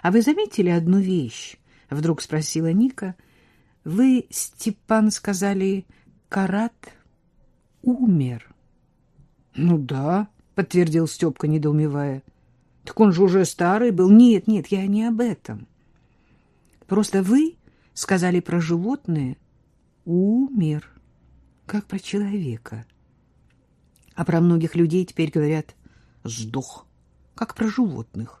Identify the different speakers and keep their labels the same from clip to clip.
Speaker 1: — А вы заметили одну вещь? — вдруг спросила Ника. — Вы, Степан, сказали, Карат умер. — Ну да, — подтвердил Степка, недоумевая. — Так он же уже старый был. Нет, нет, я не об этом. Просто вы сказали про животное «умер», как про человека. А про многих людей теперь говорят «сдох», как про животных.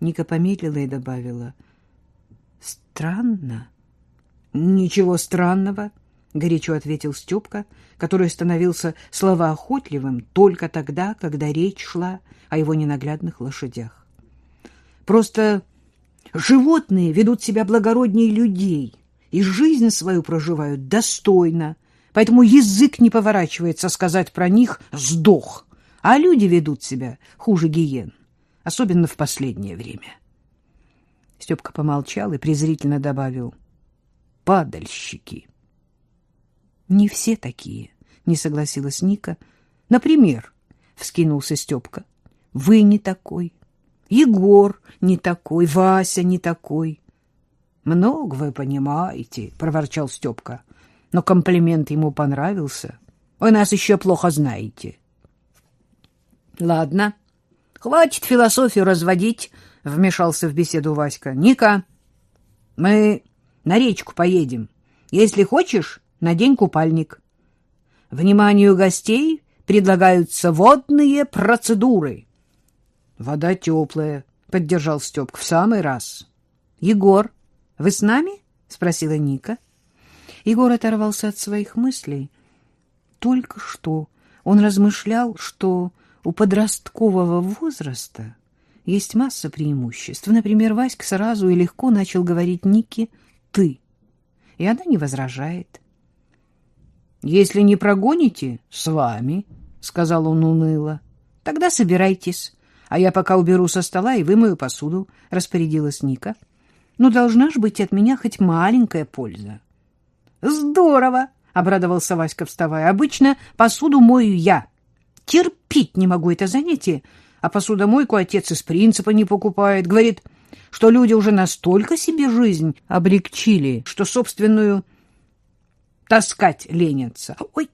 Speaker 1: Ника помедлила и добавила «странно». «Ничего странного», — горячо ответил Степка, который становился словоохотливым только тогда, когда речь шла о его ненаглядных лошадях. «Просто животные ведут себя благороднее людей» и жизнь свою проживают достойно, поэтому язык не поворачивается сказать про них «сдох», а люди ведут себя хуже гиен, особенно в последнее время. Степка помолчал и презрительно добавил «падальщики». «Не все такие», — не согласилась Ника. «Например», — вскинулся Степка, — «вы не такой, Егор не такой, Вася не такой». Много вы понимаете, проворчал Степка. Но комплимент ему понравился. Вы нас еще плохо знаете. Ладно, хватит философию разводить, вмешался в беседу Васька. Ника, мы на речку поедем. Если хочешь, надень купальник. Вниманию гостей предлагаются водные процедуры. Вода теплая, поддержал Степка, в самый раз. Егор, вы с нами? спросила Ника. Егор оторвался от своих мыслей. Только что он размышлял, что у подросткового возраста есть масса преимуществ. Например, Васька сразу и легко начал говорить Нике «ты», и она не возражает. «Если не прогоните, с вами», — сказал он уныло. «Тогда собирайтесь, а я пока уберу со стола и вымою посуду», — распорядилась Ника. Но должна ж быть от меня хоть маленькая польза. Здорово, обрадовался Васька, вставая. Обычно посуду мою я. Терпеть не могу это занятие, а посудомойку отец из принципа не покупает. Говорит, что люди уже настолько себе жизнь облегчили, что собственную таскать ленятся. Ой,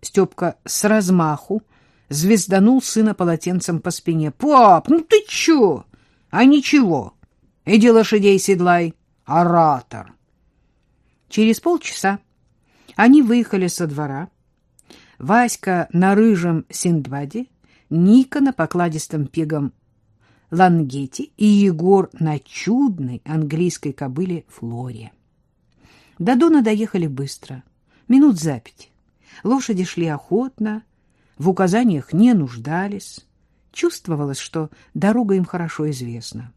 Speaker 1: Степка с размаху звезданул сына полотенцем по спине. Пап, ну ты чё? А ничего. Иди лошадей седлай, оратор. Через полчаса они выехали со двора. Васька на рыжем Синдбаде, Ника на покладистом пегом Лангете и Егор на чудной английской кобыле Флоре. До Дона доехали быстро, минут за пять. Лошади шли охотно, в указаниях не нуждались. Чувствовалось, что дорога им хорошо известна.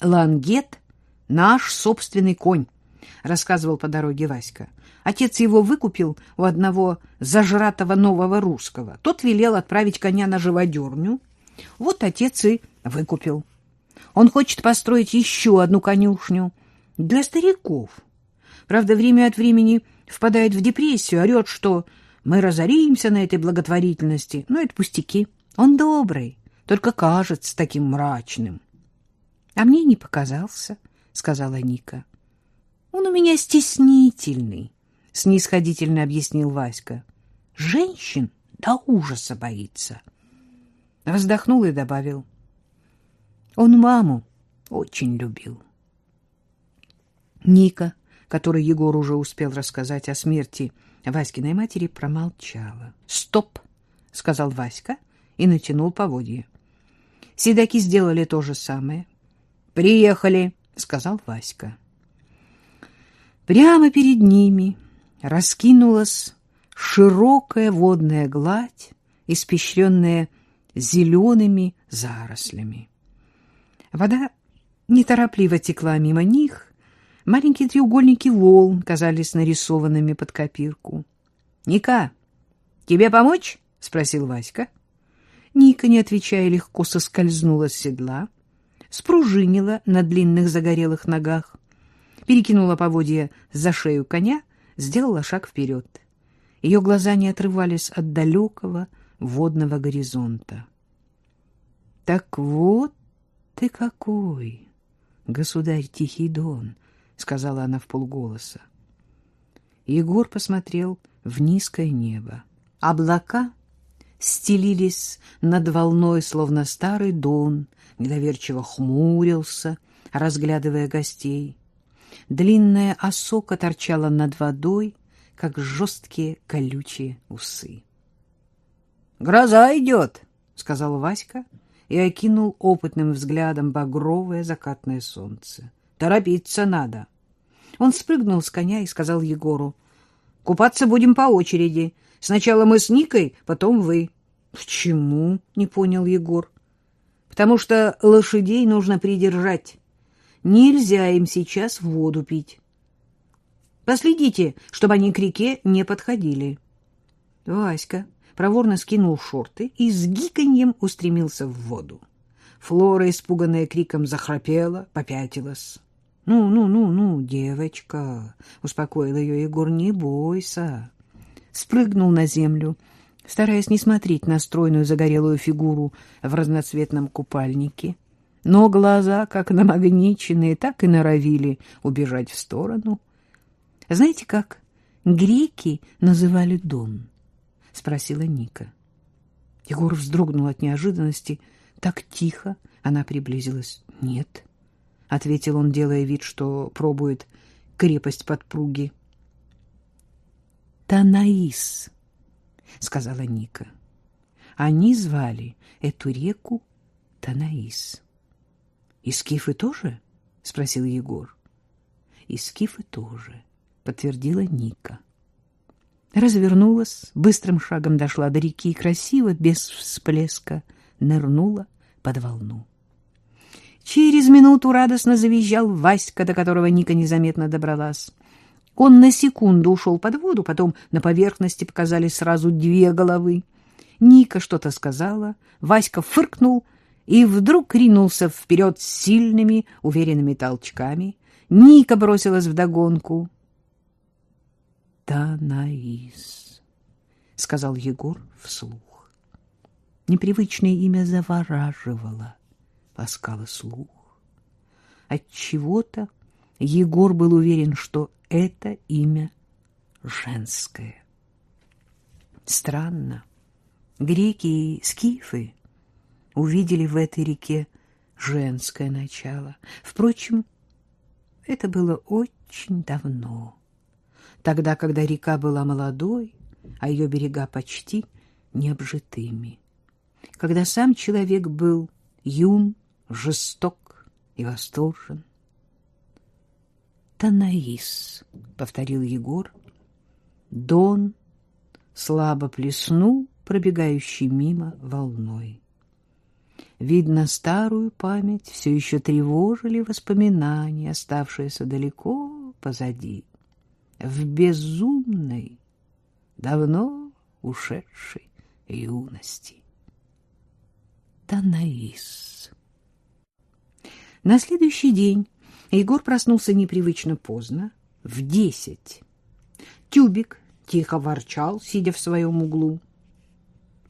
Speaker 1: Лангет — наш собственный конь, — рассказывал по дороге Васька. Отец его выкупил у одного зажратого нового русского. Тот велел отправить коня на живодерню. Вот отец и выкупил. Он хочет построить еще одну конюшню для стариков. Правда, время от времени впадает в депрессию, орет, что мы разоримся на этой благотворительности. Но это пустяки. Он добрый, только кажется таким мрачным. А мне не показался, сказала Ника. Он у меня стеснительный, снисходительно объяснил Васька. Женщин до ужаса боится. Вздохнул и добавил: Он маму очень любил. Ника, которой Егор уже успел рассказать о смерти Васькиной матери, промолчала. "Стоп", сказал Васька и натянул поводья. Седаки сделали то же самое. Приехали, сказал Васька. Прямо перед ними раскинулась широкая водная гладь, испещренная зелеными зарослями. Вода неторопливо текла мимо них, маленькие треугольники волн казались нарисованными под копирку. — Ника, тебе помочь? — спросил Васька. Ника, не отвечая, легко соскользнула с седла спружинила на длинных загорелых ногах, перекинула поводья за шею коня, сделала шаг вперед. Ее глаза не отрывались от далекого водного горизонта. Так вот ты какой, государь Тихий Дон, — сказала она в полголоса. Егор посмотрел в низкое небо. Облака стелились над волной, словно старый дон, недоверчиво хмурился, разглядывая гостей. Длинная осока торчала над водой, как жесткие колючие усы. — Гроза идет, — сказал Васька и окинул опытным взглядом багровое закатное солнце. — Торопиться надо. Он спрыгнул с коня и сказал Егору, — Купаться будем по очереди. Сначала мы с Никой, потом вы. — Почему? — не понял Егор. — Потому что лошадей нужно придержать. Нельзя им сейчас воду пить. Последите, чтобы они к реке не подходили. Васька проворно скинул шорты и с гиканьем устремился в воду. Флора, испуганная криком, захрапела, попятилась. «Ну, ну, ну, ну, девочка!» — успокоил ее Егор. «Не бойся!» Спрыгнул на землю, стараясь не смотреть на стройную загорелую фигуру в разноцветном купальнике но глаза, как намагниченные, так и норовили убежать в сторону. — Знаете, как греки называли Дон? — спросила Ника. Егор вздрогнул от неожиданности. Так тихо она приблизилась. — Нет, — ответил он, делая вид, что пробует крепость подпруги. — Танаис, — сказала Ника. Они звали эту реку Танаис. — и скифы тоже? спросил Егор. И скифы тоже, подтвердила Ника. Развернулась, быстрым шагом дошла до реки и красиво, без всплеска, нырнула под волну. Через минуту радостно завизжал Васька, до которого Ника незаметно добралась. Он на секунду ушел под воду, потом на поверхности показались сразу две головы. Ника что-то сказала, Васька фыркнул — и вдруг ринулся вперед сильными, уверенными толчками. Ника бросилась вдогонку. «Танаис», — сказал Егор вслух. Непривычное имя завораживало, ласкало слух. Отчего-то Егор был уверен, что это имя женское. Странно. Греки и скифы увидели в этой реке женское начало. Впрочем, это было очень давно, тогда, когда река была молодой, а ее берега почти необжитыми, когда сам человек был юн, жесток и восторжен. «Танаис», — повторил Егор. Дон слабо плеснул пробегающий мимо волной. Видно, старую память все еще тревожили воспоминания, оставшиеся далеко позади, в безумной, давно ушедшей юности. Танаис. На следующий день Егор проснулся непривычно поздно, в десять. Тюбик тихо ворчал, сидя в своем углу.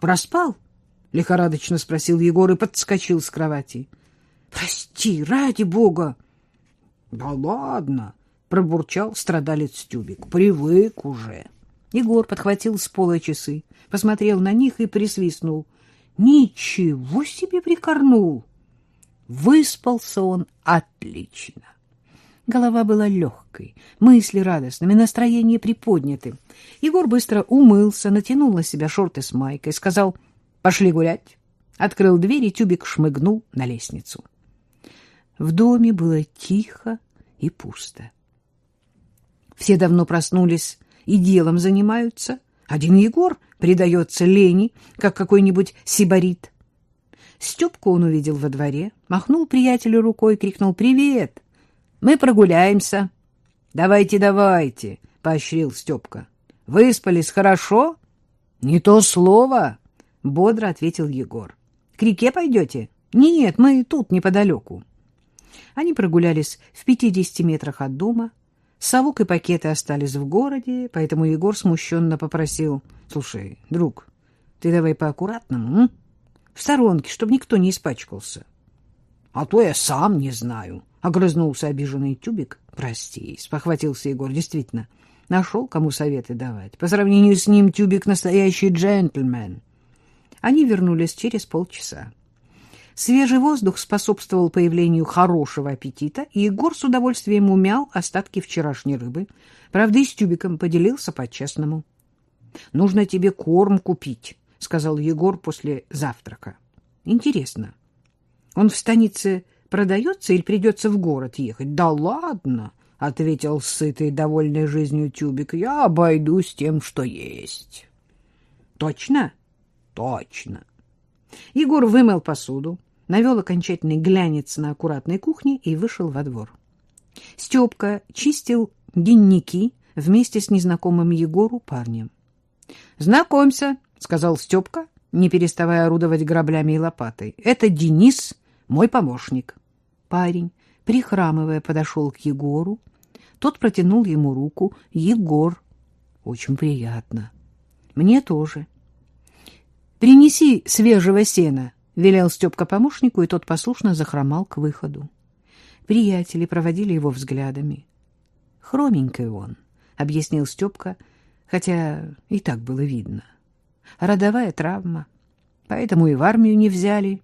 Speaker 1: «Проспал?» — лихорадочно спросил Егор и подскочил с кровати. — Прости, ради бога! — Да ладно! — пробурчал страдалец Тюбик. — Привык уже. Егор подхватил с пола часы, посмотрел на них и присвистнул. — Ничего себе прикорнул! Выспался он отлично. Голова была легкой, мысли радостными, настроение приподнятым. Егор быстро умылся, натянул на себя шорты с майкой, сказал — Пошли гулять. Открыл дверь, и тюбик шмыгнул на лестницу. В доме было тихо и пусто. Все давно проснулись и делом занимаются. Один Егор предается лени, как какой-нибудь сибарит. Степку он увидел во дворе, махнул приятелю рукой, крикнул «Привет! Мы прогуляемся!» «Давайте, давайте!» — поощрил Степка. «Выспались хорошо?» «Не то слово!» — бодро ответил Егор. — К реке пойдете? — Нет, мы тут, неподалеку. Они прогулялись в пятидесяти метрах от дома. Совок и пакеты остались в городе, поэтому Егор смущенно попросил. — Слушай, друг, ты давай поаккуратному, в сторонке, чтобы никто не испачкался. — А то я сам не знаю, — огрызнулся обиженный тюбик. — Прости, — спохватился Егор, — действительно, нашел, кому советы давать. По сравнению с ним тюбик — настоящий джентльмен. Они вернулись через полчаса. Свежий воздух способствовал появлению хорошего аппетита, и Егор с удовольствием умял остатки вчерашней рыбы. Правда, и с тюбиком поделился по-честному. — Нужно тебе корм купить, — сказал Егор после завтрака. — Интересно, он в станице продается или придется в город ехать? — Да ладно, — ответил сытый, довольный жизнью тюбик, — я обойдусь тем, что есть. — Точно? — Точно. Егор вымыл посуду, навел окончательный глянец на аккуратной кухне и вышел во двор. Степка чистил дневники вместе с незнакомым Егору парнем. — Знакомься, — сказал Степка, не переставая орудовать граблями и лопатой. — Это Денис, мой помощник. Парень, прихрамывая, подошел к Егору. Тот протянул ему руку. — Егор. — Очень приятно. — Мне тоже. — Принеси свежего сена, — велел Степка помощнику, и тот послушно захромал к выходу. Приятели проводили его взглядами. — Хроменький он, — объяснил Степка, хотя и так было видно. Родовая травма, поэтому и в армию не взяли.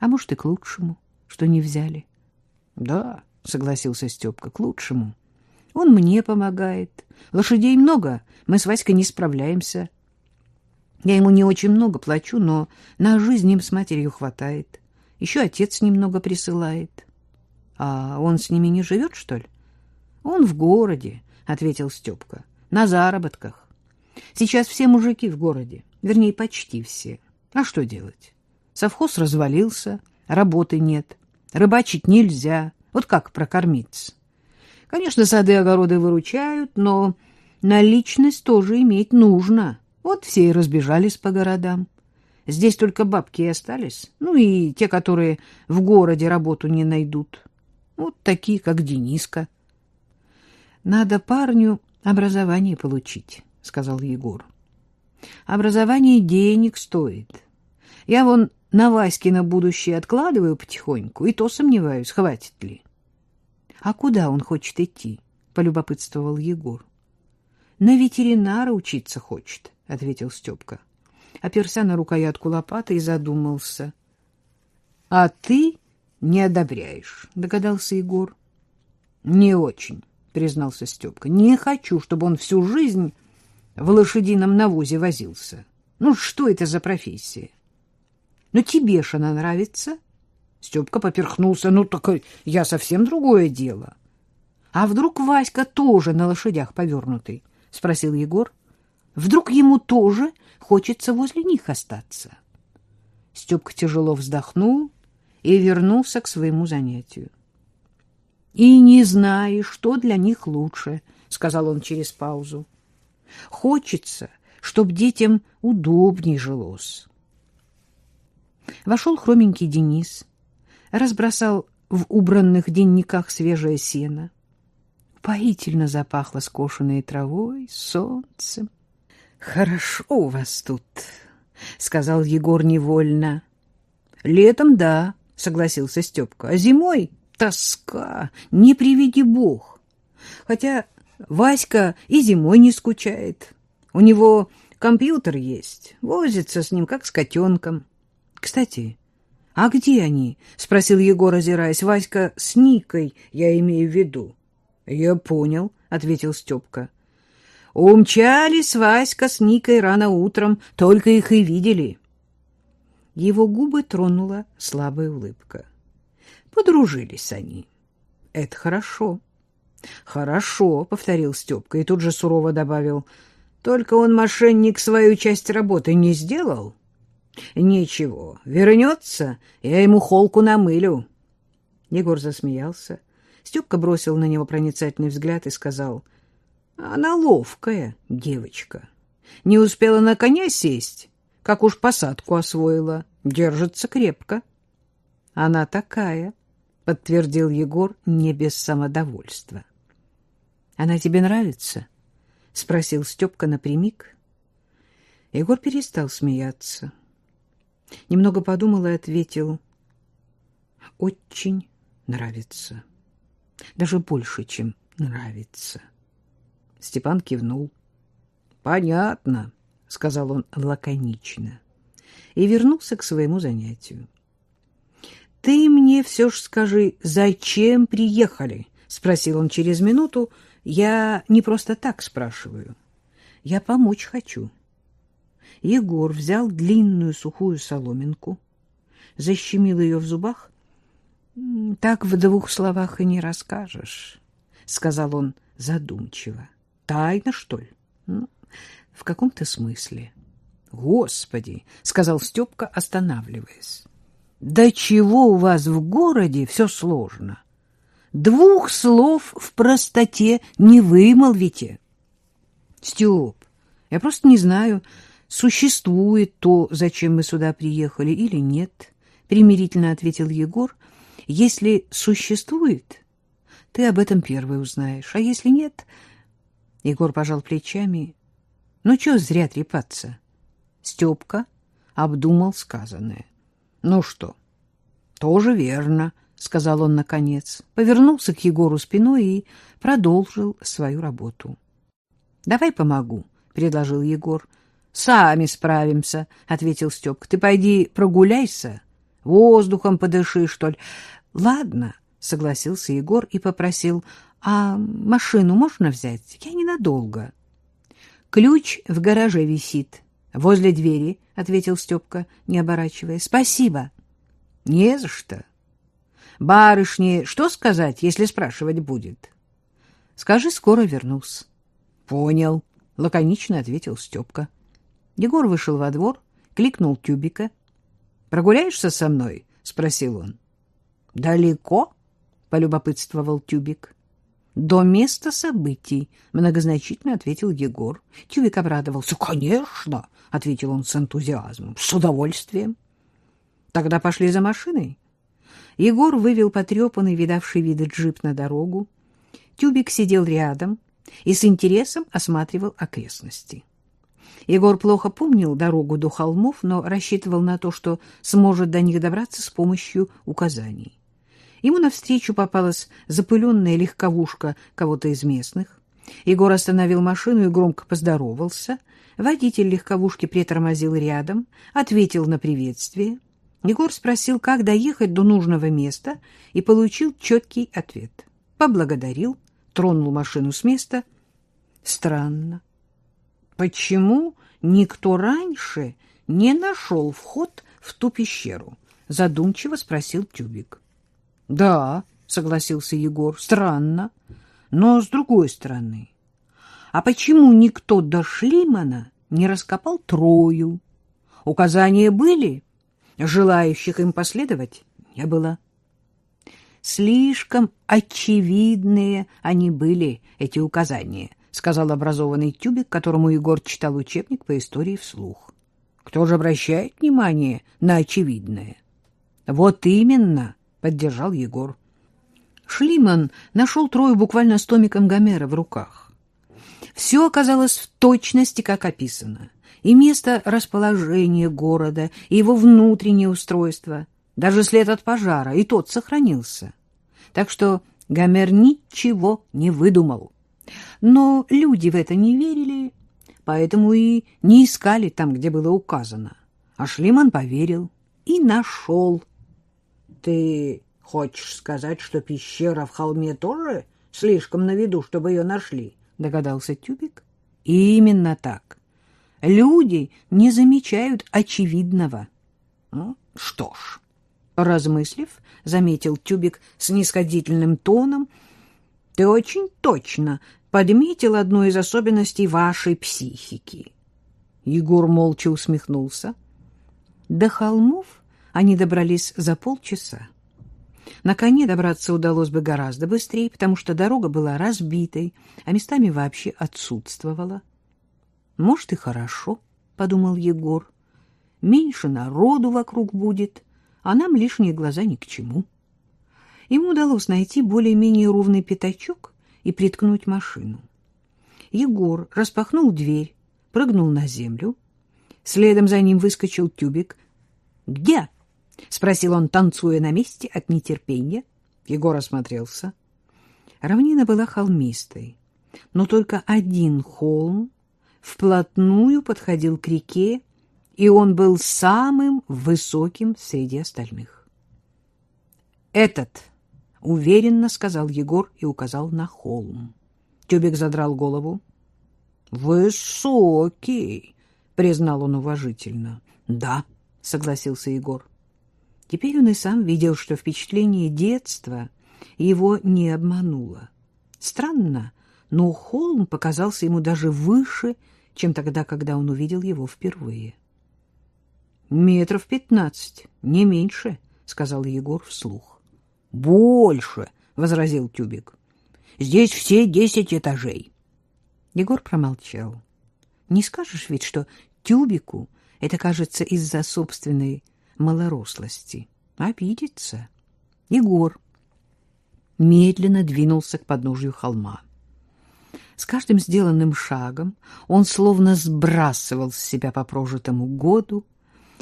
Speaker 1: А может, и к лучшему, что не взяли. — Да, — согласился Степка, — к лучшему. Он мне помогает. Лошадей много, мы с Васькой не справляемся. — я ему не очень много плачу, но на жизнь им с матерью хватает. Еще отец немного присылает. А он с ними не живет, что ли? Он в городе, — ответил Степка, — на заработках. Сейчас все мужики в городе, вернее, почти все. А что делать? Совхоз развалился, работы нет, рыбачить нельзя. Вот как прокормиться? Конечно, сады и огороды выручают, но наличность тоже иметь нужно. Вот все и разбежались по городам. Здесь только бабки и остались, ну и те, которые в городе работу не найдут. Вот такие, как Дениска. — Надо парню образование получить, — сказал Егор. — Образование денег стоит. Я вон на Ваське на будущее откладываю потихоньку, и то сомневаюсь, хватит ли. — А куда он хочет идти? — полюбопытствовал Егор. — На ветеринара учиться хочет. — ответил Степка. Оперся на рукоятку лопаты и задумался. — А ты не одобряешь, — догадался Егор. — Не очень, — признался Степка. — Не хочу, чтобы он всю жизнь в лошадином навозе возился. Ну, что это за профессия? — Ну, тебе ж она нравится? Степка поперхнулся. — Ну, так я совсем другое дело. — А вдруг Васька тоже на лошадях повернутый? — спросил Егор. Вдруг ему тоже хочется возле них остаться? Степка тяжело вздохнул и вернулся к своему занятию. — И не знаешь, что для них лучше, — сказал он через паузу. — Хочется, чтоб детям удобней жилось. Вошел хроменький Денис, разбросал в убранных денниках свежее сено. Поительно запахло скошенной травой, солнцем. Хорошо у вас тут, сказал Егор невольно. Летом да, согласился Степка. А зимой тоска, не приведи бог. Хотя Васька и зимой не скучает. У него компьютер есть, возится с ним как с котенком. Кстати, а где они? спросил Егор, озираясь. Васька с Никой, я имею в виду. Я понял, ответил Степка. Умчались Васька с Никой рано утром, только их и видели. Его губы тронула слабая улыбка. Подружились они. Это хорошо. Хорошо, повторил Степка и тут же сурово добавил. Только он, мошенник, свою часть работы не сделал. Ничего, вернется, я ему холку намылю. Егор засмеялся. Степка бросил на него проницательный взгляд и сказал — она ловкая девочка. Не успела на коня сесть, как уж посадку освоила. Держится крепко. Она такая, — подтвердил Егор не без самодовольства. — Она тебе нравится? — спросил Степка напрямик. Егор перестал смеяться. Немного подумал и ответил. — очень нравится. Даже больше, чем нравится. Степан кивнул. Понятно, сказал он лаконично и вернулся к своему занятию. Ты мне все ж скажи, зачем приехали? спросил он через минуту. Я не просто так спрашиваю. Я помочь хочу. Егор взял длинную сухую соломинку, защемил ее в зубах. — Так в двух словах и не расскажешь, — сказал он задумчиво. — Тайна, что ли? Ну, — В каком-то смысле. — Господи! — сказал Степка, останавливаясь. — Да чего у вас в городе все сложно? Двух слов в простоте не вымолвите. — Степ, я просто не знаю, существует то, зачем мы сюда приехали, или нет, — примирительно ответил Егор. — Если существует, ты об этом первый узнаешь, а если нет... Егор пожал плечами. — Ну, чё зря трепаться? Степка обдумал сказанное. — Ну что, тоже верно, — сказал он наконец, повернулся к Егору спиной и продолжил свою работу. — Давай помогу, — предложил Егор. — Сами справимся, — ответил Степка. — Ты пойди прогуляйся, воздухом подыши, что ли. — Ладно, — согласился Егор и попросил. — А машину можно взять? Я ненадолго. — Ключ в гараже висит, возле двери, — ответил Степка, не оборачиваясь. — Спасибо. — Не за что. Барышне что сказать, если спрашивать будет? — Скажи, скоро вернусь. — Понял, — лаконично ответил Степка. Егор вышел во двор, кликнул тюбика. — Прогуляешься со мной? — спросил он. — Далеко? — полюбопытствовал тюбик. — До места событий, — многозначительно ответил Егор. Тюбик обрадовался. — Конечно, — ответил он с энтузиазмом, — с удовольствием. — Тогда пошли за машиной. Егор вывел потрепанный, видавший виды джип на дорогу. Тюбик сидел рядом и с интересом осматривал окрестности. Егор плохо помнил дорогу до холмов, но рассчитывал на то, что сможет до них добраться с помощью указаний. Ему навстречу попалась запыленная легковушка кого-то из местных. Егор остановил машину и громко поздоровался. Водитель легковушки притормозил рядом, ответил на приветствие — Егор спросил, как доехать до нужного места, и получил четкий ответ. Поблагодарил, тронул машину с места. Странно. Почему никто раньше не нашел вход в ту пещеру? Задумчиво спросил Тюбик. Да, согласился Егор, странно. Но с другой стороны, а почему никто до Шлимана не раскопал Трою? Указания были? — Желающих им последовать не было. Слишком очевидные они были, эти указания, сказал образованный тюбик, которому Егор читал учебник по истории вслух. Кто же обращает внимание на очевидное? Вот именно, поддержал Егор. Шлиман нашел Трою буквально с томиком Гомера в руках. Все оказалось в точности, как описано и место расположения города, и его внутреннее устройство, даже след от пожара, и тот сохранился. Так что Гомер ничего не выдумал. Но люди в это не верили, поэтому и не искали там, где было указано. А Шлиман поверил и нашел. — Ты хочешь сказать, что пещера в холме тоже слишком на виду, чтобы ее нашли? — догадался Тюбик. — Именно так. Люди не замечают очевидного. Ну, что ж, размыслив, заметил Тюбик с нисходительным тоном, ты очень точно подметил одну из особенностей вашей психики. Егор молча усмехнулся. До холмов они добрались за полчаса. На коне добраться удалось бы гораздо быстрее, потому что дорога была разбитой, а местами вообще отсутствовала. Может, и хорошо, — подумал Егор. Меньше народу вокруг будет, а нам лишние глаза ни к чему. Ему удалось найти более-менее ровный пятачок и приткнуть машину. Егор распахнул дверь, прыгнул на землю. Следом за ним выскочил тюбик. «Где?» —— спросил он, танцуя на месте от нетерпения. Егор осмотрелся. Равнина была холмистой, но только один холм вплотную подходил к реке, и он был самым высоким среди остальных. «Этот», — уверенно сказал Егор и указал на холм. Тюбик задрал голову. «Высокий», — признал он уважительно. «Да», — согласился Егор. Теперь он и сам видел, что впечатление детства его не обмануло. Странно, но холм показался ему даже выше, чем тогда, когда он увидел его впервые. «Метров пятнадцать, не меньше», — сказал Егор вслух. «Больше», — возразил Тюбик. «Здесь все десять этажей». Егор промолчал. «Не скажешь ведь, что Тюбику это кажется из-за собственной малорослости. Обидится». Егор медленно двинулся к подножию холма. С каждым сделанным шагом он словно сбрасывал с себя по прожитому году,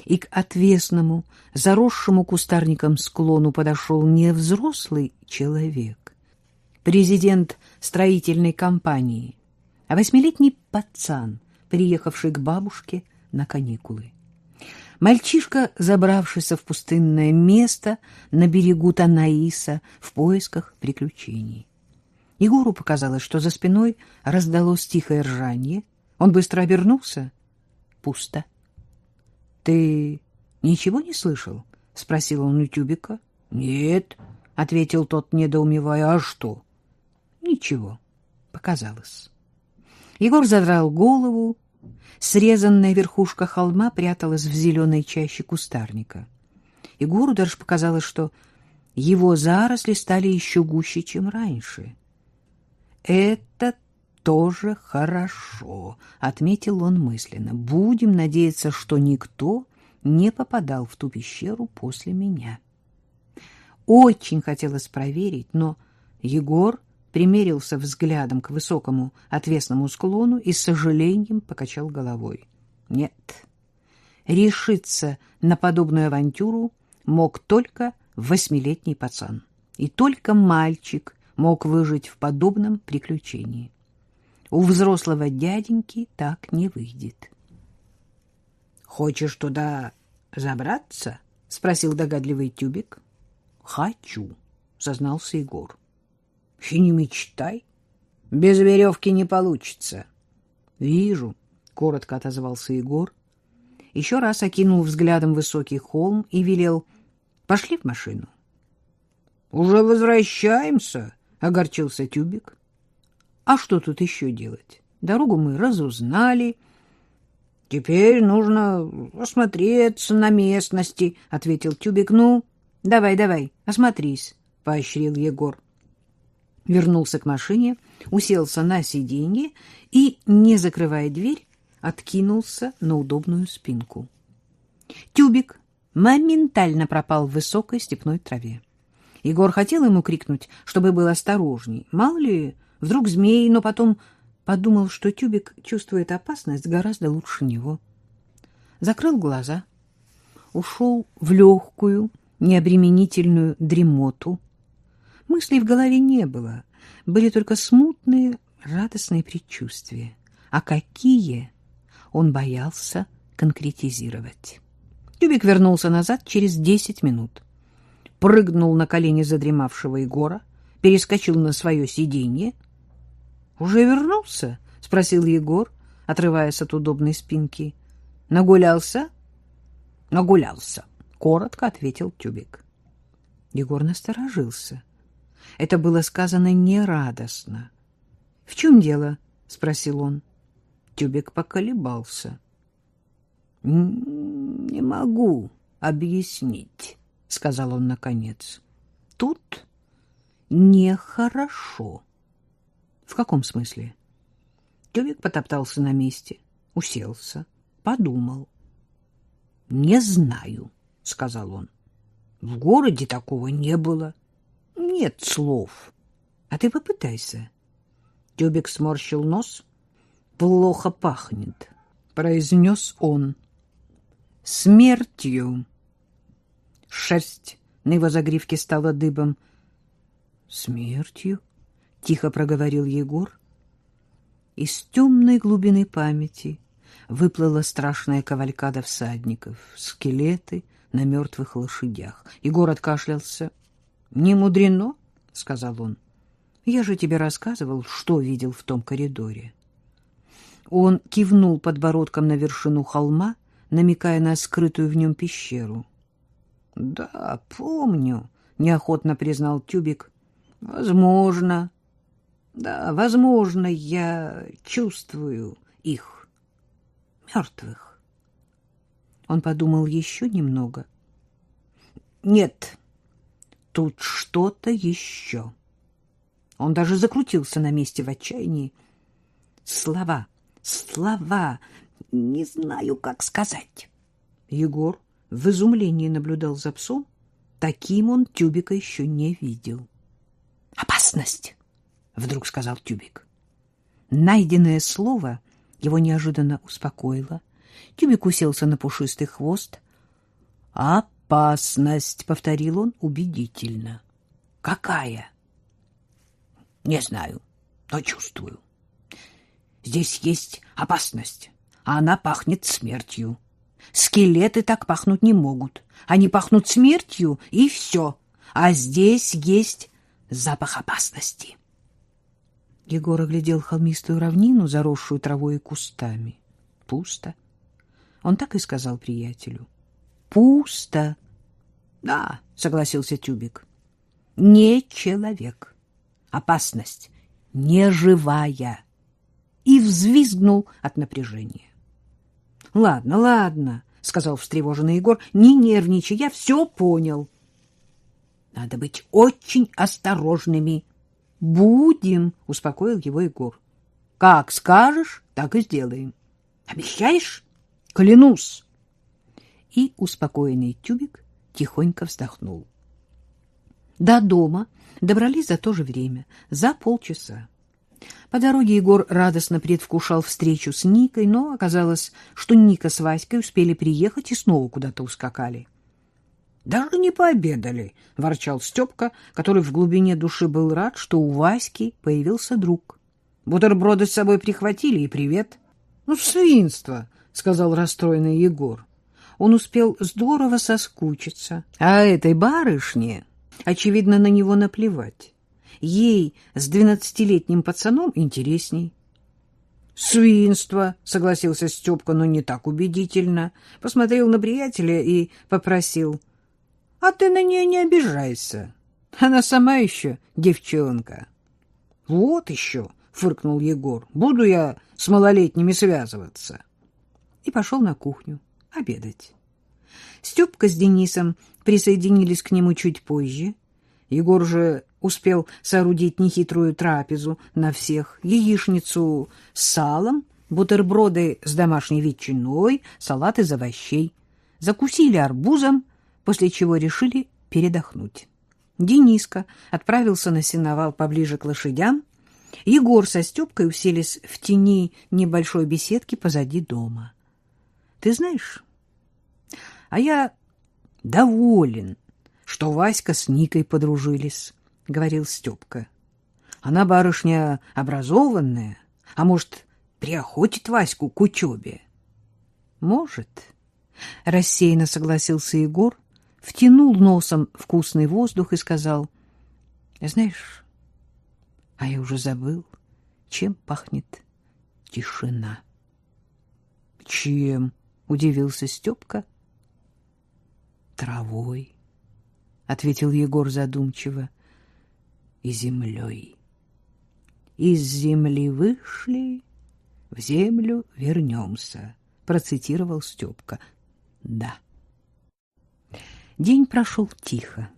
Speaker 1: и к отвесному, заросшему кустарником склону подошел не взрослый человек, президент строительной компании, а восьмилетний пацан, приехавший к бабушке на каникулы. Мальчишка, забравшийся в пустынное место на берегу Танаиса в поисках приключений. Егору показалось, что за спиной раздалось тихое ржание. Он быстро обернулся. Пусто. — Ты ничего не слышал? — спросил он у Тюбика. — Нет, — ответил тот, недоумевая. — А что? — Ничего. Показалось. Егор задрал голову. Срезанная верхушка холма пряталась в зеленой чаще кустарника. Егору даже показалось, что его заросли стали еще гуще, чем раньше. Это тоже хорошо, отметил он мысленно. Будем надеяться, что никто не попадал в ту пещеру после меня. Очень хотелось проверить, но Егор примерился взглядом к высокому отвесному склону и с сожалением покачал головой. Нет, решиться на подобную авантюру мог только восьмилетний пацан. И только мальчик мог выжить в подобном приключении. У взрослого дяденьки так не выйдет. — Хочешь туда забраться? — спросил догадливый тюбик. — Хочу, — сознался Егор. — И не мечтай. Без веревки не получится. — Вижу, — коротко отозвался Егор. Еще раз окинул взглядом высокий холм и велел. — Пошли в машину. — Уже возвращаемся, — огорчился Тюбик. — А что тут еще делать? Дорогу мы разузнали. — Теперь нужно осмотреться на местности, — ответил Тюбик. — Ну, давай, давай, осмотрись, — поощрил Егор. Вернулся к машине, уселся на сиденье и, не закрывая дверь, откинулся на удобную спинку. Тюбик моментально пропал в высокой степной траве. Егор хотел ему крикнуть, чтобы был осторожней. Мало ли, вдруг змеи, но потом подумал, что Тюбик чувствует опасность гораздо лучше него. Закрыл глаза, ушел в легкую, необременительную дремоту. Мыслей в голове не было, были только смутные, радостные предчувствия. А какие он боялся конкретизировать. Тюбик вернулся назад через десять минут прыгнул на колени задремавшего Егора, перескочил на свое сиденье. — Уже вернулся? — спросил Егор, отрываясь от удобной спинки. — Нагулялся? — Нагулялся, — коротко ответил Тюбик. Егор насторожился. Это было сказано нерадостно. — В чем дело? — спросил он. Тюбик поколебался. — Не могу объяснить. — сказал он наконец. — Тут нехорошо. — В каком смысле? Тюбик потоптался на месте, уселся, подумал. — Не знаю, — сказал он. — В городе такого не было. Нет слов. А ты попытайся. Тюбик сморщил нос. — Плохо пахнет, — произнес он. — Смертью. Шерсть на его загривке стала дыбом. «Смертью?» — тихо проговорил Егор. Из темной глубины памяти выплыла страшная кавалькада всадников, скелеты на мертвых лошадях. Егор откашлялся. — Не мудрено, — сказал он. — Я же тебе рассказывал, что видел в том коридоре. Он кивнул подбородком на вершину холма, намекая на скрытую в нем пещеру. — Да, помню, — неохотно признал Тюбик. — Возможно. Да, возможно, я чувствую их, мертвых. Он подумал еще немного. — Нет, тут что-то еще. Он даже закрутился на месте в отчаянии. Слова — слова, не знаю, как сказать. Егор в изумлении наблюдал за псом. Таким он Тюбика еще не видел. «Опасность!» — вдруг сказал Тюбик. Найденное слово его неожиданно успокоило. Тюбик уселся на пушистый хвост. «Опасность!» — повторил он убедительно. «Какая?» «Не знаю, но чувствую. Здесь есть опасность, а она пахнет смертью. Скелеты так пахнуть не могут. Они пахнут смертью, и все. А здесь есть запах опасности. Егор оглядел холмистую равнину, заросшую травой и кустами. Пусто. Он так и сказал приятелю. Пусто. Да, согласился Тюбик. Не человек. Опасность не живая и взвизгнул от напряжения. — Ладно, ладно, — сказал встревоженный Егор, — не нервничай, я все понял. — Надо быть очень осторожными. — Будем, — успокоил его Егор. — Как скажешь, так и сделаем. — Обещаешь? — Клянусь. И успокоенный тюбик тихонько вздохнул. До дома добрались за то же время, за полчаса. По дороге Егор радостно предвкушал встречу с Никой, но оказалось, что Ника с Васькой успели приехать и снова куда-то ускакали. «Даже не пообедали», — ворчал Степка, который в глубине души был рад, что у Васьки появился друг. «Бутерброды с собой прихватили, и привет». «Ну, свинство», — сказал расстроенный Егор. Он успел здорово соскучиться. А этой барышне, очевидно, на него наплевать ей с двенадцатилетним пацаном интересней. «Свинство», — согласился Степка, но не так убедительно. Посмотрел на приятеля и попросил. «А ты на нее не обижайся. Она сама еще девчонка». «Вот еще», — фыркнул Егор, — «буду я с малолетними связываться». И пошел на кухню обедать. Степка с Денисом присоединились к нему чуть позже. Егор же успел соорудить нехитрую трапезу на всех, яичницу с салом, бутерброды с домашней ветчиной, салат из овощей. Закусили арбузом, после чего решили передохнуть. Дениска отправился на сеновал поближе к лошадям. Егор со Степкой уселись в тени небольшой беседки позади дома. — Ты знаешь, а я доволен, что Васька с Никой подружились. — говорил Степка. — Она барышня образованная, а может, приохотит Ваську к учебе? — Может, — рассеянно согласился Егор, втянул носом вкусный воздух и сказал, — Знаешь, а я уже забыл, чем пахнет тишина. — Чем? — удивился Степка. — Травой, — ответил Егор задумчиво и землей. Из земли вышли, в землю вернемся, процитировал Степка. Да. День прошел тихо.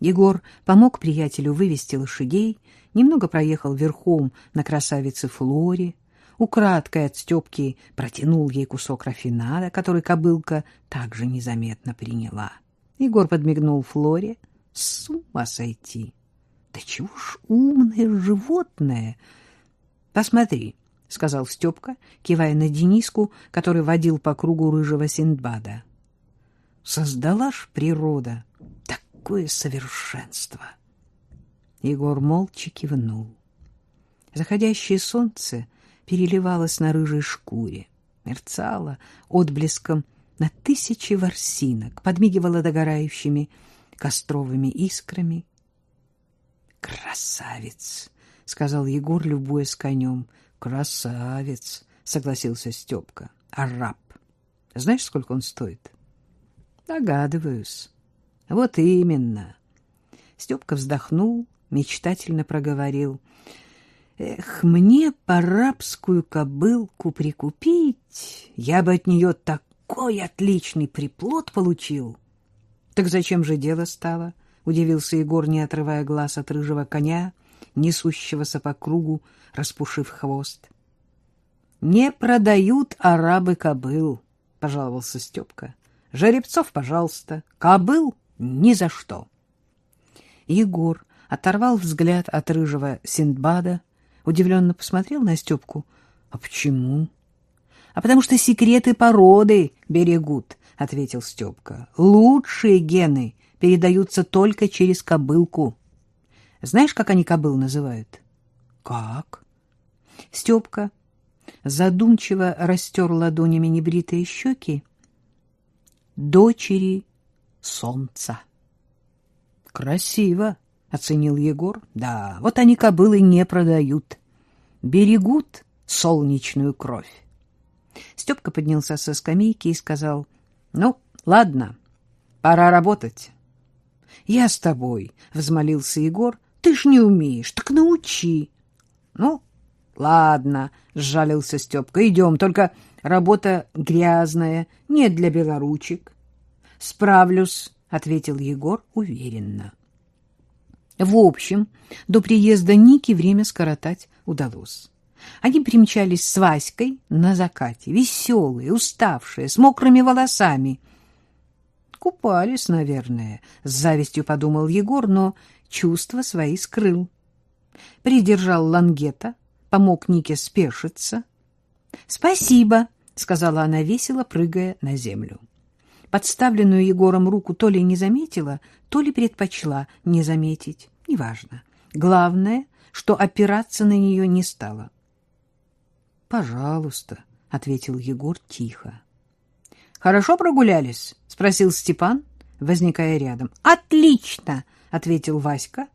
Speaker 1: Егор помог приятелю вывести лошадей, немного проехал верхом на красавице Флоре, украдкой от Степки протянул ей кусок рафинада, который кобылка также незаметно приняла. Егор подмигнул Флоре. С ума сойти! Да чего ж умное животное! Посмотри, — сказал Степка, кивая на Дениску, который водил по кругу рыжего Синдбада. создала ж природа такое совершенство. Егор молча кивнул. Заходящее солнце переливалось на рыжей шкуре, мерцало отблеском на тысячи ворсинок, подмигивало догорающими костровыми искрами. «Красавец!» — сказал Егор, любуясь конем. «Красавец!» — согласился Степка. «Араб. Знаешь, сколько он стоит?» «Догадываюсь». «Вот именно». Степка вздохнул, мечтательно проговорил. «Эх, мне парабскую кобылку прикупить, я бы от нее такой отличный приплод получил». «Так зачем же дело стало?» — удивился Егор, не отрывая глаз от рыжего коня, несущегося по кругу, распушив хвост. «Не продают арабы кобыл», — пожаловался Степка. «Жеребцов, пожалуйста, кобыл ни за что». Егор оторвал взгляд от рыжего Синдбада, удивленно посмотрел на Степку. — А почему? — А потому что секреты породы берегут, — ответил Степка. — Лучшие гены передаются только через кобылку. Знаешь, как они кобыл называют? — Как? Степка задумчиво растер ладонями небритые щеки. — Дочери солнца. — Красиво, — оценил Егор. — Да, вот они кобылы не продают. Берегут солнечную кровь. Степка поднялся со скамейки и сказал, — Ну, ладно, пора работать. — Я с тобой, — взмолился Егор. — Ты ж не умеешь, так научи. — Ну, ладно, — сжалился Степка, — идем, только работа грязная, нет для белоручек. — Справлюсь, — ответил Егор уверенно. В общем, до приезда Ники время скоротать удалось. Они примчались с Васькой на закате, веселые, уставшие, с мокрыми волосами. Купались, наверное, с завистью подумал Егор, но чувства свои скрыл. Придержал лангета, помог Нике спешиться. — Спасибо, — сказала она весело, прыгая на землю. Подставленную Егором руку то ли не заметила, то ли предпочла не заметить. Неважно. Главное, что опираться на нее не стала. — Пожалуйста, — ответил Егор тихо. — Хорошо прогулялись? — спросил Степан, возникая рядом. — Отлично, — ответил Васька,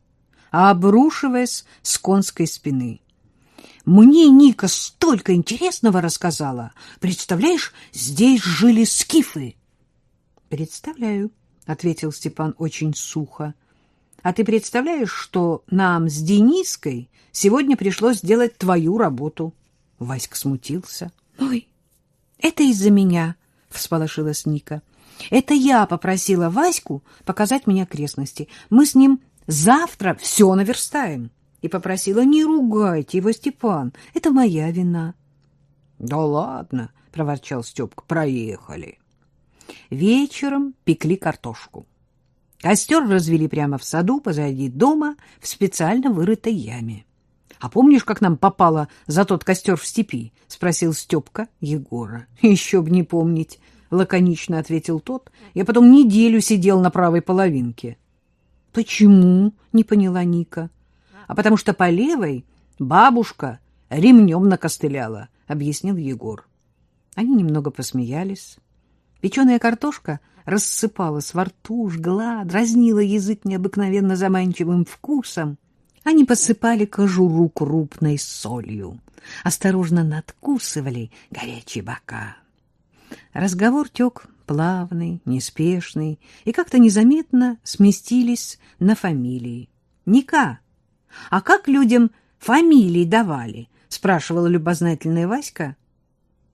Speaker 1: обрушиваясь с конской спины. — Мне Ника столько интересного рассказала. Представляешь, здесь жили скифы. — Представляю, — ответил Степан очень сухо. — А ты представляешь, что нам с Дениской сегодня пришлось сделать твою работу? Васька смутился. — Ой, это из-за меня, — всполошилась Ника. — Это я попросила Ваську показать мне окрестности. Мы с ним завтра все наверстаем. И попросила, не ругайте его, Степан, это моя вина. — Да ладно, — проворчал Степка, — проехали. — Вечером пекли картошку. Костер развели прямо в саду позади дома в специально вырытой яме. — А помнишь, как нам попало за тот костер в степи? — спросил Степка Егора. — Еще б не помнить, — лаконично ответил тот. Я потом неделю сидел на правой половинке. — Почему? — не поняла Ника. — А потому что по левой бабушка ремнем накостыляла, — объяснил Егор. Они немного посмеялись. Печеная картошка рассыпалась во рту, жгла, дразнила язык необыкновенно заманчивым вкусом. Они посыпали кожуру крупной солью, осторожно надкусывали горячие бока. Разговор тек плавный, неспешный, и как-то незаметно сместились на фамилии. «Ника, а как людям фамилии давали?» — спрашивала любознательная Васька.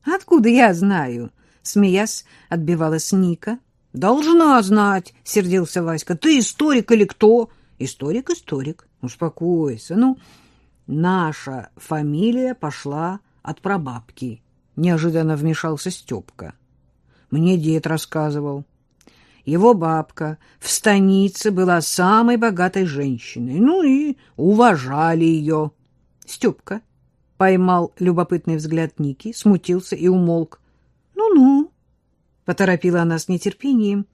Speaker 1: «Откуда я знаю?» Смеясь, отбивалась Ника. — Должна знать, — сердился Васька. — Ты историк или кто? — Историк, историк. Успокойся. Ну, наша фамилия пошла от прабабки. Неожиданно вмешался Степка. Мне дед рассказывал. Его бабка в станице была самой богатой женщиной. Ну и уважали ее. Степка поймал любопытный взгляд Ники, смутился и умолк. «Ну-ну», — поторопила она с нетерпением,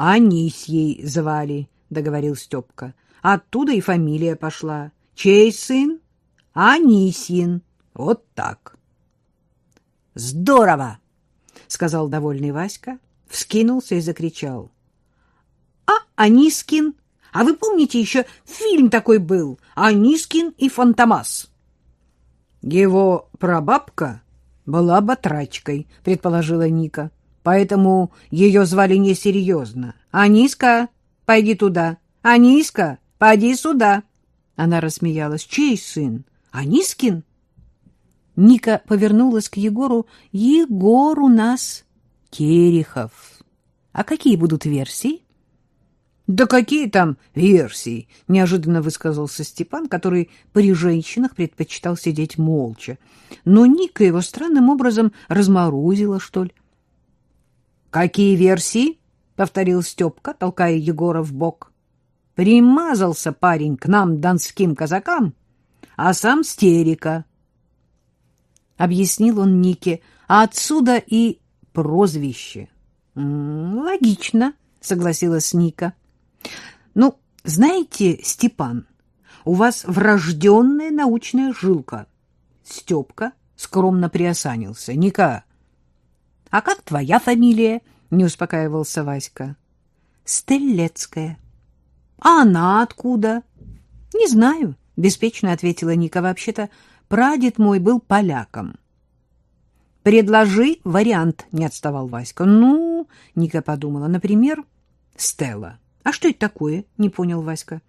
Speaker 1: Анисьей звали, — договорил Степка. Оттуда и фамилия пошла. Чей сын? Анисьин. Вот так. Здорово, — сказал довольный Васька, вскинулся и закричал. А Анискин? А вы помните, еще фильм такой был «Анискин и Фантомас»? Его прабабка была батрачкой, предположила Ника, поэтому ее звали несерьезно. Аниска, пойди туда. Аниска, пойди сюда. Она рассмеялась. Чей сын? Анискин? Ника повернулась к Егору. Егор у нас Терехов. А какие будут версии? Да какие там версии? Неожиданно высказался Степан, который при женщинах предпочитал сидеть молча. Но Ника его странным образом разморозила, что ли. Какие версии? повторил Степка, толкая Егора в бок. Примазался парень к нам, донским казакам, а сам стерика. Объяснил он Нике, а отсюда и прозвище. — Логично, — согласилась Ника. Ну, знаете, Степан, у вас врожденная научная жилка. Степка скромно приосанился. Ника, а как твоя фамилия? Не успокаивался Васька. Стеллецкая. А она откуда? Не знаю, беспечно ответила Ника. Вообще-то прадед мой был поляком. Предложи вариант, не отставал Васька. Ну, Ника подумала, например, Стелла. А что это такое? Не понял Васька.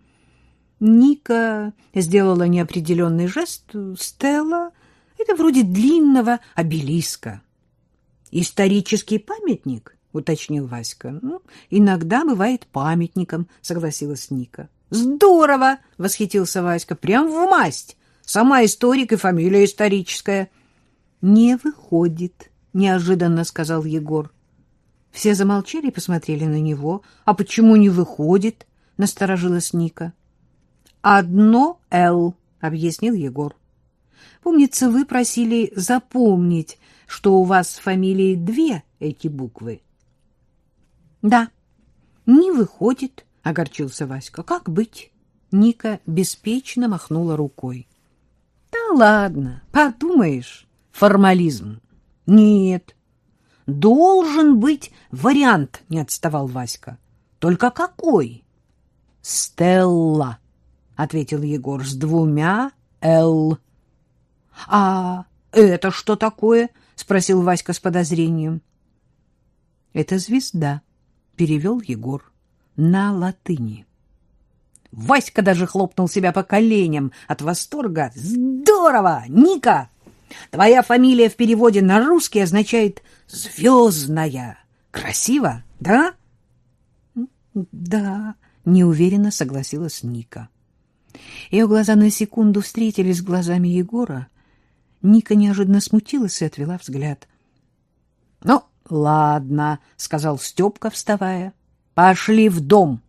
Speaker 1: Ника сделала неопределенный жест. Стелла — это вроде длинного обелиска. Исторический памятник, уточнил Васька. Ну, иногда бывает памятником, согласилась Ника. Здорово, восхитился Васька. Прям в масть. Сама историк и фамилия историческая. Не выходит, неожиданно сказал Егор. Все замолчали и посмотрели на него. «А почему не выходит?» — насторожилась Ника. «Одно «Л», — объяснил Егор. «Помнится, вы просили запомнить, что у вас в фамилии две эти буквы». «Да, не выходит», — огорчился Васька. «Как быть?» Ника беспечно махнула рукой. «Да ладно, подумаешь, формализм». «Нет, Должен быть вариант, не отставал Васька. Только какой? Стелла, ответил Егор с двумя Л. А это что такое? спросил Васька с подозрением. Это звезда, перевел Егор на латыни. Васька даже хлопнул себя по коленям от восторга. Здорово, Ника! Твоя фамилия в переводе на русский означает «звездная». Красиво, да? Да, неуверенно согласилась Ника. Ее глаза на секунду встретились с глазами Егора. Ника неожиданно смутилась и отвела взгляд. — Ну, ладно, — сказал Степка, вставая. — Пошли в дом,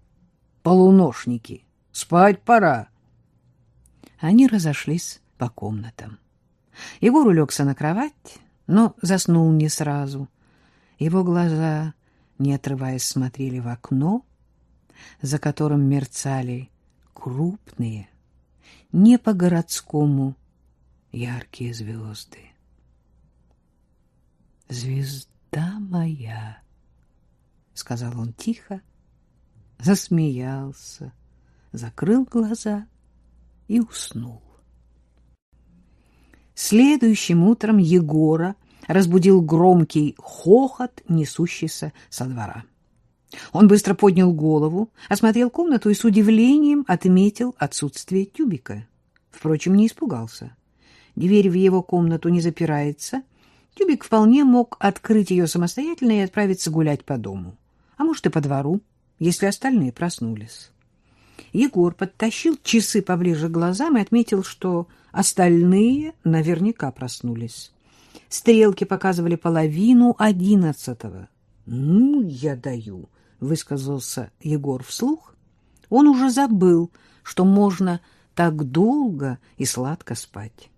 Speaker 1: полуношники. Спать пора. Они разошлись по комнатам. Егор улегся на кровать, но заснул не сразу. Его глаза, не отрываясь, смотрели в окно, за которым мерцали крупные, не по-городскому, яркие звезды. «Звезда моя!» — сказал он тихо, засмеялся, закрыл глаза и уснул. Следующим утром Егора разбудил громкий хохот, несущийся со двора. Он быстро поднял голову, осмотрел комнату и с удивлением отметил отсутствие тюбика. Впрочем, не испугался. Дверь в его комнату не запирается. Тюбик вполне мог открыть ее самостоятельно и отправиться гулять по дому. А может, и по двору, если остальные проснулись. Егор подтащил часы поближе к глазам и отметил, что остальные наверняка проснулись. Стрелки показывали половину одиннадцатого. «Ну, я даю», — высказался Егор вслух. Он уже забыл, что можно так долго и сладко спать.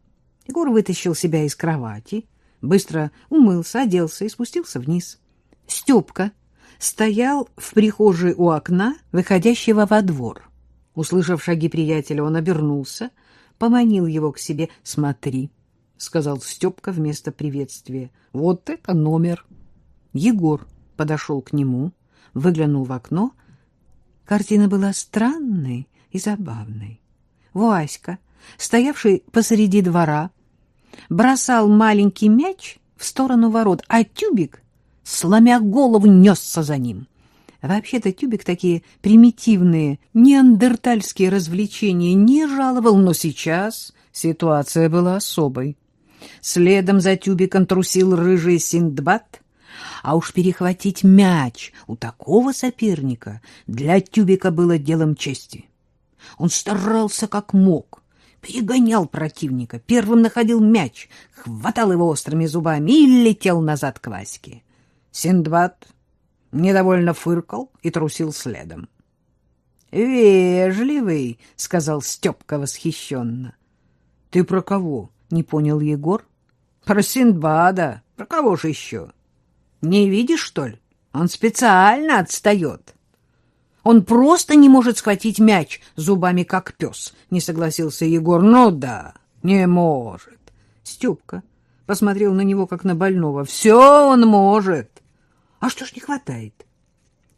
Speaker 1: Егор вытащил себя из кровати, быстро умылся, оделся и спустился вниз. Степка стоял в прихожей у окна, выходящего во двор. Услышав шаги приятеля, он обернулся, поманил его к себе. «Смотри», — сказал Степка вместо приветствия, — «вот это номер». Егор подошел к нему, выглянул в окно. Картина была странной и забавной. Васька, стоявший посреди двора, бросал маленький мяч в сторону ворот, а тюбик, сломя голову, несся за ним. Вообще-то тюбик такие примитивные, неандертальские развлечения не жаловал, но сейчас ситуация была особой. Следом за тюбиком трусил рыжий Синдбад, а уж перехватить мяч у такого соперника для тюбика было делом чести. Он старался как мог, перегонял противника, первым находил мяч, хватал его острыми зубами и летел назад к Ваське. Синдбад недовольно фыркал и трусил следом. «Вежливый», — сказал Степка восхищенно. «Ты про кого?» — не понял Егор. «Про Синдбада. Про кого же еще? Не видишь, что ли? Он специально отстает». «Он просто не может схватить мяч зубами, как пес», — не согласился Егор. «Ну да, не может». Степка посмотрел на него, как на больного. «Все он может». А что ж не хватает?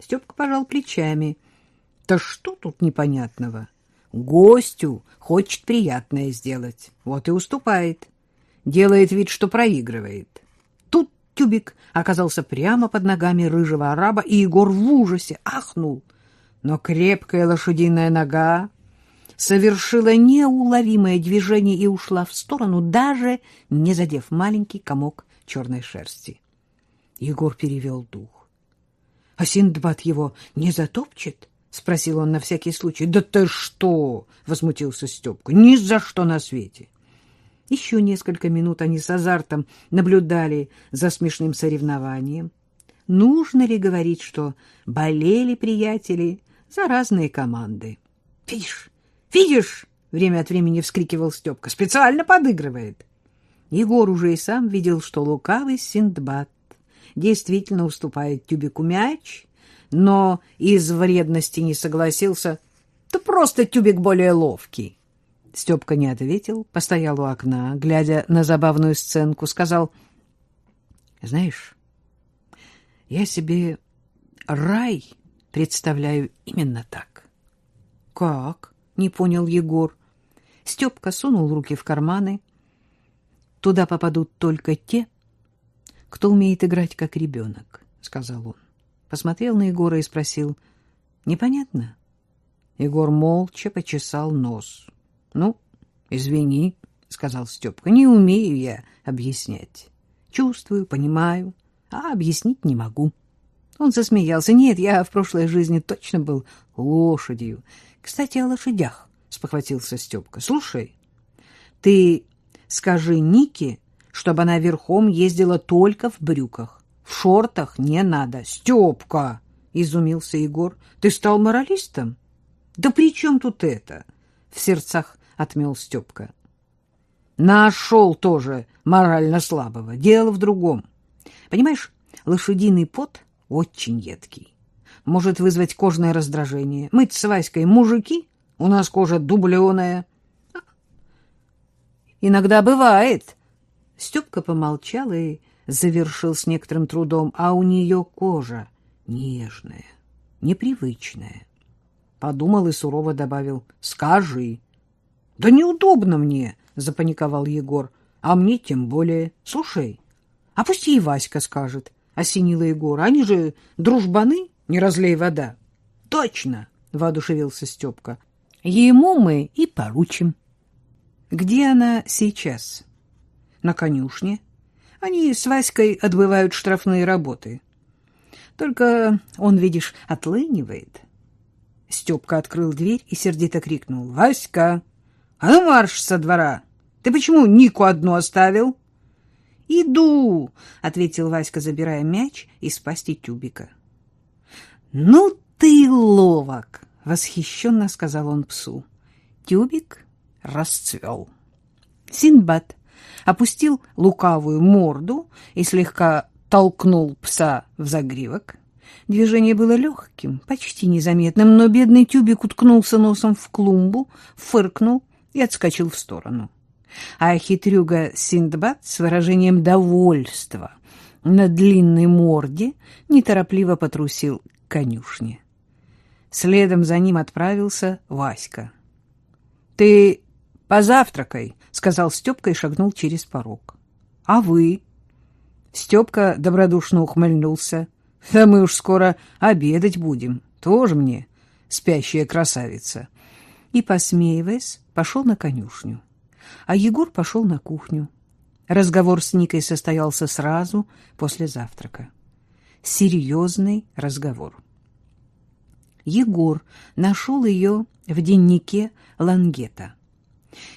Speaker 1: Степка пожал плечами. Да что тут непонятного? Гостю хочет приятное сделать. Вот и уступает. Делает вид, что проигрывает. Тут тюбик оказался прямо под ногами рыжего араба, и Егор в ужасе ахнул. Но крепкая лошадиная нога совершила неуловимое движение и ушла в сторону, даже не задев маленький комок черной шерсти. Егор перевел дух. — А Синдбад его не затопчет? — спросил он на всякий случай. — Да ты что? — возмутился Степка. — Ни за что на свете. Еще несколько минут они с азартом наблюдали за смешным соревнованием. Нужно ли говорить, что болели приятели за разные команды? — Видишь, видишь! — время от времени вскрикивал Степка. — Специально подыгрывает. Егор уже и сам видел, что лукавый Синдбад действительно уступает тюбику мяч, но из вредности не согласился. Да просто тюбик более ловкий. Степка не ответил, постоял у окна, глядя на забавную сценку, сказал, «Знаешь, я себе рай представляю именно так». «Как?» — не понял Егор. Степка сунул руки в карманы. «Туда попадут только те, кто умеет играть как ребенок, — сказал он. Посмотрел на Егора и спросил, — непонятно? Егор молча почесал нос. — Ну, извини, — сказал Степка, — не умею я объяснять. Чувствую, понимаю, а объяснить не могу. Он засмеялся. Нет, я в прошлой жизни точно был лошадью. Кстати, о лошадях, — спохватился Степка. — Слушай, ты скажи Нике, чтобы она верхом ездила только в брюках. В шортах не надо. Степка! — изумился Егор. — Ты стал моралистом? — Да при чем тут это? — в сердцах отмел Степка. — Нашел тоже морально слабого. Дело в другом. Понимаешь, лошадиный пот очень едкий. Может вызвать кожное раздражение. Мы с Васькой мужики, у нас кожа дубленая. — Иногда бывает, Степка помолчал и завершил с некоторым трудом, а у нее кожа нежная, непривычная. Подумал и сурово добавил, скажи. — Да неудобно мне, — запаниковал Егор, — а мне тем более. Слушай, а пусть и Васька скажет, — осенила Егор. Они же дружбаны, не разлей вода. — Точно, — воодушевился Степка. — Ему мы и поручим. — Где она сейчас? — на конюшне. Они с Васькой отбывают штрафные работы. Только он, видишь, отлынивает. Степка открыл дверь и сердито крикнул. — Васька, а ну марш со двора! Ты почему Нику одну оставил? — Иду, — ответил Васька, забирая мяч из пасти тюбика. — Ну ты ловок! — восхищенно сказал он псу. Тюбик расцвел. Синбад опустил лукавую морду и слегка толкнул пса в загривок. Движение было легким, почти незаметным, но бедный тюбик уткнулся носом в клумбу, фыркнул и отскочил в сторону. А хитрюга Синдбад с выражением довольства на длинной морде неторопливо потрусил к конюшне. Следом за ним отправился Васька. — Ты позавтракай, — сказал Степка и шагнул через порог. — А вы? Степка добродушно ухмыльнулся. — Да мы уж скоро обедать будем. Тоже мне спящая красавица. И, посмеиваясь, пошел на конюшню. А Егор пошел на кухню. Разговор с Никой состоялся сразу после завтрака. Серьезный разговор. Егор нашел ее в дневнике Лангета.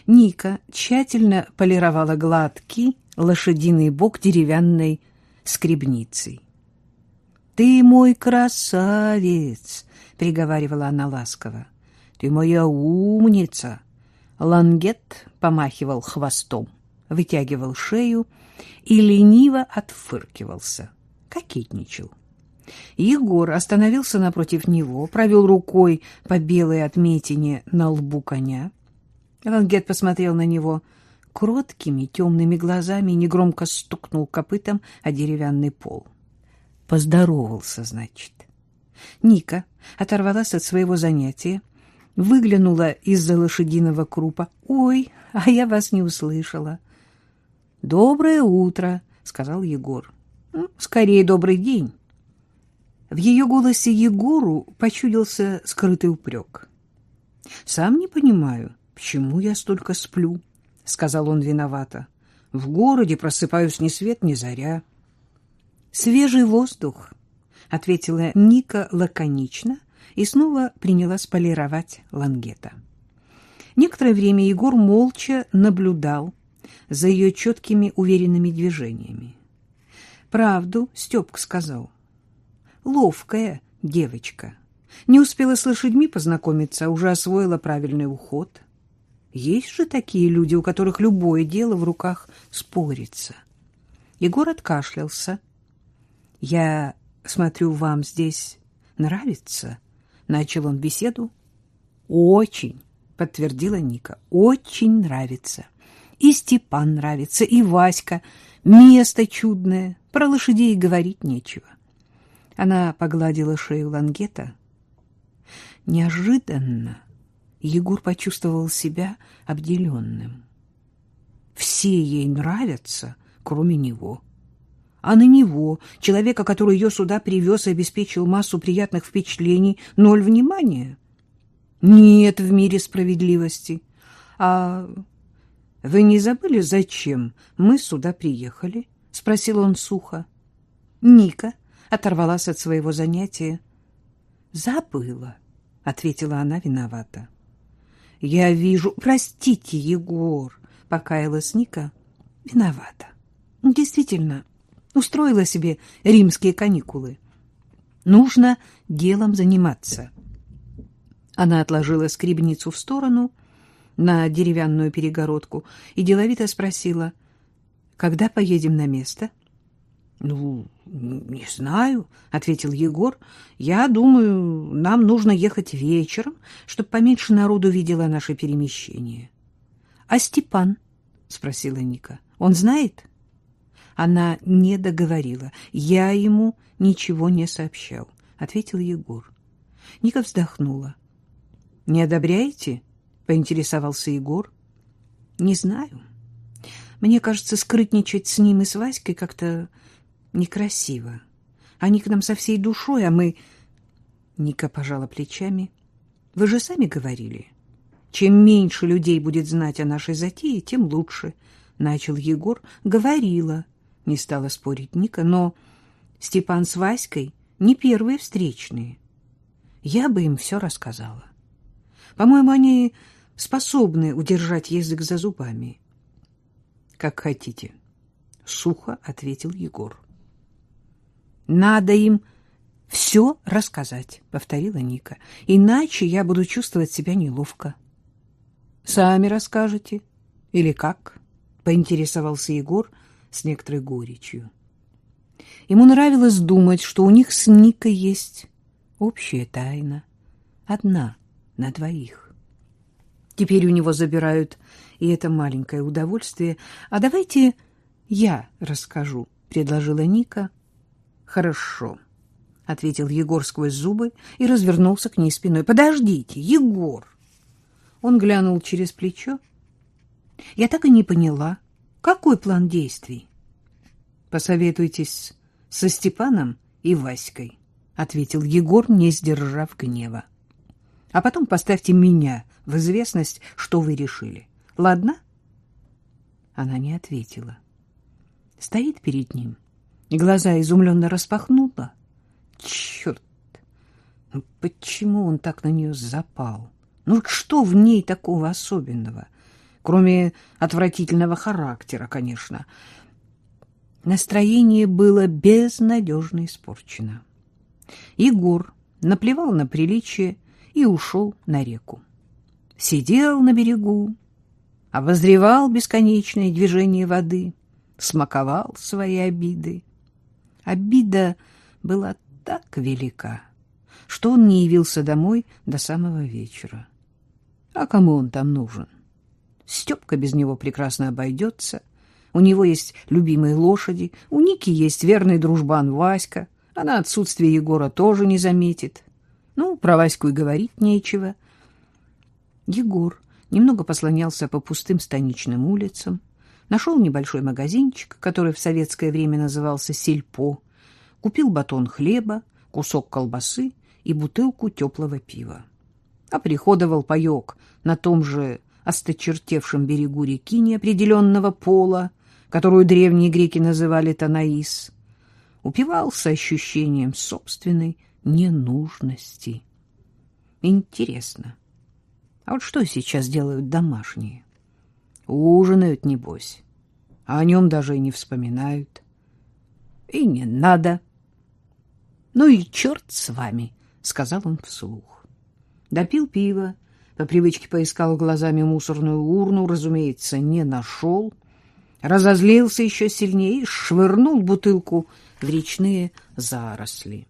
Speaker 1: Ника тщательно полировала гладкий лошадиный бок деревянной скребницей. — Ты мой красавец! — приговаривала она ласково. — Ты моя умница! Лангет помахивал хвостом, вытягивал шею и лениво отфыркивался, кокетничал. Егор остановился напротив него, провел рукой по белой отметине на лбу коня. Лангет посмотрел на него кроткими темными глазами и негромко стукнул копытом о деревянный пол. Поздоровался, значит. Ника оторвалась от своего занятия, выглянула из-за лошадиного крупа. «Ой, а я вас не услышала». «Доброе утро», — сказал Егор. «Скорее, добрый день». В ее голосе Егору почудился скрытый упрек. «Сам не понимаю, почему я столько сплю», — сказал он виновато. «В городе просыпаюсь ни свет, ни заря». «Свежий воздух», — ответила Ника лаконично и снова принялась полировать лангета. Некоторое время Егор молча наблюдал за ее четкими уверенными движениями. Правду Степка сказал — ловкая девочка. Не успела с лошадьми познакомиться, а уже освоила правильный уход. Есть же такие люди, у которых любое дело в руках спорится. Егор откашлялся. — Я смотрю, вам здесь нравится? — начал он беседу. — Очень, — подтвердила Ника, — очень нравится. И Степан нравится, и Васька. Место чудное, про лошадей говорить нечего. Она погладила шею лангета. Неожиданно Егор почувствовал себя обделенным. Все ей нравятся, кроме него. А на него, человека, который ее сюда привез и обеспечил массу приятных впечатлений, ноль внимания. Нет в мире справедливости. А вы не забыли, зачем мы сюда приехали? — спросил он сухо. Ника оторвалась от своего занятия. «Забыла», — ответила она виновата. «Я вижу... Простите, Егор», — покаялась Ника. «Виновата. Действительно, устроила себе римские каникулы. Нужно делом заниматься». Она отложила скребницу в сторону на деревянную перегородку и деловито спросила, «Когда поедем на место?» Ну, не знаю, ответил Егор. Я думаю, нам нужно ехать вечером, чтобы поменьше народу видело наше перемещение. А Степан? спросила Ника. Он знает? Она не договорила. Я ему ничего не сообщал, ответил Егор. Ника вздохнула. Не одобряете? поинтересовался Егор. Не знаю. Мне кажется, скрытничать с ним и с Васькой как-то некрасиво. Они к нам со всей душой, а мы... Ника пожала плечами. Вы же сами говорили. Чем меньше людей будет знать о нашей затее, тем лучше. Начал Егор. Говорила. Не стала спорить Ника, но Степан с Васькой не первые встречные. Я бы им все рассказала. По-моему, они способны удержать язык за зубами. — Как хотите, — сухо ответил Егор. Надо им все рассказать, — повторила Ника. Иначе я буду чувствовать себя неловко. — Сами расскажете? Или как? — поинтересовался Егор с некоторой горечью. Ему нравилось думать, что у них с Никой есть общая тайна, одна на двоих. Теперь у него забирают и это маленькое удовольствие. А давайте я расскажу, — предложила Ника. — Хорошо, — ответил Егор сквозь зубы и развернулся к ней спиной. — Подождите, Егор! Он глянул через плечо. Я так и не поняла, какой план действий? — Посоветуйтесь со Степаном и Васькой, — ответил Егор, не сдержав гнева. — А потом поставьте меня в известность, что вы решили. Ладно? Она не ответила. Стоит перед ним, глаза изумленно распахнула. Черт! Ну почему он так на нее запал? Ну что в ней такого особенного? Кроме отвратительного характера, конечно. — Настроение было безнадежно испорчено. Егор наплевал на приличие и ушел на реку. Сидел на берегу, обозревал бесконечное движение воды, смаковал свои обиды. Обида была так велика, что он не явился домой до самого вечера. А кому он там нужен? Степка без него прекрасно обойдется — у него есть любимые лошади, у Ники есть верный дружбан Васька. Она отсутствие Егора тоже не заметит. Ну, про Ваську и говорить нечего. Егор немного послонялся по пустым станичным улицам, нашел небольшой магазинчик, который в советское время назывался «Сельпо», купил батон хлеба, кусок колбасы и бутылку теплого пива. А приходовал паек на том же осточертевшем берегу реки неопределенного пола, которую древние греки называли Танаис, упивался ощущением собственной ненужности. Интересно, а вот что сейчас делают домашние? Ужинают, небось, а о нем даже и не вспоминают. И не надо. Ну и черт с вами, — сказал он вслух. Допил пиво, по привычке поискал глазами мусорную урну, разумеется, не нашел — разозлился еще сильнее и швырнул бутылку в речные заросли.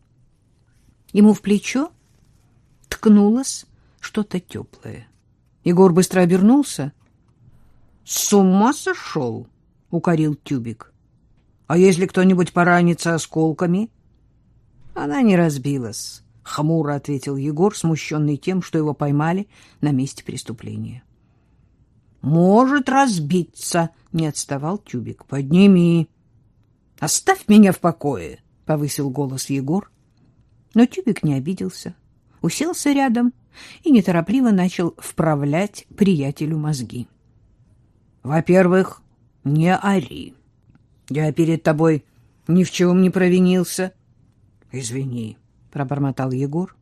Speaker 1: Ему в плечо ткнулось что-то теплое. Егор быстро обернулся. — С ума сошел? — укорил тюбик. — А если кто-нибудь поранится осколками? — Она не разбилась, — хмуро ответил Егор, смущенный тем, что его поймали на месте преступления. — Может разбиться, — не отставал Тюбик. — Подними. — Оставь меня в покое, — повысил голос Егор. Но Тюбик не обиделся, уселся рядом и неторопливо начал вправлять приятелю мозги. — Во-первых, не ори. Я перед тобой ни в чем не провинился. — Извини, — пробормотал Егор.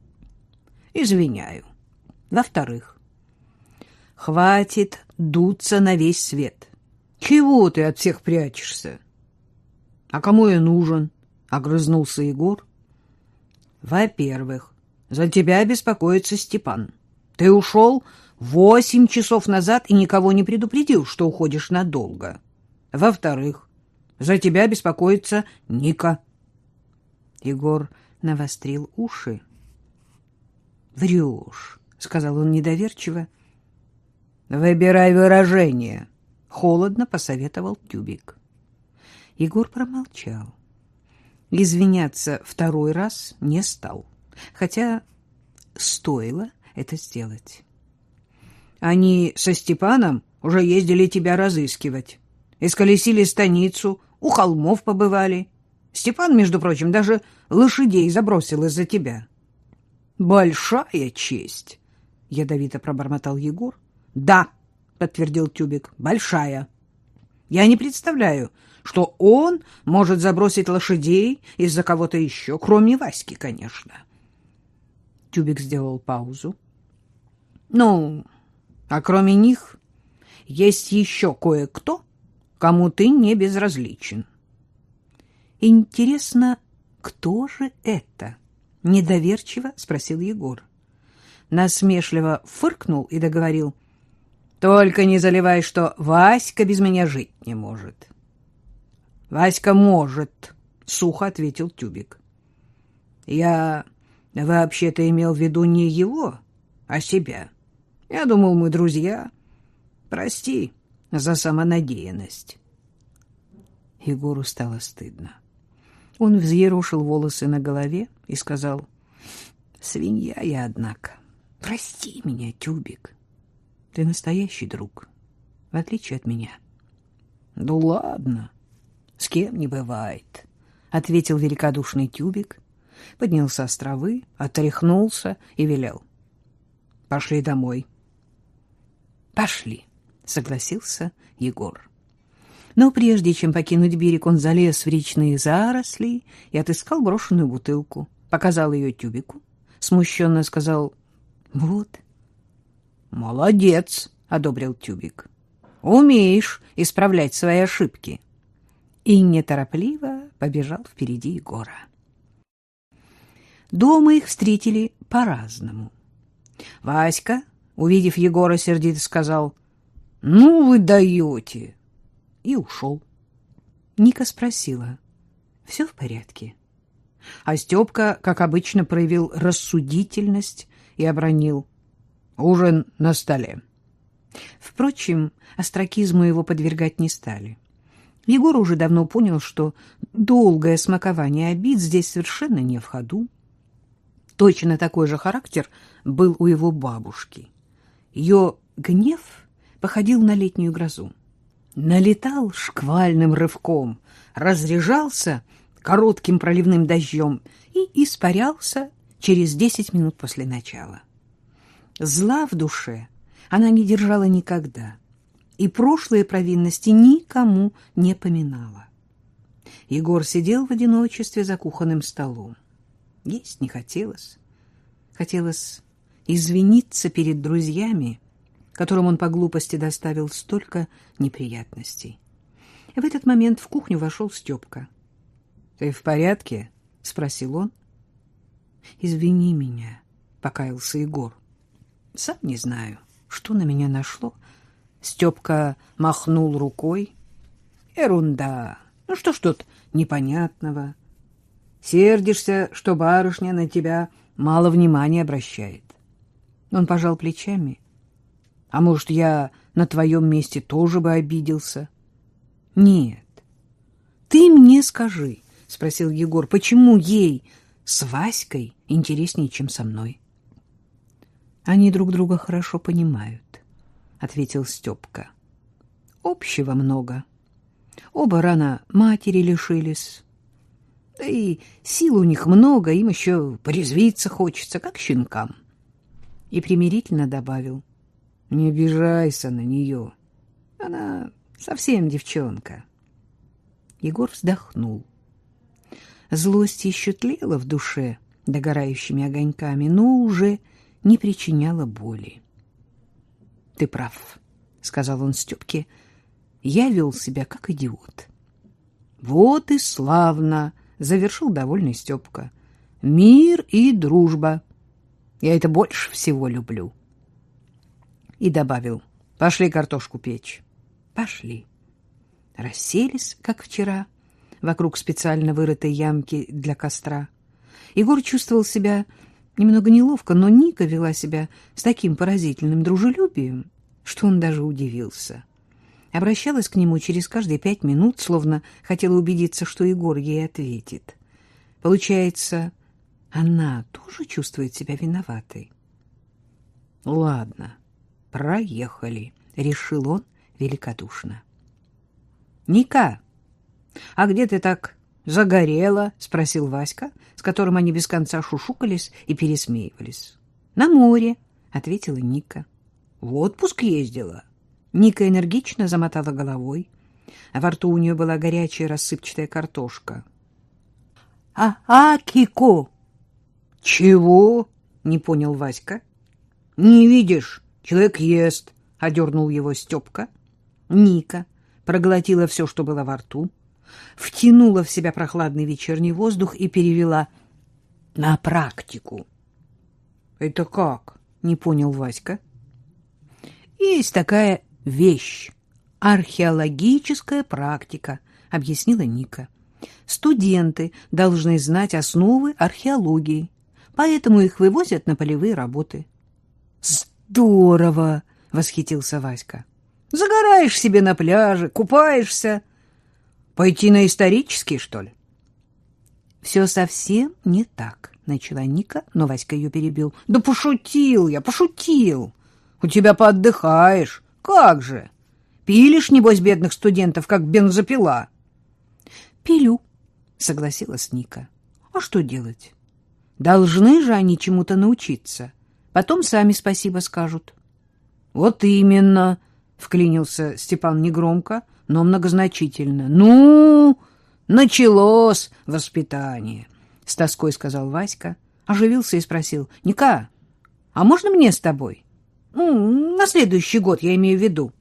Speaker 1: — Извиняю. Во-вторых, хватит дуться на весь свет. Чего ты от всех прячешься? А кому я нужен? Огрызнулся Егор. Во-первых, за тебя беспокоится Степан. Ты ушел восемь часов назад и никого не предупредил, что уходишь надолго. Во-вторых, за тебя беспокоится Ника. Егор навострил уши. Врешь, сказал он недоверчиво. Выбирай выражение, холодно посоветовал Тюбик. Егор промолчал. Извиняться второй раз не стал, хотя стоило это сделать. Они со Степаном уже ездили тебя разыскивать. Исколесили станицу, у холмов побывали. Степан, между прочим, даже лошадей забросил из-за тебя. — Большая честь! — ядовито пробормотал Егор. — Да, — подтвердил Тюбик, — большая. Я не представляю, что он может забросить лошадей из-за кого-то еще, кроме Васьки, конечно. Тюбик сделал паузу. — Ну, а кроме них есть еще кое-кто, кому ты не безразличен. — Интересно, кто же это? — недоверчиво спросил Егор. Насмешливо фыркнул и договорил — только не заливай, что Васька без меня жить не может. Васька может, — сухо ответил Тюбик. «Я вообще-то имел в виду не его, а себя. Я думал, мы друзья. Прости за самонадеянность».
Speaker 2: Егору стало стыдно. Он взъерошил волосы на голове и сказал, «Свинья я, однако. Прости меня, Тюбик. Ты настоящий друг, в отличие от меня».
Speaker 1: «Ну ладно, с кем не бывает», — ответил великодушный Тюбик, поднялся с травы, отряхнулся и велел. «Пошли домой».
Speaker 2: «Пошли», — согласился Егор. Но прежде чем покинуть берег, он залез в речные заросли и отыскал брошенную бутылку, показал ее Тюбику, смущенно сказал «Вот».
Speaker 1: «Молодец», — одобрил Тюбик. «Умеешь исправлять свои ошибки».
Speaker 2: И неторопливо побежал впереди Егора. Дома их встретили по-разному.
Speaker 1: Васька, увидев Егора, сердито сказал, «Ну вы даете!»
Speaker 2: и ушел. Ника спросила, «Все в порядке?»
Speaker 1: А Степка, как обычно, проявил рассудительность и обронил, «Ужин на столе».
Speaker 2: Впрочем, остракизму его подвергать не стали. Егор уже давно понял, что долгое смакование обид здесь совершенно не в ходу. Точно такой же характер был у его бабушки. Ее гнев походил на летнюю грозу налетал шквальным рывком, разряжался коротким проливным дождем и испарялся через десять минут после начала. Зла в душе она не держала никогда и прошлые провинности никому не поминала. Егор сидел в одиночестве за кухонным столом. Есть не хотелось. Хотелось извиниться перед друзьями, которым он по глупости доставил столько неприятностей. В этот момент в кухню вошел Степка. — Ты в порядке? — спросил он. — Извини меня, — покаялся Егор. — Сам не знаю, что на меня нашло. Степка махнул рукой. — Ерунда. Ну что ж тут непонятного? Сердишься, что барышня на тебя мало внимания обращает. Он пожал плечами — а может, я на твоем месте тоже бы обиделся? — Нет. — Ты мне скажи, — спросил Егор, — почему ей с Васькой интереснее, чем со мной? — Они друг друга хорошо понимают, — ответил Степка. — Общего много. Оба рано матери лишились. Да и сил у них много, им еще порезвиться хочется, как щенкам. И примирительно добавил — не обижайся на нее. Она совсем девчонка. Егор вздохнул. Злость еще тлела в душе догорающими огоньками, но уже не причиняла боли. — Ты прав, — сказал он Степке. — Я вел себя как идиот. — Вот и славно, — завершил довольный Степка. — Мир и дружба. Я это больше всего люблю. — и добавил, пошли картошку печь. Пошли. Расселись, как вчера, вокруг специально вырытой ямки для костра. Егор чувствовал себя немного неловко, но Ника вела себя с таким поразительным дружелюбием, что он даже удивился. Обращалась к нему через каждые пять минут, словно хотела убедиться, что Егор ей ответит. Получается, она тоже чувствует себя виноватой. Ладно, проехали, — решил он великодушно. — Ника, а где ты так загорела? — спросил Васька, с которым они без конца шушукались и пересмеивались. — На море, — ответила Ника. — В отпуск ездила. Ника энергично замотала головой. а Во рту у нее была горячая рассыпчатая картошка. — А, а, Кико! — Чего? — не понял Васька. — Не видишь? Человек ест, — одернул его Степка. Ника проглотила все, что было во рту, втянула в себя прохладный вечерний воздух и перевела на практику. — Это как? — не понял Васька. — Есть такая вещь — археологическая практика, — объяснила Ника. Студенты должны знать основы археологии, поэтому их вывозят на полевые работы.
Speaker 1: Здорово, восхитился Васька. Загораешь себе на пляже, купаешься. Пойти на исторический, что ли?
Speaker 2: Все совсем не так, начала Ника, но Васька ее перебил.
Speaker 1: Да пошутил я, пошутил. У тебя поотдыхаешь. Как же? Пилишь, небось, бедных студентов, как бензопила.
Speaker 2: Пилю, согласилась Ника. А что делать? Должны же они чему-то научиться. Потом сами спасибо скажут.
Speaker 1: Вот именно, вклинился Степан негромко, но многозначительно. Ну, началось воспитание, с тоской сказал Васька, оживился и спросил: "Ника, а можно мне с тобой? Ну, на следующий год, я имею в виду".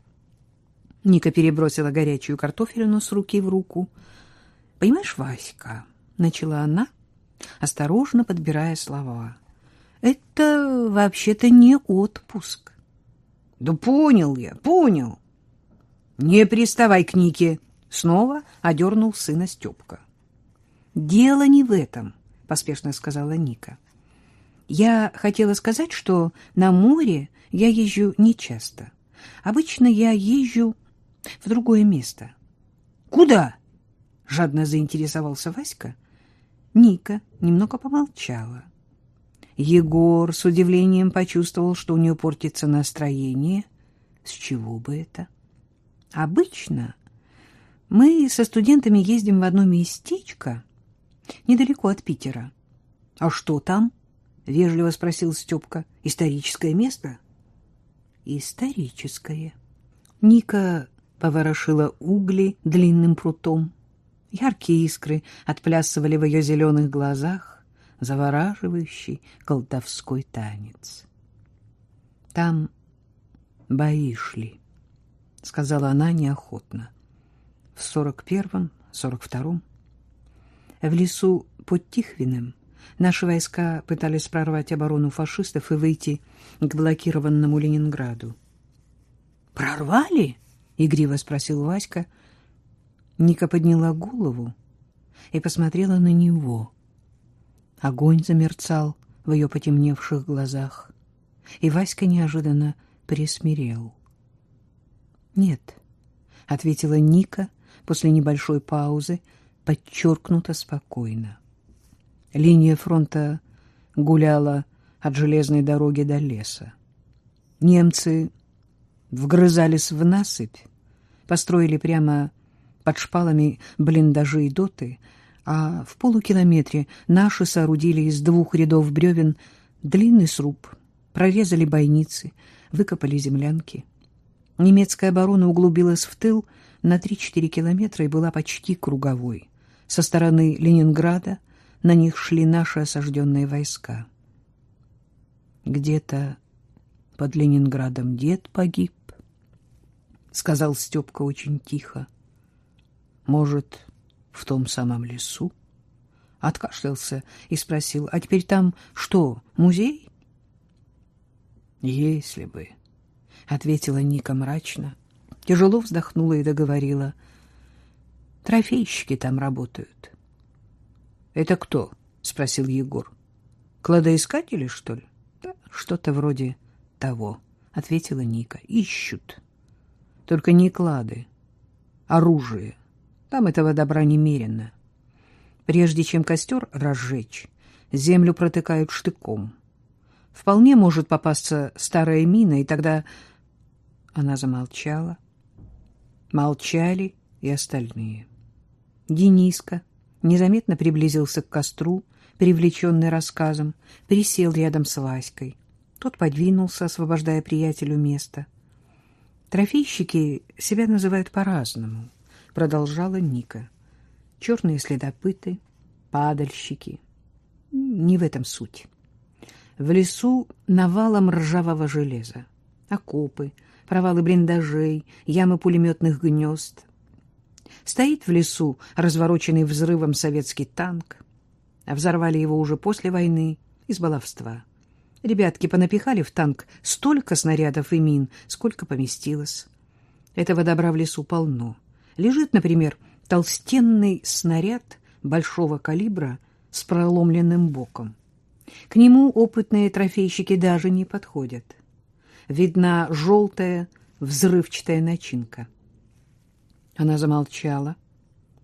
Speaker 2: Ника перебросила горячую картофелину с руки в руку. "Понимаешь, Васька", начала она, осторожно подбирая слова. Это вообще-то не отпуск.
Speaker 1: Да понял я, понял. Не приставай к Нике, снова одернул сына Степка.
Speaker 2: Дело не в этом, поспешно сказала Ника. Я хотела сказать, что на море я езжу нечасто. Обычно я езжу в другое место.
Speaker 1: Куда? жадно заинтересовался Васька.
Speaker 2: Ника немного помолчала. Егор с удивлением почувствовал, что у нее портится настроение. С чего бы это? Обычно мы со студентами ездим в одно местечко недалеко от Питера.
Speaker 1: — А что там? — вежливо спросил Степка. — Историческое место?
Speaker 2: — Историческое. Ника поворошила угли длинным прутом. Яркие искры отплясывали в ее зеленых глазах завораживающий колдовской танец. Там бои шли, сказала она неохотно. В сорок первом, сорок втором в лесу под Тихвиным наши войска пытались прорвать оборону фашистов и выйти к блокированному Ленинграду.
Speaker 1: Прорвали? игриво спросил Васька.
Speaker 2: Ника подняла голову и посмотрела на него. Огонь замерцал в ее потемневших глазах, и Васька неожиданно присмирел. «Нет», — ответила Ника после небольшой паузы, подчеркнуто спокойно. Линия фронта гуляла от железной дороги до леса. Немцы вгрызались в насыпь, построили прямо под шпалами блиндажи и доты — а в полукилометре наши соорудили из двух рядов бревен длинный сруб, прорезали бойницы, выкопали землянки. Немецкая оборона углубилась в тыл на 3-4 километра и была почти круговой. Со стороны Ленинграда на них шли наши осажденные войска. Где-то под Ленинградом дед погиб, — сказал Степка очень тихо. Может, в том самом лесу. Откашлялся и спросил, а теперь там что, музей? Если бы, — ответила Ника мрачно, тяжело вздохнула и договорила, трофейщики там работают. — Это кто? — спросил Егор. — Кладоискатели, что ли? Да, что-то вроде того, — ответила Ника. — Ищут. Только не клады, оружие. — там этого добра немерено. Прежде чем костер разжечь, землю протыкают штыком. Вполне может попасться старая мина, и тогда... Она замолчала. Молчали и остальные. Дениска незаметно приблизился к костру, привлеченный рассказом, присел рядом с Васькой. Тот подвинулся, освобождая приятелю место. Трофейщики себя называют по-разному продолжала Ника. Черные следопыты, падальщики. Не в этом суть. В лесу навалом ржавого железа. Окопы, провалы блиндажей, ямы пулеметных гнезд. Стоит в лесу развороченный взрывом советский танк. А взорвали его уже после войны из баловства. Ребятки понапихали в танк столько снарядов и мин, сколько поместилось. Этого добра в лесу полно. Лежит, например, толстенный снаряд большого калибра с проломленным боком. К нему опытные трофейщики даже не подходят. Видна желтая взрывчатая начинка. Она замолчала,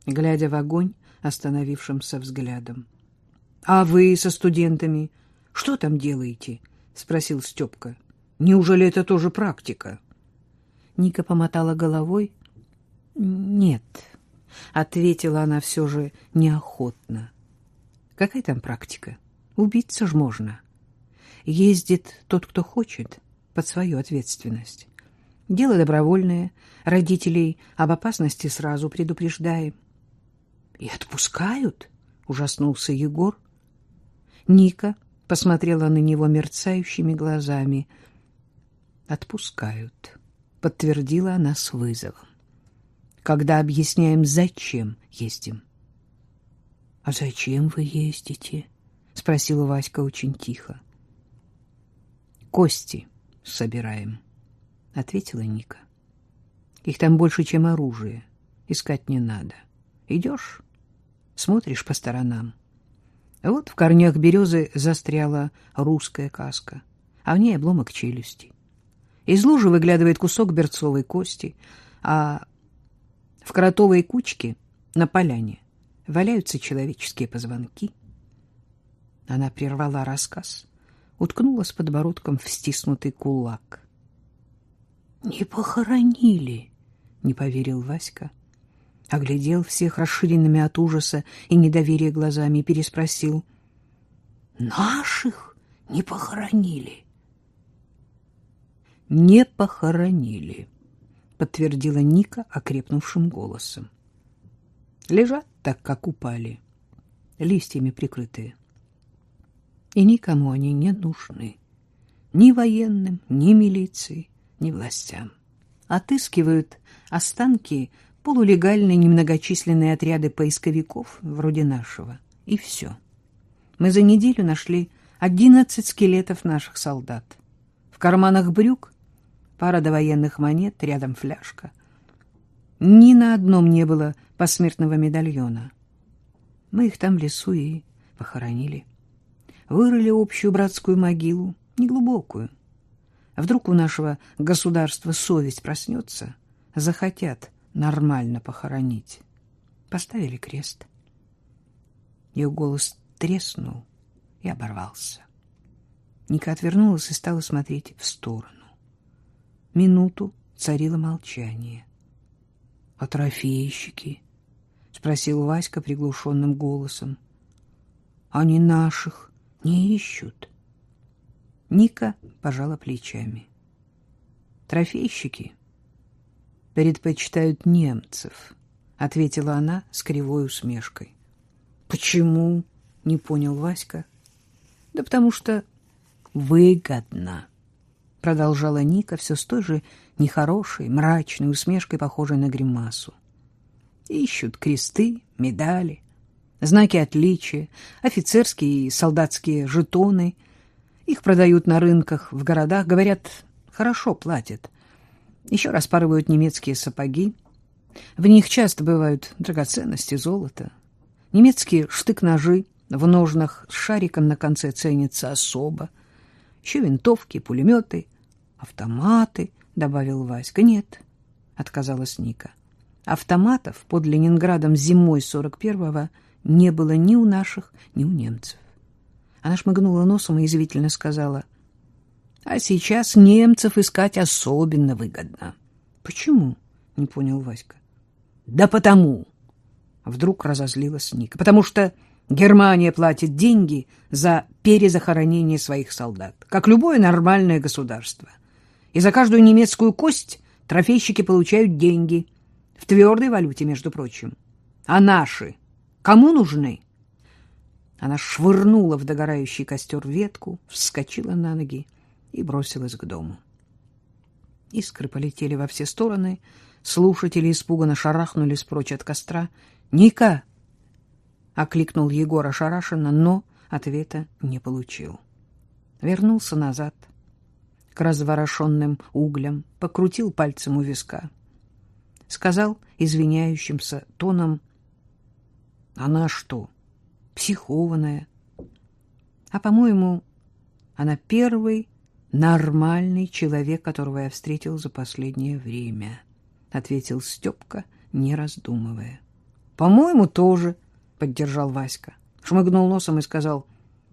Speaker 2: глядя в огонь остановившимся взглядом. — А вы со студентами что там делаете? — спросил Степка. — Неужели это тоже практика? Ника помотала головой. — Нет, — ответила она все же неохотно. — Какая там практика? Убиться ж можно. Ездит тот, кто хочет, под свою ответственность. Дело добровольное, родителей об опасности сразу предупреждаем. — И отпускают? — ужаснулся Егор. Ника посмотрела на него мерцающими глазами. — Отпускают, — подтвердила она с вызовом. — Когда объясняем, зачем ездим. — А зачем вы ездите? — спросила Васька очень тихо. — Кости собираем. —— ответила Ника. Их там больше, чем оружие. Искать не надо. Идешь, смотришь по сторонам. Вот в корнях березы застряла русская каска, а в ней обломок челюсти. Из лужи выглядывает кусок берцовой кости, а в кротовой кучке на поляне валяются человеческие позвонки. Она прервала рассказ, уткнулась подбородком в стиснутый кулак. Не похоронили, не поверил Васька. Оглядел всех расширенными от ужаса и недоверия глазами и переспросил. Наших не похоронили. Не похоронили, подтвердила Ника окрепнувшим голосом. Лежат так, как упали, листьями прикрытые. И никому они не нужны. Ни военным, ни милиции, ни властям. Отыскивают останки полулегальные немногочисленные отряды поисковиков, вроде нашего. И все. Мы за неделю нашли одиннадцать скелетов наших солдат. В карманах брюк пара довоенных монет, рядом фляжка. Ни на одном не было посмертного медальона. Мы их там в лесу и похоронили. Вырыли общую братскую могилу, неглубокую, а вдруг у нашего государства совесть проснется, захотят нормально похоронить. Поставили крест. Ее голос треснул и оборвался. Ника отвернулась и стала смотреть в сторону. Минуту царило молчание. — А трофейщики? — спросил Васька приглушенным голосом. — Они наших не ищут. Ника пожала плечами. Трофейщики предпочитают немцев, ответила она с кривой усмешкой. Почему? не понял Васька. Да потому что выгодно, продолжала Ника все с той же нехорошей, мрачной усмешкой, похожей на гримасу. Ищут кресты, медали, знаки отличия, офицерские и солдатские жетоны — их продают на рынках в городах, говорят, хорошо платят. Еще распарывают немецкие сапоги. В них часто бывают драгоценности, золото. Немецкие штык-ножи в ножнах с шариком на конце ценятся особо. Еще винтовки, пулеметы, автоматы, — добавил Васька. Нет, — отказалась Ника. Автоматов под Ленинградом зимой 41-го не было ни у наших, ни у немцев. Она шмыгнула носом и извительно сказала, «А сейчас немцев искать особенно выгодно». «Почему?» — не понял Васька. «Да потому!» — вдруг разозлилась Ника. «Потому что Германия платит деньги за перезахоронение своих солдат, как любое нормальное государство. И за каждую немецкую кость трофейщики получают деньги, в твердой валюте, между прочим. А наши кому нужны?» Она швырнула в догорающий костер ветку, вскочила на ноги и бросилась к дому. Искры полетели во все стороны, слушатели испуганно шарахнулись прочь от костра. «Ника!» — окликнул Егор ошарашенно, но ответа не получил. Вернулся назад к разворошенным углям, покрутил пальцем у виска. сказал извиняющимся тоном. Она что, психованная? А, по-моему, она первый нормальный человек, которого я встретил за последнее время, — ответил Степка, не раздумывая. — По-моему, тоже, — поддержал Васька. Шмыгнул носом и сказал,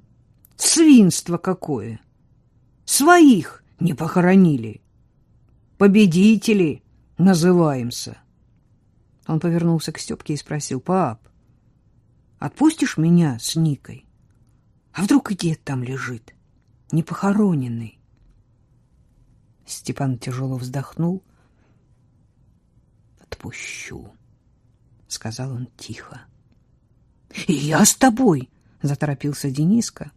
Speaker 2: — свинство какое! Своих не похоронили. Победители называемся. Он повернулся к Степке и спросил, — Пап, отпустишь меня с Никой? А вдруг и дед там лежит, не похороненный? Степан тяжело вздохнул. «Отпущу», — сказал он тихо. «И я с тобой», — заторопился Дениска.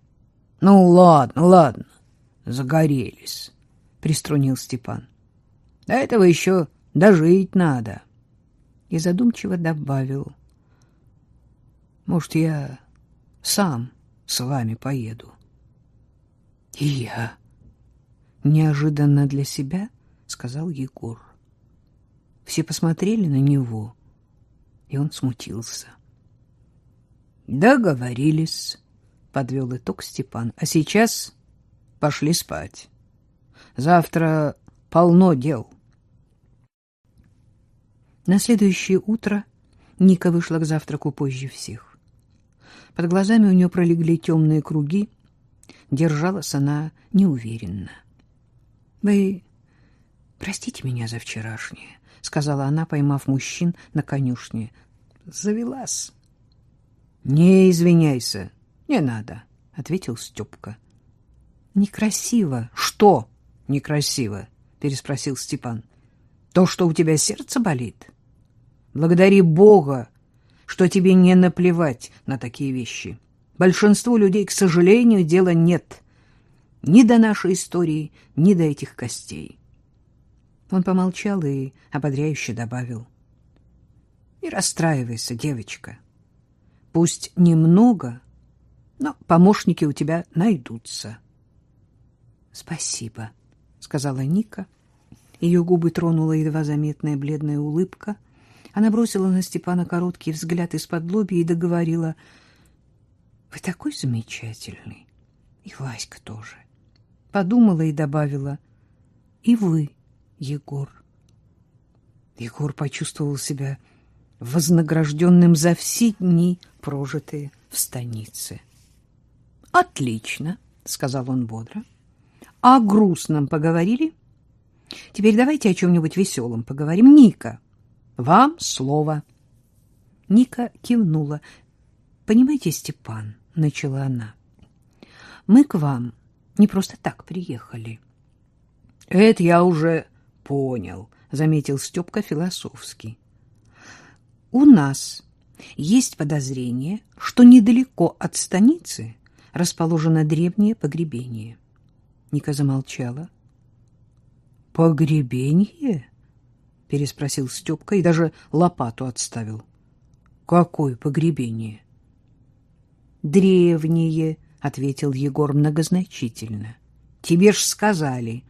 Speaker 2: «Ну, ладно, ладно, загорелись», — приструнил Степан. «До этого еще дожить надо». И задумчиво добавил. «Может, я сам с вами поеду?» «И я», неожиданно для себя сказал Егор. Все посмотрели на него, и он смутился. Договорились, подвел итог Степан. А сейчас пошли спать. Завтра полно дел. На следующее утро Ника вышла к завтраку позже всех. Под глазами у нее пролегли темные круги, держалась она неуверенно. — Вы простите меня за вчерашнее, — сказала она, поймав мужчин на конюшне. — Завелась. — Не извиняйся, не надо, — ответил Степка. — Некрасиво. — Что некрасиво? — переспросил Степан. — То, что у тебя сердце болит? Благодари Бога, что тебе не наплевать на такие вещи. Большинству людей, к сожалению, дела нет — ни до нашей истории, ни до этих костей. Он помолчал и ободряюще добавил. — Не расстраивайся, девочка. Пусть немного, но помощники у тебя найдутся. — Спасибо, — сказала Ника. Ее губы тронула едва заметная бледная улыбка. Она бросила на Степана короткий взгляд из-под лобья и договорила. — Вы такой замечательный. И Васька тоже. — подумала и добавила. И вы, Егор. Егор почувствовал себя вознагражденным за все дни, прожитые в станице. «Отлично», — сказал он бодро. «О грустном поговорили? Теперь давайте о чем-нибудь веселом поговорим. Ника, вам слово». Ника кивнула. «Понимаете, Степан», — начала она, — «мы к вам не просто так приехали. — Это я уже понял, — заметил Степка философски. — У нас есть подозрение, что недалеко от станицы расположено древнее погребение. Ника замолчала. — Погребение? — переспросил Степка и даже лопату отставил. — Какое погребение? — Древнее, —— ответил Егор многозначительно. — Тебе ж сказали.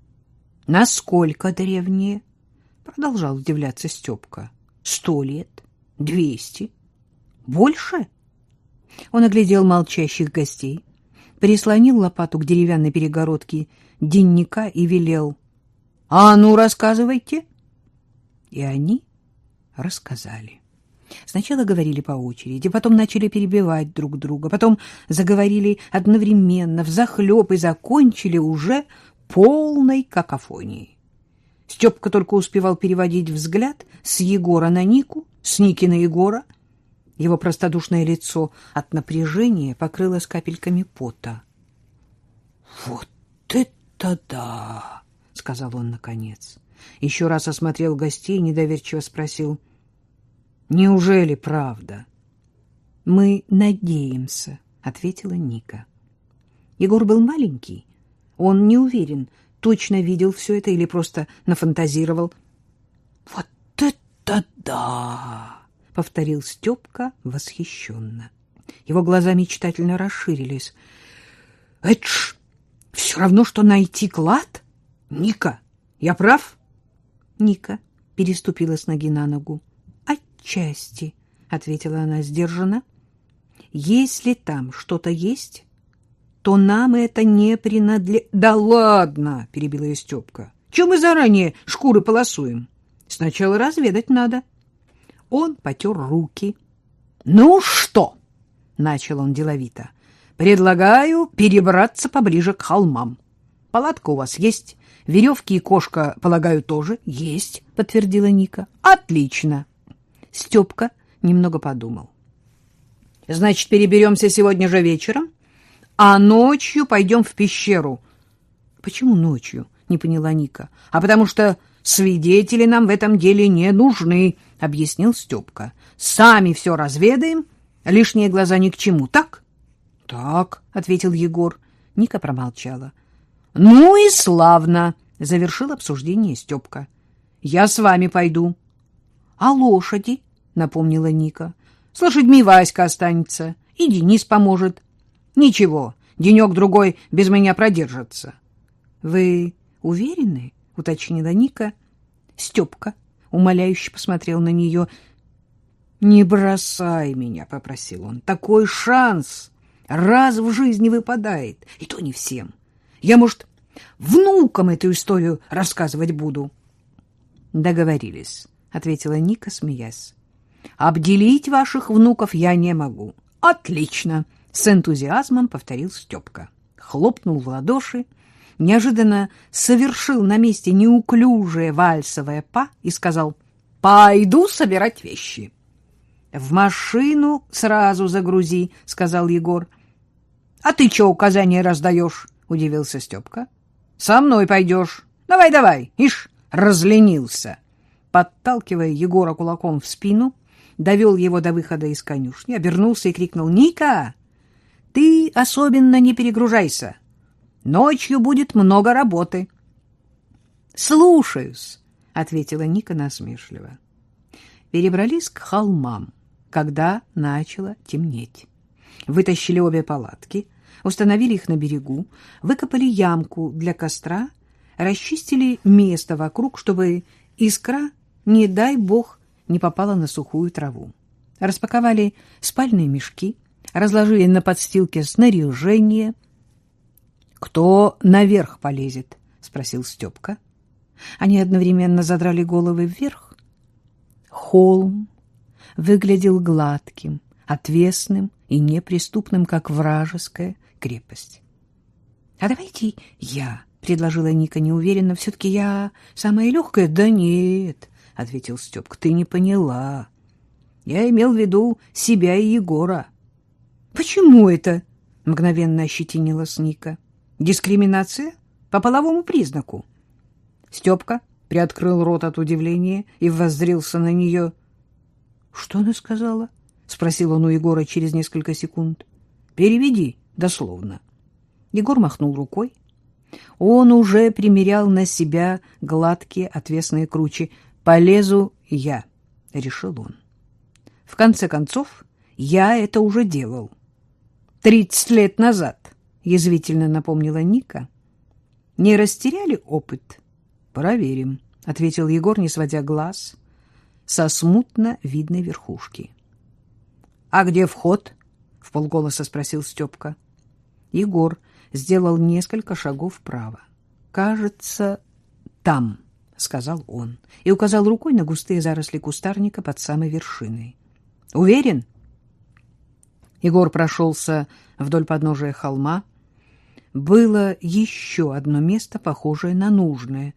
Speaker 2: — Насколько древнее? — продолжал удивляться Степка. — Сто лет? Двести? Больше? Он оглядел молчащих гостей, прислонил лопату к деревянной перегородке денника и велел. — А ну, рассказывайте! И они рассказали. Сначала говорили по очереди, потом начали перебивать друг друга, потом заговорили одновременно, взахлеб и закончили уже полной какофонией. Степка только успевал переводить взгляд с Егора на Нику, с Ники на Егора. Его простодушное лицо от напряжения покрылось капельками пота. — Вот это да! — сказал он наконец. Еще раз осмотрел гостей и недоверчиво спросил — Неужели правда? Мы надеемся, ответила Ника. Егор был маленький. Он не уверен, точно видел все это или просто нафантазировал. Вот это да, повторил Степка восхищенно. Его глаза мечтательно расширились. Это ж все равно что найти клад? Ника, я прав? Ника переступила с ноги на ногу. «Отчасти», — ответила она сдержанно. «Если там что-то есть, то нам это не принадлежит...» «Да ладно!» — перебила ее Степка. «Чего мы заранее шкуры полосуем? Сначала разведать надо». Он потер руки. «Ну что?» — начал он деловито. «Предлагаю перебраться поближе к холмам. Палатка у вас есть?» Веревки и кошка, полагаю, тоже есть, подтвердила Ника. Отлично. Степка немного подумал. Значит, переберемся сегодня же вечером, а ночью пойдем в пещеру. Почему ночью? Не поняла Ника. А потому что свидетели нам в этом деле не нужны, объяснил Степка. Сами все разведаем, лишние глаза ни к чему, так? Так, ответил Егор. Ника промолчала. Ну и славно, завершил обсуждение Степка. Я с вами пойду. А лошади? напомнила Ника. С лошадьми Васька останется, и Денис поможет. Ничего, денек другой без меня продержится. Вы уверены? Уточнила Ника. Степка умоляюще посмотрел на нее. Не бросай меня, попросил он. Такой шанс раз в жизни выпадает, и то не всем. Я, может, внукам эту историю рассказывать буду. Договорились, ответила Ника, смеясь. Обделить ваших внуков я не могу. Отлично, с энтузиазмом повторил Степка. Хлопнул в ладоши, неожиданно совершил на месте неуклюжее вальсовое па и сказал: "Пойду собирать вещи". В машину сразу загрузи, сказал Егор. А ты что указания раздаешь? удивился Степка. Со мной пойдешь. Давай, давай. Ишь, разленился. Подталкивая Егора кулаком в спину, довел его до выхода из конюшни, обернулся и крикнул «Ника, ты особенно не перегружайся. Ночью будет много работы». «Слушаюсь», — ответила Ника насмешливо. Перебрались к холмам, когда начало темнеть. Вытащили обе палатки — установили их на берегу, выкопали ямку для костра, расчистили место вокруг, чтобы искра, не дай бог, не попала на сухую траву. Распаковали спальные мешки, разложили на подстилке снаряжение. «Кто наверх полезет?» — спросил Степка. Они одновременно задрали головы вверх. Холм выглядел гладким, отвесным и неприступным, как вражеская крепость. — А давайте я, — предложила Ника неуверенно, — все-таки я самая легкая. — Да нет, — ответил Степка, — ты не поняла. Я имел в виду себя и Егора. — Почему это? — мгновенно ощетинилась Ника. — Дискриминация по половому признаку. Степка приоткрыл рот от удивления и воззрился на нее. — Что она сказала? — спросил он у Егора через несколько секунд. — Переведи дословно. Егор махнул рукой. Он уже примерял на себя гладкие отвесные кручи. «Полезу я», — решил он. В конце концов, я это уже делал. «Тридцать лет назад», — язвительно напомнила Ника. «Не растеряли опыт?» «Проверим», — ответил Егор, не сводя глаз со смутно видной верхушки. «А где вход?» — вполголоса спросил Степка. Егор сделал несколько шагов вправо. «Кажется, там», — сказал он, и указал рукой на густые заросли кустарника под самой вершиной. «Уверен?» Егор прошелся вдоль подножия холма. Было еще одно место, похожее на нужное.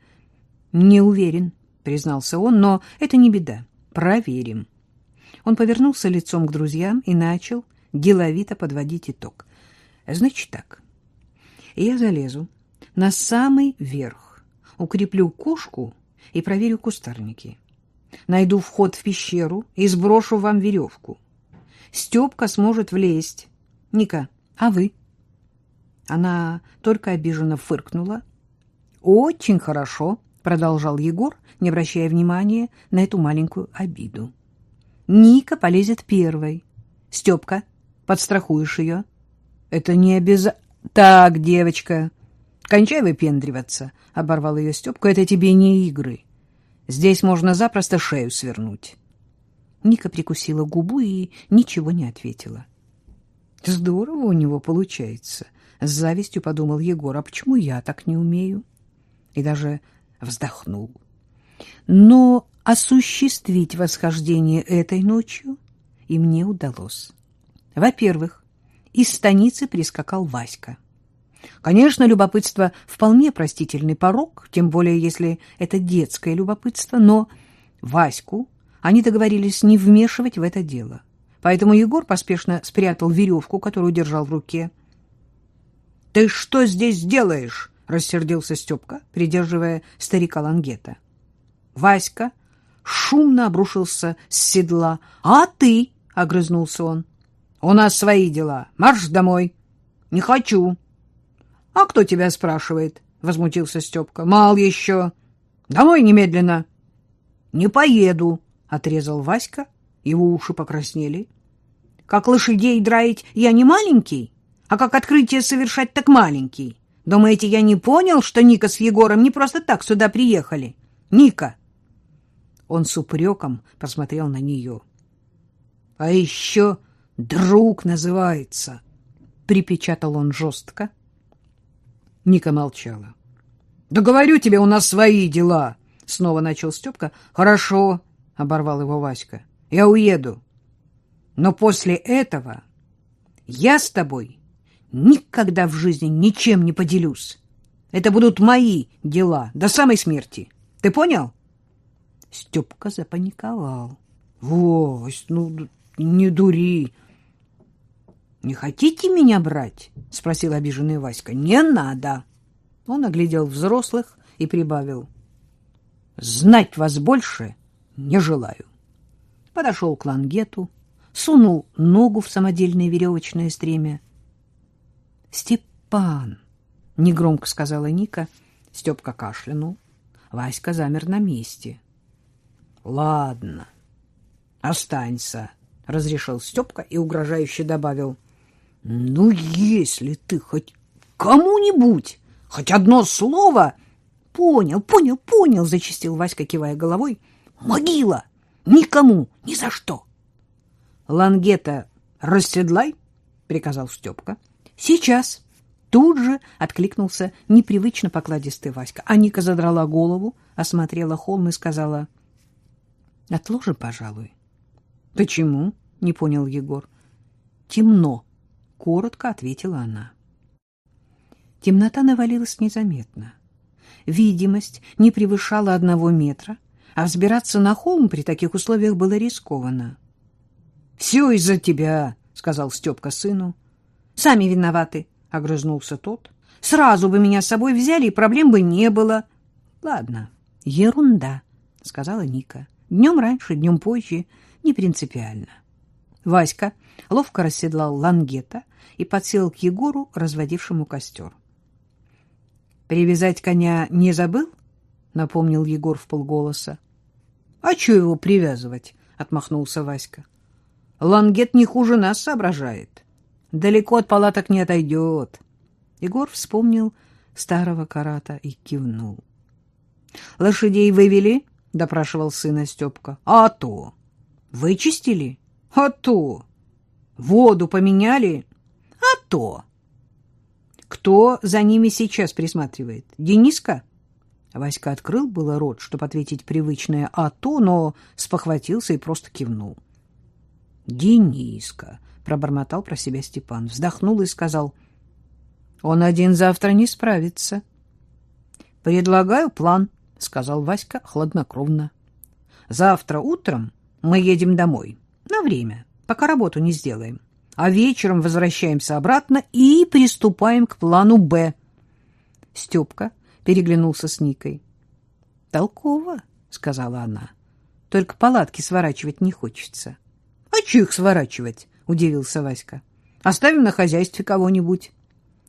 Speaker 2: «Не уверен», — признался он, — «но это не беда. Проверим». Он повернулся лицом к друзьям и начал деловито подводить итог. Значит так, я залезу на самый верх, укреплю кошку и проверю кустарники. Найду вход в пещеру и сброшу вам веревку. Степка сможет влезть. Ника, а вы? Она только обиженно фыркнула. Очень хорошо, продолжал Егор, не обращая внимания на эту маленькую обиду. Ника полезет первой. Степка, подстрахуешь ее? Это не обязательно. Так, девочка, кончай выпендриваться, оборвал ее Степка. Это тебе не игры.
Speaker 1: Здесь можно запросто шею свернуть.
Speaker 2: Ника прикусила губу и ничего не ответила.
Speaker 1: Здорово у него получается. С завистью подумал Егор, а почему я так не умею? И даже вздохнул. Но осуществить восхождение этой ночью и мне удалось. Во-первых, из станицы прискакал Васька. Конечно, любопытство вполне простительный порог, тем более если это детское любопытство, но Ваську они договорились не вмешивать в это дело. Поэтому Егор поспешно спрятал веревку, которую держал в руке. — Ты что здесь делаешь? — рассердился Степка, придерживая старика Лангета. Васька шумно обрушился с седла. — А ты? — огрызнулся он. — У нас свои дела. Марш домой. — Не хочу. — А кто тебя спрашивает? — возмутился Степка. — Мал еще. Домой немедленно. — Не поеду, — отрезал Васька. Его уши покраснели. — Как лошадей драить я не маленький, а как открытие совершать так маленький. Думаете, я не понял, что Ника с Егором не просто так сюда приехали? Ника! Он с упреком посмотрел на нее. — А еще друг называется, — припечатал он жестко. — Ника молчала. — Да говорю тебе, у нас свои дела, — снова начал Степка. — Хорошо, — оборвал его Васька, — я уеду. Но после этого я с тобой никогда в жизни ничем не поделюсь. Это будут мои дела до самой смерти. Ты понял? Степка запаниковал. — Вось, ну, не дури. Не хотите меня брать? спросил обиженный Васька. Не надо. Он оглядел взрослых и прибавил: Знать вас больше не желаю. Подошел к лангету, сунул ногу в самодельное веревочное стремя. Степан, негромко сказала Ника. Степка кашлянул. Васька замер на месте. Ладно. Останься, разрешил Степка и угрожающе добавил: ну, если ты хоть кому-нибудь, хоть одно слово... Понял, понял, понял, зачистил Васька, кивая головой. Могила! Никому, ни за что. Лангета расседлай, приказал Степка. Сейчас. Тут же откликнулся непривычно покладистый Васька. А Ника задрала голову, осмотрела холм и сказала, — Отложим, пожалуй. — Почему? — не понял Егор. — Темно, коротко ответила она. Темнота навалилась незаметно. Видимость не превышала одного метра, а взбираться на холм при таких условиях было рискованно. — Все из-за тебя, — сказал Степка сыну. — Сами виноваты, — огрызнулся тот. — Сразу бы меня с собой взяли, и проблем бы не было. — Ладно, ерунда, — сказала Ника. — Днем раньше, днем позже, не принципиально. Васька ловко расседлал лангета и подсел к Егору, разводившему костер. — Привязать коня не забыл? — напомнил Егор в полголоса. — А что его привязывать? — отмахнулся Васька. — Лангет не хуже нас соображает. Далеко от палаток не отойдет. Егор вспомнил старого карата и кивнул. — Лошадей вывели? — допрашивал сына Степка. — А то. — Вычистили? — А то. Воду поменяли? А то. Кто за ними сейчас присматривает? Дениска? Васька открыл было рот, чтобы ответить привычное «а то», но спохватился и просто кивнул. «Дениска», — пробормотал про себя Степан, вздохнул и сказал, «Он один завтра не справится». «Предлагаю план», — сказал Васька хладнокровно. «Завтра утром мы едем домой. На время, пока работу не сделаем а вечером возвращаемся обратно и приступаем к плану «Б». Степка переглянулся с Никой. — Толково, — сказала она. — Только палатки сворачивать не хочется. — А че их сворачивать? — удивился Васька. — Оставим на хозяйстве кого-нибудь.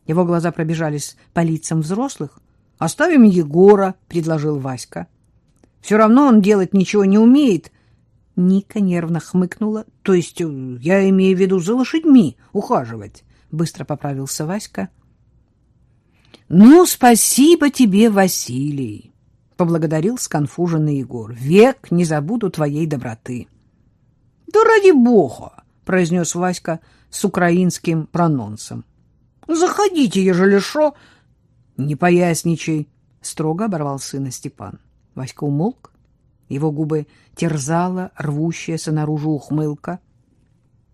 Speaker 1: Его глаза пробежались по лицам взрослых. — Оставим Егора, — предложил Васька. — Все равно он делать ничего не умеет, Ника нервно хмыкнула. — То есть э, я имею в виду за лошадьми ухаживать, — быстро поправился Васька. — Ну, спасибо тебе, Василий. — поблагодарил сконфуженный Егор. — Век не забуду твоей доброты. — Да ради бога! — произнес Васька с украинским прононсом. — Заходите, ежели шо. — Не поясничай, — строго оборвал сына Степан. Васька умолк. Его губы терзала рвущаяся наружу ухмылка.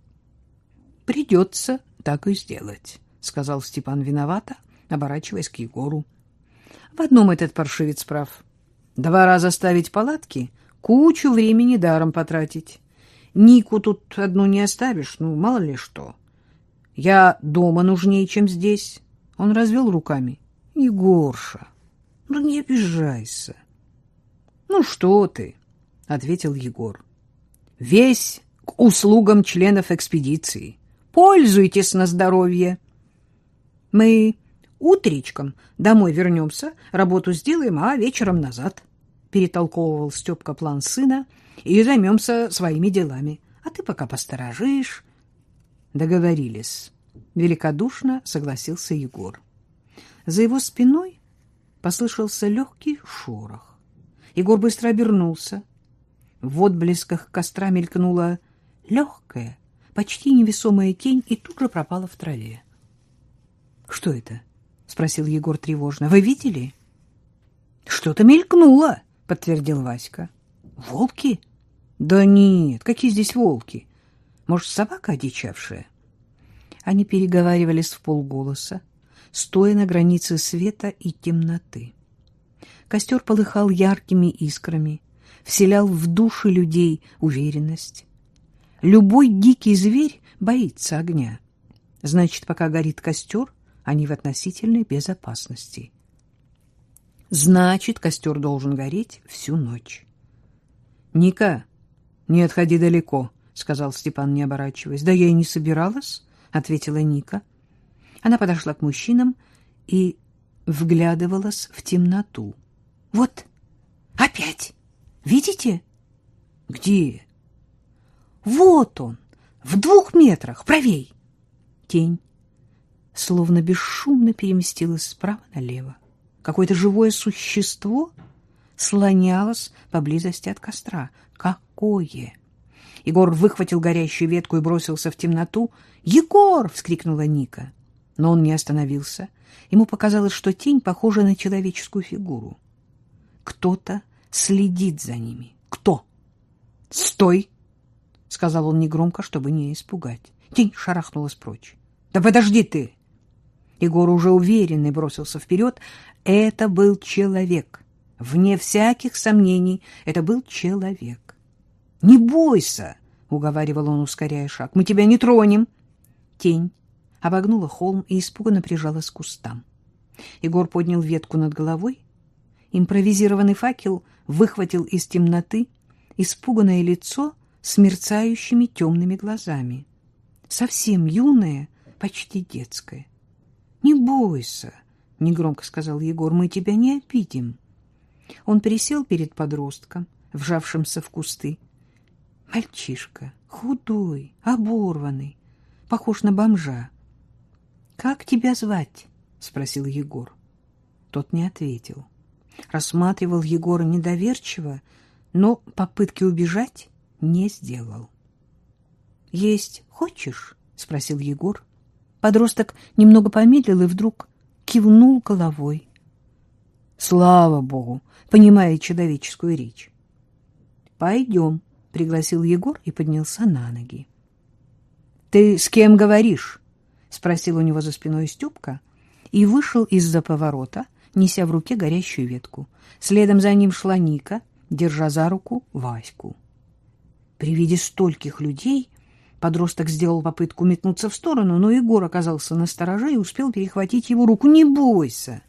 Speaker 1: — Придется так и сделать, — сказал Степан виновато, оборачиваясь к Егору. В одном этот паршивец прав. Два раза ставить палатки — кучу времени даром потратить. Нику тут одну не оставишь, ну, мало ли что. Я дома нужнее, чем здесь. Он развел руками. Егорша, ну не обижайся. Ну что ты, — ответил Егор. Весь к услугам членов экспедиции. Пользуйтесь на здоровье. Мы утречком домой вернемся, работу сделаем, а вечером назад. Перетолковывал Степка план сына и займемся своими делами. А ты пока посторожишь. Договорились. Великодушно согласился Егор. За его спиной послышался легкий шорох. Егор быстро обернулся. В отблесках костра мелькнула легкая, почти невесомая тень и тут же пропала в траве. — Что это? — спросил Егор тревожно. — Вы видели? — Что-то мелькнуло, — подтвердил Васька. — Волки? — Да нет, какие здесь волки? Может, собака одичавшая? Они переговаривались в полголоса, стоя на границе света и темноты. Костер полыхал яркими искрами, вселял в души людей уверенность. Любой дикий зверь боится огня. Значит, пока горит костер, они в относительной безопасности. Значит, костер должен гореть всю ночь. — Ника, не отходи далеко, — сказал Степан, не оборачиваясь. — Да я и не собиралась, — ответила Ника. Она подошла к мужчинам и вглядывалась в темноту. — Вот, опять! Видите? — Где? — Вот он, в двух метрах, правей! Тень словно бесшумно переместилась справа налево. Какое-то живое существо слонялось поблизости от костра. Какое? Егор выхватил горящую ветку и бросился в темноту. «Егор!» — вскрикнула Ника. Но он не остановился. Ему показалось, что тень похожа на человеческую фигуру. Кто-то следит за ними. Кто? «Стой!» — сказал он негромко, чтобы не испугать. Тень шарахнулась прочь. «Да подожди ты!» Егор уже уверенный бросился вперед. Это был человек. Вне всяких сомнений, это был человек. «Не бойся!» — уговаривал он, ускоряя шаг. «Мы тебя не тронем!» Тень обогнула холм и испуганно прижалась к кустам. Егор поднял ветку над головой. Импровизированный факел выхватил из темноты испуганное лицо с мерцающими темными глазами. Совсем юное, почти детское. — Не бойся, — негромко сказал Егор, — мы тебя не обидим. Он присел перед подростком, вжавшимся в кусты. Мальчишка, худой, оборванный, похож на бомжа. — Как тебя звать? — спросил Егор. Тот не ответил. Рассматривал Егора недоверчиво, но попытки убежать не сделал. — Есть хочешь? — спросил Егор. Подросток немного помедлил и вдруг кивнул головой. Слава богу, понимая человеческую речь. — Пойдем, — пригласил Егор и поднялся на ноги. — Ты с кем говоришь? — спросил у него за спиной Степка и вышел из-за поворота, неся в руке горящую ветку. Следом за ним шла Ника, держа за руку Ваську. При виде стольких людей Подросток сделал попытку метнуться в сторону, но Егор оказался на стороже и успел перехватить его руку. «Не бойся!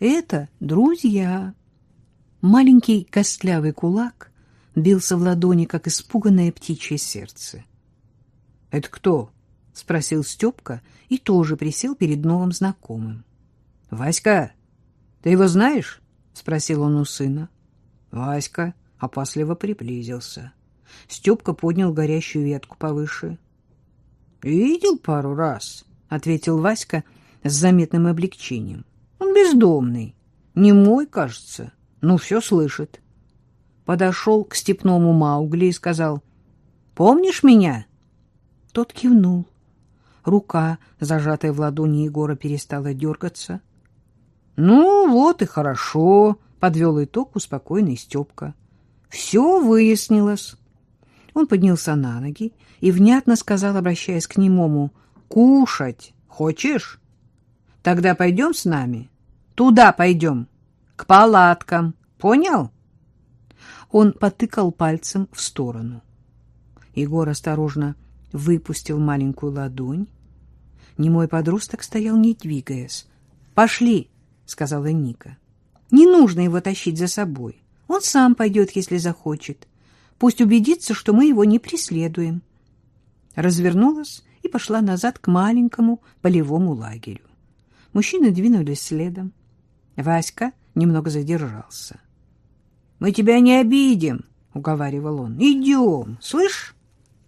Speaker 1: Это друзья!» Маленький костлявый кулак бился в ладони, как испуганное птичье сердце. «Это кто?» — спросил Степка и тоже присел перед новым знакомым. «Васька, ты его знаешь?» — спросил он у сына. Васька опасливо приблизился. Степка поднял горящую ветку повыше. — Видел пару раз, — ответил Васька с заметным облегчением. — Он бездомный. Не мой, кажется. Ну, все слышит. Подошел к степному Маугли и сказал, «Помнишь меня?»
Speaker 2: Тот кивнул. Рука, зажатая в ладони Егора, перестала дергаться.
Speaker 1: «Ну, вот и хорошо», — подвел итог успокойный Степка. «Все выяснилось».
Speaker 2: Он поднялся на ноги и внятно сказал, обращаясь к немому, «Кушать хочешь? Тогда пойдем с нами. Туда пойдем, к палаткам. Понял?» Он потыкал пальцем в сторону. Егор осторожно выпустил маленькую ладонь. Немой подросток стоял, не двигаясь. «Пошли!» — сказала Ника. «Не нужно его тащить за собой. Он сам пойдет, если захочет. Пусть убедится, что мы его не преследуем». Развернулась и пошла назад к маленькому полевому лагерю. Мужчины двинулись следом. Васька немного задержался.
Speaker 1: — Мы тебя не обидим, — уговаривал он. — Идем, слышь?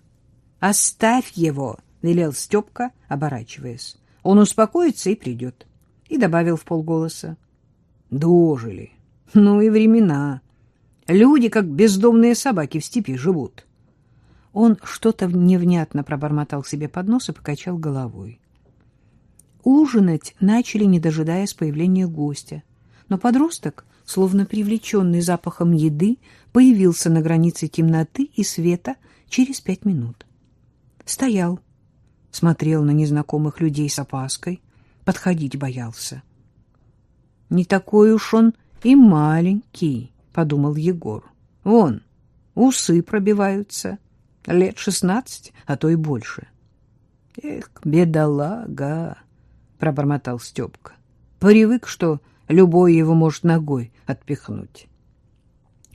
Speaker 1: — Оставь его, — велел Степка, оборачиваясь. Он успокоится и придет. И добавил в полголоса. — Дожили. Ну и времена. Люди, как бездомные собаки, в степи живут.
Speaker 2: Он что-то невнятно пробормотал себе под нос и покачал головой. Ужинать начали, не дожидаясь появления гостя. Но подросток словно привлеченный запахом еды, появился на границе темноты и света через пять минут. Стоял, смотрел на незнакомых людей с опаской, подходить боялся. «Не такой уж он и маленький», — подумал Егор. «Вон, усы пробиваются, лет шестнадцать, а то и больше». «Эх, бедолага!» — пробормотал Степка. «Привык, что любой его может ногой отпихнуть.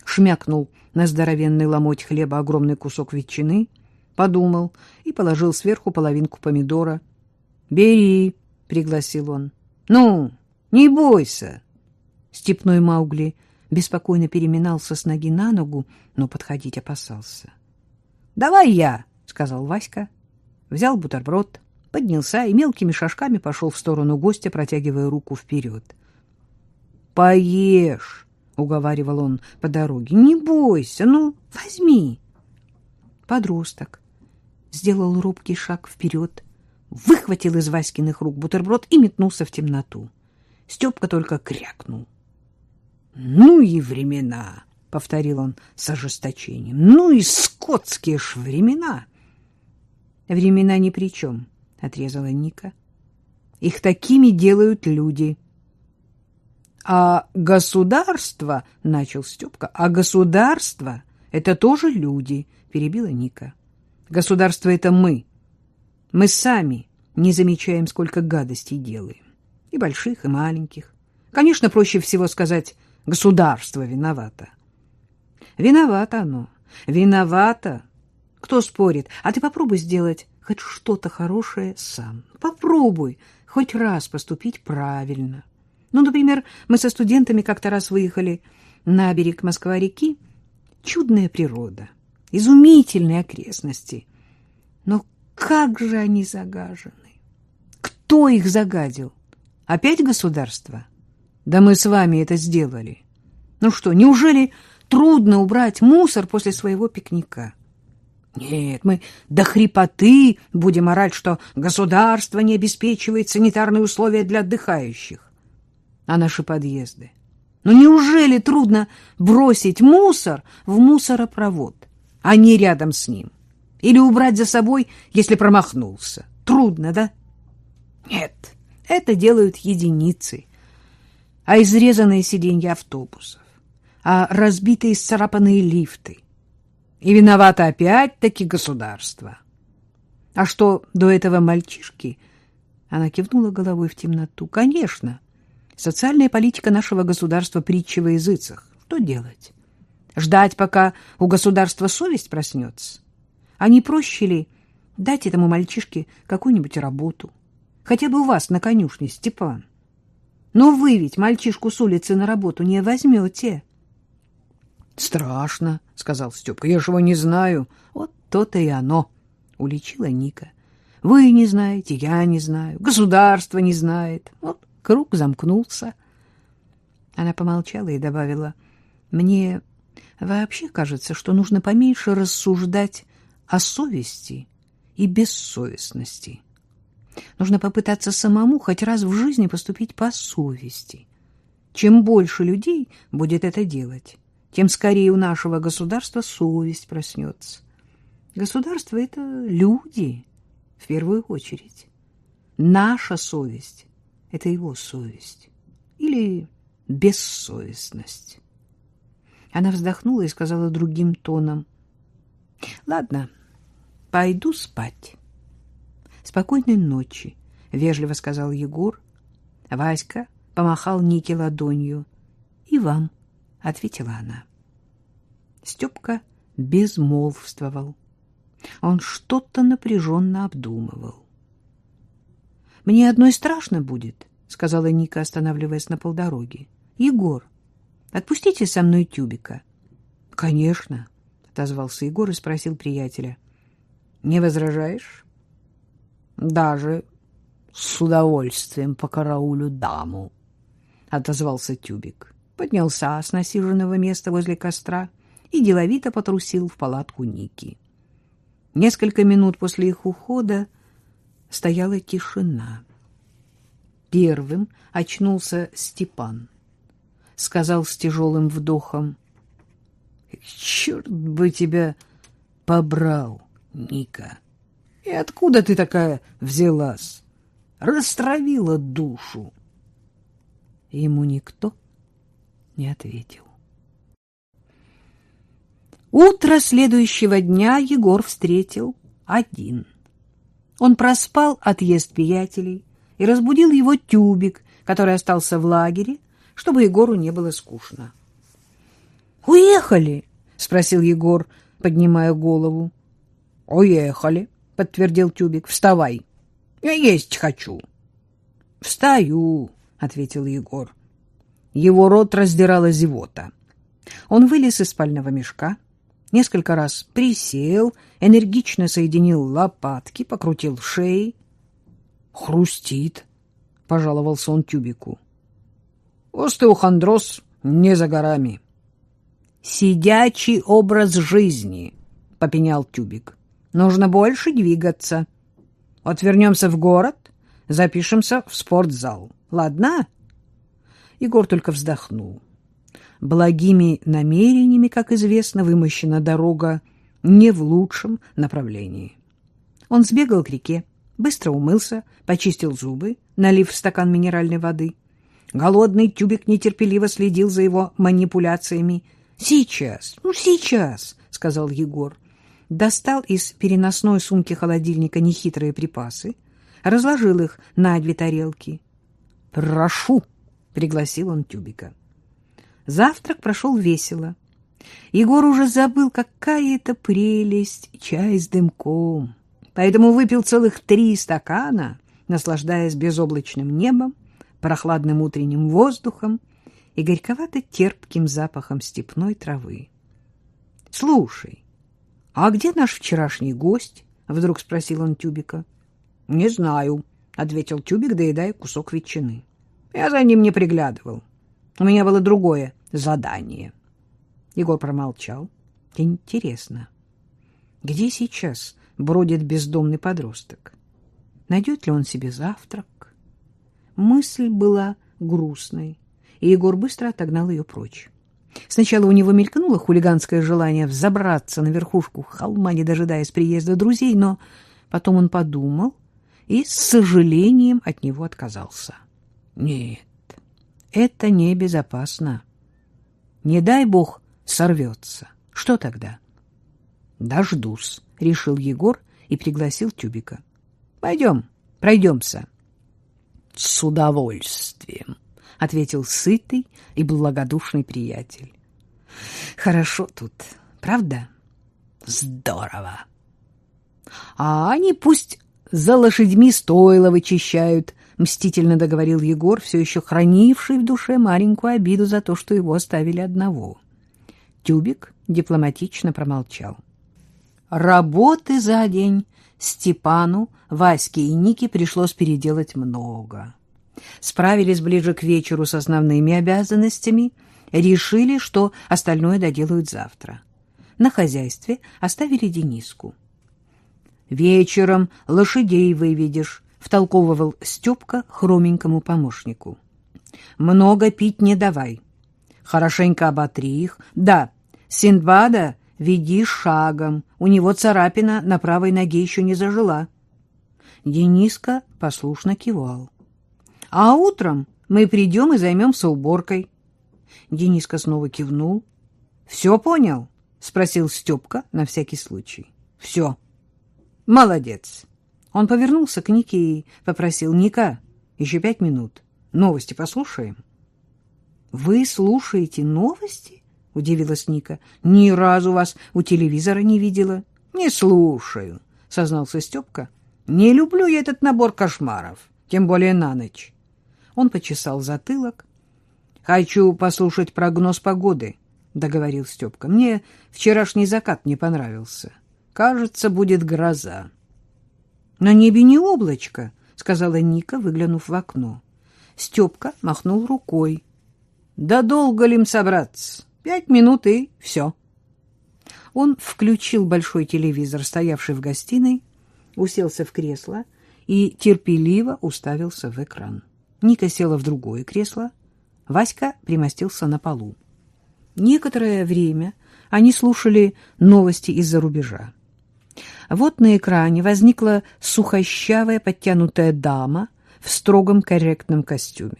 Speaker 2: Шмякнул на здоровенный ломоть хлеба огромный кусок ветчины, подумал и положил сверху половинку помидора. — Бери, — пригласил он. — Ну, не бойся. Степной Маугли беспокойно переминался с ноги на ногу, но подходить опасался. — Давай я, — сказал Васька. Взял бутерброд, поднялся и мелкими шажками пошел в сторону гостя, протягивая руку вперед. Поешь, уговаривал он по дороге. Не бойся, ну, возьми. Подросток сделал робкий шаг вперед, выхватил из Васькиных рук бутерброд и метнулся в темноту. Степка только крякнул. Ну и времена, повторил он с ожесточением. Ну и скотские ж времена. Времена ни при чем, отрезала Ника. Их такими делают люди. А государство, — начал Степка, — а государство — это тоже люди, — перебила Ника. Государство — это мы. Мы сами не замечаем, сколько гадостей делаем. И больших, и маленьких. Конечно, проще всего сказать «государство виновато». Виновато оно. Виновато. Кто спорит? А ты попробуй сделать хоть что-то хорошее сам. Попробуй хоть раз поступить правильно. Ну, например, мы со студентами как-то раз выехали на берег Москва-реки. Чудная природа, изумительные окрестности. Но как же они загажены? Кто их загадил? Опять государство? Да мы с вами это сделали. Ну что, неужели трудно убрать мусор после своего пикника? Нет, мы до хрипоты будем орать, что государство не обеспечивает санитарные условия для отдыхающих а наши подъезды. Но неужели трудно бросить мусор в мусоропровод, а не рядом с ним? Или убрать за собой, если промахнулся? Трудно, да? Нет, это делают единицы. А изрезанные сиденья автобусов, а разбитые исцарапанные лифты. И виновато опять-таки государство. А что до этого мальчишки? Она кивнула головой в темноту. Конечно, Социальная политика нашего государства притча во языцах. Что делать? Ждать, пока у государства совесть проснется? А не проще ли дать этому мальчишке какую-нибудь работу? Хотя бы у вас на конюшне, Степан. Но вы ведь мальчишку с улицы на работу не возьмете. — Страшно, — сказал Степка. — Я же его не знаю. Вот то-то и оно, — уличила Ника. — Вы не знаете, я не знаю, государство не знает. Вот Круг замкнулся. Она помолчала и добавила — Мне вообще кажется, что нужно поменьше рассуждать о совести и бессовестности. Нужно попытаться самому хоть раз в жизни поступить по совести. Чем больше людей будет это делать, тем скорее у нашего государства совесть проснется. Государство — это люди, в первую очередь. Наша совесть — это его совесть. Или бессовестность. Она вздохнула и сказала другим тоном. — Ладно, пойду спать. — Спокойной ночи, — вежливо сказал Егор. Васька помахал Нике ладонью. — И вам, — ответила она. Степка безмолвствовал. Он что-то напряженно обдумывал. — Мне одной страшно будет, — сказала Ника, останавливаясь на полдороги. — Егор, отпустите со мной тюбика. — Конечно, — отозвался Егор и спросил приятеля. — Не возражаешь? — Даже с удовольствием по караулю даму, — отозвался тюбик. Поднялся с насиженного места возле костра и деловито потрусил в палатку Ники. Несколько минут после их ухода стояла тишина. Первым очнулся Степан. Сказал с тяжелым вдохом. — Черт бы тебя побрал, Ника! И откуда ты такая взялась? Растравила душу. Ему никто не ответил. Утро следующего дня Егор встретил один. Он проспал отъезд приятелей и разбудил его тюбик, который остался в лагере, чтобы Егору не было скучно. «Уехали?» — спросил Егор, поднимая голову. «Уехали», — подтвердил тюбик. «Вставай, я есть хочу». «Встаю», — ответил Егор. Его рот раздирала зевота. Он вылез из спального мешка, несколько раз присел, энергично соединил лопатки, покрутил шеи. «Хрустит», — пожаловался он тюбику. «Остеохондроз не за горами». «Сидячий образ жизни», — попенял тюбик. «Нужно больше двигаться. Вот вернемся в город, запишемся в спортзал. Ладно?» Егор только вздохнул благими намерениями, как известно, вымощена дорога не в лучшем направлении. Он сбегал к реке, быстро умылся, почистил зубы, налив в стакан минеральной воды. Голодный тюбик нетерпеливо следил за его манипуляциями. «Сейчас, ну сейчас», — сказал Егор. Достал из переносной сумки холодильника нехитрые припасы, разложил их на две тарелки. «Прошу», — пригласил он тюбика. Завтрак прошел весело. Егор уже забыл, какая это прелесть чай с дымком, поэтому выпил целых три стакана, наслаждаясь безоблачным небом, прохладным утренним воздухом и горьковато-терпким запахом степной травы. — Слушай, а где наш вчерашний гость? — вдруг спросил он Тюбика. — Не знаю, — ответил Тюбик, доедая кусок ветчины. — Я за ним не приглядывал. У меня было другое задание. Егор промолчал. Интересно, где сейчас бродит бездомный подросток? Найдет ли он себе завтрак? Мысль была грустной, и Егор быстро отогнал ее прочь. Сначала у него мелькнуло хулиганское желание взобраться на верхушку холма, не дожидаясь приезда друзей, но потом он подумал и с сожалением от него отказался. Нет, это небезопасно. Не дай бог сорвется. Что тогда? Дождусь, решил Егор и пригласил Тюбика. Пойдем, пройдемся. С удовольствием, ответил сытый и благодушный приятель. Хорошо тут, правда? Здорово. А они пусть за лошадьми стойло вычищают, — мстительно договорил Егор, все еще хранивший в душе маленькую обиду за то, что его оставили одного. Тюбик дипломатично промолчал. Работы за день Степану, Ваське и Нике пришлось переделать много. Справились ближе к вечеру с основными обязанностями, решили, что остальное доделают завтра. На хозяйстве оставили Дениску. «Вечером лошадей выведешь», — втолковывал Степка хроменькому помощнику. «Много пить не давай. Хорошенько оботри их. Да, Синдбада веди шагом. У него царапина на правой ноге еще не зажила». Дениска послушно кивал. «А утром мы придем и займемся уборкой». Дениска снова кивнул. «Все понял?» — спросил Степка на всякий случай. «Все». «Молодец». Он повернулся к Нике и попросил. «Ника, еще пять минут. Новости послушаем». «Вы слушаете новости?» — удивилась Ника. «Ни разу вас у телевизора не видела». «Не слушаю», — сознался Степка. «Не люблю я этот набор кошмаров, тем более на ночь». Он почесал затылок. «Хочу послушать прогноз погоды», — договорил Степка. «Мне вчерашний закат не понравился». Кажется, будет гроза. — На небе не облачко, — сказала Ника, выглянув в окно. Степка махнул рукой. — Да долго ли им собраться? Пять минут и все. Он включил большой телевизор, стоявший в гостиной, уселся в кресло и терпеливо уставился в экран. Ника села в другое кресло, Васька примостился на полу. Некоторое время они слушали новости из-за рубежа. Вот на экране возникла сухощавая подтянутая дама в строгом корректном костюме.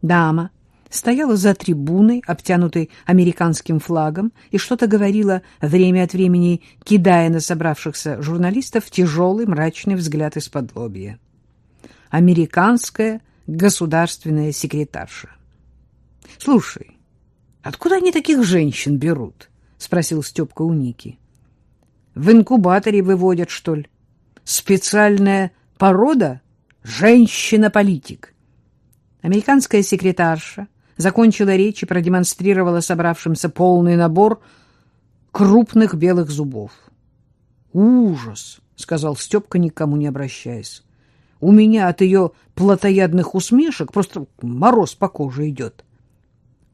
Speaker 2: Дама стояла за трибуной, обтянутой американским флагом, и что-то говорила время от времени, кидая на собравшихся журналистов тяжелый мрачный взгляд из-под лобья. Американская государственная секретарша. — Слушай, откуда они таких женщин берут? — спросил Степка у Ники. В инкубаторе выводят, что ли? Специальная порода? Женщина-политик. Американская секретарша закончила речь и продемонстрировала собравшимся полный набор крупных белых зубов. «Ужас!» — сказал Степка, никому не обращаясь. «У меня от ее плотоядных усмешек просто мороз по коже идет».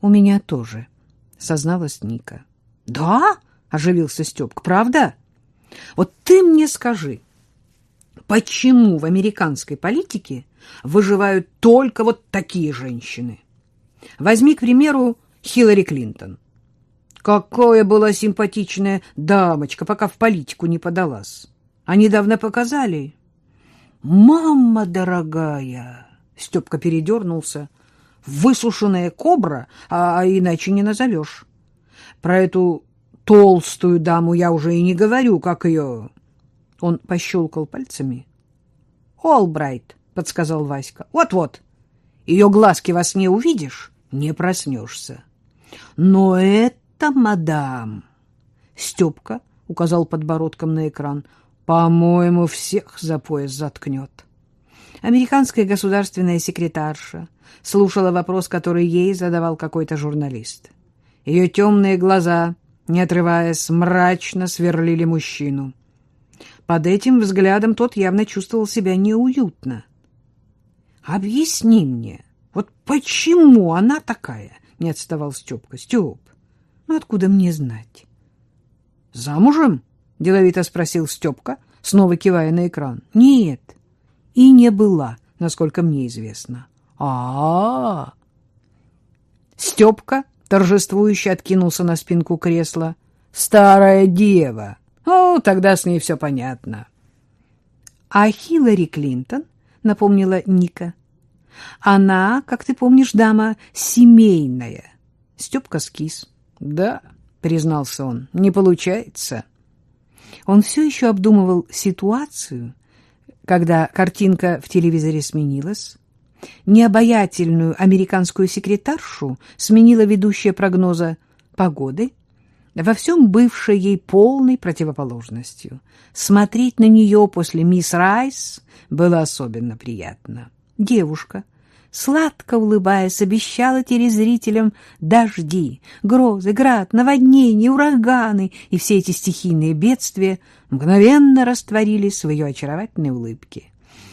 Speaker 2: «У меня тоже», — созналась Ника. «Да?» — оживился Степка. «Правда?» Вот ты мне скажи, почему в американской политике выживают только вот такие женщины? Возьми, к примеру, Хиллари Клинтон. Какая была симпатичная дамочка, пока в политику не подалась. А недавно показали. «Мама дорогая!» — Степка передернулся. «Высушенная кобра, а, а иначе не назовешь. Про эту толстую даму я уже и не говорю, как ее... Он пощелкал пальцами. «Олбрайт», — подсказал Васька. «Вот-вот. Ее глазки вас не увидишь, не проснешься». «Но это, мадам...» Степка указал подбородком на экран. «По-моему, всех за пояс заткнет». Американская государственная секретарша слушала вопрос, который ей задавал какой-то журналист. Ее темные глаза не отрываясь, мрачно сверлили мужчину. Под этим взглядом тот явно чувствовал себя неуютно. «Объясни мне, вот почему она такая?» — не отставал Степка. «Степ, ну откуда мне знать?» «Замужем?» — деловито спросил Степка, снова кивая на экран. «Нет, и не была, насколько мне известно». «А-а-а!» Степка торжествующе откинулся на спинку кресла. «Старая дева! О, тогда с ней все понятно». «А Хиллари Клинтон?» — напомнила Ника. «Она, как ты помнишь, дама семейная». Степка скис. «Да», — признался он, — «не получается». Он все еще обдумывал ситуацию, когда картинка в телевизоре сменилась, Необаятельную американскую секретаршу сменила ведущая прогноза погоды, во всем бывшей ей полной противоположностью. Смотреть на нее после мисс Райс было особенно приятно. Девушка, сладко улыбаясь, обещала телезрителям дожди, грозы, град, наводнения, ураганы, и все эти стихийные бедствия мгновенно растворились в ее улыбке.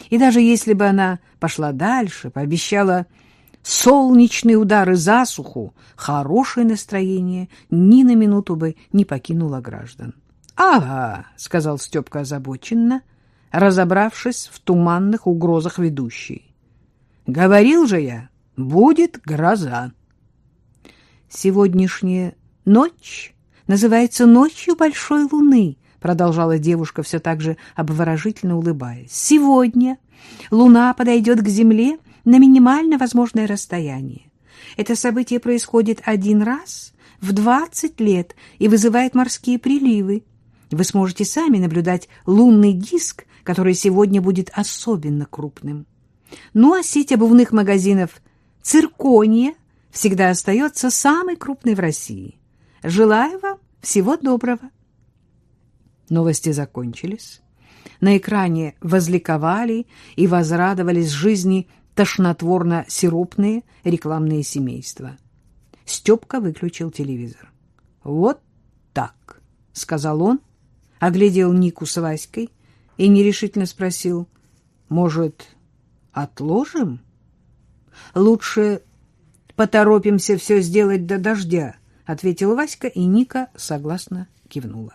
Speaker 2: И даже если бы она пошла дальше, пообещала солнечные удары, засуху, хорошее настроение ни на минуту бы не покинуло граждан. — Ага, — сказал Степка озабоченно, разобравшись в туманных угрозах ведущей. — Говорил же я, будет гроза. Сегодняшняя ночь называется «Ночью большой луны», продолжала девушка все так же обворожительно улыбаясь. Сегодня луна подойдет к земле на минимально возможное расстояние. Это событие происходит один раз в 20 лет и вызывает морские приливы. Вы сможете сами наблюдать лунный диск, который сегодня будет особенно крупным. Ну а сеть обувных магазинов «Циркония» всегда остается самой крупной в России. Желаю вам всего доброго. Новости закончились. На экране возликовали и возрадовались жизни тошнотворно-сиропные рекламные семейства. Степка выключил телевизор. «Вот так», — сказал он, оглядел Нику с Васькой и нерешительно спросил, «Может, отложим? Лучше поторопимся все сделать до дождя», — ответил Васька, и Ника согласно кивнула.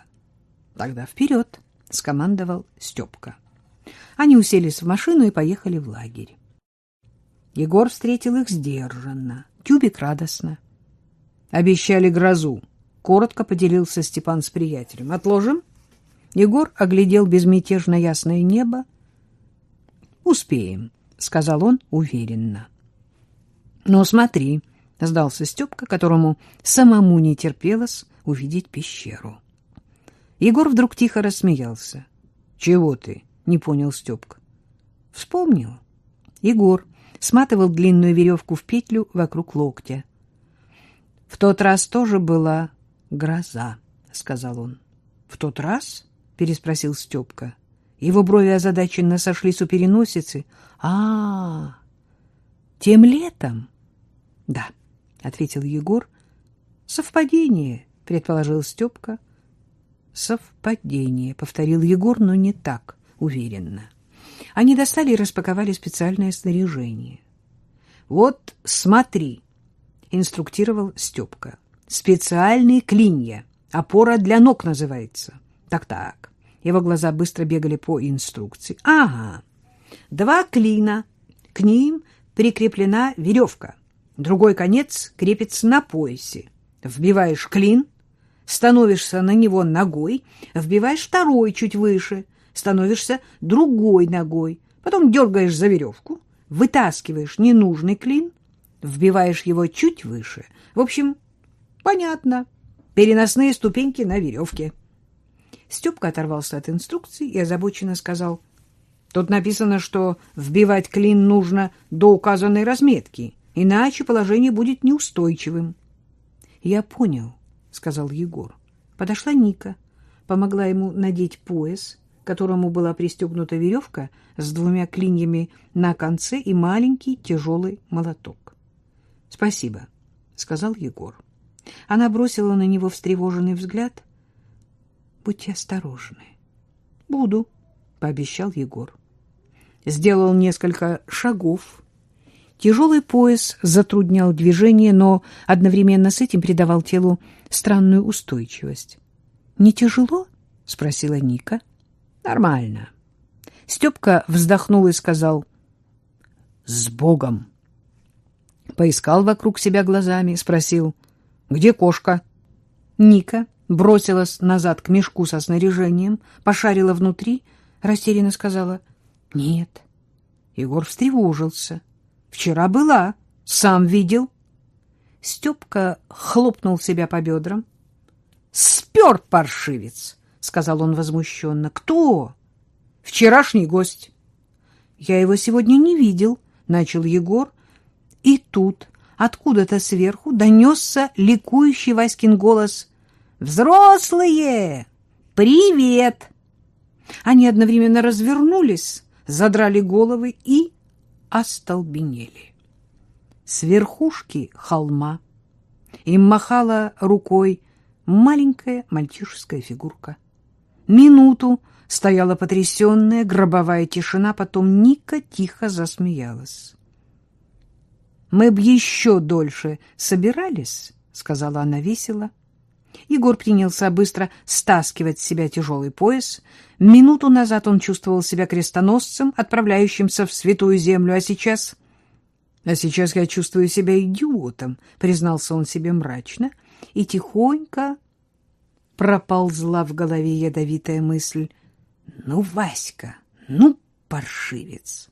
Speaker 2: Тогда вперед, — скомандовал Степка. Они уселись в машину и поехали в лагерь. Егор встретил их сдержанно, Тюбик радостно. Обещали грозу. Коротко поделился Степан с приятелем. Отложим? Егор оглядел безмятежно ясное небо. Успеем, сказал он уверенно. Но смотри, сдался Степка, которому самому не терпелось увидеть пещеру. Егор вдруг тихо рассмеялся. — Чего ты? — не понял Степка. — Вспомнил. Егор сматывал длинную веревку в петлю вокруг локтя. — В тот раз тоже была гроза, — сказал он. — В тот раз? — переспросил Степка. Его брови озадаченно сошлись у переносицы. — А, тем летом? — Да, — ответил Егор. — Совпадение, — предположил Степка. — совпадение, — повторил Егор, но не так уверенно. Они достали и распаковали специальное снаряжение. — Вот смотри, — инструктировал Степка. — Специальные клинья. Опора для ног называется. Так-так. Его глаза быстро бегали по инструкции. — Ага. Два клина. К ним прикреплена веревка. Другой конец крепится на поясе. Вбиваешь клин — становишься на него ногой, вбиваешь второй чуть выше, становишься другой ногой, потом дергаешь за веревку, вытаскиваешь ненужный клин, вбиваешь его чуть выше. В общем, понятно. Переносные ступеньки на веревке. Степка оторвался от инструкции и озабоченно сказал, «Тут написано, что вбивать клин нужно до указанной разметки, иначе положение будет неустойчивым». «Я понял», — сказал Егор. Подошла Ника, помогла ему надеть пояс, которому была пристегнута веревка с двумя клиньями на конце и маленький тяжелый молоток. — Спасибо, — сказал Егор. Она бросила на него встревоженный взгляд. — Будьте осторожны. — Буду, — пообещал Егор. Сделал несколько шагов. Тяжелый пояс затруднял движение, но одновременно с этим придавал телу странную устойчивость. «Не тяжело?» — спросила Ника. «Нормально». Степка вздохнул и сказал «С Богом!» Поискал вокруг себя глазами, спросил «Где кошка?» Ника бросилась назад к мешку со снаряжением, пошарила внутри, растерянно сказала «Нет». Егор встревожился. «Вчера была, сам видел». Степка хлопнул себя по бедрам. — Спер паршивец! — сказал он возмущенно. — Кто? — Вчерашний гость. — Я его сегодня не видел, — начал Егор. И тут откуда-то сверху донесся ликующий Васькин голос. «Взрослые! Привет!» Они одновременно развернулись, задрали головы и остолбенели с верхушки холма. Им махала рукой маленькая мальчишеская фигурка. Минуту стояла потрясенная гробовая тишина, потом Ника тихо засмеялась. мы б еще дольше собирались, — сказала она весело. Егор принялся быстро стаскивать с себя тяжелый пояс. Минуту назад он чувствовал себя крестоносцем, отправляющимся в святую землю, а сейчас... А сейчас я чувствую себя идиотом, признался он себе мрачно, и тихонько проползла в голове ядовитая мысль. Ну, Васька, ну, паршивец!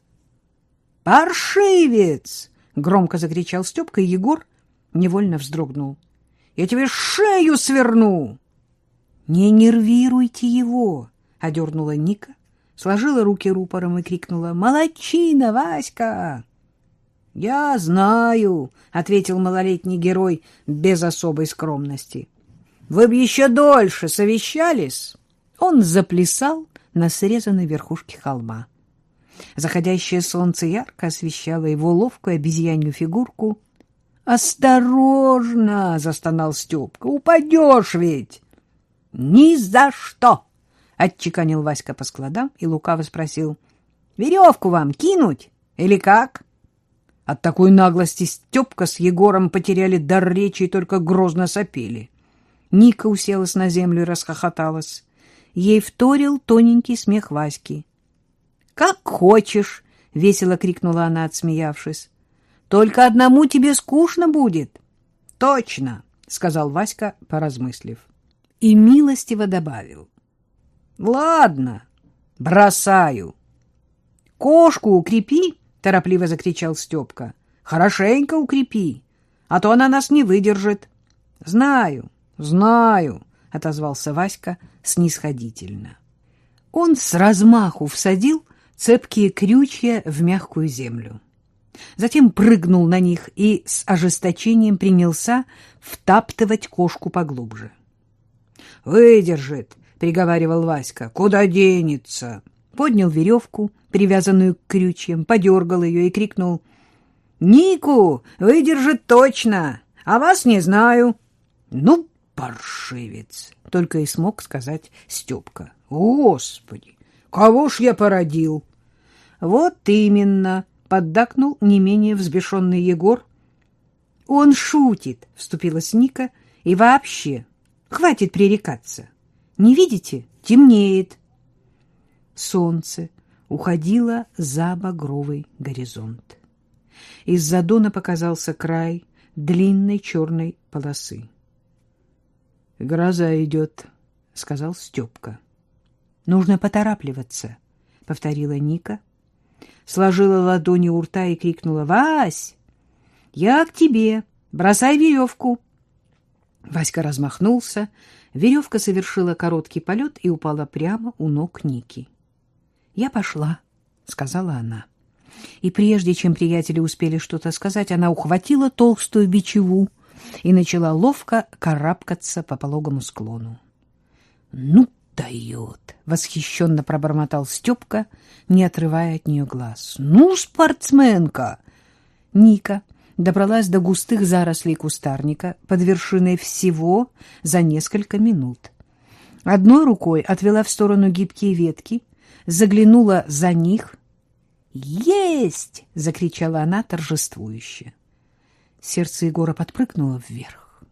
Speaker 2: Паршивец! Громко закричал Степка, и Егор невольно вздрогнул. Я тебе шею сверну! Не нервируйте его, одернула Ника, сложила руки рупором и крикнула. Молодчина, Васька! «Я знаю», — ответил малолетний герой без особой скромности. «Вы бы еще дольше совещались?» Он заплясал на срезанной верхушке холма. Заходящее солнце ярко освещало его ловкую обезьянью фигурку. «Осторожно!» — застонал Степка. «Упадешь ведь!» «Ни за что!» — отчеканил Васька по складам и лукаво спросил. «Веревку вам кинуть или как?» От такой наглости Степка с Егором потеряли дар речи и только грозно сопели. Ника уселась на землю и расхохоталась. Ей вторил тоненький смех Васьки. — Как хочешь! — весело крикнула она, отсмеявшись. — Только одному тебе скучно будет. — Точно! — сказал Васька, поразмыслив. И милостиво добавил. — Ладно, бросаю. — Кошку укрепи! — торопливо закричал Степка. — Хорошенько укрепи, а то она нас не выдержит. — Знаю, знаю, — отозвался Васька снисходительно. Он с размаху всадил цепкие крючья в мягкую землю. Затем прыгнул на них и с ожесточением принялся втаптывать кошку поглубже. — Выдержит, — приговаривал Васька, — куда денется? — поднял веревку, привязанную к крючьям, подергал ее и крикнул «Нику выдержит точно, а вас не знаю». «Ну, паршивец!» — только и смог сказать Степка. «Господи, кого ж я породил?» «Вот именно!» — поддакнул не менее взбешенный Егор. «Он шутит!» — вступилась Ника. «И вообще, хватит пререкаться. Не видите? Темнеет солнце уходило за багровый горизонт. Из-за дона показался край длинной черной полосы. — Гроза идет, — сказал Степка. — Нужно поторапливаться, — повторила Ника. Сложила ладони у рта и крикнула. — Вась, я к тебе, бросай веревку. Васька размахнулся, веревка совершила короткий полет и упала прямо у ног Ники. «Я пошла», — сказала она. И прежде чем приятели успели что-то сказать, она ухватила толстую бичеву и начала ловко карабкаться по пологому склону. «Ну, дает!» — восхищенно пробормотал Степка, не отрывая от нее глаз. «Ну, спортсменка!» Ника добралась до густых зарослей кустарника под вершиной всего за несколько минут. Одной рукой отвела в сторону гибкие ветки, заглянула за них. «Есть!» — закричала она торжествующе. Сердце Егора подпрыгнуло вверх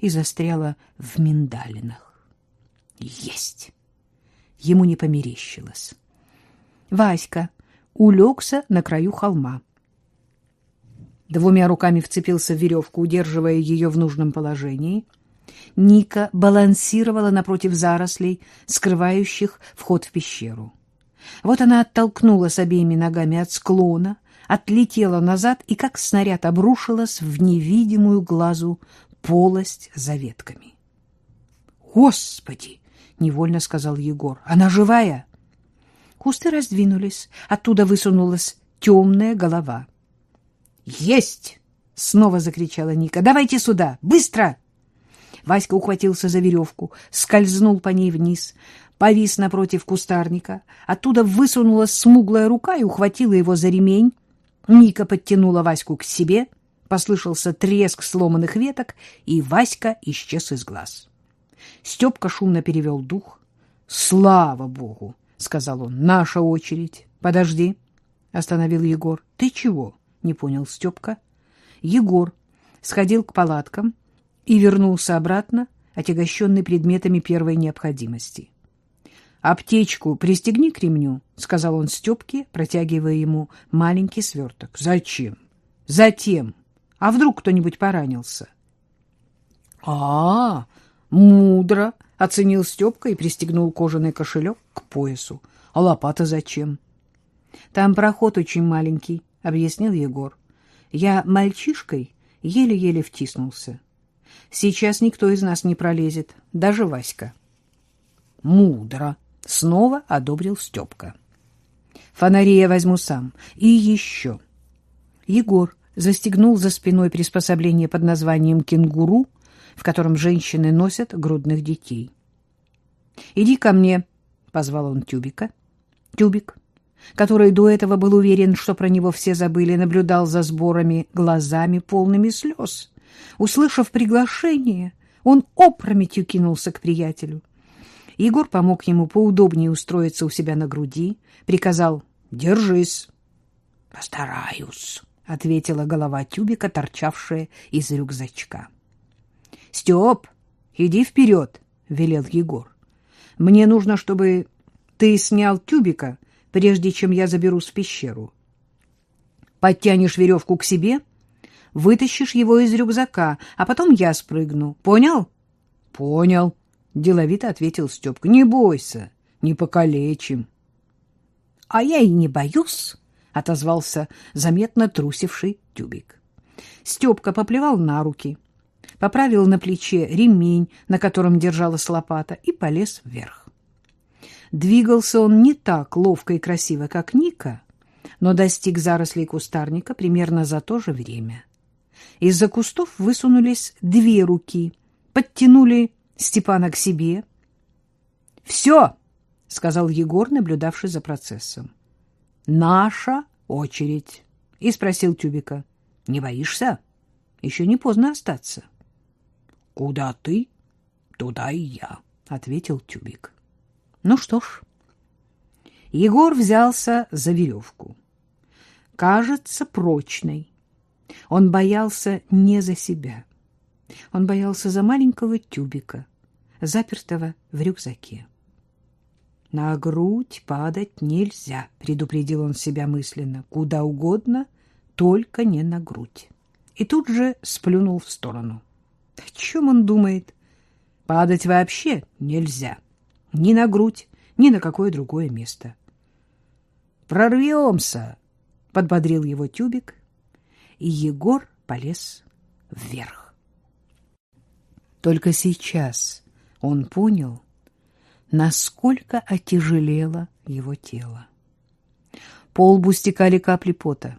Speaker 2: и застряло в миндалинах. «Есть!» Ему не померещилось. Васька улегся на краю холма. Двумя руками вцепился в веревку, удерживая ее в нужном положении. Ника балансировала напротив зарослей, скрывающих вход в пещеру. Вот она оттолкнулась обеими ногами от склона, отлетела назад и, как снаряд, обрушилась в невидимую глазу полость за ветками. «Господи!» — невольно сказал Егор. «Она живая?» Кусты раздвинулись, оттуда высунулась темная голова. «Есть!» — снова закричала Ника. «Давайте сюда! Быстро!» Васька ухватился за веревку, скользнул по ней вниз, повис напротив кустарника. Оттуда высунулась смуглая рука и ухватила его за ремень. Ника подтянула Ваську к себе, послышался треск сломанных веток, и Васька исчез из глаз. Степка шумно перевел дух. «Слава Богу!» — сказал он. «Наша очередь. Подожди!» — остановил Егор. «Ты чего?» — не понял Степка. Егор сходил к палаткам и вернулся обратно, отягощенный предметами первой необходимости. «Аптечку пристегни к ремню», — сказал он Степке, протягивая ему маленький сверток. «Зачем?» «Затем. А вдруг кто-нибудь поранился?» «А, -а мудро», — оценил Степка и пристегнул кожаный кошелек к поясу. «А лопата зачем?» «Там проход очень маленький», — объяснил Егор. «Я мальчишкой еле-еле втиснулся. Сейчас никто из нас не пролезет, даже Васька». «Мудро», — снова одобрил Степка. «Фонари я возьму сам. И еще». Егор застегнул за спиной приспособление под названием «кенгуру», в котором женщины носят грудных детей. «Иди ко мне», — позвал он Тюбика. Тюбик который до этого был уверен, что про него все забыли, наблюдал за сборами глазами полными слез. Услышав приглашение, он опрометью кинулся к приятелю. Егор помог ему поудобнее устроиться у себя на груди, приказал «Держись». «Постараюсь», — ответила голова тюбика, торчавшая из рюкзачка. «Степ, иди вперед», — велел Егор. «Мне нужно, чтобы ты снял тюбика прежде чем я заберусь в пещеру. Подтянешь веревку к себе, вытащишь его из рюкзака, а потом я спрыгну. Понял? — Понял, — деловито ответил Степка. — Не бойся, не покалечим. — А я и не боюсь, — отозвался заметно трусивший тюбик. Степка поплевал на руки, поправил на плече ремень, на котором держалась лопата, и полез вверх. Двигался он не так ловко и красиво, как Ника, но достиг зарослей кустарника примерно за то же время. Из-за кустов высунулись две руки, подтянули Степана к себе. — Все, — сказал Егор, наблюдавший за процессом. — Наша очередь. И спросил Тюбика. — Не боишься? Еще не поздно остаться. — Куда ты, туда и я, — ответил Тюбик. Ну что ж, Егор взялся за веревку. Кажется, прочной. Он боялся не за себя. Он боялся за маленького тюбика, запертого в рюкзаке. «На грудь падать нельзя», — предупредил он себя мысленно. «Куда угодно, только не на грудь». И тут же сплюнул в сторону. О чем он думает? Падать вообще нельзя ни на грудь, ни на какое другое место. «Прорвемся!» — подбодрил его тюбик, и Егор полез вверх. Только сейчас он понял, насколько отяжелело его тело. По лбу стекали капли пота.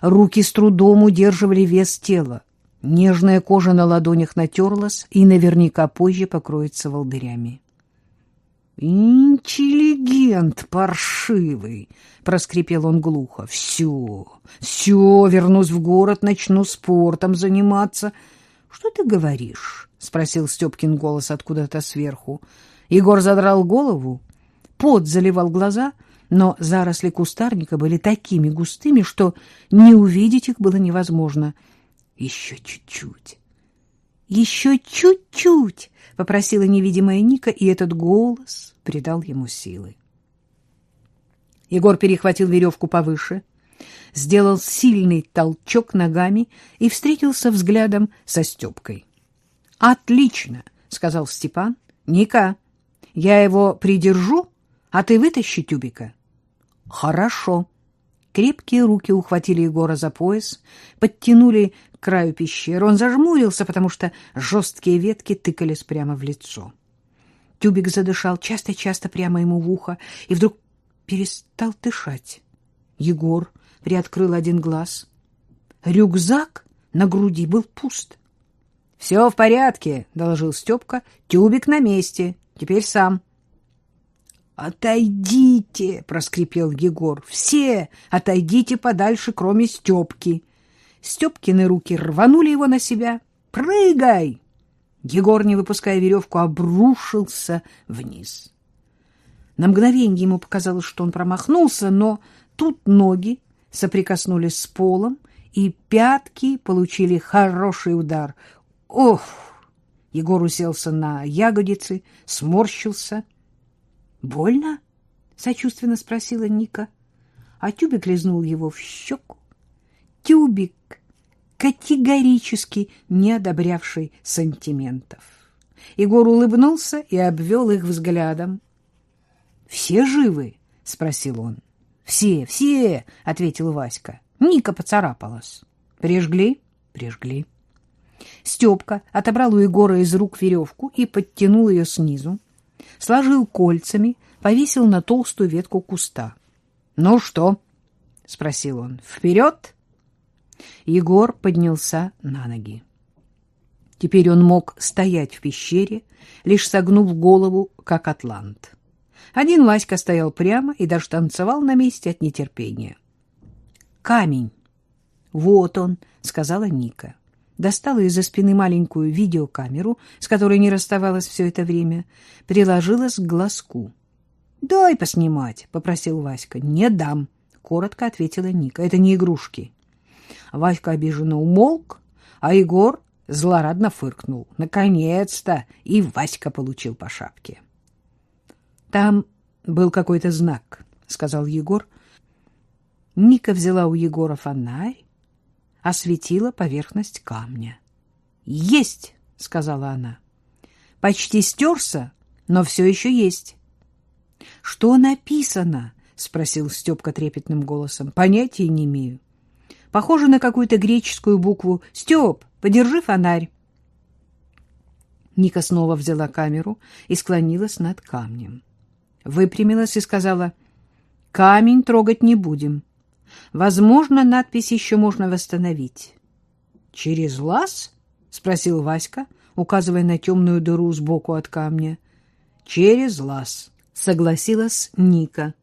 Speaker 2: Руки с трудом удерживали вес тела. Нежная кожа на ладонях натерлась и наверняка позже покроется волдырями. «Интеллигент паршивый!» — проскрипел он глухо. «Все, все, вернусь в город, начну спортом заниматься». «Что ты говоришь?» — спросил Степкин голос откуда-то сверху. Егор задрал голову, пот заливал глаза, но заросли кустарника были такими густыми, что не увидеть их было невозможно. «Еще чуть-чуть». «Еще чуть-чуть!» — попросила невидимая Ника, и этот голос придал ему силы. Егор перехватил веревку повыше, сделал сильный толчок ногами и встретился взглядом со Степкой. «Отлично!» — сказал Степан. «Ника, я его придержу, а ты вытащи тюбика». «Хорошо». Крепкие руки ухватили Егора за пояс, подтянули к краю пещеры. Он зажмурился, потому что жесткие ветки тыкались прямо в лицо. Тюбик задышал часто-часто прямо ему в ухо и вдруг перестал дышать. Егор приоткрыл один глаз. Рюкзак на груди был пуст. — Все в порядке, — доложил Степка. — Тюбик на месте. Теперь сам. — Отойдите, — проскрипел Егор. — Все отойдите подальше, кроме Степки. Степкины руки рванули его на себя. «Прыгай!» Егор, не выпуская веревку, обрушился вниз. На мгновение ему показалось, что он промахнулся, но тут ноги соприкоснулись с полом, и пятки получили хороший удар. Ох! Егор уселся на ягодицы, сморщился. «Больно?» — сочувственно спросила Ника. А Тюбик лизнул его в щеку. Тюбик, категорически не одобрявший сантиментов. Егор улыбнулся и обвел их взглядом. «Все живы?» — спросил он. «Все, все!» — ответил Васька. Ника поцарапалась. «Прижгли?» «Прижгли». Степка отобрал у Егора из рук веревку и подтянул ее снизу, сложил кольцами, повесил на толстую ветку куста. — Ну что? — спросил он. — Вперед! Егор поднялся на ноги. Теперь он мог стоять в пещере, лишь согнув голову, как атлант. Один Васька стоял прямо и даже танцевал на месте от нетерпения. «Камень!» «Вот он», — сказала Ника достала из-за спины маленькую видеокамеру, с которой не расставалась все это время, приложилась к глазку. — Дай поснимать, — попросил Васька. — Не дам, — коротко ответила Ника. — Это не игрушки. Васька обиженно умолк, а Егор злорадно фыркнул. Наконец-то и Васька получил по шапке. — Там был какой-то знак, — сказал Егор. Ника взяла у Егора фонарь, осветила поверхность камня. «Есть!» — сказала она. «Почти стерся, но все еще есть». «Что написано?» — спросил Степка трепетным голосом. «Понятия не имею. Похоже на какую-то греческую букву. Степ, подержи фонарь». Ника снова взяла камеру и склонилась над камнем. Выпрямилась и сказала, «Камень трогать не будем. Возможно, надпись еще можно восстановить. — Через лаз? — спросил Васька, указывая на темную дыру сбоку от камня. — Через лаз, — согласилась Ника.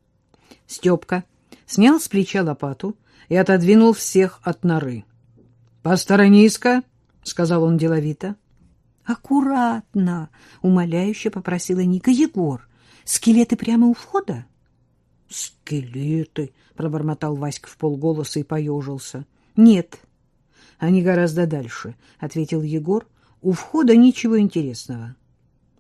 Speaker 2: Степка снял с плеча лопату и отодвинул всех от норы. — Посторонись-ка, — сказал он деловито. — Аккуратно, — умоляюще попросила Ника. — Егор, скелеты прямо у входа? — Скелеты, — пробормотал Васька в полголоса и поежился. — Нет, они гораздо дальше, — ответил Егор. — У входа ничего интересного.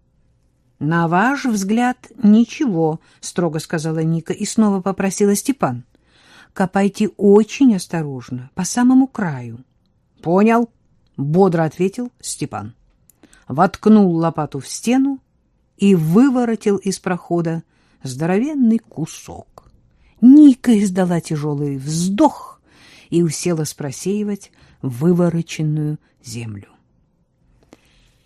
Speaker 2: — На ваш взгляд, ничего, — строго сказала Ника и снова попросила Степан. — Копайте очень осторожно, по самому краю. — Понял, — бодро ответил Степан. Воткнул лопату в стену и выворотил из прохода здоровенный кусок. Ника издала тяжелый вздох и уселась просеивать вывороченную землю.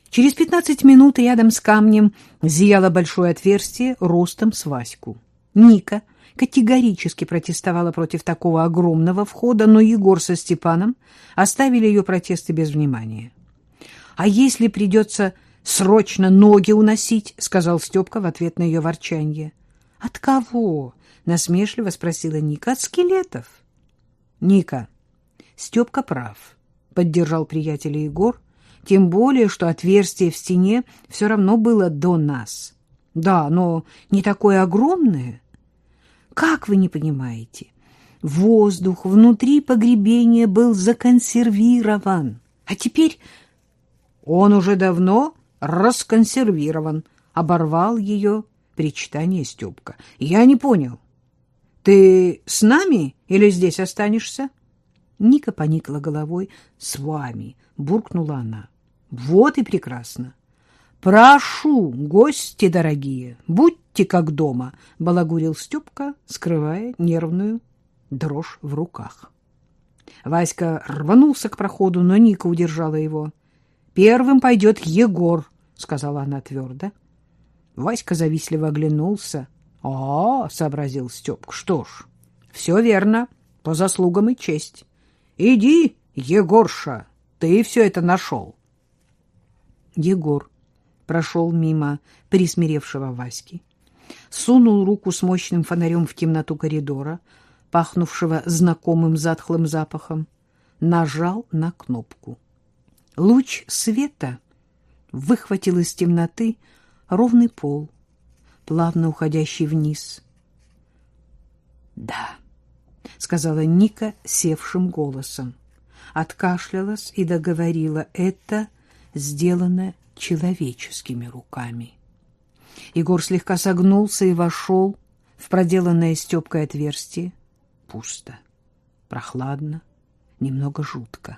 Speaker 2: Через пятнадцать минут рядом с камнем зияло большое отверстие ростом с Ваську. Ника категорически протестовала против такого огромного входа, но Егор со Степаном оставили ее протесты без внимания. «А если придется срочно ноги уносить?» — сказал Степка в ответ на ее ворчанье. От кого? Насмешливо спросила Ника. От скелетов. Ника, Степка прав, поддержал приятеля Егор, тем более, что отверстие в стене все равно было до нас. Да, но не такое огромное. Как вы не понимаете? Воздух внутри погребения был законсервирован. А теперь он уже давно расконсервирован, оборвал ее причитание Степка. — Я не понял. Ты с нами или здесь останешься? Ника поникла головой. — С вами, — буркнула она. — Вот и прекрасно. — Прошу, гости дорогие, будьте как дома, — балагурил Степка, скрывая нервную дрожь в руках. Васька рванулся к проходу, но Ника удержала его. — Первым пойдет Егор, — сказала она твердо. — Васька завистливо оглянулся. — А, — сообразил Степка, — что ж, все верно, по заслугам и честь. Иди, Егорша, ты все это нашел. Егор прошел мимо присмиревшего Васьки, сунул руку с мощным фонарем в темноту коридора, пахнувшего знакомым затхлым запахом, нажал на кнопку. Луч света выхватил из темноты ровный пол, плавно уходящий вниз. — Да, — сказала Ника севшим голосом. откашлялась и договорила, это сделано человеческими руками. Егор слегка согнулся и вошел в проделанное Степкой отверстие. Пусто, прохладно, немного жутко.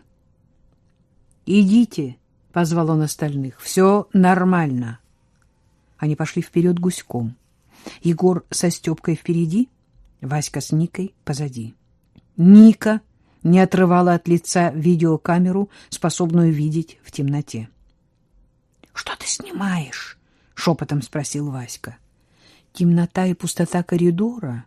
Speaker 2: «Идите!» — позвал он остальных. «Все нормально!» Они пошли вперед гуськом. Егор со Степкой впереди, Васька с Никой позади. Ника не отрывала от лица видеокамеру, способную видеть в темноте. — Что ты снимаешь? — шепотом спросил Васька. Темнота и пустота коридора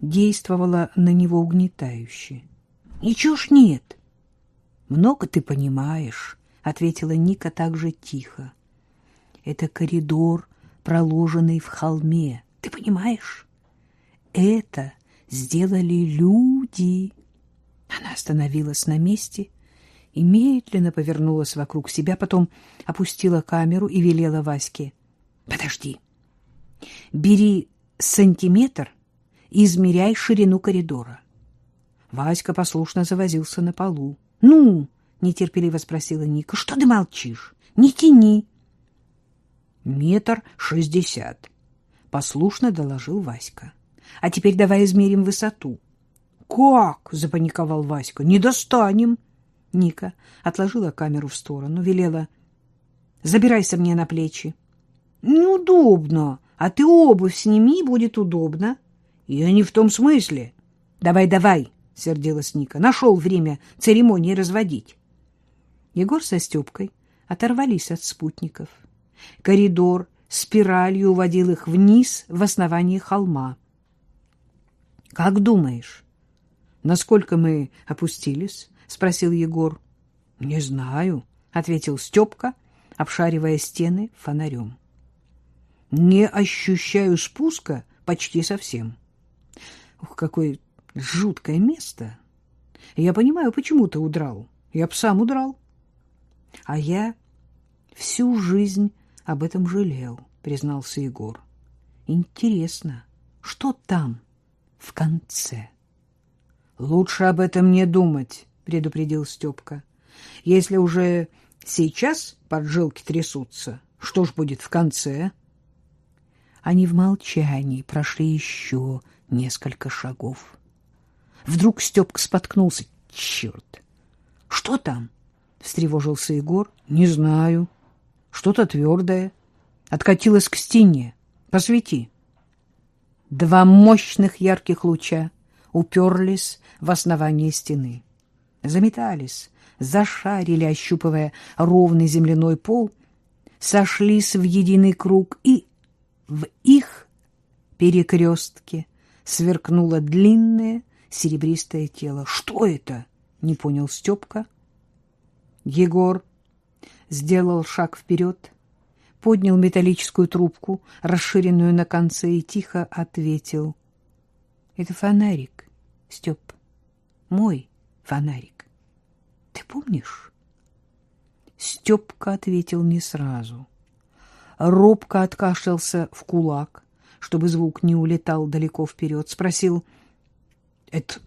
Speaker 2: действовала на него угнетающе. — Ничего ж нет. — Много ты понимаешь, — ответила Ника также тихо. — Это коридор, проложенный в холме. Ты понимаешь? Это сделали люди. Она остановилась на месте и медленно повернулась вокруг себя, потом опустила камеру и велела Ваське. — Подожди. Бери сантиметр и измеряй ширину коридора. Васька послушно завозился на полу. — Ну, — нетерпеливо спросила Ника, — что ты молчишь? Не тяни. — Метр шестьдесят, — послушно доложил Васька. — А теперь давай измерим высоту. — Как? — запаниковал Васька. — Не достанем. Ника отложила камеру в сторону, велела. — Забирайся мне на плечи. — Неудобно. А ты обувь сними, будет удобно. — Я не в том смысле. — Давай, давай, — сердилась Ника. — Нашел время церемонии разводить. Егор со Степкой оторвались от спутников. Коридор спиралью уводил их вниз в основании холма. — Как думаешь, насколько мы опустились? — спросил Егор. — Не знаю, — ответил Степка, обшаривая стены фонарем. — Не ощущаю спуска почти совсем. Ух, какое жуткое место! Я понимаю, почему ты удрал. Я б сам удрал. А я всю жизнь об этом жалел, признался Егор. Интересно, что там в конце? Лучше об этом не думать, предупредил Степка. Если уже сейчас поджилки трясутся, что ж будет в конце? Они в молчании прошли еще несколько шагов. Вдруг Степка споткнулся. Черт! Что там? Встревожился Егор. Не знаю. Что-то твердое. Откатилось к стене. Посвети. Два мощных ярких луча уперлись в основание стены. Заметались, зашарили, ощупывая ровный земляной пол, сошлись в единый круг, и в их перекрестке сверкнуло длинное серебристое тело. «Что это?» — не понял Степка. Егор сделал шаг вперед, поднял металлическую трубку, расширенную на конце, и тихо ответил. — Это фонарик, Степ, мой фонарик. Ты помнишь? Степка ответил не сразу. Робко откашлялся в кулак, чтобы звук не улетал далеко вперед. Спросил, — Это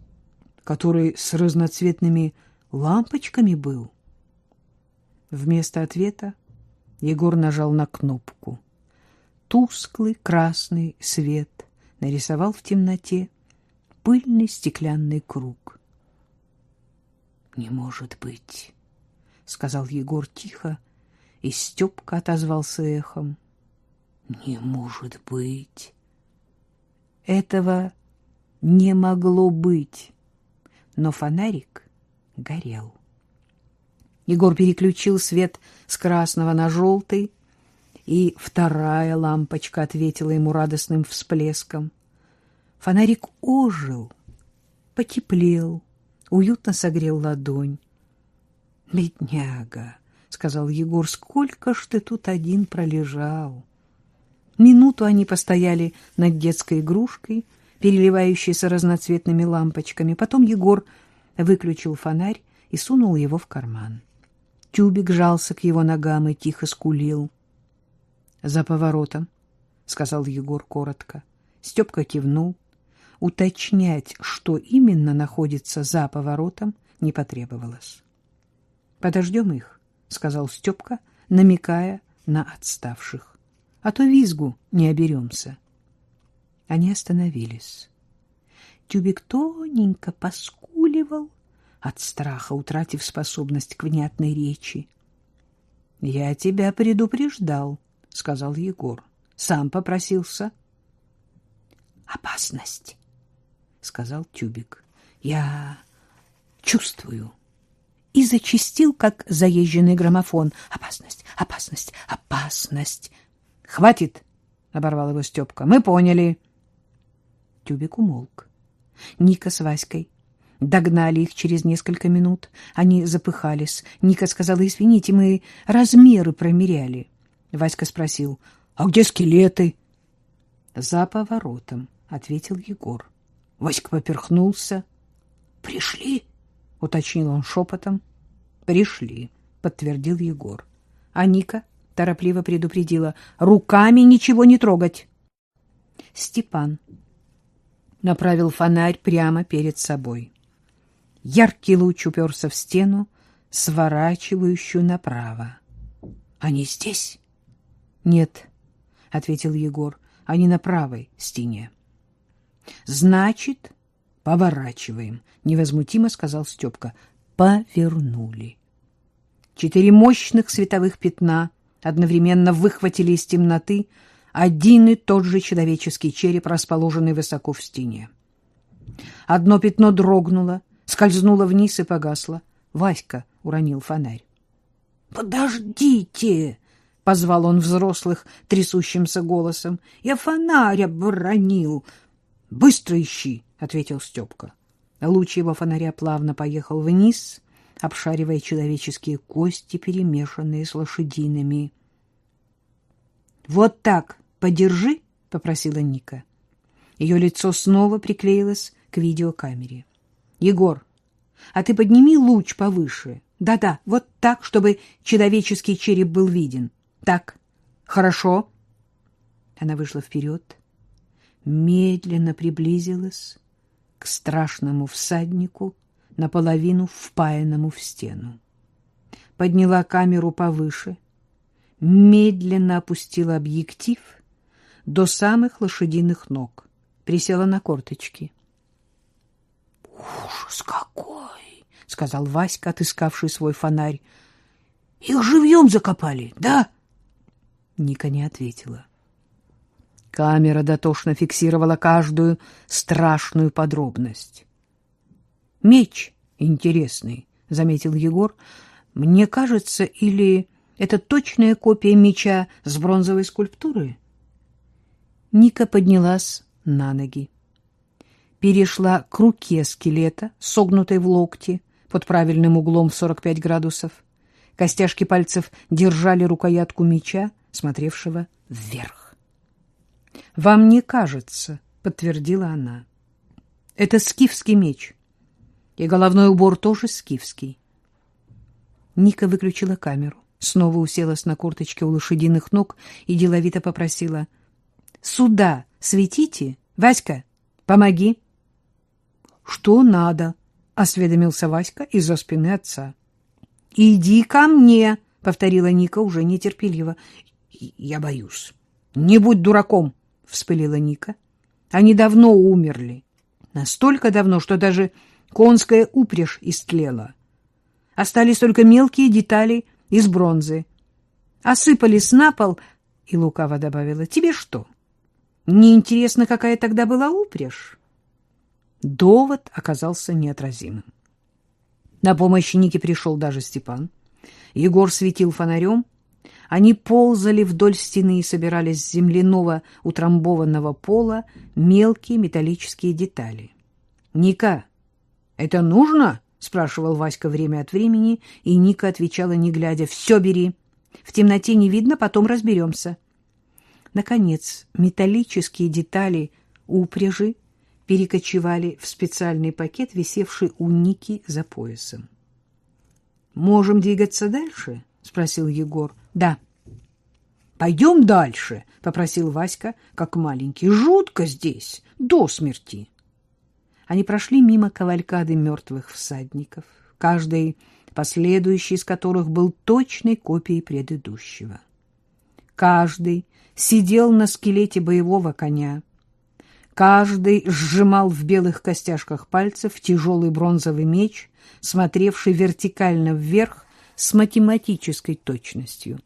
Speaker 2: который с разноцветными лампочками был? — Вместо ответа Егор нажал на кнопку. Тусклый красный свет нарисовал в темноте пыльный стеклянный круг. «Не может быть», — сказал Егор тихо, и Степка отозвался эхом. «Не может быть». Этого не могло быть, но фонарик горел. Егор переключил свет с красного на желтый, и вторая лампочка ответила ему радостным всплеском. Фонарик ожил, потеплел, уютно согрел ладонь. «Бедняга!» — сказал Егор, — «сколько ж ты тут один пролежал?» Минуту они постояли над детской игрушкой, переливающейся разноцветными лампочками. Потом Егор выключил фонарь и сунул его в карман. Тюбик жался к его ногам и тихо скулил. — За поворотом, — сказал Егор коротко. Степка кивнул. Уточнять, что именно находится за поворотом, не потребовалось. — Подождем их, — сказал Степка, намекая на отставших. — А то визгу не оберемся. Они остановились. Тюбик тоненько поскуливал, от страха утратив способность к внятной речи. — Я тебя предупреждал, — сказал Егор. — Сам попросился. — Опасность, — сказал Тюбик. — Я чувствую. И зачистил, как заезженный граммофон. Опасность, опасность, опасность. — Хватит, — оборвал его Степка. — Мы поняли. Тюбик умолк. Ника с Васькой Догнали их через несколько минут. Они запыхались. Ника сказала, извините, мы размеры промеряли. Васька спросил, а где скелеты? За поворотом, ответил Егор. Васька поперхнулся. Пришли? уточнил он шепотом. Пришли, подтвердил Егор. А Ника торопливо предупредила, руками ничего не трогать. Степан направил фонарь прямо перед собой. Яркий луч уперся в стену, сворачивающую направо. — Они здесь? — Нет, — ответил Егор, — они на правой стене. — Значит, поворачиваем, — невозмутимо сказал Степка. Повернули. Четыре мощных световых пятна одновременно выхватили из темноты один и тот же человеческий череп, расположенный высоко в стене. Одно пятно дрогнуло, скользнула вниз и погасла. Васька уронил фонарь. — Подождите! — позвал он взрослых трясущимся голосом. — Я фонарь обронил. — Быстро ищи! — ответил Степка. Луч его фонаря плавно поехал вниз, обшаривая человеческие кости, перемешанные с лошадиными. — Вот так подержи, — попросила Ника. Ее лицо снова приклеилось к видеокамере. — Егор, а ты подними луч повыше. Да-да, вот так, чтобы человеческий череп был виден. Так, хорошо. Она вышла вперед, медленно приблизилась к страшному всаднику, наполовину впаянному в стену. Подняла камеру повыше, медленно опустила объектив до самых лошадиных ног, присела на корточки — Ужас какой! — сказал Васька, отыскавший свой фонарь. — Их живьем закопали, да? Ника не ответила. Камера дотошно фиксировала каждую страшную подробность. — Меч интересный, — заметил Егор. — Мне кажется, или это точная копия меча с бронзовой скульптуры? Ника поднялась на ноги перешла к руке скелета, согнутой в локте, под правильным углом в 45 градусов. Костяшки пальцев держали рукоятку меча, смотревшего вверх. — Вам не кажется, — подтвердила она. — Это скифский меч. И головной убор тоже скифский. Ника выключила камеру, снова уселась на корточке у лошадиных ног и деловито попросила. — Сюда светите, Васька, помоги. — что надо? осведомился Васька из-за спины отца. Иди ко мне, повторила Ника уже нетерпеливо. Я боюсь. Не будь дураком, вспылила Ника. Они давно умерли. Настолько давно, что даже конская упряжь истлела. Остались только мелкие детали из бронзы. Осыпались на пол, и лукаво добавила: "Тебе что? Неинтересно, какая тогда была упряжь?" Довод оказался неотразимым. На помощь Нике пришел даже Степан. Егор светил фонарем. Они ползали вдоль стены и собирали с земляного утрамбованного пола мелкие металлические детали. — Ника, это нужно? — спрашивал Васька время от времени, и Ника отвечала, не глядя, — все бери. В темноте не видно, потом разберемся. Наконец, металлические детали упряжи перекочевали в специальный пакет, висевший у Ники за поясом. «Можем двигаться дальше?» — спросил Егор. «Да». «Пойдем дальше», — попросил Васька, как маленький. «Жутко здесь, до смерти». Они прошли мимо кавалькады мертвых всадников. Каждый последующий из которых был точной копией предыдущего. Каждый сидел на скелете боевого коня. Каждый сжимал в белых костяшках пальцев тяжелый бронзовый меч, смотревший вертикально вверх с математической точностью.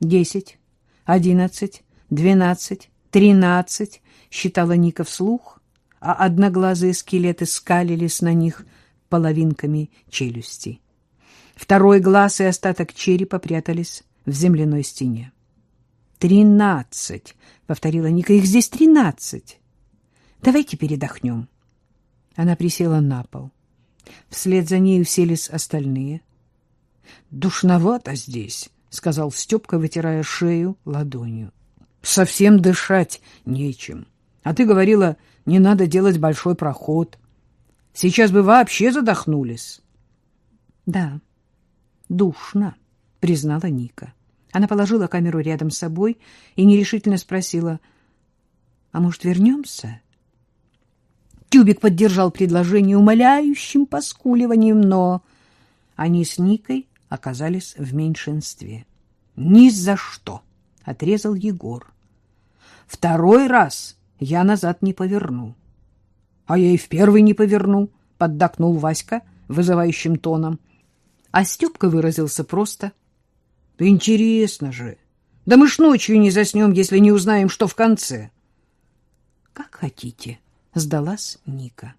Speaker 2: Десять, одиннадцать, двенадцать, тринадцать, считала Ника вслух, а одноглазые скелеты скалились на них половинками челюсти. Второй глаз и остаток черепа прятались в земляной стене. «Тринадцать!» — повторила Ника. «Их здесь тринадцать! Давайте передохнем!» Она присела на пол. Вслед за ней уселись остальные. «Душновато здесь!» — сказал Степка, вытирая шею ладонью. «Совсем дышать нечем. А ты говорила, не надо делать большой проход. Сейчас бы вообще задохнулись. — Да, душно, — признала Ника. Она положила камеру рядом с собой и нерешительно спросила, — А может, вернемся? Тюбик поддержал предложение умоляющим поскуливанием, но они с Никой оказались в меньшинстве. — Ни за что! — отрезал Егор. — Второй раз я назад не поверну. — А я и в первый не поверну, — поддакнул Васька вызывающим тоном. А Степка выразился просто. — Да интересно же! Да мы ж ночью не заснем, если не узнаем, что в конце. — Как хотите, — сдалась Ника.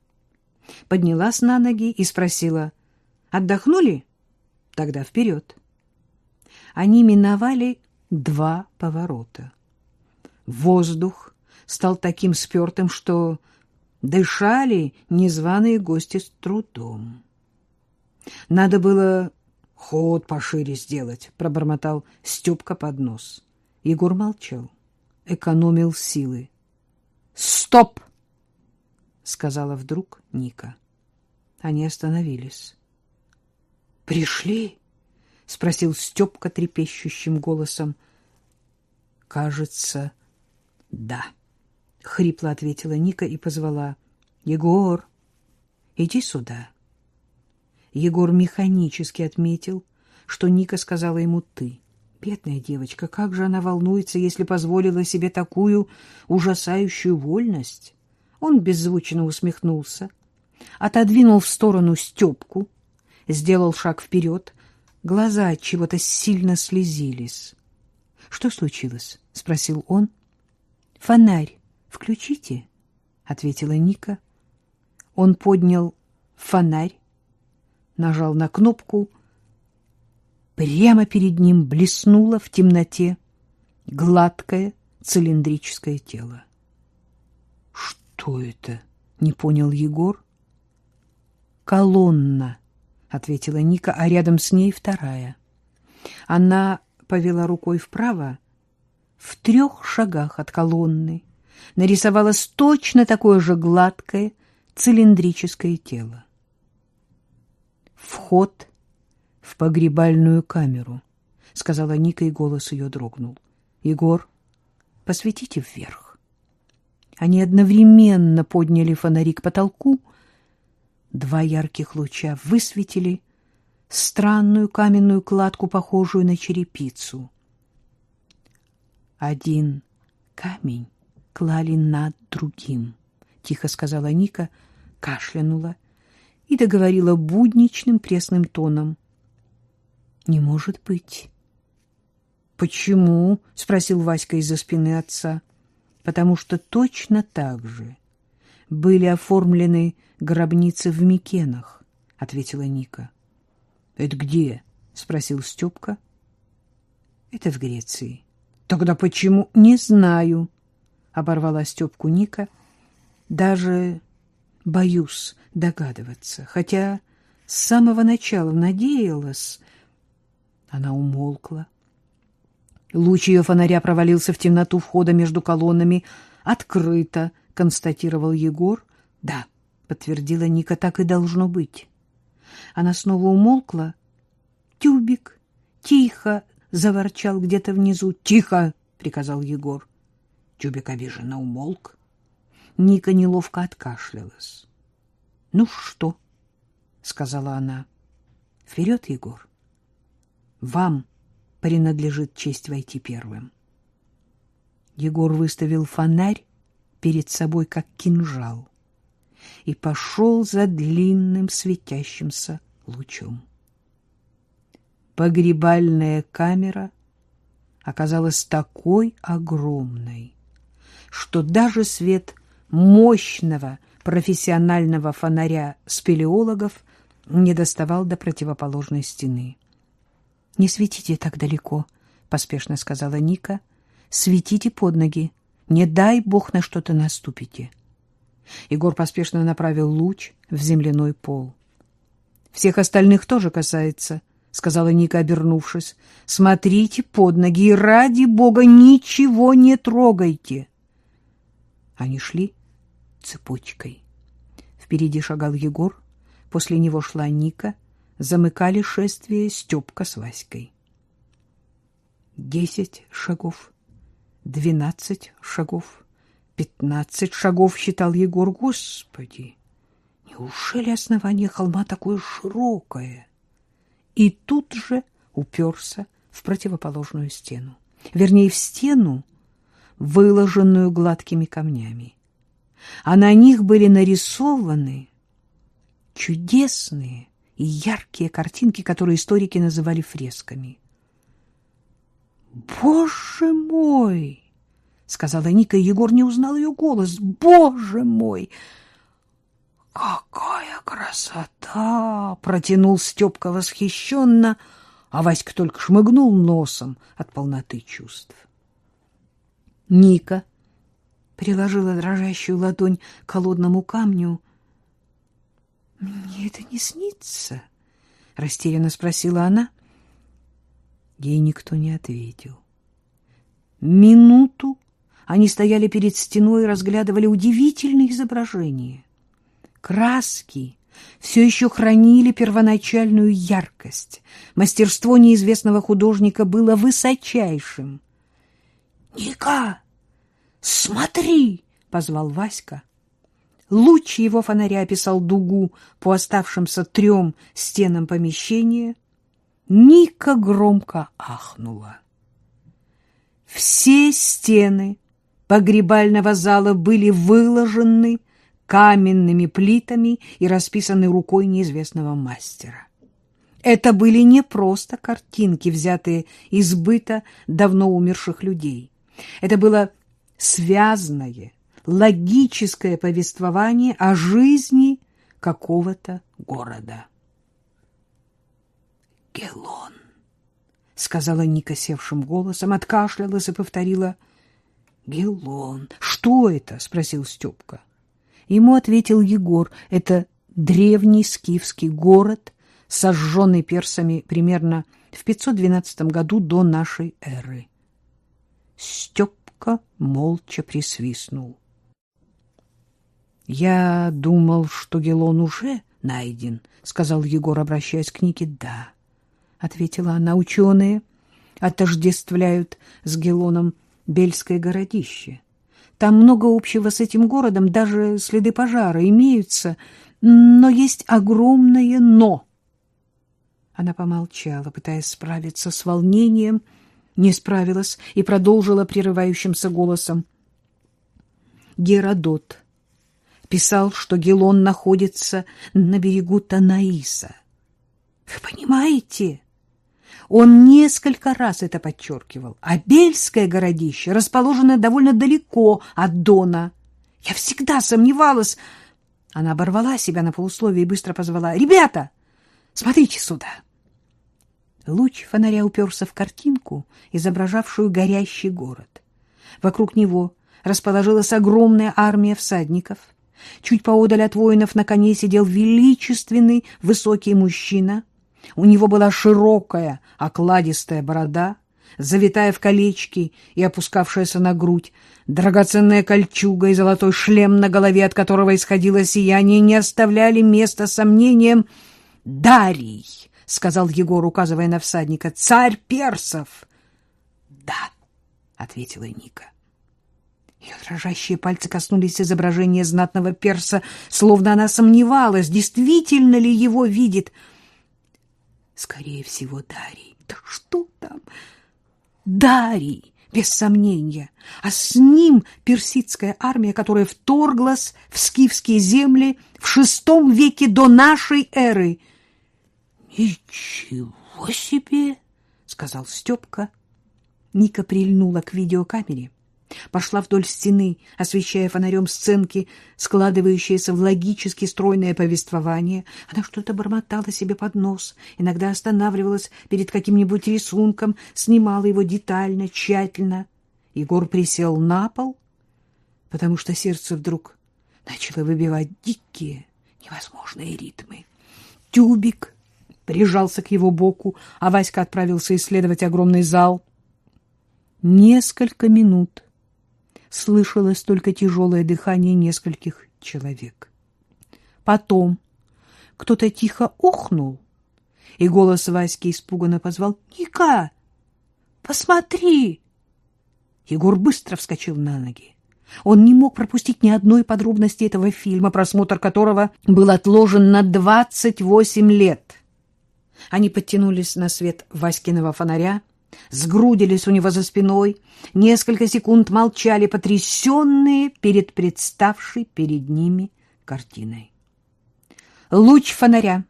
Speaker 2: Поднялась на ноги и спросила. — Отдохнули? Тогда вперед. Они миновали два поворота. Воздух стал таким спертым, что дышали незваные гости с трудом. Надо было ход пошире сделать, пробормотал Степка под нос. Егор молчал, экономил силы. Стоп! сказала вдруг Ника. Они остановились. Пришли? спросил Степка трепещущим голосом. Кажется, да. — хрипло ответила Ника и позвала. — Егор, иди сюда. Егор механически отметил, что Ника сказала ему «ты». Бедная девочка, как же она волнуется, если позволила себе такую ужасающую вольность. Он беззвучно усмехнулся, отодвинул в сторону Степку, сделал шаг вперед. Глаза от чего-то сильно слезились. — Что случилось? — спросил он. — Фонарь Включите, ответила Ника. Он поднял фонарь, нажал на кнопку. Прямо перед ним блеснуло в темноте гладкое цилиндрическое тело. Что это? не понял Егор. Колонна, ответила Ника, а рядом с ней вторая. Она повела рукой вправо, в трех шагах от колонны нарисовалось точно такое же гладкое цилиндрическое тело. «Вход в погребальную камеру», — сказала Ника, и голос ее дрогнул. «Егор, посветите вверх». Они одновременно подняли фонари к потолку. Два ярких луча высветили странную каменную кладку, похожую на черепицу. Один камень клали над другим, — тихо сказала Ника, кашлянула и договорила будничным пресным тоном. — Не может быть. — Почему? — спросил Васька из-за спины отца. — Потому что точно так же были оформлены гробницы в Микенах, — ответила Ника. — Это где? — спросил Степка. — Это в Греции. — Тогда почему? — Не знаю, оборвала Степку Ника. Даже боюсь догадываться, хотя с самого начала надеялась. Она умолкла. Луч ее фонаря провалился в темноту входа между колоннами. «Открыто», — констатировал Егор. «Да», — подтвердила Ника, — «так и должно быть». Она снова умолкла. «Тюбик, тихо!» — заворчал где-то внизу. «Тихо!» — приказал Егор. Тюбик обиженно умолк. Ника неловко откашлялась. — Ну что? — сказала она. Вперед, Егор! Вам принадлежит честь войти первым. Егор выставил фонарь перед собой, как кинжал, и пошел за длинным светящимся лучом. Погребальная камера оказалась такой огромной, что даже свет мощного профессионального фонаря спелеологов не доставал до противоположной стены. — Не светите так далеко, — поспешно сказала Ника. — Светите под ноги. Не дай бог на что-то наступите. Егор поспешно направил луч в земляной пол. — Всех остальных тоже касается, — сказала Ника, обернувшись. — Смотрите под ноги и, ради бога, ничего не трогайте. Они шли цепочкой. Впереди шагал Егор, после него шла Ника, замыкали шествие Степка с Васькой. Десять шагов, двенадцать шагов, пятнадцать шагов, считал Егор. Господи, неужели основание холма такое широкое? И тут же уперся в противоположную стену. Вернее, в стену, выложенную гладкими камнями. А на них были нарисованы чудесные и яркие картинки, которые историки называли фресками. «Боже мой!» — сказала Ника, и Егор не узнал ее голос. «Боже мой!» «Какая красота!» — протянул Степка восхищенно, а Васька только шмыгнул носом от полноты чувств. Ника приложила дрожащую ладонь к холодному камню — мне это не снится? Растерянно спросила она. Ей никто не ответил. Минуту они стояли перед стеной и разглядывали удивительные изображения. Краски все еще хранили первоначальную яркость. Мастерство неизвестного художника было высочайшим. — Ника, смотри! — позвал Васька. Луч его фонаря описал дугу по оставшимся трем стенам помещения. Ника громко ахнула. Все стены погребального зала были выложены каменными плитами и расписаны рукой неизвестного мастера. Это были не просто картинки, взятые из быта давно умерших людей. Это было связанное, логическое повествование о жизни какого-то города. «Гелон», — сказала Ника севшим голосом, откашлялась и повторила «Гелон». «Что это?» — спросил Степка. Ему ответил Егор. «Это древний скифский город, сожженный персами примерно в 512 году до нашей эры». Степка молча присвистнул. — Я думал, что Гелон уже найден, — сказал Егор, обращаясь к Нике. — Да, — ответила она. — Ученые отождествляют с Гелоном Бельское городище. Там много общего с этим городом, даже следы пожара имеются, но есть огромное «но». Она помолчала, пытаясь справиться с волнением, не справилась и продолжила прерывающимся голосом. Геродот писал, что Гелон находится на берегу Танаиса. Вы понимаете? Он несколько раз это подчеркивал. А Бельское городище расположено довольно далеко от Дона. Я всегда сомневалась. Она оборвала себя на полусловие и быстро позвала. «Ребята, смотрите сюда!» Луч фонаря уперся в картинку, изображавшую горящий город. Вокруг него расположилась огромная армия всадников — Чуть поодаль от воинов на коне сидел величественный высокий мужчина. У него была широкая окладистая борода, завитая в колечки и опускавшаяся на грудь, драгоценная кольчуга и золотой шлем на голове, от которого исходило сияние, не оставляли места сомнениям. «Дарий!» — сказал Егор, указывая на всадника. «Царь персов!» «Да!» — ответила Ника. Ее дрожащие пальцы коснулись изображения знатного перса, словно она сомневалась, действительно ли его видит. Скорее всего, Дарий. Да что там? Дарий, без сомнения. А с ним персидская армия, которая вторглась в скифские земли в шестом веке до нашей эры. Ничего себе, сказал Степка. Ника прильнула к видеокамере пошла вдоль стены, освещая фонарем сценки, складывающиеся в логически стройное повествование. Она что-то бормотала себе под нос, иногда останавливалась перед каким-нибудь рисунком, снимала его детально, тщательно. Егор присел на пол, потому что сердце вдруг начало выбивать дикие, невозможные ритмы. Тюбик прижался к его боку, а Васька отправился исследовать огромный зал. Несколько минут слышалось только тяжелое дыхание нескольких человек. Потом кто-то тихо охнул, и голос Васьки испуганно позвал «Ника, посмотри!» Егор быстро вскочил на ноги. Он не мог пропустить ни одной подробности этого фильма, просмотр которого был отложен на двадцать восемь лет. Они подтянулись на свет Васькиного фонаря, сгрудились у него за спиной, несколько секунд молчали, потрясенные перед представшей перед ними картиной. Луч фонаря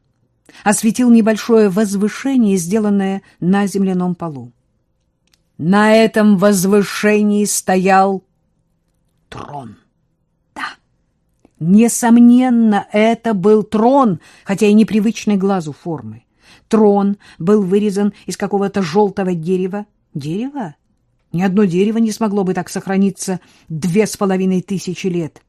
Speaker 2: осветил небольшое возвышение, сделанное на земляном полу. На этом возвышении стоял трон. Да, несомненно, это был трон, хотя и непривычной глазу формы. Трон был вырезан из какого-то желтого дерева. Дерево? Ни одно дерево не смогло бы так сохраниться две с половиной тысячи лет.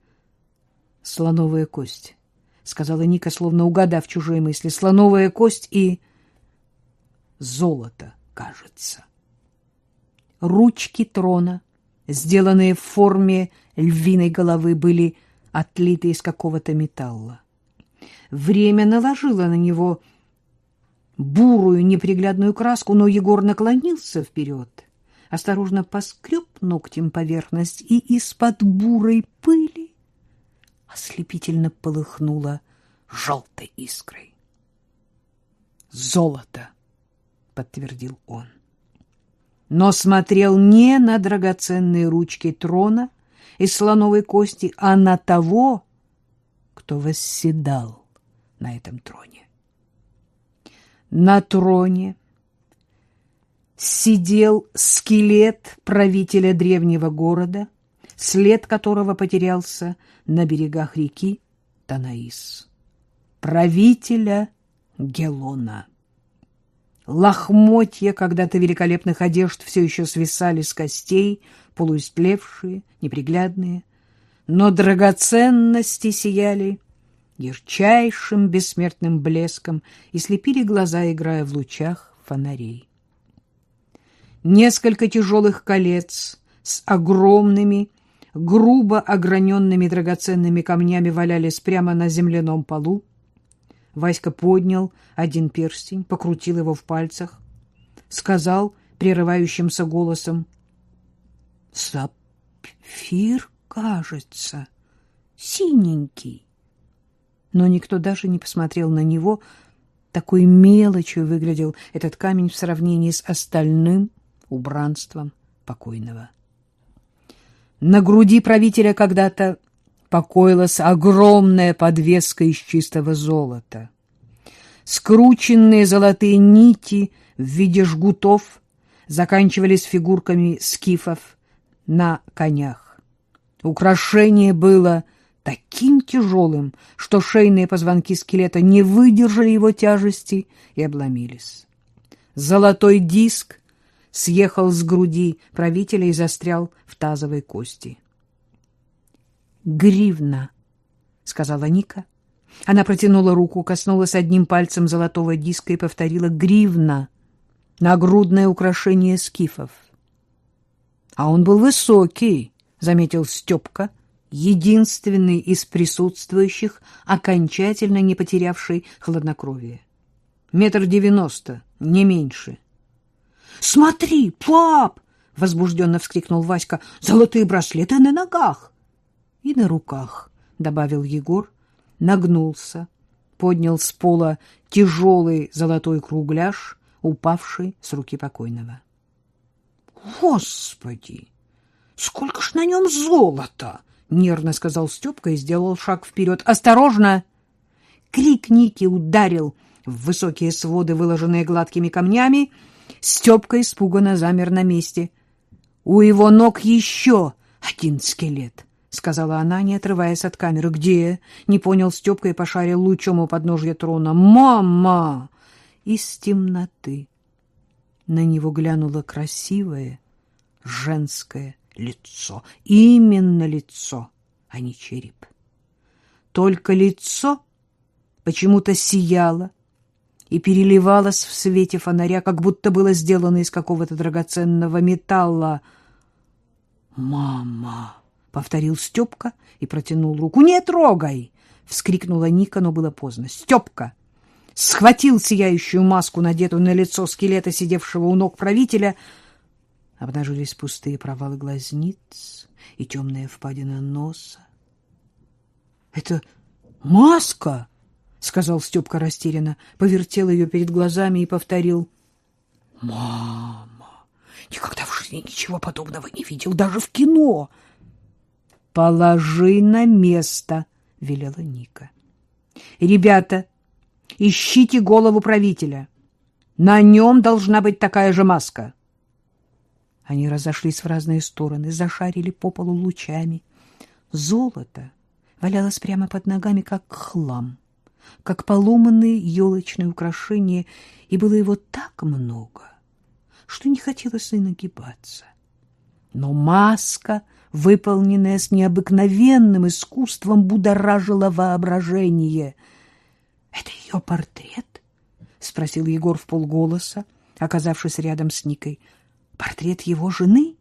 Speaker 2: «Слоновая кость», — сказала Ника, словно угадав чужие мысли. «Слоновая кость и золото, кажется». Ручки трона, сделанные в форме львиной головы, были отлиты из какого-то металла. Время наложило на него бурую неприглядную краску, но Егор наклонился вперед, осторожно поскреб ногтем поверхность, и из-под бурой пыли ослепительно полыхнуло желтой искрой. «Золото!» — подтвердил он. Но смотрел не на драгоценные ручки трона из слоновой кости, а на того, кто восседал на этом троне. На троне сидел скелет правителя древнего города, след которого потерялся на берегах реки Танаис. Правителя Гелона. Лохмотья когда-то великолепных одежд все еще свисали с костей, полуистлевшие, неприглядные, но драгоценности сияли ярчайшим бессмертным блеском и слепили глаза, играя в лучах фонарей. Несколько тяжелых колец с огромными, грубо ограненными драгоценными камнями валялись прямо на земляном полу. Васька поднял один перстень, покрутил его в пальцах, сказал прерывающимся голосом, «Сапфир, кажется, синенький» но никто даже не посмотрел на него. Такой мелочью выглядел этот камень в сравнении с остальным убранством покойного. На груди правителя когда-то покоилась огромная подвеска из чистого золота. Скрученные золотые нити в виде жгутов заканчивались фигурками скифов на конях. Украшение было таким тяжелым, что шейные позвонки скелета не выдержали его тяжести и обломились. Золотой диск съехал с груди правителя и застрял в тазовой кости. «Гривна», — сказала Ника. Она протянула руку, коснулась одним пальцем золотого диска и повторила «гривна» — нагрудное украшение скифов. «А он был высокий», — заметил Степка, — единственный из присутствующих, окончательно не потерявший хладнокровие. Метр девяносто, не меньше. — Смотри, пап! — возбужденно вскрикнул Васька. — Золотые браслеты на ногах! — И на руках, — добавил Егор, нагнулся, поднял с пола тяжелый золотой кругляш, упавший с руки покойного. — Господи! Сколько ж на нем золота! — нервно сказал Степка и сделал шаг вперед. — Осторожно! Крик Ники ударил в высокие своды, выложенные гладкими камнями. Степка испуганно замер на месте. — У его ног еще один скелет! —— сказала она, не отрываясь от камеры. — Где? — не понял Степка и пошарил лучом у подножья трона. — Мама! Из темноты на него глянуло красивое женское лицо. Именно лицо, а не череп. Только лицо почему-то сияло и переливалось в свете фонаря, как будто было сделано из какого-то драгоценного металла. «Мама!» — повторил Степка и протянул руку. «Не трогай!» — вскрикнула Ника, но было поздно. «Степка!» схватил сияющую маску, надетую на лицо скелета, сидевшего у ног правителя. Обнажились пустые провалы глазниц и темная впадина носа. — Это маска! — сказал Степка растерянно, повертел ее перед глазами и повторил. — Мама! Никогда в жизни ничего подобного не видел, даже в кино! — Положи на место! — велела Ника. — Ребята! — Ищите голову правителя. На нем должна быть такая же маска. Они разошлись в разные стороны, зашарили по полу лучами. Золото валялось прямо под ногами, как хлам, как поломанные елочные украшения, и было его так много, что не хотелось и нагибаться. Но маска, выполненная с необыкновенным искусством, будоражила воображение — это ее портрет? — спросил Егор в полголоса, оказавшись рядом с Никой. — Портрет его жены?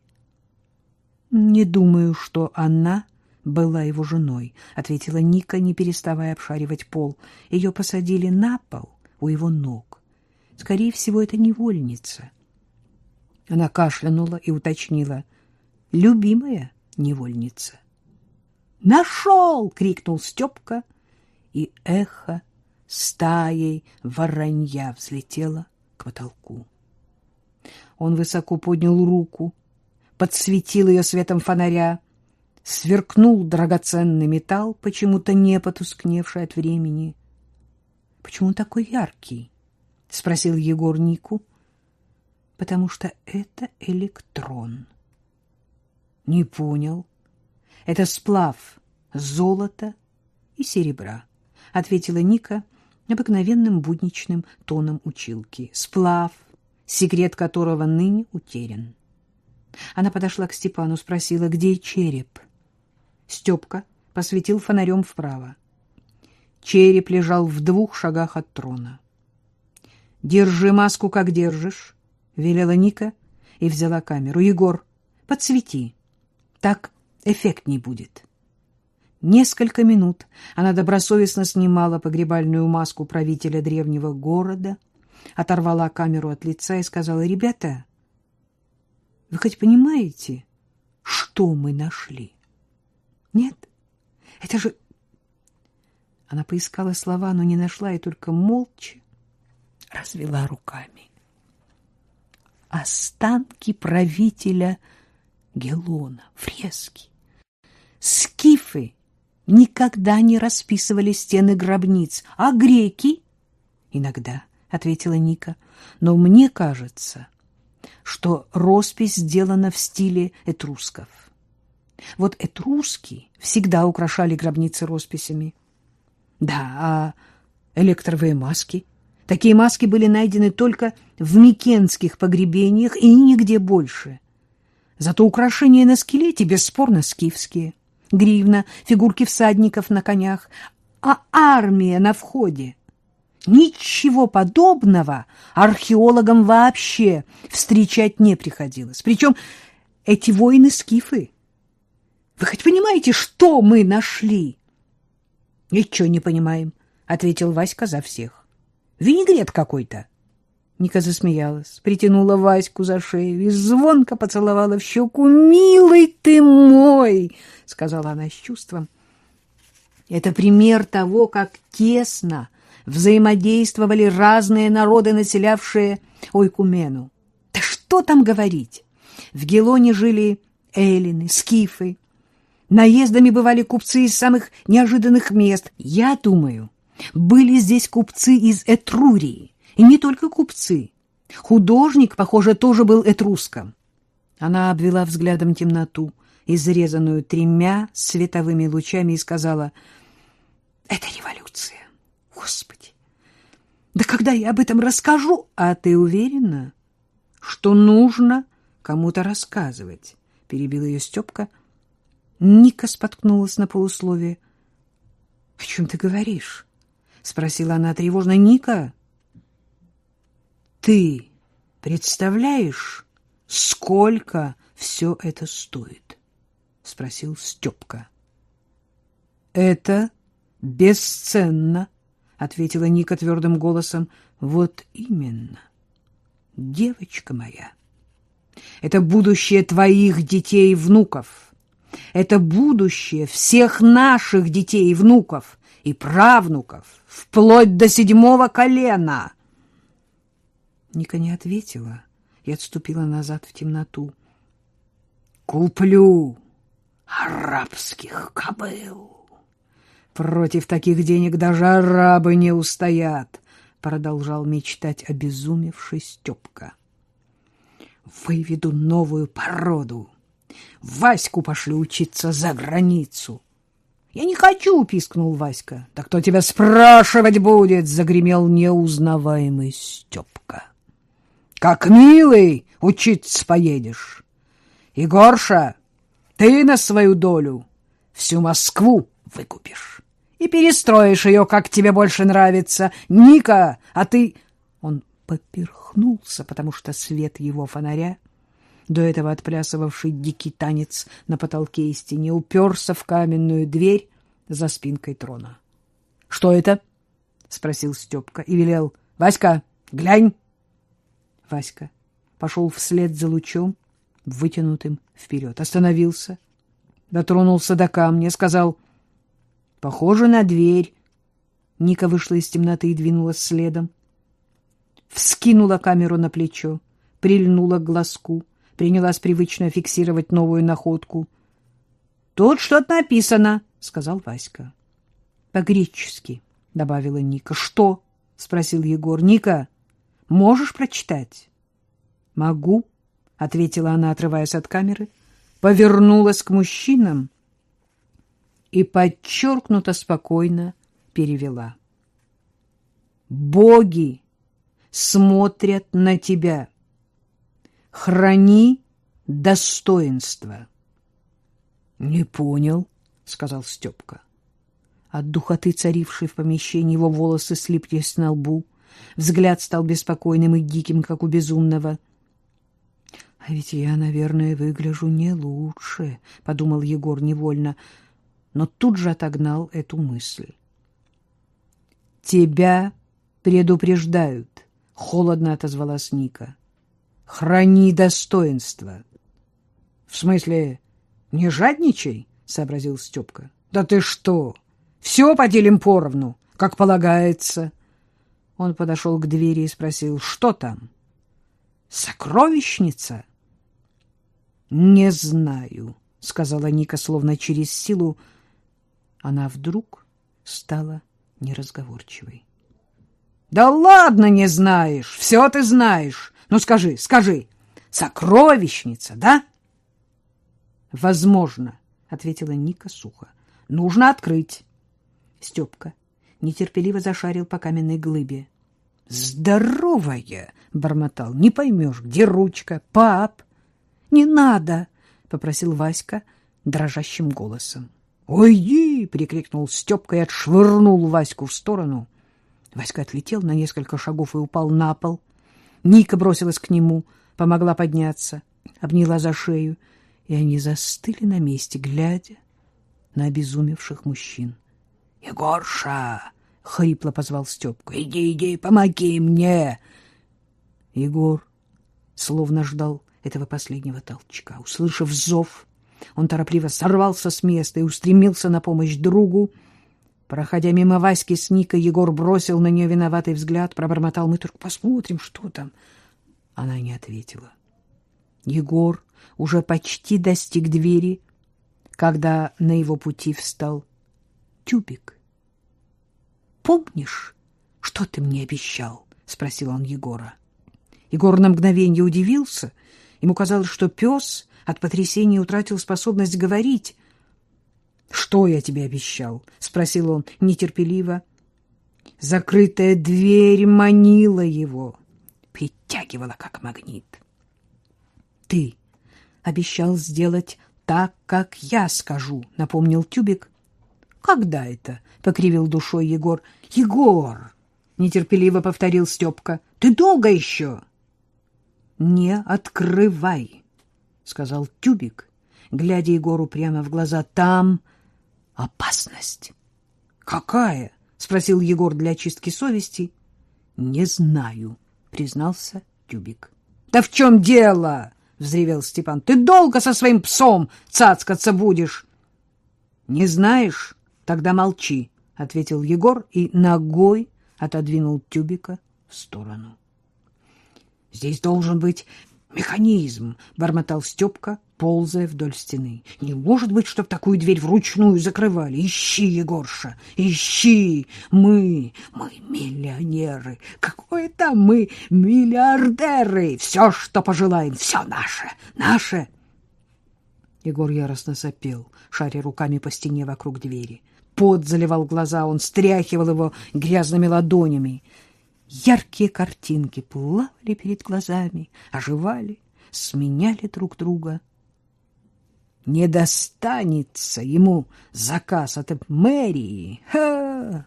Speaker 2: — Не думаю, что она была его женой, — ответила Ника, не переставая обшаривать пол. Ее посадили на пол у его ног. Скорее всего, это невольница. Она кашлянула и уточнила. — Любимая невольница. «Нашел!» — крикнул Степка, и эхо стаей воронья взлетела к потолку. Он высоко поднял руку, подсветил ее светом фонаря, сверкнул драгоценный металл, почему-то не потускневший от времени. — Почему он такой яркий? — спросил Егор Нику. — Потому что это электрон. — Не понял. Это сплав золота и серебра, — ответила Ника, обыкновенным будничным тоном училки. Сплав, секрет которого ныне утерян. Она подошла к Степану, спросила, где череп. Степка посветил фонарем вправо. Череп лежал в двух шагах от трона. «Держи маску, как держишь», — велела Ника и взяла камеру. «Егор, подсвети, так эффектней будет». Несколько минут она добросовестно снимала погребальную маску правителя древнего города, оторвала камеру от лица и сказала, «Ребята, вы хоть понимаете, что мы нашли?» «Нет, это же...» Она поискала слова, но не нашла и только молча развела руками. Останки правителя Гелона, фрески, скифы никогда не расписывали стены гробниц, а греки — иногда, — ответила Ника. Но мне кажется, что роспись сделана в стиле этрусков. Вот этруски всегда украшали гробницы росписями. Да, а электровые маски? Такие маски были найдены только в микенских погребениях и нигде больше. Зато украшения на скелете бесспорно скифские гривна, фигурки всадников на конях, а армия на входе. Ничего подобного археологам вообще встречать не приходилось. Причем эти воины-скифы. Вы хоть понимаете, что мы нашли? — Ничего не понимаем, — ответил Васька за всех. — Винегрет какой-то. Ника засмеялась, притянула Ваську за шею и звонко поцеловала в щеку. «Милый ты мой!» — сказала она с чувством. «Это пример того, как тесно взаимодействовали разные народы, населявшие Ойкумену. Да что там говорить? В Гелоне жили эллины, скифы. Наездами бывали купцы из самых неожиданных мест. Я думаю, были здесь купцы из Этрурии. И не только купцы. Художник, похоже, тоже был этруском. Она обвела взглядом темноту, изрезанную тремя световыми лучами, и сказала, «Это революция! Господи! Да когда я об этом расскажу? А ты уверена, что нужно кому-то рассказывать?» — перебил ее Степка. Ника споткнулась на полусловие. — О чем ты говоришь? — спросила она тревожно. — Ника, ты представляешь, сколько все это стоит? — спросил Степка. — Это бесценно, — ответила Ника твердым голосом. — Вот именно, девочка моя. Это будущее твоих детей и внуков. Это будущее всех наших детей и внуков и правнуков, вплоть до седьмого колена. Ника не ответила и отступила назад в темноту. «Куплю арабских кобыл. Против таких денег даже арабы не устоят», — продолжал мечтать обезумевший Степка. «Выведу новую породу. Ваську пошлю учиться за границу». «Я не хочу!» — пискнул Васька. «Да кто тебя спрашивать будет?» — загремел неузнаваемый Степка. «Как милый учиться поедешь. Егорша, ты на свою долю всю Москву выкупишь и перестроишь ее, как тебе больше нравится. Ника, а ты...» Он поперхнулся, потому что свет его фонаря до этого отплясывавший дикий танец на потолке и стене, уперся в каменную дверь за спинкой трона. — Что это? — спросил Степка и велел. — Васька, глянь! Васька пошел вслед за лучом, вытянутым вперед. Остановился, дотронулся до камня, сказал — Похоже на дверь. Ника вышла из темноты и двинулась следом. Вскинула камеру на плечо, прильнула к глазку — принялась привычно фиксировать новую находку. — Тут что-то написано, — сказал Васька. — По-гречески, — добавила Ника. — Что? — спросил Егор. — Ника, можешь прочитать? — Могу, — ответила она, отрываясь от камеры, повернулась к мужчинам и подчеркнуто спокойно перевела. — Боги смотрят на тебя. — Храни достоинство. — Не понял, — сказал Степка. От духоты, царившей в помещении, его волосы слиплись на лбу. Взгляд стал беспокойным и диким, как у безумного. — А ведь я, наверное, выгляжу не лучше, — подумал Егор невольно, но тут же отогнал эту мысль. — Тебя предупреждают, — холодно отозвалась Ника. — Храни достоинство. — В смысле, не жадничай, — сообразил Степка. — Да ты что? Все поделим поровну, как полагается. Он подошел к двери и спросил, что там? — Сокровищница? — Не знаю, — сказала Ника, словно через силу. Она вдруг стала неразговорчивой. — Да ладно не знаешь, все ты знаешь. Ну, скажи, скажи, сокровищница, да? Возможно, ответила Ника сухо. Нужно открыть. Степка нетерпеливо зашарил по каменной глыбе. Здоровая, бормотал. Не поймешь, где ручка, пап? Не надо, попросил Васька дрожащим голосом. «Уйди!» — прикрикнул Степка и отшвырнул Ваську в сторону. Васька отлетел на несколько шагов и упал на пол. Ника бросилась к нему, помогла подняться, обняла за шею, и они застыли на месте, глядя на обезумевших мужчин. — Егорша! — хрипло позвал Степка. — Иди, иди, помоги мне! Егор словно ждал этого последнего толчка. Услышав зов, он торопливо сорвался с места и устремился на помощь другу. Проходя мимо Васьки с Никой, Егор бросил на нее виноватый взгляд, пробормотал, мы только посмотрим, что там. Она не ответила. Егор уже почти достиг двери, когда на его пути встал тюбик. «Помнишь, что ты мне обещал?» — спросил он Егора. Егор на мгновение удивился. Ему казалось, что пес от потрясения утратил способность говорить. «Что я тебе обещал?» — спросил он нетерпеливо. Закрытая дверь манила его, притягивала как магнит. «Ты обещал сделать так, как я скажу», — напомнил Тюбик. «Когда это?» — покривил душой Егор. «Егор!» — нетерпеливо повторил Степка. «Ты долго еще?» «Не открывай», — сказал Тюбик, глядя Егору прямо в глаза. «Там опасность». «Какая?» — спросил Егор для очистки совести. «Не знаю», — признался Тюбик. «Да в чем дело?» — взревел Степан. «Ты долго со своим псом цацкаться будешь?» «Не знаешь? Тогда молчи», — ответил Егор и ногой отодвинул Тюбика в сторону. «Здесь должен быть механизм», — бормотал Степка, ползая вдоль стены. «Не может быть, чтоб такую дверь вручную закрывали. Ищи, Егорша, ищи! Мы, мы миллионеры. Какое там мы миллиардеры! Все, что пожелаем, все наше, наше!» Егор яростно сопел, шаря руками по стене вокруг двери. Пот заливал глаза, он стряхивал его грязными ладонями. Яркие картинки плавали перед глазами, оживали, сменяли друг друга. Не достанется ему заказ от мэрии. Ха!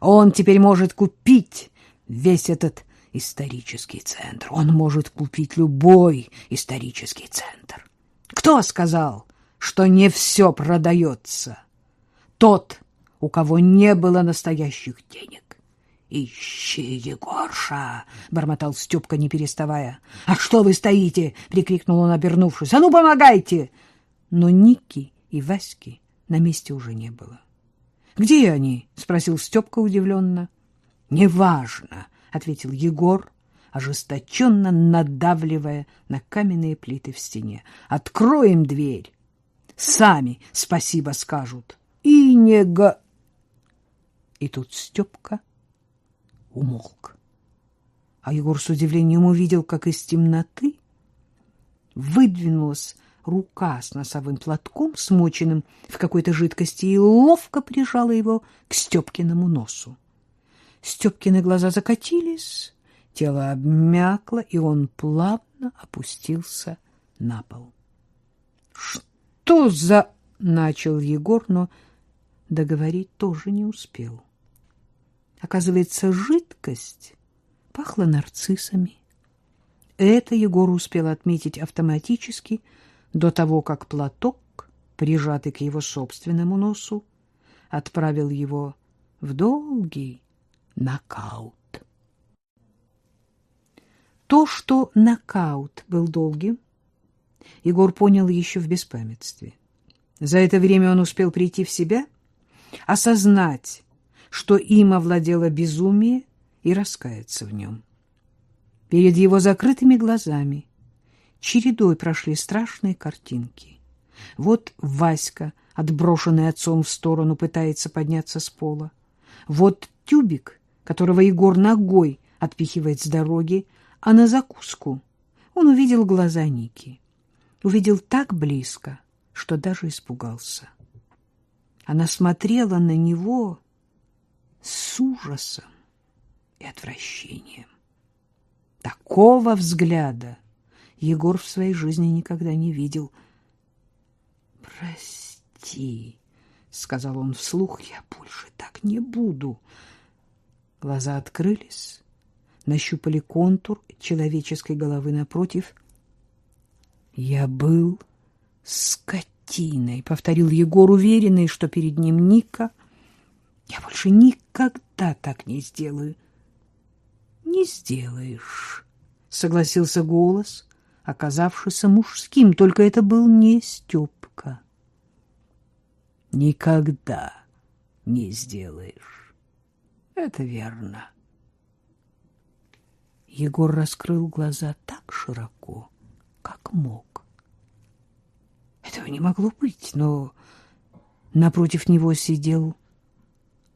Speaker 2: Он теперь может купить весь этот исторический центр. Он может купить любой исторический центр. Кто сказал, что не все продается? Тот, у кого не было настоящих денег. «Ищи, Егорша!» — бормотал Степка, не переставая. «А что вы стоите?» — прикрикнул он, обернувшись. «А ну, помогайте!» Но Ники и Васьки на месте уже не было. «Где они?» — спросил Степка удивленно. «Неважно», — ответил Егор, ожесточенно надавливая на каменные плиты в стене. «Откроем дверь! Сами спасибо скажут! И не го...» И тут Степка умолк. А Егор с удивлением увидел, как из темноты выдвинулась рука с носовым платком, смоченным в какой-то жидкости, и ловко прижала его к Степкиному носу. Степкины глаза закатились, тело обмякло, и он плавно опустился на пол. — Что за... — начал Егор, но договорить тоже не успел. — Оказывается, жидкость пахла нарциссами. Это Егор успел отметить автоматически до того, как платок, прижатый к его собственному носу, отправил его в долгий нокаут. То, что нокаут был долгим, Егор понял еще в беспамятстве. За это время он успел прийти в себя, осознать, что им овладело безумие, и раскаяться в нем. Перед его закрытыми глазами чередой прошли страшные картинки. Вот Васька, отброшенный отцом в сторону, пытается подняться с пола. Вот тюбик, которого Егор ногой отпихивает с дороги, а на закуску он увидел глаза Ники. Увидел так близко, что даже испугался. Она смотрела на него с ужасом и отвращением. Такого взгляда Егор в своей жизни никогда не видел. «Прости», — сказал он вслух, — «я больше так не буду». Глаза открылись, нащупали контур человеческой головы напротив. «Я был скотиной», — повторил Егор, уверенный, что перед ним Ника — я больше никогда так не сделаю. Не сделаешь, согласился голос, оказавшийся мужским, только это был не Степка. Никогда
Speaker 1: не сделаешь. Это верно.
Speaker 2: Егор раскрыл глаза так широко, как мог. Этого не могло быть, но напротив него сидел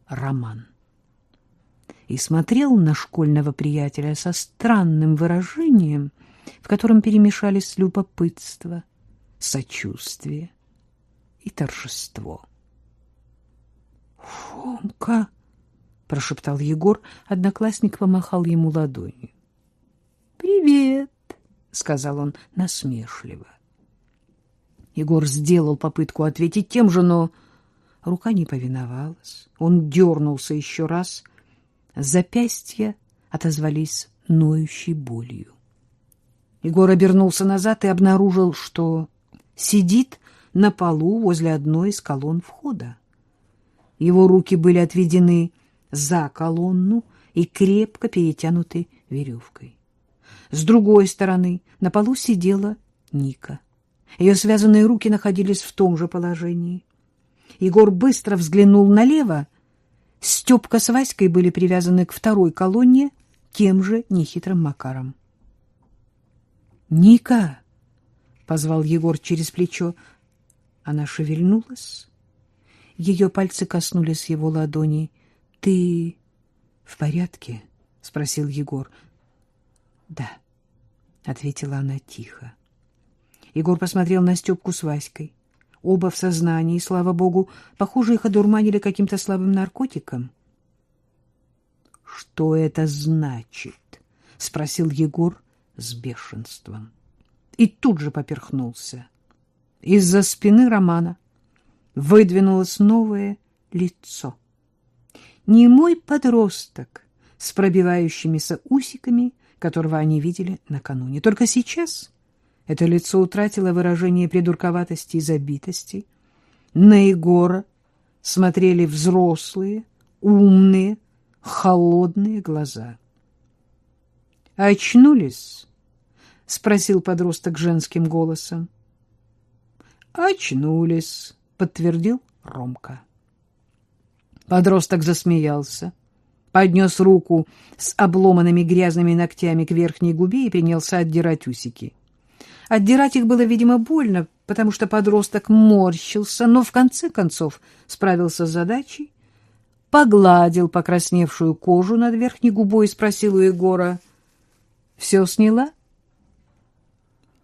Speaker 2: Роман и смотрел на школьного приятеля со странным выражением, в котором перемешались любопытство, сочувствие и торжество. «Фомка!» — прошептал Егор, одноклассник помахал ему ладонью. «Привет!» — сказал он насмешливо. Егор сделал попытку ответить тем же, но рука не повиновалась. Он дернулся еще раз. Запястья отозвались ноющей болью. Егор обернулся назад и обнаружил, что сидит на полу возле одной из колонн входа. Его руки были отведены за колонну и крепко перетянуты веревкой. С другой стороны на полу сидела Ника. Ее связанные руки находились в том же положении. Егор быстро взглянул налево. Степка с Васькой были привязаны к второй колонне тем же нехитрым макаром. «Ника!» — позвал Егор через плечо. Она шевельнулась. Ее пальцы коснулись его ладони. «Ты в порядке?» — спросил Егор. «Да», — ответила она тихо. Егор посмотрел на Степку с Васькой. Оба в сознании, слава богу, похоже, их одурманили каким-то слабым наркотиком. «Что это значит?» — спросил Егор с бешенством. И тут же поперхнулся. Из-за спины Романа выдвинулось новое лицо. Не мой подросток с пробивающимися усиками, которого они видели накануне. Только сейчас это лицо утратило выражение придурковатости и забитости. На Егора смотрели взрослые, умные, холодные глаза. «Очнулись?» — спросил подросток женским голосом. «Очнулись», — подтвердил Ромка. Подросток засмеялся, поднес руку с обломанными грязными ногтями к верхней губе и принялся отдирать усики. Отдирать их было, видимо, больно, потому что подросток морщился, но в конце концов справился с задачей, погладил покрасневшую кожу над верхней губой и спросил у Егора, «Все сняла?»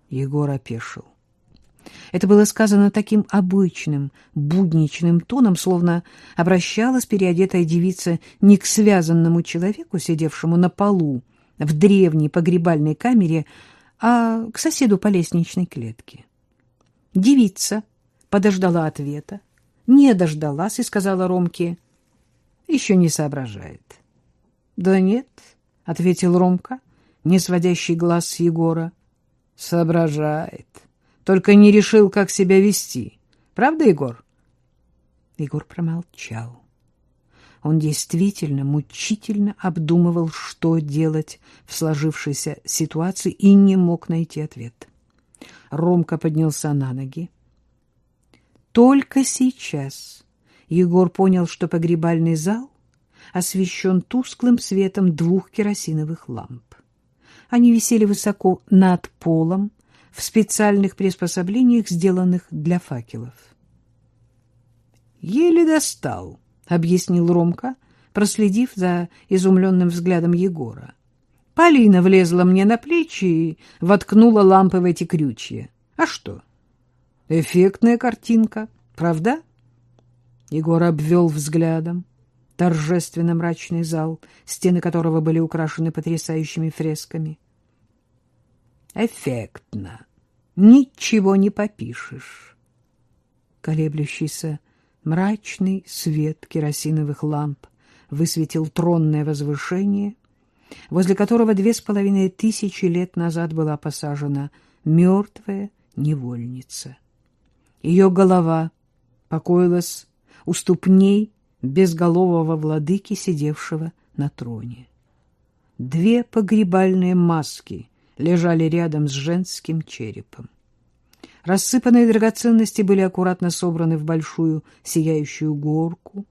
Speaker 2: Егор опешил. Это было сказано таким обычным, будничным тоном, словно обращалась переодетая девица не к связанному человеку, сидевшему на полу в древней погребальной камере, а к соседу по лестничной клетке. Девица подождала ответа, не дождалась и сказала Ромке, еще не соображает. — Да нет, — ответил Ромка, не сводящий глаз с Егора, — соображает. Только не решил, как себя вести. Правда, Егор? Егор промолчал. Он действительно мучительно обдумывал, что делать в сложившейся ситуации, и не мог найти ответ. Ромка поднялся на ноги. Только сейчас Егор понял, что погребальный зал освещен тусклым светом двух керосиновых ламп. Они висели высоко над полом в специальных приспособлениях, сделанных для факелов. «Еле достал», объяснил Ромка, проследив за изумленным взглядом Егора. Полина влезла мне на плечи и воткнула лампы в эти крючья. А что? Эффектная картинка, правда? Егор обвел взглядом торжественно мрачный зал, стены которого были украшены потрясающими фресками. Эффектно. Ничего не попишешь. Колеблющийся Мрачный свет керосиновых ламп высветил тронное возвышение, возле которого две с половиной тысячи лет назад была посажена мертвая невольница. Ее голова покоилась у ступней безголового владыки, сидевшего на троне. Две погребальные маски лежали рядом с женским черепом. Рассыпанные драгоценности были аккуратно собраны в большую сияющую горку.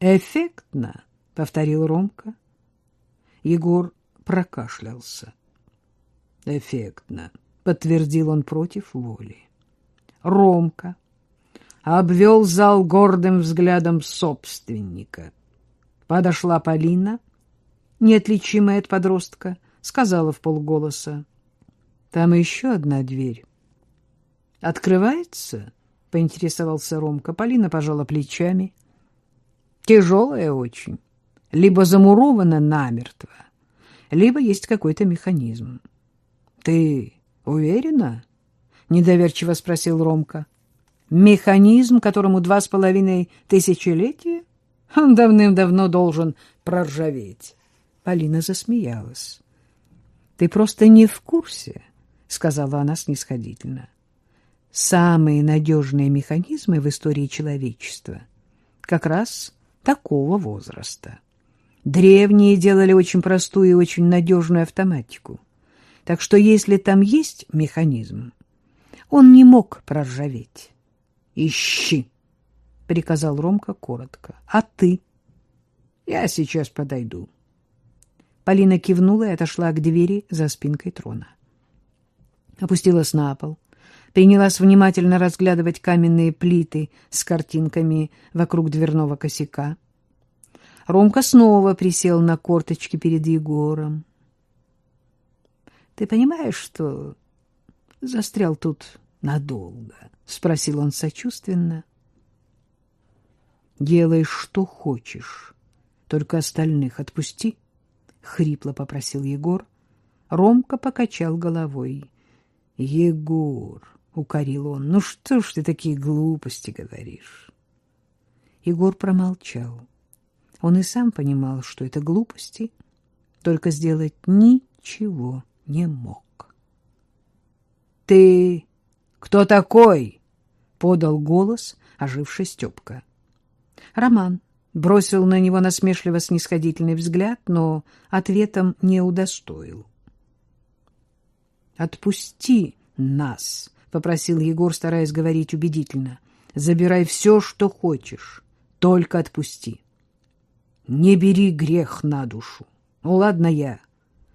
Speaker 2: Эффектно, — повторил Ромка. Егор прокашлялся. Эффектно, — подтвердил он против воли. Ромка обвел зал гордым взглядом собственника. Подошла Полина, неотличимая от подростка, сказала в полголоса. — Там еще одна дверь. — Открывается? — поинтересовался Ромка. Полина пожала плечами. — Тяжелая очень. Либо замурована намертво, либо есть какой-то механизм. — Ты уверена? — недоверчиво спросил Ромка. — Механизм, которому два с половиной тысячелетия? Он давным-давно должен проржаветь. Полина засмеялась. — Ты просто не в курсе, — сказала она снисходительно. — Самые надежные механизмы в истории человечества как раз такого возраста. Древние делали очень простую и очень надежную автоматику. Так что если там есть механизм, он не мог проржаветь. — Ищи! — приказал Ромка коротко. — А ты? — Я сейчас подойду. Полина кивнула и отошла к двери за спинкой трона. Опустилась на пол, принялась внимательно разглядывать каменные плиты с картинками вокруг дверного косяка. Ромка снова присел на корточки перед Егором. — Ты понимаешь, что застрял тут надолго? — спросил он сочувственно. — Делай, что хочешь, только остальных отпусти, — хрипло попросил Егор. Ромка покачал головой. — Егор, — укорил он, — ну что ж ты такие глупости говоришь? Егор промолчал. Он и сам понимал, что это глупости, только сделать ничего не мог. — Ты кто такой? — подал голос оживший Степка. — Роман бросил на него насмешливо снисходительный взгляд, но ответом не удостоил. «Отпусти нас», — попросил Егор, стараясь говорить убедительно. «Забирай все, что хочешь, только отпусти. Не бери грех на душу. Ну, ладно я.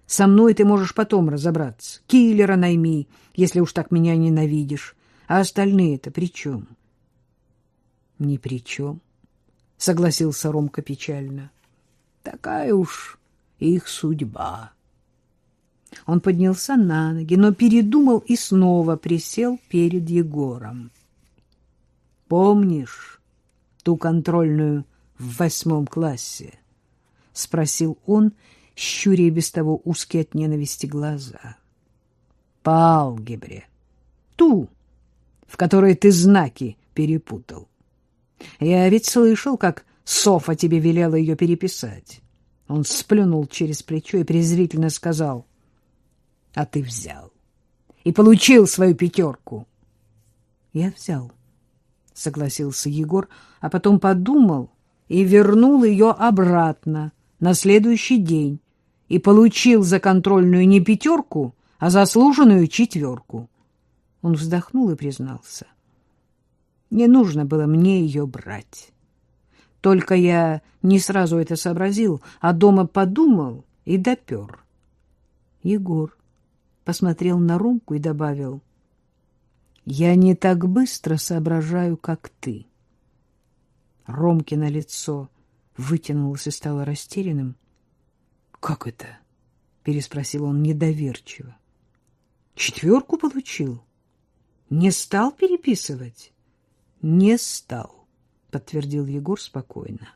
Speaker 2: Со мной ты можешь потом разобраться. Киллера найми, если уж так меня ненавидишь. А остальные-то при чем?» «Ни при чем», — согласился Ромка печально. — Такая уж их судьба. Он поднялся на ноги, но передумал и снова присел перед Егором. — Помнишь ту контрольную в восьмом классе? — спросил он, щуря без того узкие от ненависти глаза. — По алгебре. Ту, в которой ты знаки перепутал. Я ведь слышал, как Софа тебе велела ее переписать. Он сплюнул через плечо и презрительно сказал, — А ты взял и получил свою пятерку. — Я взял, — согласился Егор, а потом подумал и вернул ее обратно на следующий день и получил за контрольную не пятерку, а заслуженную четверку. Он вздохнул и признался — не нужно было мне ее брать. Только я не сразу это сообразил, а дома подумал и допер. Егор посмотрел на Ромку и добавил, «Я не так быстро соображаю, как ты». Ромкино лицо вытянулось и стало растерянным. «Как это?» — переспросил он недоверчиво. «Четверку получил? Не стал переписывать?» Не стал, подтвердил Егор спокойно.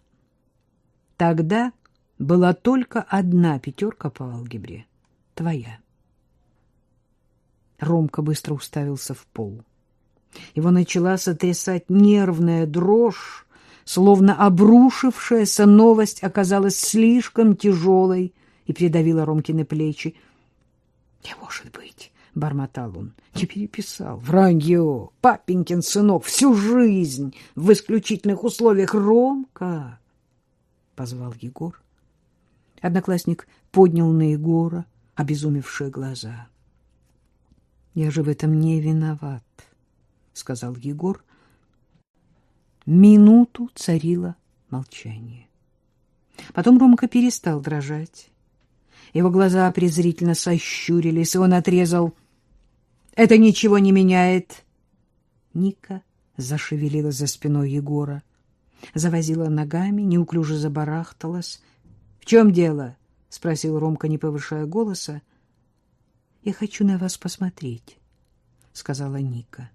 Speaker 2: Тогда была только одна пятерка по алгебре. Твоя. Ромка быстро уставился в пол. Его начала сотрясать нервная дрожь, словно обрушившаяся новость оказалась слишком тяжелой и придавила Ромкины плечи. — Не может быть! — бормотал он. — Не переписал. Вранье! Папенькин сынок всю жизнь в исключительных условиях. Ромка! — позвал Егор. Одноклассник поднял на Егора обезумевшие глаза. — Я же в этом не виноват, — сказал Егор. Минуту царило молчание. Потом Ромка перестал дрожать. Его глаза презрительно сощурились, и он отрезал. — Это ничего не меняет. Ника зашевелила за спиной Егора. Завозила ногами, неуклюже забарахталась. — В чем дело? — спросил Ромка, не повышая голоса. — Я хочу на вас посмотреть, — сказала Ника.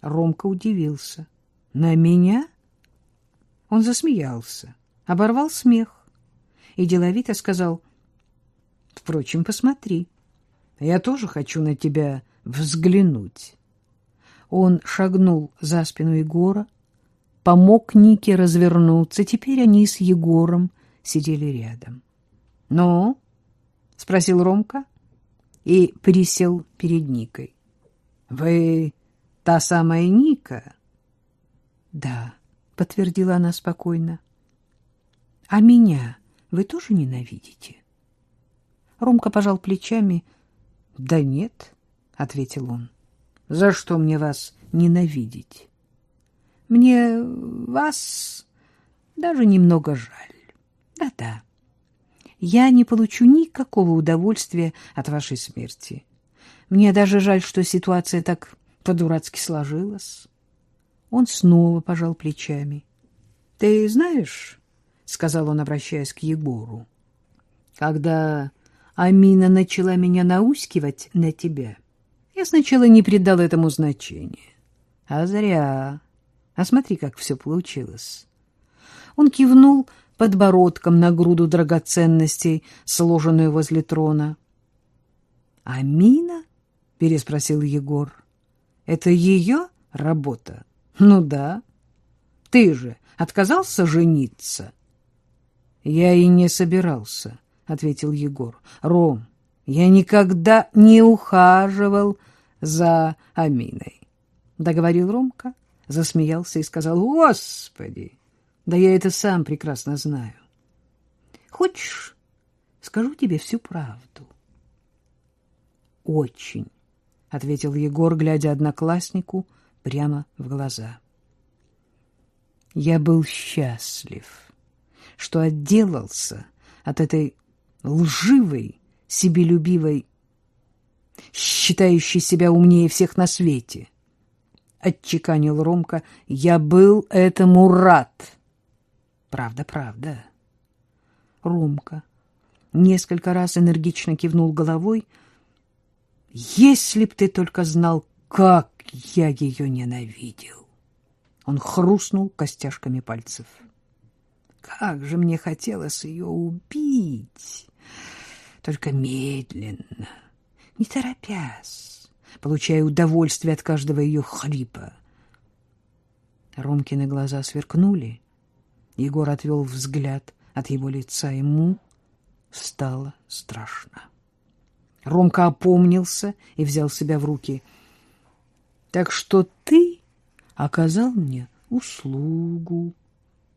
Speaker 2: Ромка удивился. — На меня? Он засмеялся, оборвал смех и деловито сказал — Впрочем, посмотри. Я тоже хочу на тебя взглянуть. Он шагнул за спину Егора, помог Нике развернуться. Теперь они с Егором сидели рядом. «Ну?» — спросил Ромка и присел перед Никой. «Вы та самая Ника?» «Да», — подтвердила она спокойно. «А меня вы тоже ненавидите?» Ромка пожал плечами. — Да нет, — ответил он. — За что мне вас ненавидеть? — Мне вас даже немного жаль. Да-да. Я не получу никакого удовольствия от вашей смерти. Мне даже жаль, что ситуация так по-дурацки сложилась. Он снова пожал плечами. — Ты знаешь, — сказал он, обращаясь к Егору, — когда Амина начала меня наускивать на тебя. Я сначала не придал этому значения. А зря. А смотри, как все получилось. Он кивнул подбородком на груду драгоценностей, сложенную возле трона. «Амина?» — переспросил Егор. «Это ее работа?» «Ну да. Ты же отказался жениться?» «Я и не собирался», ответил Егор. Ром, я никогда не ухаживал за Аминой. Договорил Ромка, засмеялся и сказал, Господи, да я это сам прекрасно знаю. Хочешь, скажу тебе всю правду? Очень, ответил Егор, глядя однокласснику прямо в глаза. Я был счастлив, что отделался от этой лживой, себелюбивой, считающей себя умнее всех на свете. Отчеканил Ромка. Я был этому рад. Правда, правда. Ромка несколько раз энергично кивнул головой. Если б ты только знал, как я ее ненавидел. Он хрустнул костяшками пальцев. Как же мне хотелось ее убить! только медленно, не торопясь, получая удовольствие от каждого ее хрипа. Ромкины глаза сверкнули. Егор отвел взгляд от его лица. Ему стало страшно. Ромка опомнился и взял себя в руки. — Так что ты оказал мне услугу,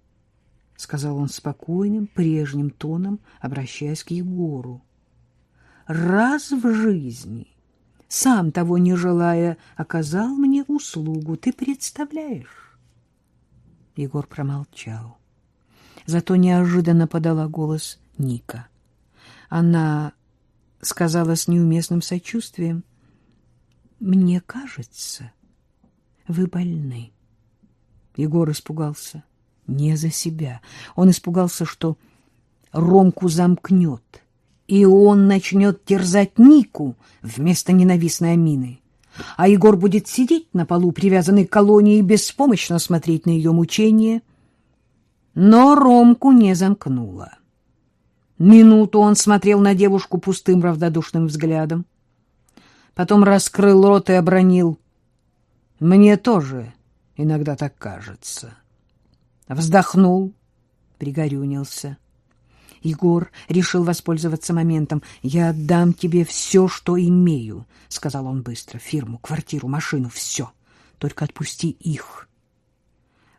Speaker 2: — сказал он спокойным, прежним тоном, обращаясь к Егору раз в жизни, сам того не желая, оказал мне услугу. Ты представляешь? Егор промолчал. Зато неожиданно подала голос Ника. Она сказала с неуместным сочувствием, «Мне кажется, вы больны». Егор испугался. Не за себя. Он испугался, что Ромку замкнет и он начнет терзать Нику вместо ненавистной Амины. А Егор будет сидеть на полу, привязанный к колонии, и беспомощно смотреть на ее мучения. Но Ромку не замкнуло. Минуту он смотрел на девушку пустым равнодушным взглядом. Потом раскрыл рот и обронил. «Мне тоже иногда так кажется». Вздохнул, пригорюнился. Егор решил воспользоваться моментом. «Я отдам тебе все, что имею», — сказал он быстро. «Фирму, квартиру, машину, все. Только отпусти их».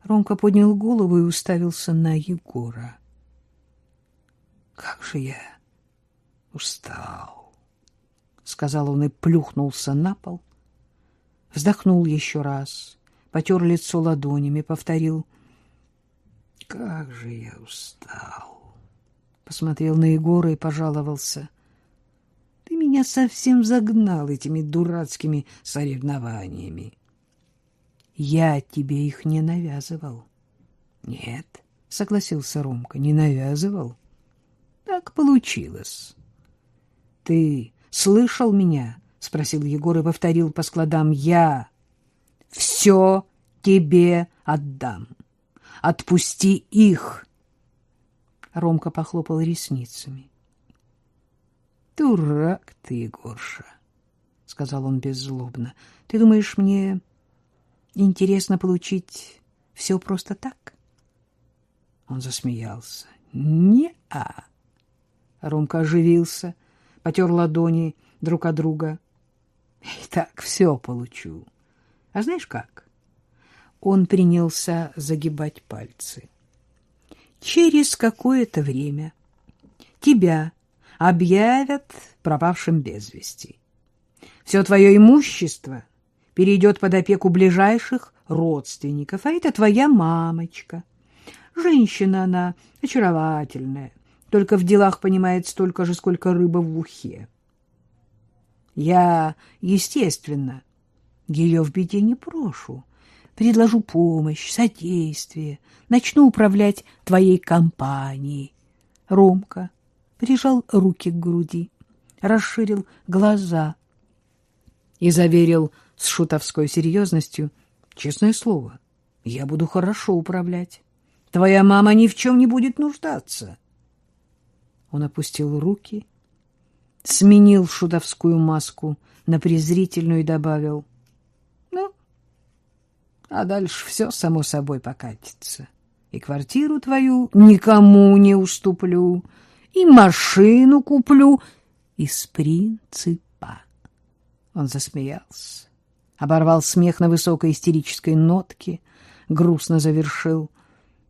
Speaker 2: Ромка поднял голову и уставился на Егора. «Как же я устал», — сказал он и плюхнулся на пол. Вздохнул еще раз, потер лицо ладонями, повторил —
Speaker 1: Как же я устал. Посмотрел на Егора и пожаловался. Ты меня совсем загнал этими дурацкими соревнованиями. Я тебе их не навязывал. Нет, согласился Ромка, не навязывал. Так получилось. Ты слышал меня? спросил Егор и повторил по складам. Я все тебе отдам. Отпусти их. Ромка похлопал ресницами. Дурак ты, Егорша, сказал он беззлобно. Ты думаешь, мне интересно получить все просто так? Он засмеялся. Не-а. Ромка оживился, потер ладони друг от друга. И так все получу. А знаешь как? Он принялся загибать пальцы. Через какое-то время тебя объявят пропавшим без вести. Все твое имущество перейдет под опеку ближайших родственников, а это твоя мамочка. Женщина она очаровательная, только в делах понимает столько же, сколько рыба в ухе. Я, естественно, ее в беде не прошу, предложу помощь, содействие, начну управлять твоей компанией. Ромка прижал руки к груди, расширил глаза и заверил с шутовской серьезностью, честное слово, я буду хорошо управлять. Твоя мама ни в чем не будет нуждаться. Он опустил руки, сменил шутовскую маску на презрительную и добавил — а дальше все само собой покатится. И квартиру твою никому не уступлю, и машину куплю из принципа. Он засмеялся, оборвал смех на высокой истерической нотке, грустно завершил.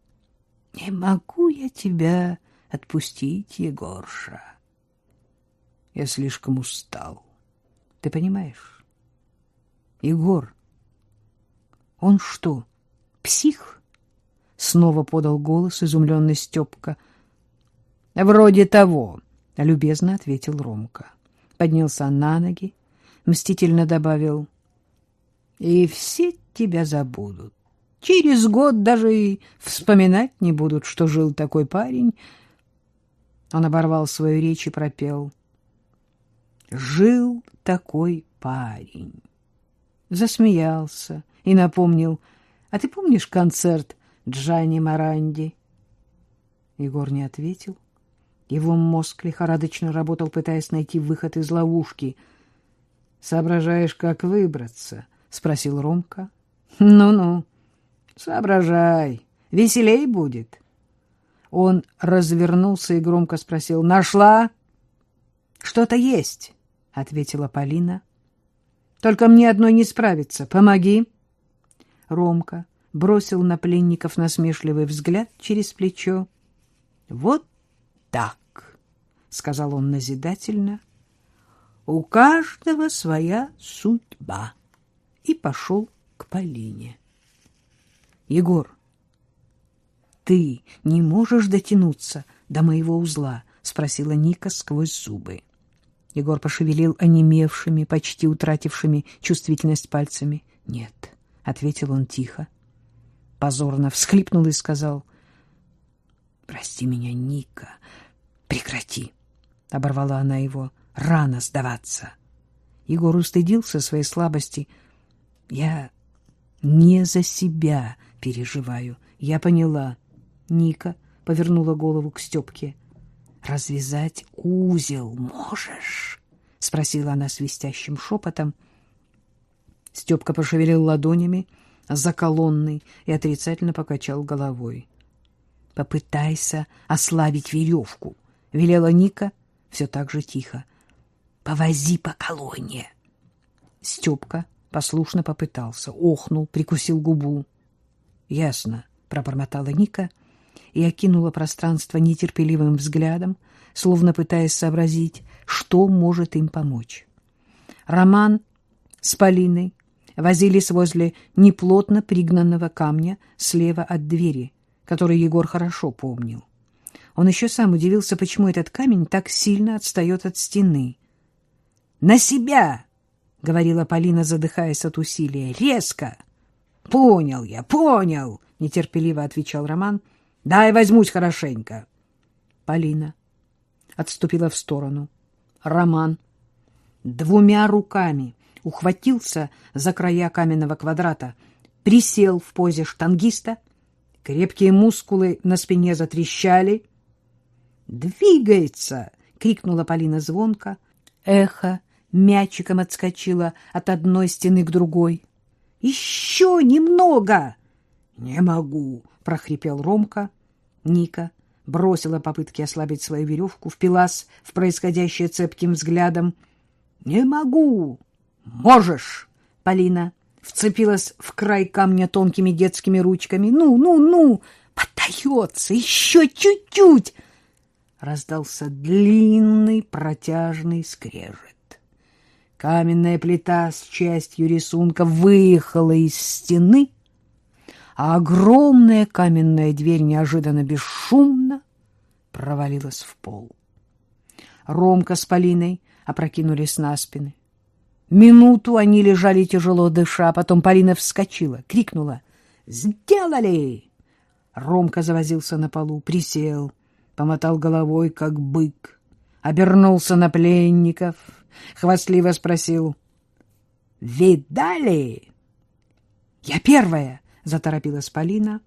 Speaker 1: — Не могу я тебя отпустить, Егорша. Я слишком устал. Ты понимаешь? Егор, он что, псих? Снова подал голос изумленный Степка. Вроде того, любезно ответил Ромка. Поднялся на ноги, мстительно добавил. И все тебя забудут. Через год даже и вспоминать не будут, что жил такой парень. Он оборвал свою речь и пропел. Жил такой парень. Засмеялся и напомнил, «А ты помнишь концерт Джани Маранди?» Егор не ответил. Его мозг лихорадочно работал, пытаясь найти выход из ловушки. «Соображаешь, как выбраться?» — спросил Ромка. «Ну-ну, соображай, веселей будет». Он развернулся и громко спросил. «Нашла?» «Что-то есть», — ответила Полина. «Только мне одной не справиться. Помоги». Ромка бросил на пленников насмешливый взгляд через плечо. — Вот так, — сказал он назидательно, — у каждого своя судьба. И пошел к Полине. — Егор, ты не можешь дотянуться до моего узла? — спросила Ника сквозь зубы. Егор пошевелил онемевшими, почти утратившими чувствительность пальцами. — Нет. — ответил он тихо. Позорно всхлипнул и сказал: "Прости меня, Ника. Прекрати", оборвала она его. "Рано сдаваться". Егор устыдился своей слабости. "Я не за себя переживаю. Я поняла". Ника повернула голову к Степке. «Развязать узел можешь?» — спросила она свистящим шепотом. Степка пошевелил ладонями за колонной и отрицательно покачал головой. — Попытайся ослабить веревку, — велела Ника все так же тихо. — Повози по колонне. Степка послушно попытался, охнул, прикусил губу. — Ясно, — пробормотала Ника и окинула пространство нетерпеливым взглядом, словно пытаясь сообразить, что может им помочь. Роман с Полиной возились возле неплотно пригнанного камня слева от двери,
Speaker 2: который Егор хорошо помнил. Он еще сам удивился, почему этот камень так сильно отстает от стены. «На себя!» — говорила Полина, задыхаясь от усилия. «Резко!» «Понял я, понял!» — нетерпеливо отвечал Роман. «Дай возьмусь хорошенько!» Полина отступила в сторону. Роман двумя руками ухватился за края каменного квадрата, присел в позе штангиста, крепкие мускулы на спине затрещали. «Двигается!» — крикнула Полина звонко. Эхо мячиком отскочило от одной стены к другой. «Еще немного!» «Не могу!» — прохрипел Ромка. Ника бросила попытки ослабить свою веревку, впилась в происходящее цепким взглядом. «Не могу!» «Можешь!» — Полина вцепилась в край камня тонкими детскими ручками. «Ну, ну, ну! Поддается! Еще чуть-чуть!» Раздался длинный протяжный скрежет. Каменная плита с частью рисунка выехала из стены, а огромная каменная дверь неожиданно бесшумно провалилась в пол. Ромка с Полиной опрокинулись на спины. Минуту они лежали тяжело дыша, потом Полина вскочила, крикнула «Сделали!». Ромка завозился на полу, присел, помотал головой, как бык, обернулся на пленников, хвастливо спросил «Видали?» «Я первая!» — заторопилась Полина.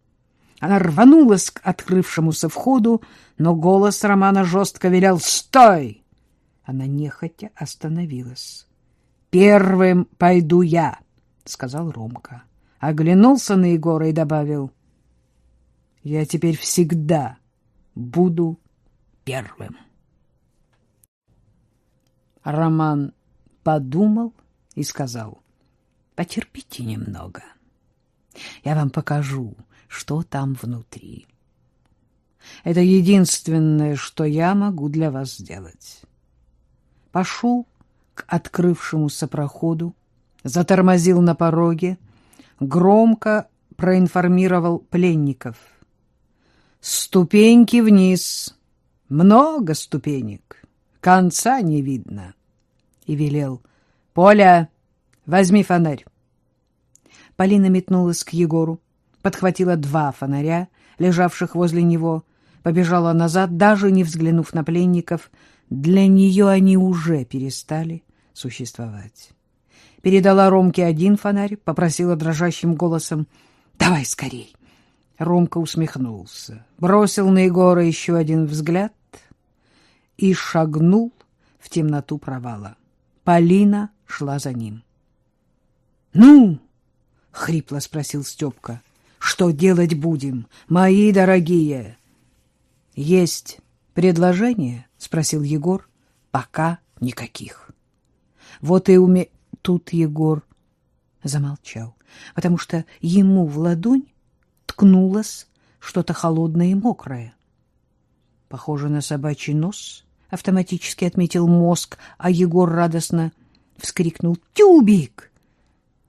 Speaker 2: Она рванулась к открывшемуся входу, но голос Романа жестко велел «Стой!». Она нехотя остановилась. «Первым пойду я», — сказал Ромка. Оглянулся на Егора и добавил «Я теперь всегда буду первым». Роман подумал и сказал «Потерпите немного». Я вам покажу, что там внутри. Это единственное, что я могу для вас сделать. Пошел к открывшемуся проходу, затормозил на пороге, громко проинформировал пленников. «Ступеньки вниз, много ступенек, конца не видно». И велел, «Поля, возьми фонарь». Полина метнулась к Егору, подхватила два фонаря, лежавших возле него, побежала назад, даже не взглянув на пленников. Для нее они уже перестали существовать. Передала Ромке один фонарь, попросила дрожащим голосом «Давай скорей!». Ромка усмехнулся, бросил на Егора еще один взгляд и шагнул в темноту провала. Полина шла за ним. «Ну!» — хрипло спросил Степка. — Что делать будем, мои дорогие? — Есть предложение? — спросил Егор. — Пока никаких. Вот и уме... Тут Егор замолчал, потому что ему в ладонь ткнулось что-то холодное и мокрое. Похоже на собачий нос, автоматически отметил мозг, а Егор радостно вскрикнул «Тюбик!».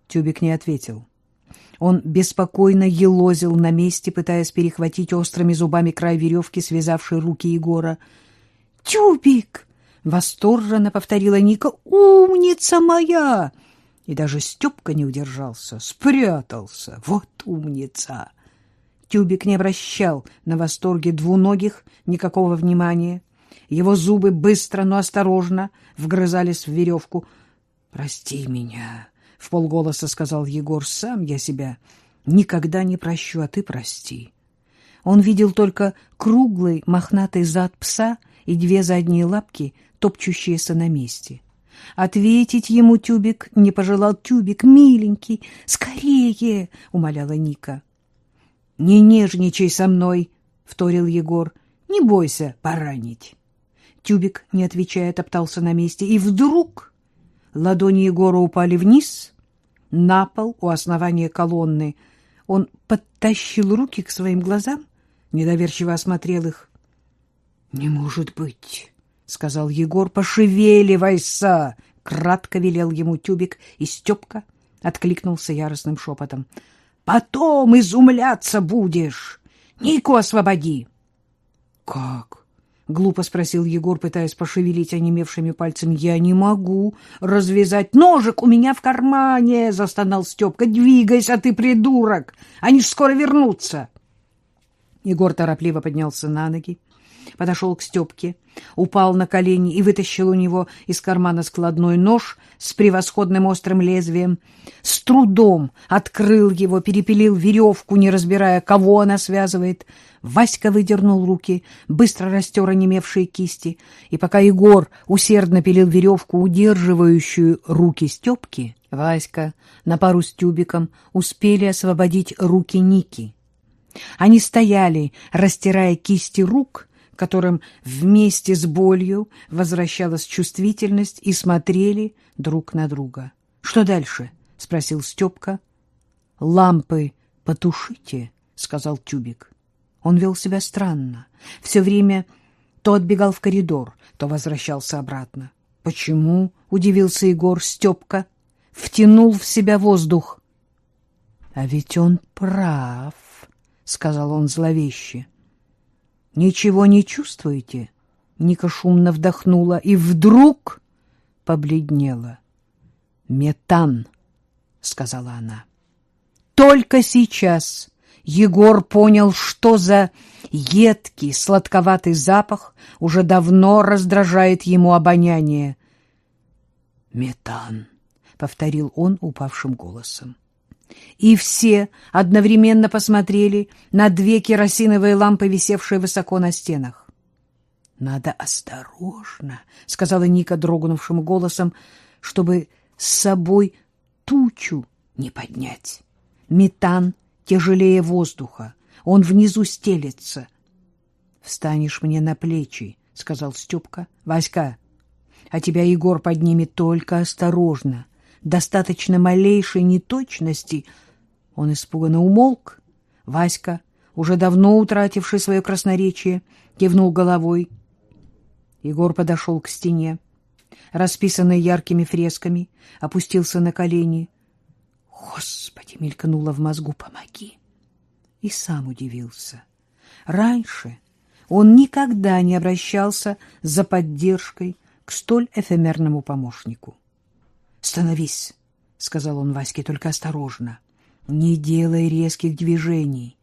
Speaker 2: Тюбик не ответил. Он беспокойно елозил на месте, пытаясь перехватить острыми зубами край веревки, связавшей руки Егора. «Тюбик!» — восторженно повторила Ника. «Умница моя!» И даже Степка не удержался, спрятался. Вот умница! Тюбик не обращал на восторге двуногих никакого внимания. Его зубы быстро, но осторожно вгрызались в веревку. «Прости меня!» — в полголоса сказал Егор. — Сам я себя никогда не прощу, а ты прости. Он видел только круглый мохнатый зад пса и две задние лапки, топчущиеся на месте. Ответить ему Тюбик не пожелал. Тюбик, миленький, скорее, — умоляла Ника. — Не нежничай со мной, — вторил Егор. — Не бойся поранить. Тюбик, не отвечая, топтался на месте, и вдруг Ладони Егора упали вниз, на пол у основания колонны. Он подтащил руки к своим глазам, недоверчиво осмотрел их. — Не может быть, — сказал Егор, — пошевеливайся! — кратко велел ему тюбик, и Степка откликнулся яростным шепотом. — Потом изумляться будешь!
Speaker 1: Нику освободи.
Speaker 2: Как? Глупо спросил Егор, пытаясь пошевелить онемевшими пальцами. Я не могу развязать. Ножик у меня в кармане, застонал Степка. Двигайся, ты придурок. Они ж скоро вернутся. Егор торопливо поднялся на ноги, подошел к Степке, упал на колени и вытащил у него из кармана складной нож с превосходным острым лезвием. С трудом открыл его, перепилил веревку, не разбирая, кого она связывает. Васька выдернул руки, быстро растер онемевшие кисти, и пока Егор усердно пилил веревку, удерживающую руки Степки, Васька на пару с тюбиком успели освободить руки Ники. Они стояли, растирая кисти рук, которым вместе с болью возвращалась чувствительность, и смотрели друг на друга. — Что дальше? — спросил Степка. — Лампы потушите, — сказал Тюбик. Он вел себя странно. Все время то отбегал в коридор, то возвращался обратно. — Почему? — удивился Егор Степка. Втянул в себя воздух. — А ведь он прав. —— сказал он зловеще. — Ничего не чувствуете? Ника шумно вдохнула и вдруг побледнела. — Метан, — сказала она. Только сейчас Егор понял, что за едкий, сладковатый запах уже давно раздражает ему обоняние. «Метан», — повторил он упавшим голосом и все одновременно посмотрели на две керосиновые лампы, висевшие высоко на стенах. — Надо осторожно, — сказала Ника дрогнувшим голосом, — чтобы с собой тучу не поднять. Метан тяжелее воздуха, он внизу стелется. — Встанешь мне на плечи, — сказал Степка. — Васька, а тебя Егор поднимет только осторожно. Достаточно малейшей неточности — он испуганно умолк. Васька, уже давно утративший свое красноречие, кивнул головой. Егор подошел к стене, расписанной яркими фресками, опустился на колени. «Господи!» — мелькнуло в мозгу, «помоги!» И сам удивился. Раньше он никогда не обращался за поддержкой к столь эфемерному помощнику. «Становись!» — сказал он Ваське, — «только осторожно!» Не делай резких движений.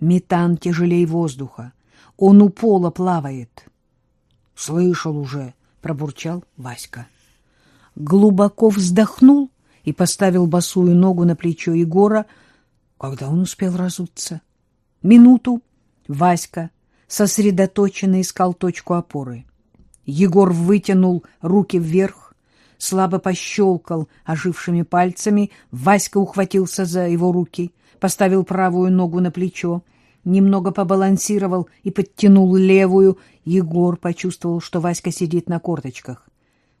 Speaker 2: Метан тяжелей воздуха. Он у пола плавает. — Слышал уже, — пробурчал Васька. Глубоко вздохнул и поставил босую ногу на плечо Егора, когда он успел разуться. Минуту Васька сосредоточенно искал точку опоры. Егор вытянул руки вверх, слабо пощелкал ожившими пальцами. Васька ухватился за его руки, поставил правую ногу на плечо, немного побалансировал и подтянул левую. Егор почувствовал, что Васька сидит на корточках.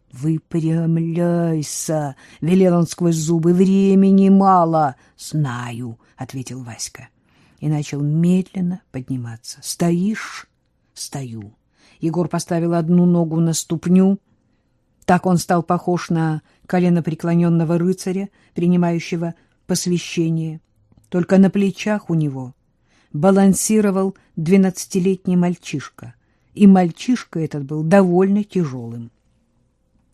Speaker 2: — Выпрямляйся! — велел он сквозь зубы. — Времени мало. — Знаю, — ответил Васька. И начал медленно подниматься. — Стоишь? — Стою. Егор поставил одну ногу на ступню, так он стал похож на коленопреклоненного рыцаря, принимающего посвящение. Только на плечах у него балансировал двенадцатилетний мальчишка, и мальчишка этот был довольно тяжелым.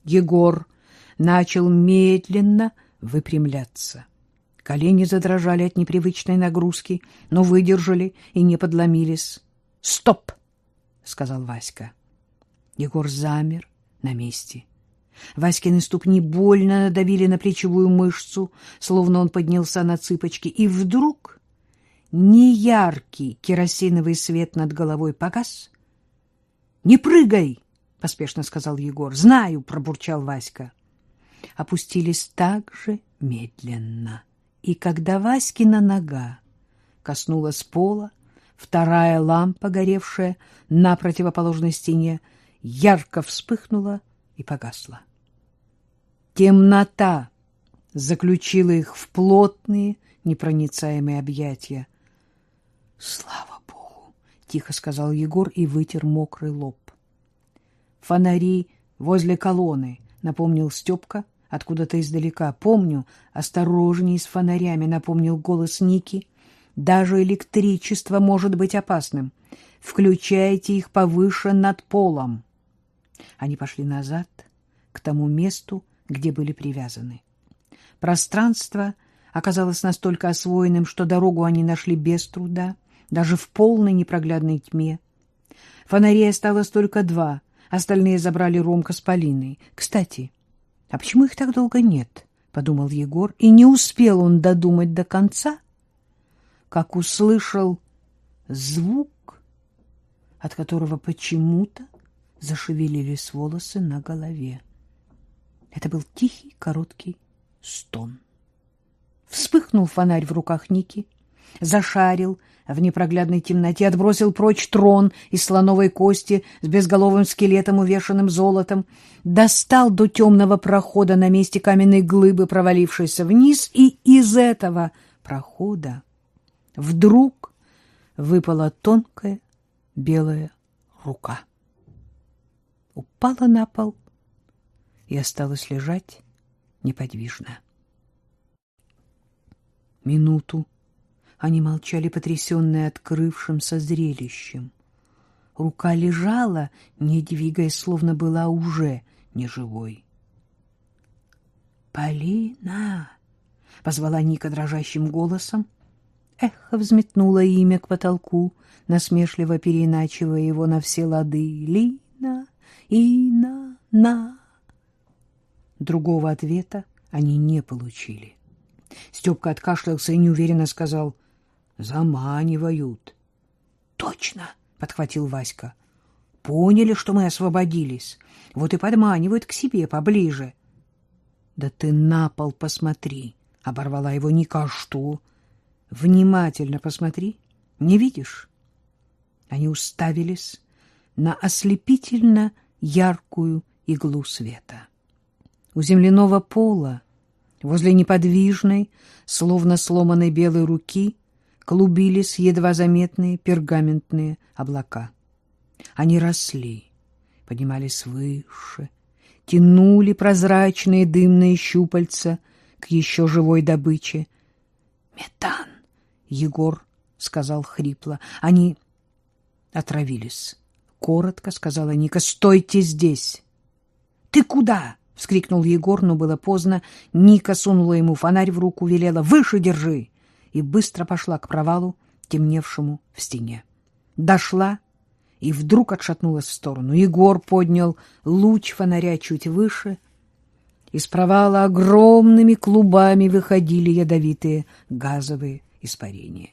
Speaker 2: Егор начал медленно выпрямляться. Колени задрожали от непривычной нагрузки, но выдержали и не подломились. «Стоп!» — сказал Васька. Егор замер на месте. Васькины ступни больно надавили на плечевую мышцу, словно он поднялся на цыпочки, и вдруг неяркий керосиновый свет над головой погас. — Не прыгай! — поспешно сказал Егор. — Знаю! — пробурчал Васька. Опустились так же медленно. И когда Васькина нога коснулась пола, вторая лампа, горевшая на противоположной стене, ярко вспыхнула и погасла. Темнота заключила их в плотные, непроницаемые объятия. — Слава Богу! — тихо сказал Егор и вытер мокрый лоб. — Фонари возле колонны, — напомнил Степка откуда-то издалека. — Помню, осторожней с фонарями, — напомнил голос Ники. Даже электричество может быть опасным. Включайте их повыше над полом. Они пошли назад, к тому месту, где были привязаны. Пространство оказалось настолько освоенным, что дорогу они нашли без труда, даже в полной непроглядной тьме. Фонарей осталось только два, остальные забрали Ромка с Полиной. Кстати, а почему их так долго нет? — подумал Егор, и не успел он додумать до конца, как услышал звук, от которого почему-то зашевелились волосы на голове. Это был тихий, короткий стон. Вспыхнул фонарь в руках Ники, зашарил в непроглядной темноте, отбросил прочь трон из слоновой кости с безголовым скелетом, увешанным золотом, достал до темного прохода на месте каменной глыбы, провалившейся вниз, и из этого прохода вдруг выпала тонкая белая рука. Упала на пол и осталась лежать неподвижно. Минуту они молчали, потрясенные открывшимся зрелищем. Рука лежала, не двигаясь, словно была уже неживой. «Полина!» — позвала Ника дрожащим голосом. Эхо взметнуло имя к потолку, насмешливо переиначивая его на все лады. «Лина! Ина! На!» Другого ответа они не получили. Степка откашлялся и неуверенно сказал «Заманивают». «Точно!» — подхватил Васька. «Поняли, что мы освободились. Вот и подманивают к себе поближе». «Да ты на пол посмотри!» — оборвала его Ника. «А что?» «Внимательно посмотри. Не видишь?» Они уставились на ослепительно яркую иглу света. У земляного пола Возле неподвижной, словно сломанной белой руки, клубились едва заметные пергаментные облака. Они росли, поднимались выше, тянули прозрачные дымные щупальца к еще живой добыче. «Метан!» — Егор сказал хрипло. «Они отравились». Коротко сказала Ника. «Стойте здесь!» «Ты куда?» — вскрикнул Егор, но было поздно. Ника сунула ему фонарь в руку, велела «Выше держи!» и быстро пошла к провалу, темневшему в стене. Дошла и вдруг отшатнулась в сторону. Егор поднял луч фонаря чуть выше. Из провала огромными клубами выходили ядовитые газовые испарения.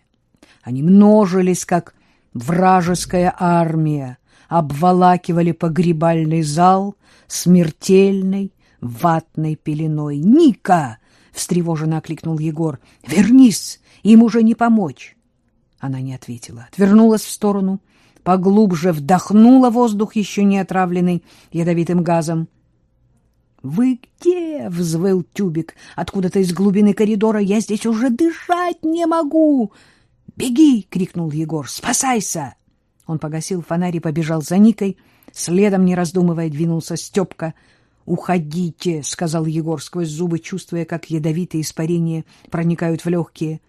Speaker 2: Они множились, как вражеская армия, обволакивали погребальный зал смертельной ватной пеленой. «Ника!» — встревоженно окликнул Егор. «Вернись! Им уже не помочь!» Она не ответила. Отвернулась в сторону, поглубже вдохнула воздух, еще не отравленный ядовитым газом. «Вы где?» — взвыл тюбик откуда-то из глубины коридора. «Я здесь уже дышать не могу!» «Беги!» — крикнул Егор. «Спасайся!» Он погасил фонарь и побежал за Никой. Следом, не раздумывая, двинулся Степка. «Уходите!» — сказал Егор сквозь зубы, чувствуя, как ядовитые испарения проникают в легкие.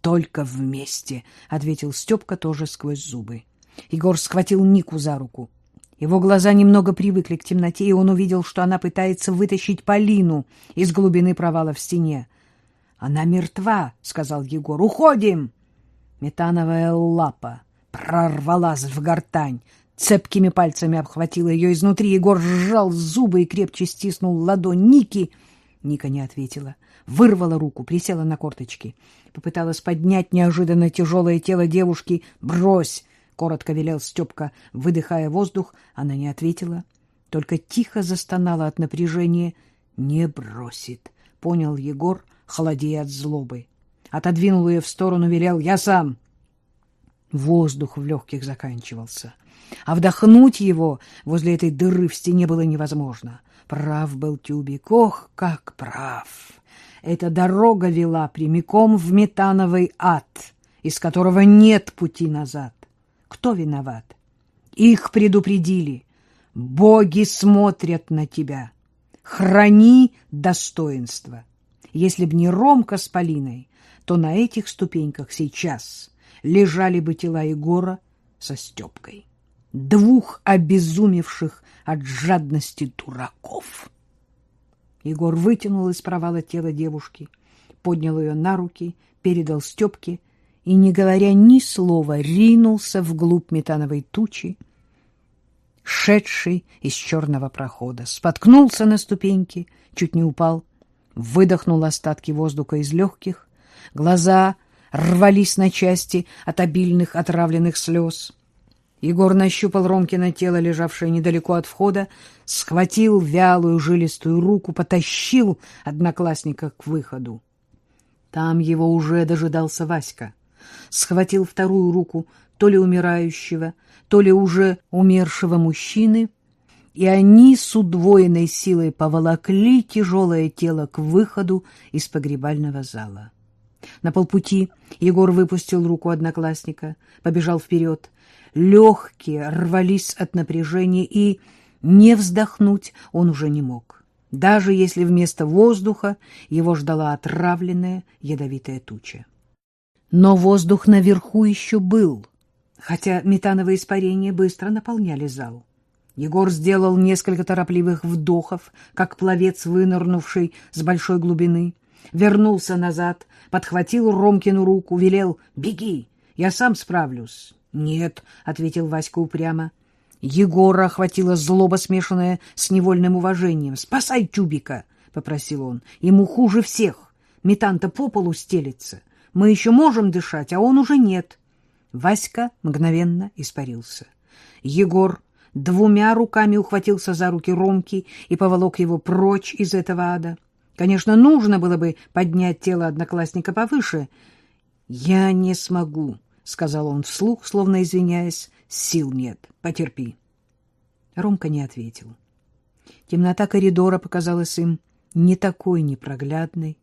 Speaker 2: «Только вместе!» — ответил Степка тоже сквозь зубы. Егор схватил Нику за руку. Его глаза немного привыкли к темноте, и он увидел, что она пытается вытащить Полину из глубины провала в стене. «Она мертва!» — сказал Егор. «Уходим!» Метановая лапа прорвалась в гортань, цепкими пальцами обхватила ее изнутри. Егор сжал зубы и крепче стиснул ладонь Ники. Ника не ответила. Вырвала руку, присела на корточки. Попыталась поднять неожиданно тяжелое тело девушки. «Брось!» — коротко велел Степка, выдыхая воздух. Она не ответила, только тихо застонала от напряжения. «Не бросит!» — понял Егор, холодея от злобы. Отодвинул ее в сторону, велел «Я сам!» Воздух в легких заканчивался, а вдохнуть его возле этой дыры в стене было невозможно. Прав был Тюбик, ох, как прав! Эта дорога вела прямиком в метановый ад, из которого нет пути назад. Кто виноват? Их предупредили. Боги смотрят на тебя. Храни достоинство. Если б не Ромка с Полиной, то на этих ступеньках сейчас лежали бы тела Егора со Степкой. Двух обезумевших от жадности дураков. Егор вытянул из провала тело девушки, поднял ее на руки, передал Степке и, не говоря ни слова, ринулся вглубь метановой тучи, шедший из черного прохода. Споткнулся на ступеньке, чуть не упал, выдохнул остатки воздуха из легких, глаза рвались на части от обильных отравленных слез. Егор нащупал Ромкино тело, лежавшее недалеко от входа, схватил вялую жилистую руку, потащил одноклассника к выходу. Там его уже дожидался Васька. Схватил вторую руку то ли умирающего, то ли уже умершего мужчины, и они с удвоенной силой поволокли тяжелое тело к выходу из погребального зала. На полпути Егор выпустил руку одноклассника, побежал вперед. Легкие рвались от напряжения, и не вздохнуть он уже не мог, даже если вместо воздуха его ждала отравленная ядовитая туча. Но воздух наверху еще был, хотя метановые испарения быстро наполняли зал. Егор сделал несколько торопливых вдохов, как пловец, вынырнувший с большой глубины, вернулся назад, подхватил Ромкину руку, велел «Беги, я сам справлюсь». «Нет», — ответил Васька упрямо. Егора охватила злоба, смешанная с невольным уважением. «Спасай Тюбика», — попросил он. «Ему хуже всех. Метанта по полу стелется. Мы еще можем дышать, а он уже нет». Васька мгновенно испарился. Егор двумя руками ухватился за руки Ромки и поволок его прочь из этого ада. Конечно, нужно было бы поднять тело одноклассника повыше. «Я не смогу», — сказал он вслух, словно извиняясь. «Сил нет. Потерпи». Ромка не ответил. Темнота коридора показалась им не такой непроглядной.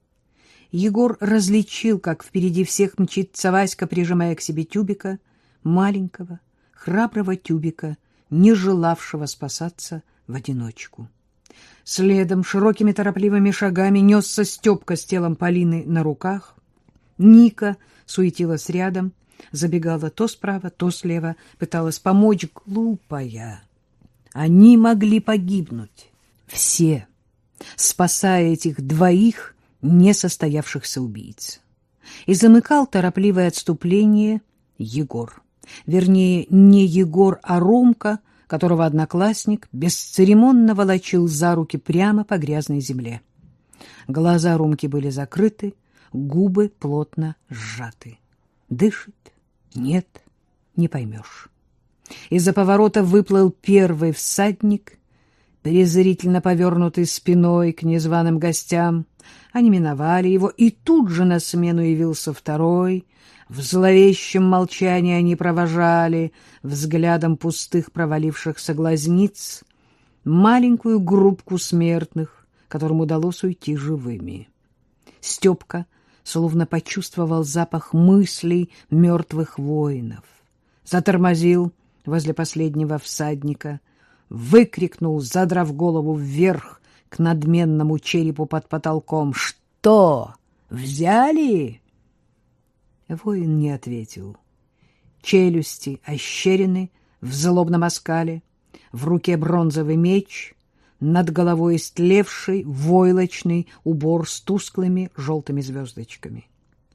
Speaker 2: Егор различил, как впереди всех мчится Васька, прижимая к себе тюбика, маленького, храброго тюбика, не желавшего спасаться в одиночку. Следом широкими торопливыми шагами несся Степка с телом Полины на руках. Ника суетилась рядом, забегала то справа, то слева, пыталась помочь, глупая. Они могли погибнуть. Все, спасая этих двоих несостоявшихся убийц. И замыкал торопливое отступление Егор. Вернее, не Егор, а Ромка, которого одноклассник бесцеремонно волочил за руки прямо по грязной земле. Глаза Ромки были закрыты, губы плотно сжаты. Дышит? Нет, не поймешь. Из-за поворота выплыл первый всадник, презрительно повернутый спиной к незваным гостям. Они миновали его, и тут же на смену явился второй. В зловещем молчании они провожали взглядом пустых провалившихся глазниц маленькую группку смертных, которым удалось уйти живыми. Степка словно почувствовал запах мыслей мертвых воинов. Затормозил возле последнего всадника, выкрикнул, задрав голову вверх к надменному черепу под потолком. «Что? Взяли?» Воин не ответил. Челюсти ощерены в злобном оскале, в руке бронзовый меч, над головой истлевший войлочный убор с тусклыми желтыми звездочками.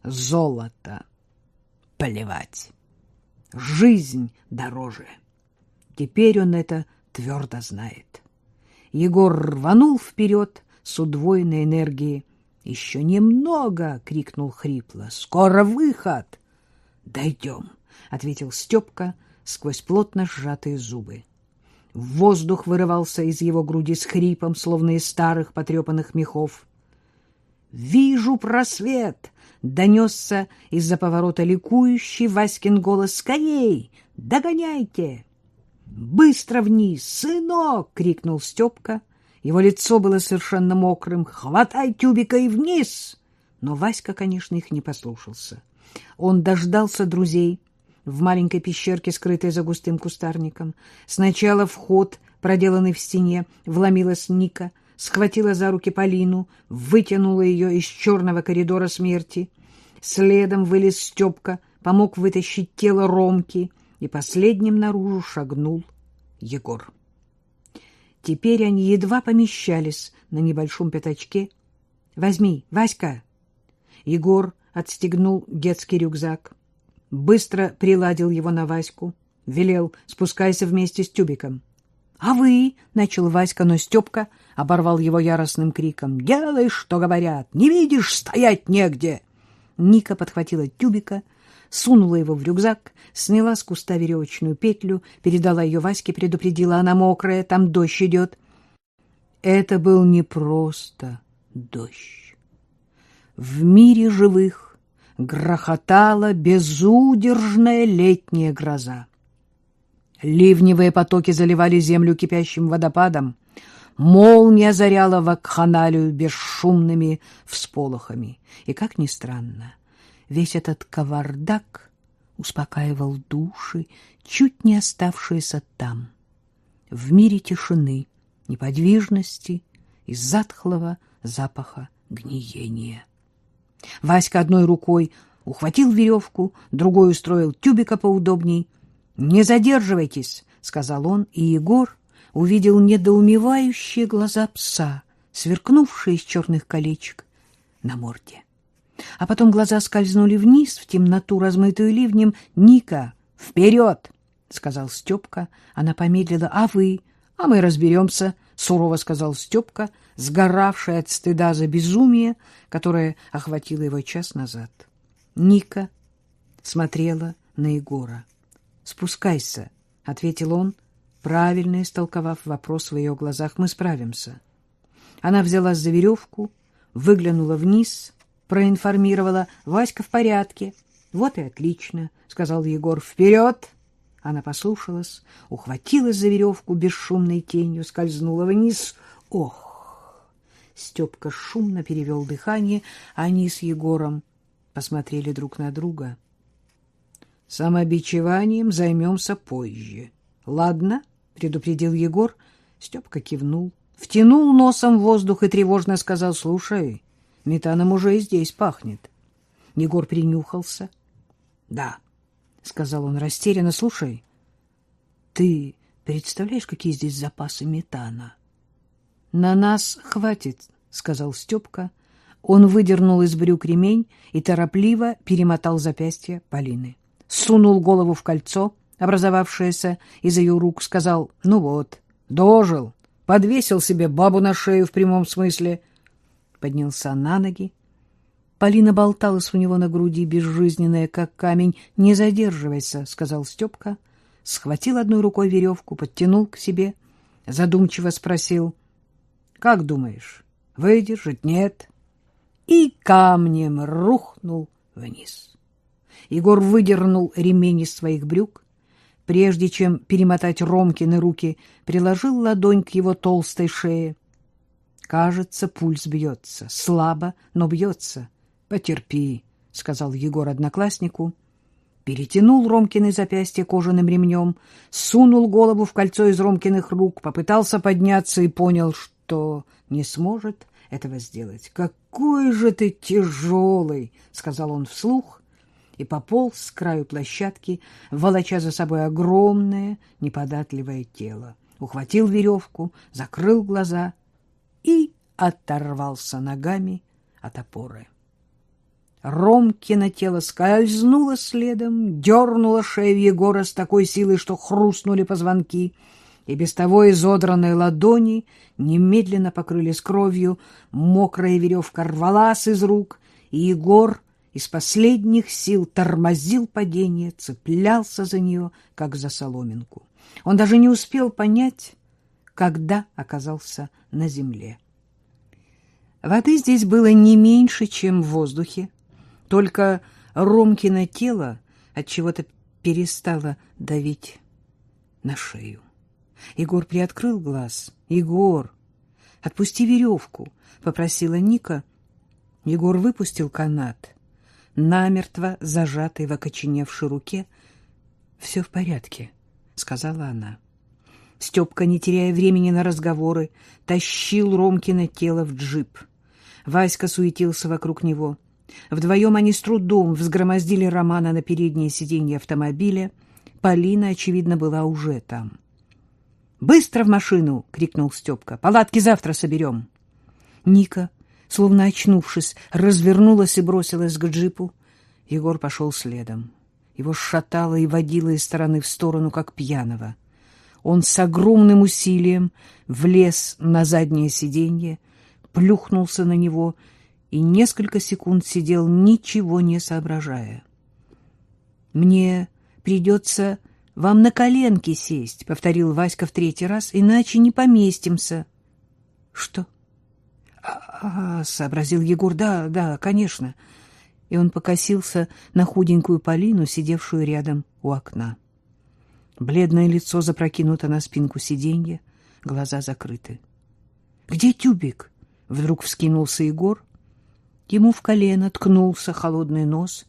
Speaker 2: Золото. Плевать. Жизнь дороже. Теперь он это твердо знает. Егор рванул вперед с удвоенной энергией. «Еще немного!» — крикнул хрипло. «Скоро выход!» «Дойдем!» — ответил Степка сквозь плотно сжатые зубы. Воздух вырывался из его груди с хрипом, словно из старых потрепанных мехов. «Вижу просвет!» — донесся из-за поворота ликующий Васькин голос. «Скорей! Догоняйте!» «Быстро вниз! Сынок!» — крикнул Степка. Его лицо было совершенно мокрым. «Хватай тюбика и вниз!» Но Васька, конечно, их не послушался. Он дождался друзей в маленькой пещерке, скрытой за густым кустарником. Сначала вход, проделанный в стене, вломилась Ника, схватила за руки Полину, вытянула ее из черного коридора смерти. Следом вылез Степка, помог вытащить тело Ромки, и последним наружу шагнул Егор. Теперь они едва помещались на небольшом пятачке. — Возьми, Васька! Егор отстегнул детский рюкзак, быстро приладил его на Ваську, велел «спускайся вместе с тюбиком». «А вы?» — начал Васька, но Степка оборвал его яростным криком. «Делай, что говорят! Не видишь, стоять негде!» Ника подхватила тюбика, сунула его в рюкзак, сняла с куста веревочную петлю, передала ее Ваське, предупредила, она мокрая, там дождь идет. Это был не просто дождь. В мире живых грохотала безудержная летняя гроза. Ливневые потоки заливали землю кипящим водопадом, молния озаряла вакханалию бесшумными всполохами. И, как ни странно, весь этот кавардак успокаивал души, чуть не оставшиеся там, в мире тишины, неподвижности и затхлого запаха гниения. Васька одной рукой ухватил веревку, другой устроил тюбика поудобней. — Не задерживайтесь, — сказал он, и Егор увидел недоумевающие глаза пса, сверкнувшие из черных колечек на морде. А потом глаза скользнули вниз, в темноту, размытую ливнем. — Ника, вперед! — сказал Степка. Она помедлила. — А вы? — А мы разберемся, — сурово сказал Степка, сгоравший от стыда за безумие, которое охватило его час назад. Ника смотрела на Егора. «Спускайся», — ответил он, правильно истолковав вопрос в ее глазах. «Мы справимся». Она взялась за веревку, выглянула вниз, проинформировала. «Васька в порядке». «Вот и отлично», — сказал Егор. «Вперед!» Она послушалась, ухватилась за веревку бесшумной тенью, скользнула вниз. Ох! Степка шумно перевел дыхание, а они с Егором посмотрели друг на друга. Самобичеванием займемся позже. Ладно, предупредил Егор. Степка кивнул, втянул носом воздух и тревожно сказал, слушай, метаном уже и здесь пахнет. Егор принюхался. Да, — сказал он растерянно. — Слушай, ты представляешь, какие здесь запасы метана? — На нас хватит, — сказал Степка. Он выдернул из брюк ремень и торопливо перемотал запястье Полины. Сунул голову в кольцо, образовавшееся из ее рук, сказал, — Ну вот, дожил, подвесил себе бабу на шею в прямом смысле. Поднялся на ноги, Полина болталась у него на груди, безжизненная, как камень. — Не задерживайся, — сказал Степка. Схватил одной рукой веревку, подтянул к себе, задумчиво спросил. — Как думаешь, выдержит? Нет. И камнем рухнул вниз. Егор выдернул ремень из своих брюк. Прежде чем перемотать Ромкины руки, приложил ладонь к его толстой шее. Кажется, пульс бьется. Слабо, но бьется. — Потерпи, — сказал Егор однокласснику. Перетянул Ромкины запястье кожаным ремнем, сунул голову в кольцо из Ромкиных рук, попытался подняться и понял, что не сможет этого сделать. «Какой же ты тяжелый!» — сказал он вслух и пополз с краю площадки, волоча за собой огромное неподатливое тело. Ухватил веревку, закрыл глаза и оторвался ногами от опоры. Ромкино тело скользнуло следом, дернуло шею Егора с такой силой, что хрустнули позвонки, и без того изодранные ладони немедленно покрылись кровью, мокрая веревка рвалась из рук, и Егор из последних сил тормозил падение, цеплялся за нее, как за соломинку. Он даже не успел понять, когда оказался на земле. Воды здесь было не меньше, чем в воздухе, только Ромкино тело от чего-то перестало давить на шею. Егор приоткрыл глаз. «Егор, отпусти веревку!» — попросила Ника. Егор выпустил канат, намертво зажатый в окоченевшей руке. «Все в порядке», — сказала она. Степка, не теряя времени на разговоры, тащил Ромкино тело в джип. Васька суетился вокруг него. Вдвоем они с трудом взгромоздили Романа на переднее сиденье автомобиля. Полина, очевидно, была уже там. «Быстро в машину!» — крикнул Степка. «Палатки завтра соберем!» Ника, словно очнувшись, развернулась и бросилась к джипу. Егор пошел следом. Его шатало и водило из стороны в сторону, как пьяного. Он с огромным усилием влез на заднее сиденье, плюхнулся на него и несколько секунд сидел, ничего не соображая. «Мне придется вам на коленки сесть», — повторил Васька в третий раз, — «иначе не поместимся». «Что?» «А, — сообразил Егор, — да, да, конечно» и он покосился на худенькую Полину, сидевшую рядом у окна. Бледное лицо запрокинуто на спинку сиденья, глаза закрыты. — Где тюбик? — вдруг вскинулся Егор. Ему в колено ткнулся холодный нос.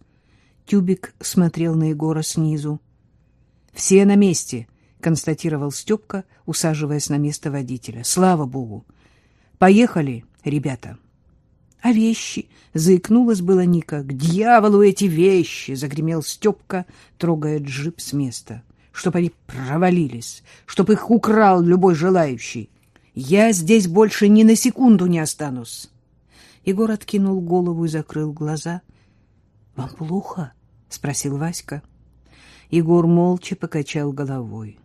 Speaker 2: Тюбик смотрел на Егора снизу. — Все на месте, — констатировал Степка, усаживаясь на место водителя. — Слава богу! Поехали, ребята! — а вещи? Заикнулась была Ника. К дьяволу эти вещи! Загремел Степка, трогая джип с места. Чтоб они провалились, чтоб их украл любой желающий. Я здесь больше ни на секунду не останусь. Егор откинул голову и закрыл глаза. — Вам плохо? — спросил Васька. Егор молча покачал головой.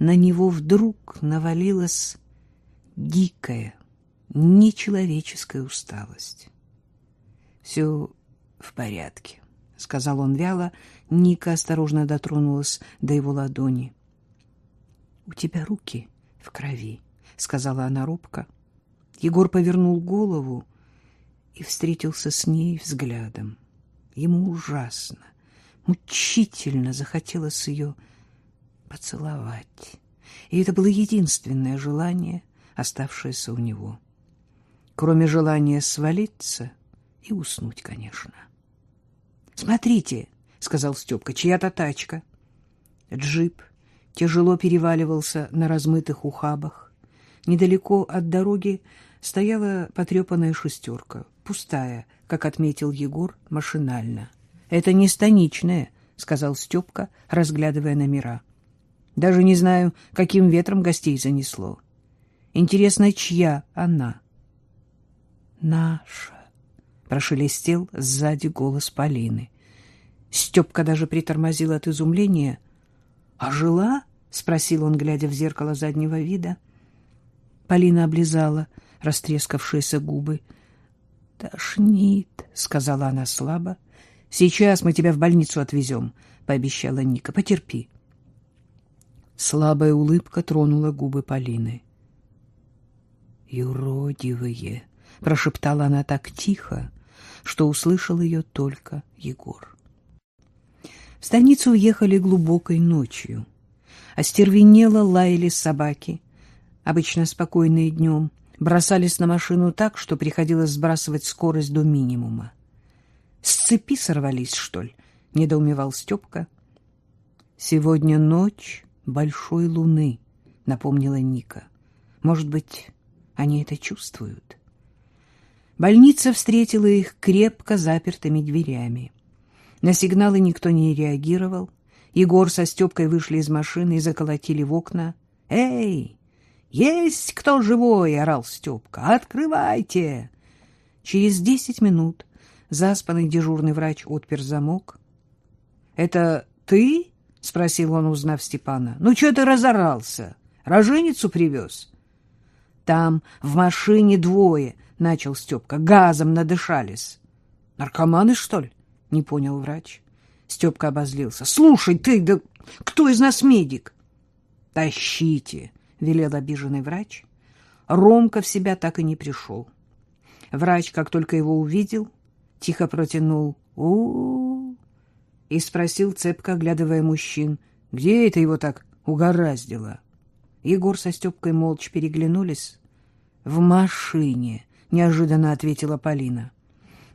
Speaker 2: На него вдруг навалилась дикая, нечеловеческая усталость. «Все в порядке», — сказал он вяло. Ника осторожно дотронулась до его ладони. «У тебя руки в крови», — сказала она робко. Егор повернул голову и встретился с ней взглядом. Ему ужасно, мучительно захотелось ее поцеловать. И это было единственное желание, оставшееся у него кроме желания свалиться и уснуть, конечно. «Смотрите», — сказал Степка, — «чья-то тачка». Джип тяжело переваливался на размытых ухабах. Недалеко от дороги стояла потрепанная шестерка, пустая, как отметил Егор машинально. «Это не станичная», — сказал Степка, разглядывая номера. «Даже не знаю, каким ветром гостей занесло. Интересно, чья она?» наша, — прошелестел сзади голос Полины. Степка даже притормозил от изумления. — А жила? — спросил он, глядя в зеркало заднего вида. Полина облизала растрескавшиеся губы. — Тошнит, — сказала она слабо. — Сейчас мы тебя в больницу отвезем, — пообещала Ника. — Потерпи. Слабая улыбка тронула губы Полины. — Юродивые! — прошептала она так тихо, что услышал ее только Егор. В станицу уехали глубокой ночью. Остервенело лаяли собаки, обычно спокойные днем, бросались на машину так, что приходилось сбрасывать скорость до минимума. — С цепи сорвались, что ли? — недоумевал Степка. — Сегодня ночь большой луны, — напомнила Ника. — Может быть, они это чувствуют? — Больница встретила их крепко запертыми дверями. На сигналы никто не реагировал. Егор со Степкой вышли из машины и заколотили в окна. «Эй, есть кто живой?» — орал Степка. «Открывайте!» Через десять минут заспанный дежурный врач отпер замок. «Это ты?» — спросил он, узнав Степана. «Ну, что ты разорался? Роженицу привез?» «Там в машине двое», — начал Степка. «Газом надышались». «Наркоманы, что ли?» — не понял врач. Степка обозлился. «Слушай, ты, да кто из нас медик?» «Тащите», — велел обиженный врач. Ромка в себя так и не пришел. Врач, как только его увидел, тихо протянул у, -у, -у и спросил, цепко оглядывая мужчин, где это его так угораздило. Егор со Степкой молча переглянулись. — В машине, — неожиданно ответила Полина.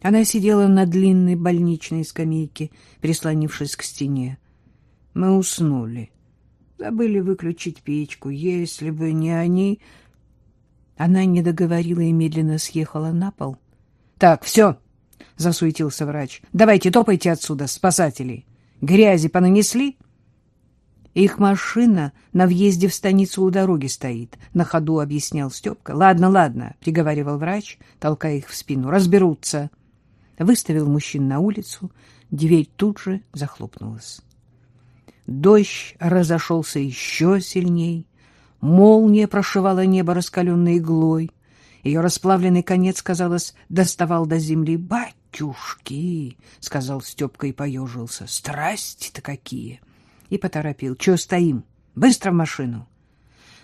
Speaker 2: Она сидела на длинной больничной скамейке, прислонившись к стене. Мы уснули.
Speaker 1: Забыли выключить печку. Если бы не они... Она не договорила и медленно съехала на пол. — Так, все, — засуетился врач. — Давайте топайте отсюда, спасатели. Грязи понанесли? Их машина на въезде в станицу у дороги стоит, — на ходу объяснял Степка. — Ладно, ладно, — приговаривал врач, толкая их в спину. — Разберутся. Выставил мужчин на улицу. Дверь тут же захлопнулась. Дождь разошелся еще сильней. Молния прошивала небо раскаленной иглой. Ее расплавленный конец, казалось, доставал до земли. «Батюшки!» — сказал Степка и поежился. «Страсти-то какие!» И поторопил. «Чего стоим? Быстро в машину!»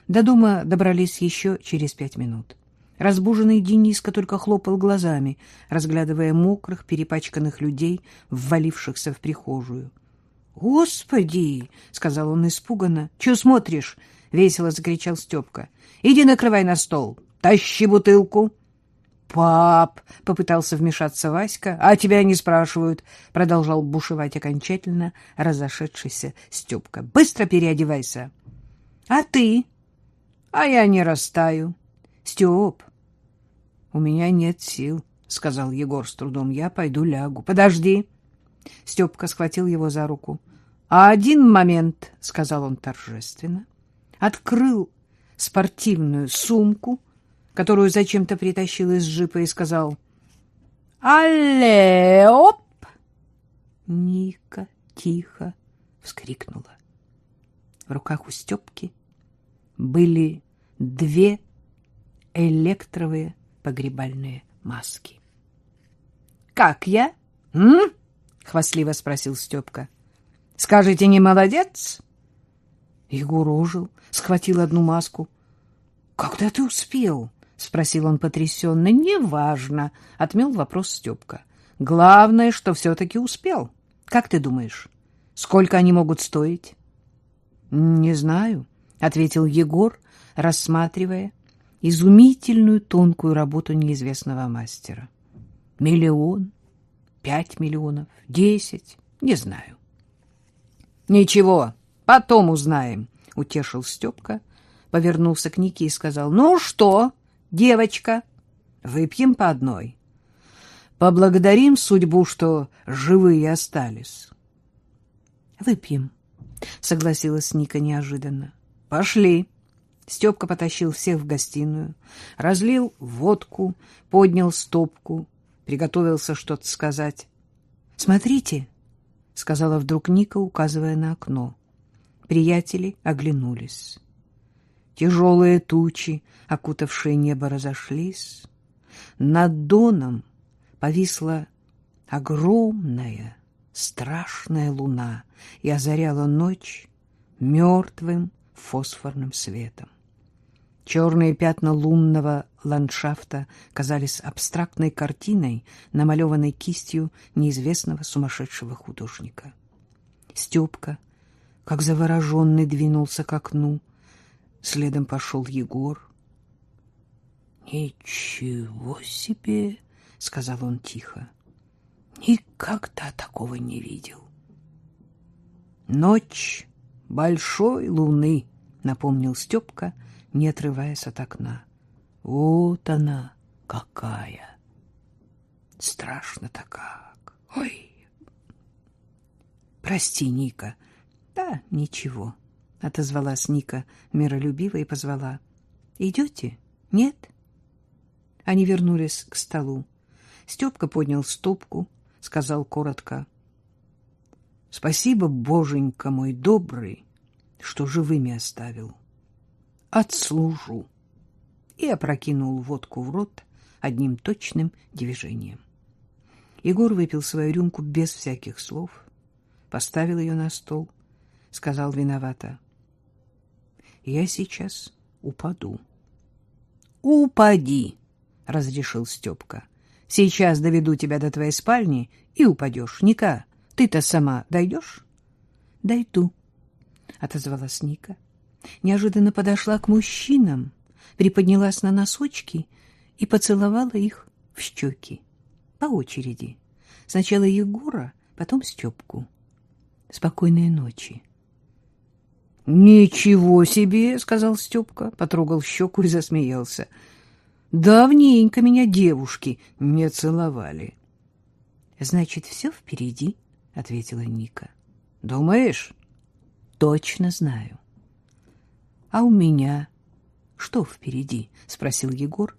Speaker 1: До дома добрались еще через пять минут. Разбуженный Дениска только хлопал глазами, разглядывая мокрых, перепачканных людей, ввалившихся в прихожую. «Господи!» — сказал он испуганно. «Чего смотришь?» — весело закричал Степка. «Иди накрывай на стол. Тащи бутылку». «Пап!» — попытался вмешаться Васька. «А тебя не спрашивают», — продолжал бушевать окончательно разошедшийся Степка. «Быстро переодевайся». «А ты?» «А я не растаю». «Степ, у меня нет сил», — сказал Егор с трудом. «Я пойду лягу». «Подожди». Степка схватил его за руку. «А один момент», — сказал он торжественно, открыл спортивную сумку, которую зачем-то притащил из джипа и сказал «Алле, оп!» Ника тихо вскрикнула. В руках у Степки были две электровые погребальные маски. «Как я? М?» — хвастливо спросил Степка. «Скажете, не молодец?» Егор ожил, схватил одну маску. «Когда ты успел?» — спросил он потрясенно. «Неважно», — отмел вопрос Степка. «Главное, что все-таки успел. Как ты думаешь, сколько они могут стоить?» «Не знаю», — ответил Егор, рассматривая изумительную тонкую работу неизвестного мастера. «Миллион? Пять миллионов? Десять? Не знаю». «Ничего, потом узнаем», — утешил Степка, повернулся к Нике и сказал, «Ну что, девочка, выпьем по одной. Поблагодарим судьбу, что живые остались». «Выпьем», — согласилась Ника неожиданно. «Пошли». Степка потащил всех в гостиную, разлил водку, поднял стопку, приготовился что-то сказать. «Смотрите», — сказала вдруг Ника, указывая на окно. Приятели оглянулись. Тяжелые тучи, окутавшие небо, разошлись. Над доном повисла огромная, страшная луна и озаряла ночь мертвым фосфорным светом. Черные пятна лунного ландшафта казались абстрактной картиной, намалеванной кистью неизвестного сумасшедшего художника. Степка, как завороженный, двинулся к окну. Следом пошел Егор. «Ничего себе!» — сказал он тихо. «Никогда такого не видел». «Ночь большой луны», — напомнил Степка, — не отрываясь от окна. Вот она какая! Страшно-то как! Ой! Прости, Ника. Да, ничего, — отозвалась Ника миролюбиво и позвала. Идете? Нет? Они вернулись к столу. Степка поднял стопку, сказал коротко. — Спасибо, боженька мой добрый, что живыми оставил. — отслужу. И опрокинул водку в рот одним точным движением. Егор выпил свою рюмку без всяких слов, поставил ее на стол, сказал виновато. «Я сейчас упаду». «Упади!» — разрешил Степка. «Сейчас доведу тебя до твоей спальни и упадешь. Ника, ты-то сама дойдешь?» «Дойду», — отозвалась Ника неожиданно подошла к мужчинам, приподнялась на носочки и поцеловала их в щеки. По очереди. Сначала Егора, потом Степку. Спокойной ночи. — Ничего себе, — сказал Степка, потрогал щеку и засмеялся. — Давненько меня девушки не целовали.
Speaker 2: — Значит, все впереди, — ответила Ника.
Speaker 1: — Думаешь?
Speaker 2: — Точно знаю. — А у меня что впереди? — спросил Егор.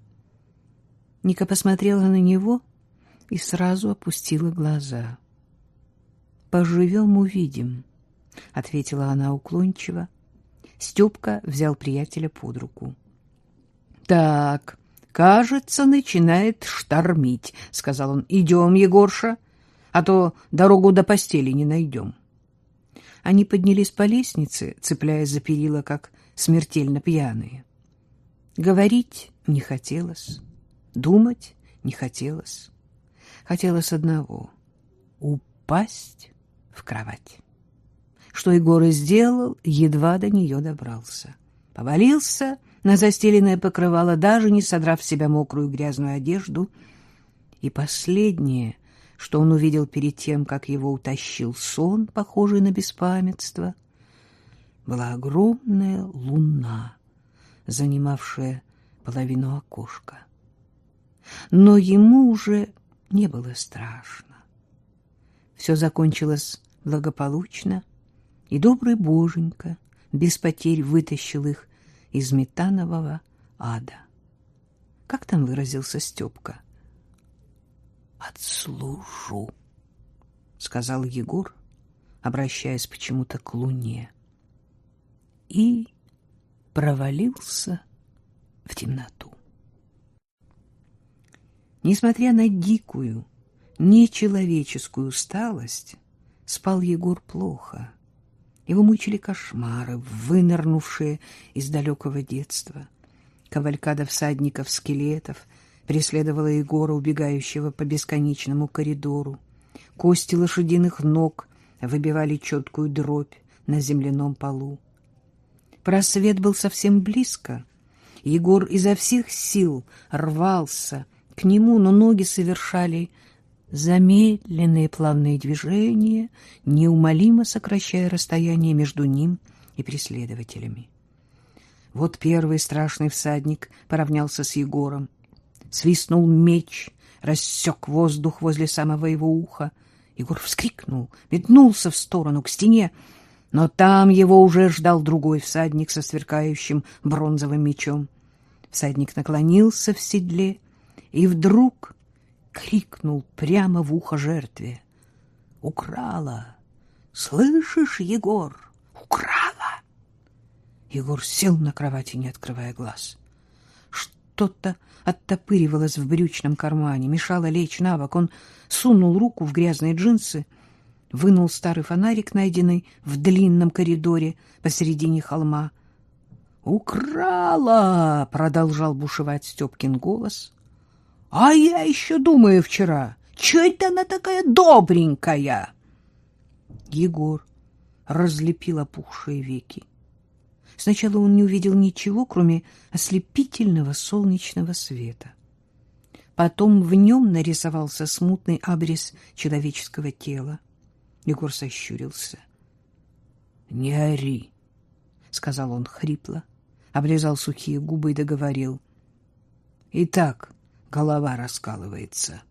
Speaker 2: Ника посмотрела на него и сразу опустила глаза. — Поживем — увидим, — ответила она уклончиво. Степка взял приятеля под руку.
Speaker 1: — Так, кажется, начинает штормить, — сказал он. — Идем, Егорша, а то дорогу до постели не найдем.
Speaker 2: Они поднялись по лестнице, цепляясь за перила, как смертельно пьяные. Говорить не хотелось, думать не хотелось. Хотелось одного — упасть в кровать. Что Егор и сделал, едва до нее добрался. Повалился на застеленное покрывало, даже не содрав с себя мокрую грязную одежду. И последнее, что он увидел перед тем, как его утащил сон, похожий на беспамятство, была огромная луна занимавшая половину окошка. Но ему уже не было страшно. Все закончилось благополучно, и добрый боженька без потерь вытащил их из метанового ада. Как там выразился Степка? «Отслужу», — сказал Егор, обращаясь почему-то к луне. И провалился в темноту. Несмотря на дикую, нечеловеческую усталость, спал Егор плохо. Его мучили кошмары, вынырнувшие из далекого детства. Кавалькада всадников-скелетов преследовала Егора, убегающего по бесконечному коридору. Кости лошадиных ног выбивали четкую дробь на земляном полу. Просвет был совсем близко. Егор изо всех сил рвался к нему, но ноги совершали замедленные плавные движения, неумолимо сокращая расстояние между ним и преследователями. Вот первый страшный всадник поравнялся с Егором. Свистнул меч, рассек воздух возле самого его уха. Егор вскрикнул, метнулся в сторону, к стене, но там его уже ждал другой всадник со сверкающим бронзовым мечом. Всадник наклонился в седле и вдруг крикнул прямо в ухо жертве. «Украла! Слышишь, Егор? Украла!» Егор сел на кровати, не открывая глаз. Что-то оттопыривалось в брючном кармане, мешало лечь на бок. Он сунул руку в грязные джинсы — вынул старый фонарик, найденный в длинном коридоре посередине холма. «Украла!» — продолжал бушевать Степкин голос. «А я еще думаю вчера, что это она такая добренькая?» Егор разлепил опухшие веки. Сначала он не увидел ничего, кроме ослепительного солнечного света. Потом в нем нарисовался смутный обрез человеческого тела. Егор сощурился. — Не ори, — сказал он хрипло, облизал сухие губы и договорил. — И так голова раскалывается.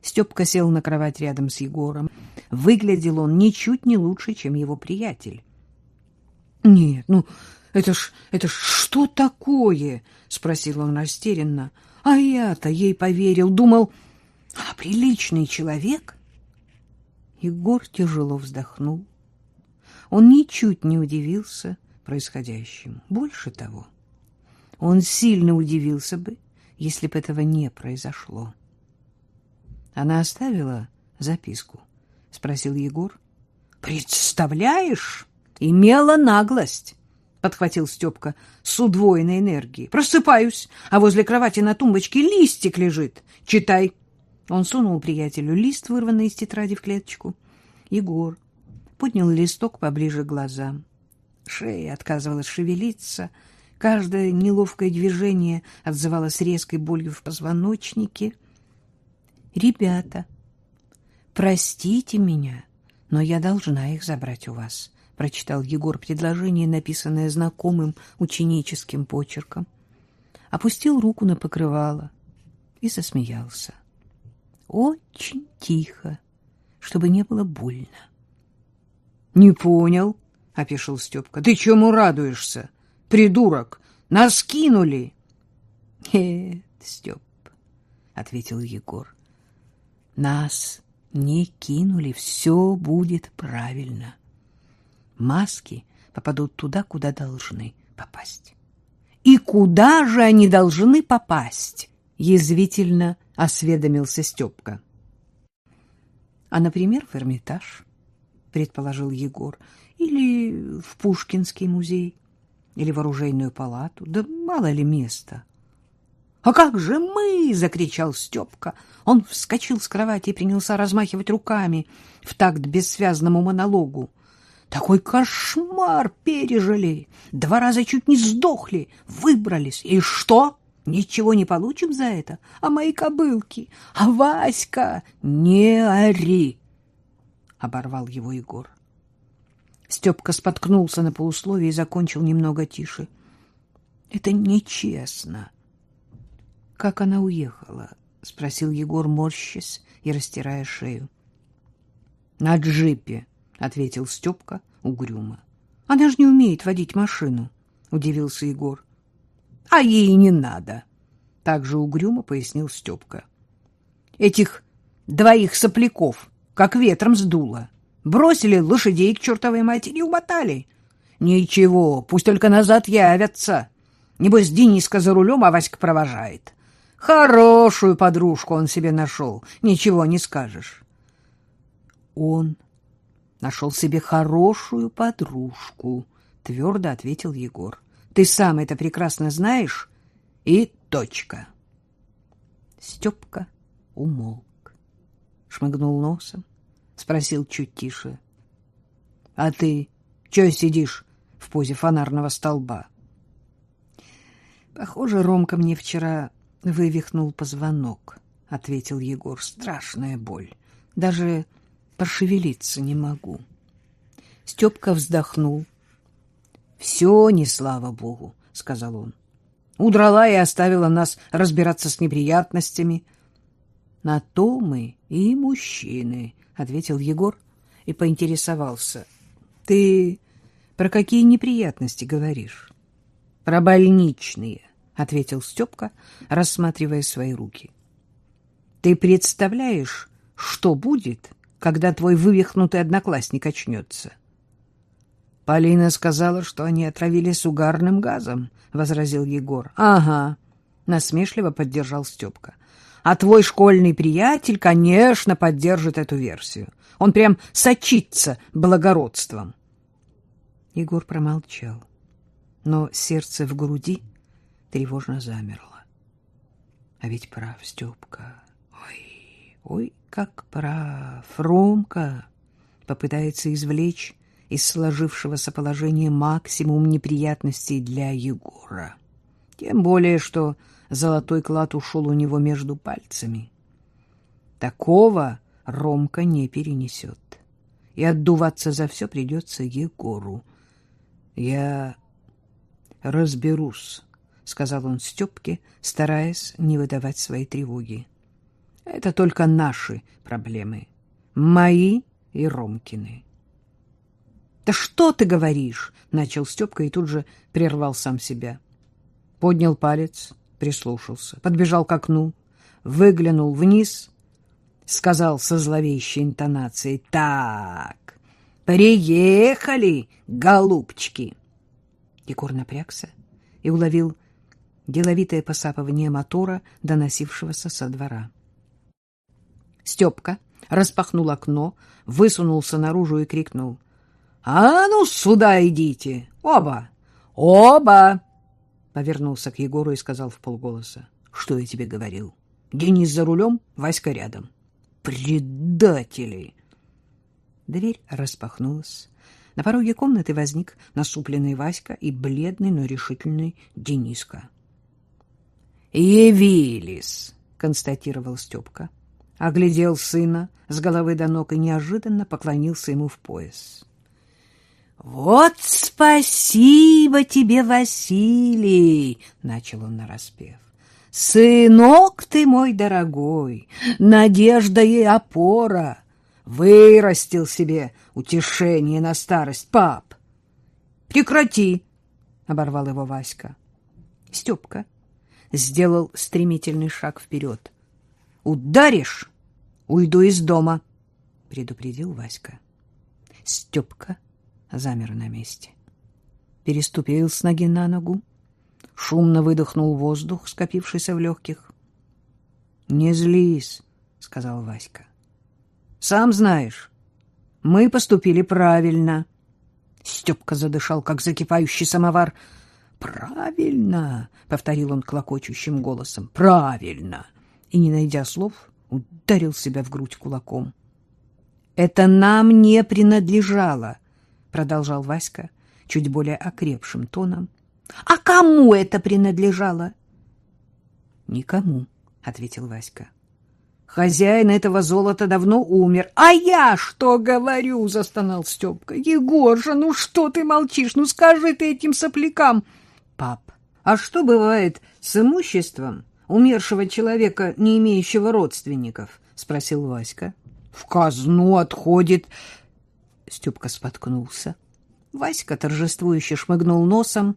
Speaker 2: Степка сел на кровать рядом с Егором. Выглядел он ничуть не лучше, чем его приятель. — Нет, ну, это ж, это ж что такое? — спросил он растерянно. — А я-то ей поверил, думал, а приличный человек. Егор тяжело вздохнул. Он ничуть не удивился происходящему. Больше того, он сильно удивился бы, если бы этого не произошло. Она оставила записку, спросил Егор. Представляешь, имела наглость, подхватил Степка с удвоенной энергией. Просыпаюсь, а возле кровати на тумбочке листик лежит. Читай. Он сунул приятелю лист, вырванный из тетради в клеточку. Егор поднял листок поближе к глазам. Шея отказывалась шевелиться. Каждое неловкое движение отзывалось резкой болью в позвоночнике. «Ребята, простите меня, но я должна их забрать у вас», — прочитал Егор предложение, написанное знакомым ученическим почерком, опустил руку на покрывало и засмеялся. Очень тихо, чтобы не было больно.
Speaker 1: — Не понял, — опешил Степка. — Ты чему радуешься? Придурок! Нас кинули!
Speaker 2: — Нет, Степ, — ответил Егор. — Нас не кинули, все будет правильно. Маски попадут туда, куда должны попасть.
Speaker 1: И куда же они должны попасть? Язвительно осведомился Степка.
Speaker 2: А, например, в Эрмитаж, предположил Егор, или в Пушкинский музей, или в оружейную палату, да мало ли места.
Speaker 1: «А как же мы!» — закричал Степка. Он вскочил с кровати и принялся размахивать руками в такт бессвязному монологу. «Такой кошмар пережили! Два раза чуть не сдохли, выбрались. И что? Ничего не получим за это? А мои кобылки? А Васька? Не ори!» — оборвал его Егор. Степка споткнулся на полусловие и закончил немного тише. «Это нечестно».
Speaker 2: Как она уехала? — спросил Егор, морщась и растирая шею.
Speaker 1: — На джипе, — ответил Степка угрюмо.
Speaker 2: — Она же не умеет водить машину, — удивился Егор.
Speaker 1: — А ей не надо, — также угрюмо пояснил Степка. — Этих двоих сопляков как ветром сдуло. Бросили лошадей к чертовой матери и умотали. Ничего, пусть только назад явятся. Небось, Дениска за рулем, а Васька провожает. — Хорошую подружку он себе нашел, ничего не скажешь.
Speaker 2: Он нашел себе хорошую подружку, твердо ответил Егор. Ты сам это прекрасно знаешь, и точка. Степка умолк, шмыгнул носом, спросил чуть тише. — А ты чё сидишь в позе фонарного столба? — Похоже, Ромка мне вчера Вывихнул позвонок, — ответил Егор. Страшная боль. Даже пошевелиться не могу. Степка вздохнул. — Все не слава богу, — сказал он. Удрала и оставила нас разбираться с неприятностями. — На то мы и мужчины, — ответил Егор и поинтересовался. — Ты про какие неприятности говоришь? — Про больничные ответил Степка, рассматривая свои руки. Ты представляешь, что будет, когда твой вывихнутый одноклассник очнется? Полина сказала, что они отравились угарным газом, возразил Егор. Ага, насмешливо поддержал Степка. А твой школьный приятель, конечно, поддержит эту версию. Он прям сочится благородством. Егор промолчал, но сердце в груди тревожно замерла. А ведь прав Степка. Ой, ой, как прав. Ромка попытается извлечь из сложившегося положения максимум неприятностей для Егора. Тем более, что золотой клад ушел у него между пальцами. Такого Ромка не перенесет. И отдуваться за все придется Егору. Я разберусь — сказал он Степке, стараясь не выдавать своей тревоги. — Это только наши проблемы. Мои и Ромкины. — Да что ты говоришь? — начал Степка и тут же прервал сам себя. Поднял палец, прислушался, подбежал к окну, выглянул вниз, сказал со зловещей интонацией «Так, приехали, голубчики!» Егор напрягся и уловил деловитое посапывание мотора, доносившегося со двора. Степка распахнул окно, высунулся наружу и крикнул. — А ну, сюда идите! Оба! Оба! Повернулся к Егору и сказал в полголоса. — Что я тебе говорил? Денис за рулем, Васька рядом. — Предатели! Дверь распахнулась. На пороге комнаты возник насупленный Васька и бледный, но решительный Дениска. «Явились», — констатировал Степка. Оглядел сына с головы до ног и неожиданно поклонился ему в пояс.
Speaker 1: Вот спасибо тебе, Василий, начал он нараспев. Сынок ты мой дорогой, надежда и опора. Вырастил себе утешение на старость, пап. Прекрати, оборвал его Васька. Степка сделал стремительный шаг вперед. Ударишь, уйду из дома, предупредил Васька. Степка замер на месте. Переступил с ноги на ногу, шумно выдохнул воздух, скопившийся в легких. — Не злись, — сказал Васька. — Сам знаешь, мы поступили правильно. Степка задышал, как закипающий самовар. — Правильно, — повторил он клокочущим голосом, — правильно. И, не найдя слов, ударил себя в грудь кулаком. — Это нам не принадлежало, — продолжал Васька чуть более окрепшим тоном. — А кому это принадлежало? — Никому, — ответил Васька. — Хозяин этого золота давно умер. — А я что говорю? — застонал Степка. — Егорша, ну что ты молчишь? Ну скажи ты этим соплякам. — Пап, а что бывает с имуществом умершего человека, не имеющего родственников? — спросил Васька. — В казну отходит... Степка споткнулся. Васька торжествующе шмыгнул носом.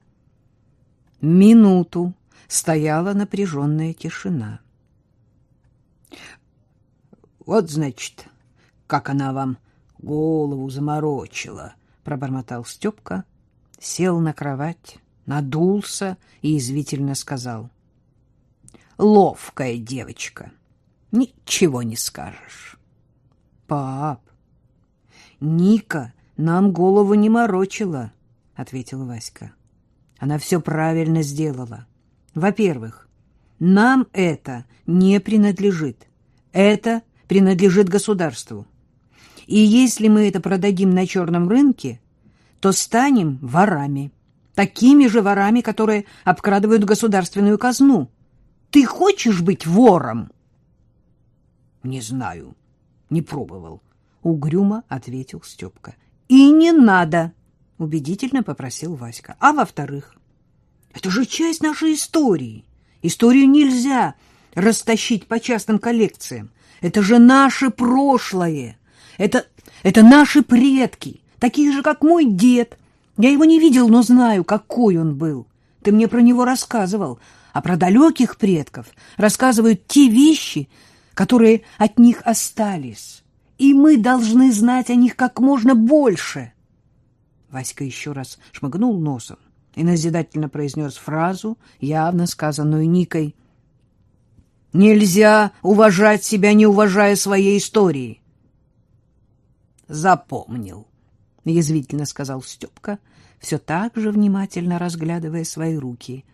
Speaker 1: Минуту стояла напряженная тишина. «Вот, значит, как она вам голову заморочила!» — пробормотал Степка, сел на кровать, надулся и извительно сказал. «Ловкая девочка, ничего не скажешь». «Пап, Ника нам голову не морочила, — ответил Васька. Она все правильно сделала. Во-первых, нам это не принадлежит. Это принадлежит государству. И если мы это продадим на черном рынке, то станем ворами. Такими же ворами, которые обкрадывают государственную казну. Ты хочешь быть вором? — Не знаю, не пробовал, — угрюмо ответил Степка. — И не надо, — убедительно попросил Васька. — А во-вторых, это же часть нашей истории. Историю нельзя растащить по частным коллекциям. Это же наше прошлое. Это, это наши предки, такие же, как мой дед. Я его не видел, но знаю, какой он был. Ты мне про него рассказывал. А про далеких предков рассказывают те вещи, которые от них остались и мы должны знать о них как можно больше. Васька еще раз шмыгнул носом и назидательно произнес фразу, явно сказанную Никой. «Нельзя уважать себя, не уважая своей истории». «Запомнил», — язвительно сказал Степка, все так же внимательно разглядывая свои руки.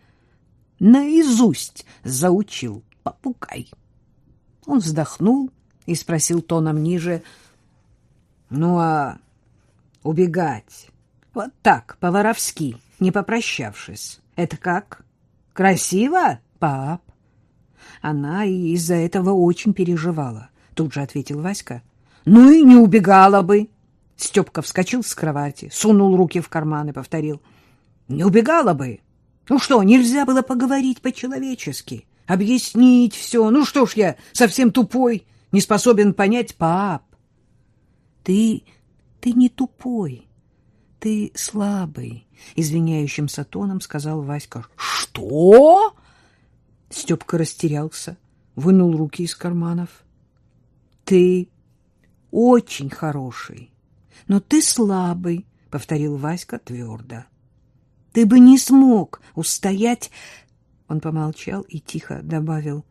Speaker 1: «Наизусть заучил попугай». Он вздохнул и спросил тоном ниже, «Ну а убегать вот так, по-воровски, не попрощавшись, это как? Красиво, пап?» Она из-за этого очень переживала, тут же ответил Васька. «Ну и не убегала бы!» Степка вскочил с кровати, сунул руки в карман и повторил. «Не убегала бы! Ну что, нельзя было поговорить по-человечески, объяснить все? Ну что ж я, совсем тупой!» Не способен понять, пап. Ты, ты не тупой, ты слабый, извиняющимся тоном сказал Васька. Что? Степка растерялся, вынул руки из карманов. Ты очень хороший, но ты слабый, повторил Васька твердо. Ты бы не смог устоять. Он помолчал и тихо добавил: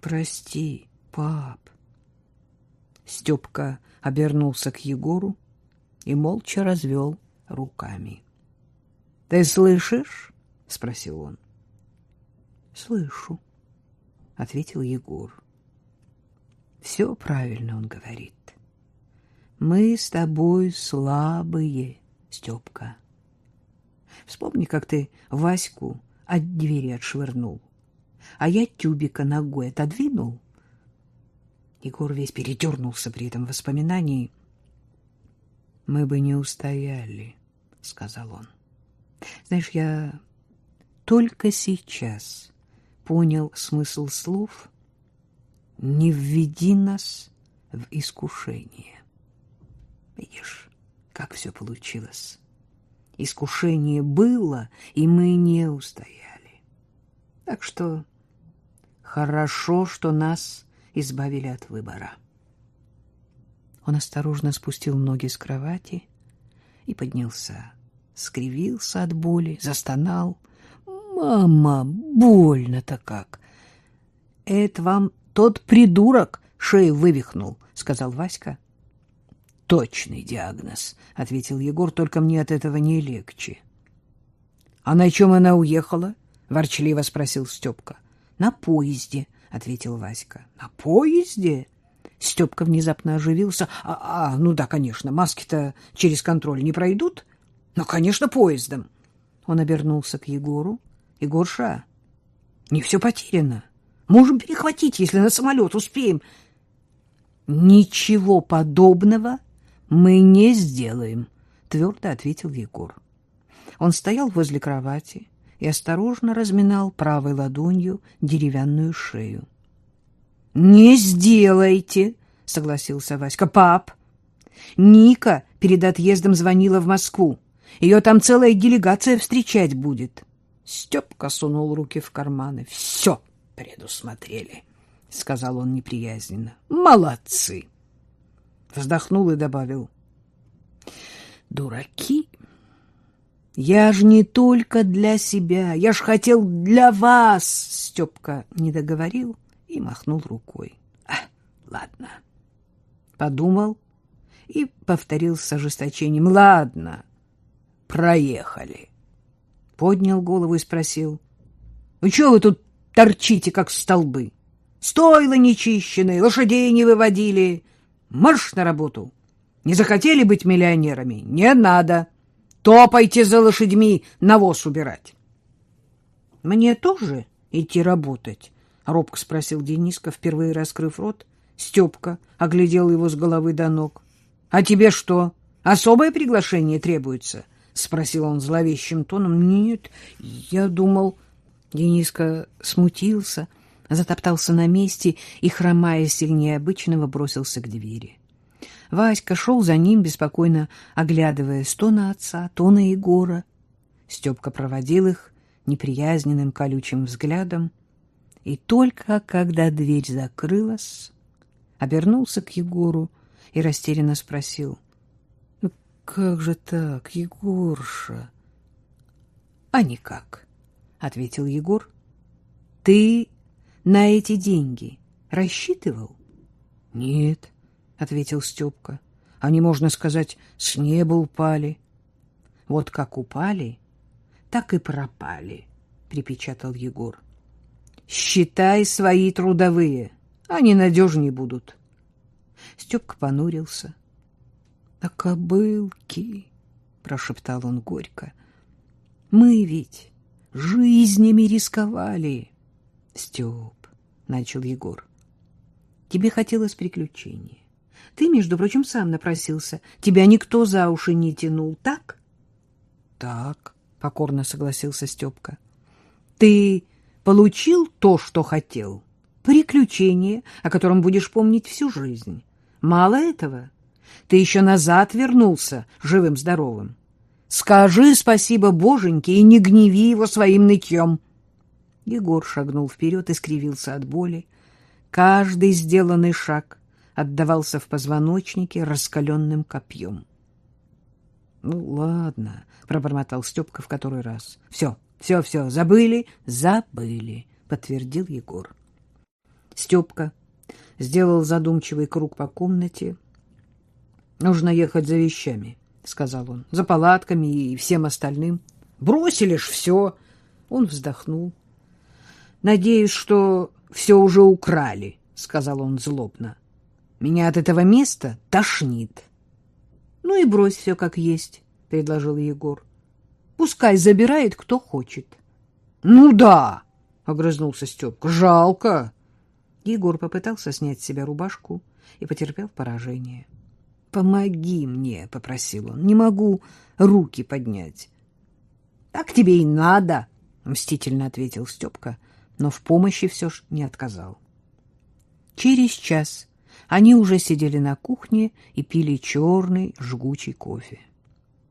Speaker 1: "Прости, пап". Степка обернулся к Егору и молча развел руками. — Ты слышишь? — спросил он. — Слышу, — ответил Егор. — Все правильно он говорит. Мы с тобой слабые, Степка. Вспомни, как ты Ваську от двери отшвырнул, а я тюбика ногой отодвинул, Егор весь передернулся при этом воспоминании. Мы бы не устояли,
Speaker 2: сказал он. Знаешь, я только сейчас понял смысл слов «не введи нас в искушение». Видишь, как все получилось. Искушение было, и мы не устояли. Так что хорошо, что нас избавили от выбора. Он осторожно спустил ноги с кровати и поднялся. Скривился от боли, застонал. «Мама, больно-то как!» «Это вам тот придурок шею вывихнул», — сказал Васька. «Точный диагноз», — ответил Егор, — «только мне от этого не легче». «А на чем она уехала?» — ворчливо спросил Степка. «На поезде», — ответил Васька. «На поезде?» Степка внезапно оживился. А, а, ну да, конечно, маски-то через контроль не пройдут. Ну, конечно, поездом. Он обернулся к Егору. Егорша, не все потеряно. Можем перехватить, если на самолет успеем. Ничего подобного мы не сделаем, твердо ответил Егор. Он стоял возле кровати и осторожно разминал правой ладонью деревянную шею. Не сделайте, согласился Васька. Пап, Ника перед отъездом звонила в Москву. Ее там целая делегация встречать будет. Степка сунул руки в карманы. Все предусмотрели, сказал он неприязненно. Молодцы. Вздохнул и добавил. Дураки. Я ж не только для себя, я ж хотел для вас. Степка не договорил и махнул рукой. А, ладно. Подумал и повторил с ожесточением. Ладно, проехали. Поднял голову и спросил. Ну, что вы тут торчите, как столбы? Стойла нечищенные, лошадей не выводили. Марш на работу. Не захотели быть миллионерами? Не надо. Топайте за лошадьми навоз убирать. Мне тоже идти работать? — робко спросил Дениска, впервые раскрыв рот. Степка оглядел его с головы до ног. — А тебе что, особое приглашение требуется? — спросил он зловещим тоном. — Нет, я думал... Дениска смутился, затоптался на месте и, хромая сильнее обычного, бросился к двери. Васька шел за ним, беспокойно оглядываясь то на отца, то на Егора. Степка проводил их неприязненным колючим взглядом. И только когда дверь закрылась, обернулся к Егору и растерянно спросил. «Ну, как же так, Егорша?» «А никак», — ответил Егор. «Ты на эти деньги рассчитывал?» «Нет», — ответил Степка. «Они, можно сказать, с неба упали». «Вот как упали, так и пропали», — припечатал Егор. Считай свои трудовые, они надежнее будут. Степка понурился. — А кобылки, — прошептал он горько, — мы ведь жизнями рисковали. — Степ, — начал Егор, — тебе хотелось приключения. Ты, между прочим, сам напросился. Тебя никто за уши не тянул, так? — Так, — покорно согласился Степка. — Ты получил то, что хотел. Приключение, о котором будешь помнить всю жизнь. Мало этого. Ты еще назад вернулся живым-здоровым. Скажи спасибо Боженьке и не гневи его своим нытьем. Егор шагнул вперед и скривился от боли. Каждый сделанный шаг отдавался в позвоночнике раскаленным копьем. — Ну, ладно, — пробормотал Степка в который раз. — Все, все, все, забыли, забыли, подтвердил Егор. Степка сделал задумчивый круг по комнате. Нужно ехать за вещами, сказал он, за палатками и всем остальным. Бросили ж все. Он вздохнул. Надеюсь, что все уже украли, сказал он злобно. Меня от этого места тошнит. Ну и брось все как есть, предложил Егор. Пускай забирает кто хочет. — Ну да, — огрызнулся Степка, — жалко. Егор попытался снять с себя рубашку и потерпел поражение.
Speaker 1: помоги мне, — попросил он. — Не могу руки поднять. — Так тебе и надо, — мстительно ответил Степка, но в помощи все ж не отказал. Через час они уже сидели на кухне и пили черный жгучий кофе.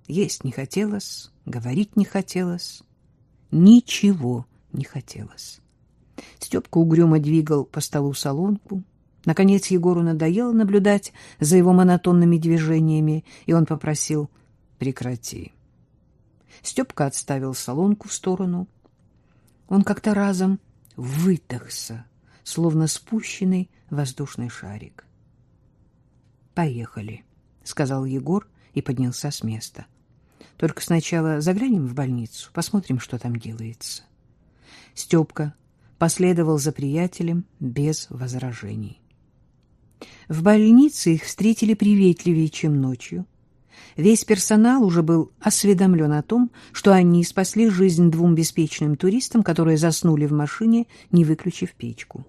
Speaker 1: Есть не хотелось, говорить не хотелось, ничего не хотелось. Степка угрюмо двигал по столу солонку. Наконец Егору надоело наблюдать за его монотонными движениями, и он попросил «прекрати». Степка отставил солонку в сторону. Он как-то разом вытохся, словно спущенный воздушный шарик. «Поехали», — сказал Егор и поднялся с места. «Только сначала заглянем в больницу, посмотрим, что там делается». Степка последовал за приятелем без возражений. В больнице их встретили приветливее, чем ночью. Весь персонал уже был осведомлен о том, что они спасли жизнь двум беспечным туристам, которые заснули в машине, не выключив печку.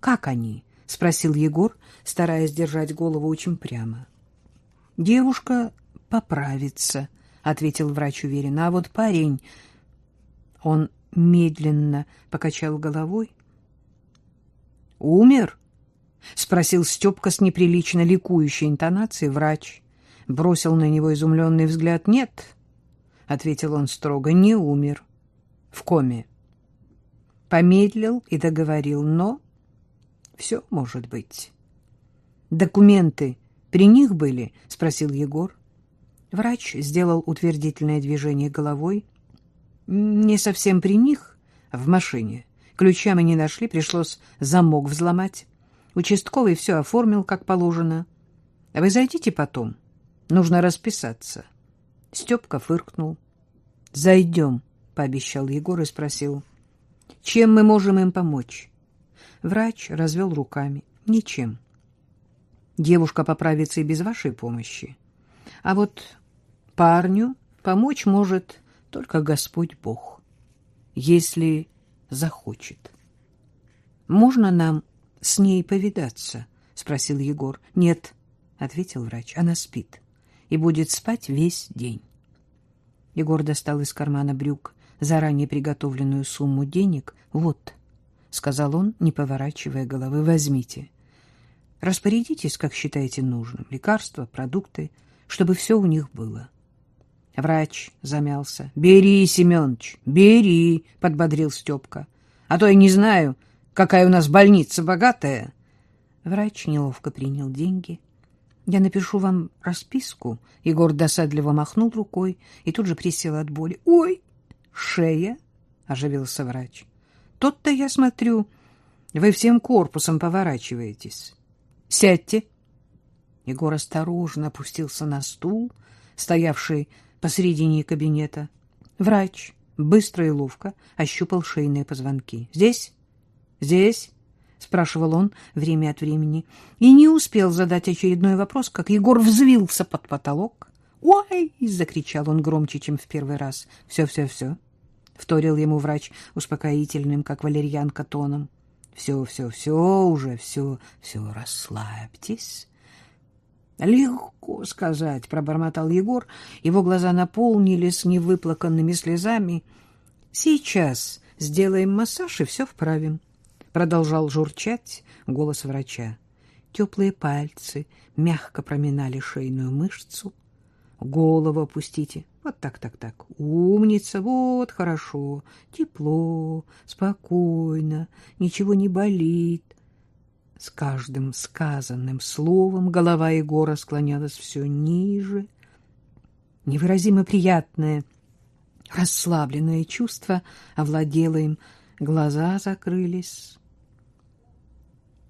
Speaker 1: «Как они?» — спросил Егор, стараясь держать голову очень прямо. «Девушка поправится», — ответил врач уверенно. «А вот парень...» Он медленно покачал головой. «Умер?» — спросил Степка с неприлично ликующей интонацией врач бросил на него изумленный взгляд. «Нет», — ответил он строго, — «не умер. В коме». Помедлил и договорил, но все может быть. «Документы при них были?» — спросил Егор. Врач сделал утвердительное движение головой. «Не совсем при них, в машине. Ключа мы не нашли, пришлось замок взломать. Участковый все оформил, как положено. А вы зайдите потом». Нужно расписаться. Степка фыркнул. «Зайдем», — пообещал Егор и спросил. «Чем мы можем им помочь?» Врач развел руками. «Ничем. Девушка поправится и без вашей помощи. А вот парню помочь может только Господь Бог, если захочет». «Можно нам с ней повидаться?» — спросил Егор. «Нет», — ответил врач, — «она спит» и будет спать весь день. Егор достал из кармана брюк заранее приготовленную сумму денег. «Вот», — сказал он, не поворачивая головы, — «возьмите. Распорядитесь, как считаете нужным. Лекарства, продукты, чтобы все у них было». Врач замялся. «Бери, Семенович, бери», — подбодрил Степка. «А то я не знаю, какая у нас больница богатая». Врач неловко принял деньги. Я напишу вам расписку. Егор досадливо махнул рукой и тут же присел от боли. Ой, шея, оживился врач. Тот-то я смотрю, вы всем корпусом поворачиваетесь. Сядьте. Егор осторожно опустился на стул, стоявший посредине кабинета. Врач быстро и ловко ощупал шейные позвонки. Здесь? Здесь? — спрашивал он время от времени, и не успел задать очередной вопрос, как Егор взвился под потолок. «Ой!» — закричал он громче, чем в первый раз. «Все, все, все!» — вторил ему врач успокоительным, как валерьянка тоном. «Все, все, все уже, все, все, расслабьтесь!» «Легко сказать», — пробормотал Егор. Его глаза наполнились невыплаканными слезами. «Сейчас сделаем массаж и все вправим» продолжал журчать голос врача. Теплые пальцы мягко проминали шейную мышцу. Голову опустите. Вот так, так, так. Умница, вот хорошо. Тепло, спокойно, ничего не болит. С каждым сказанным словом голова Егора склонялась все ниже. Невыразимо приятное, расслабленное чувство овладело им. Глаза закрылись.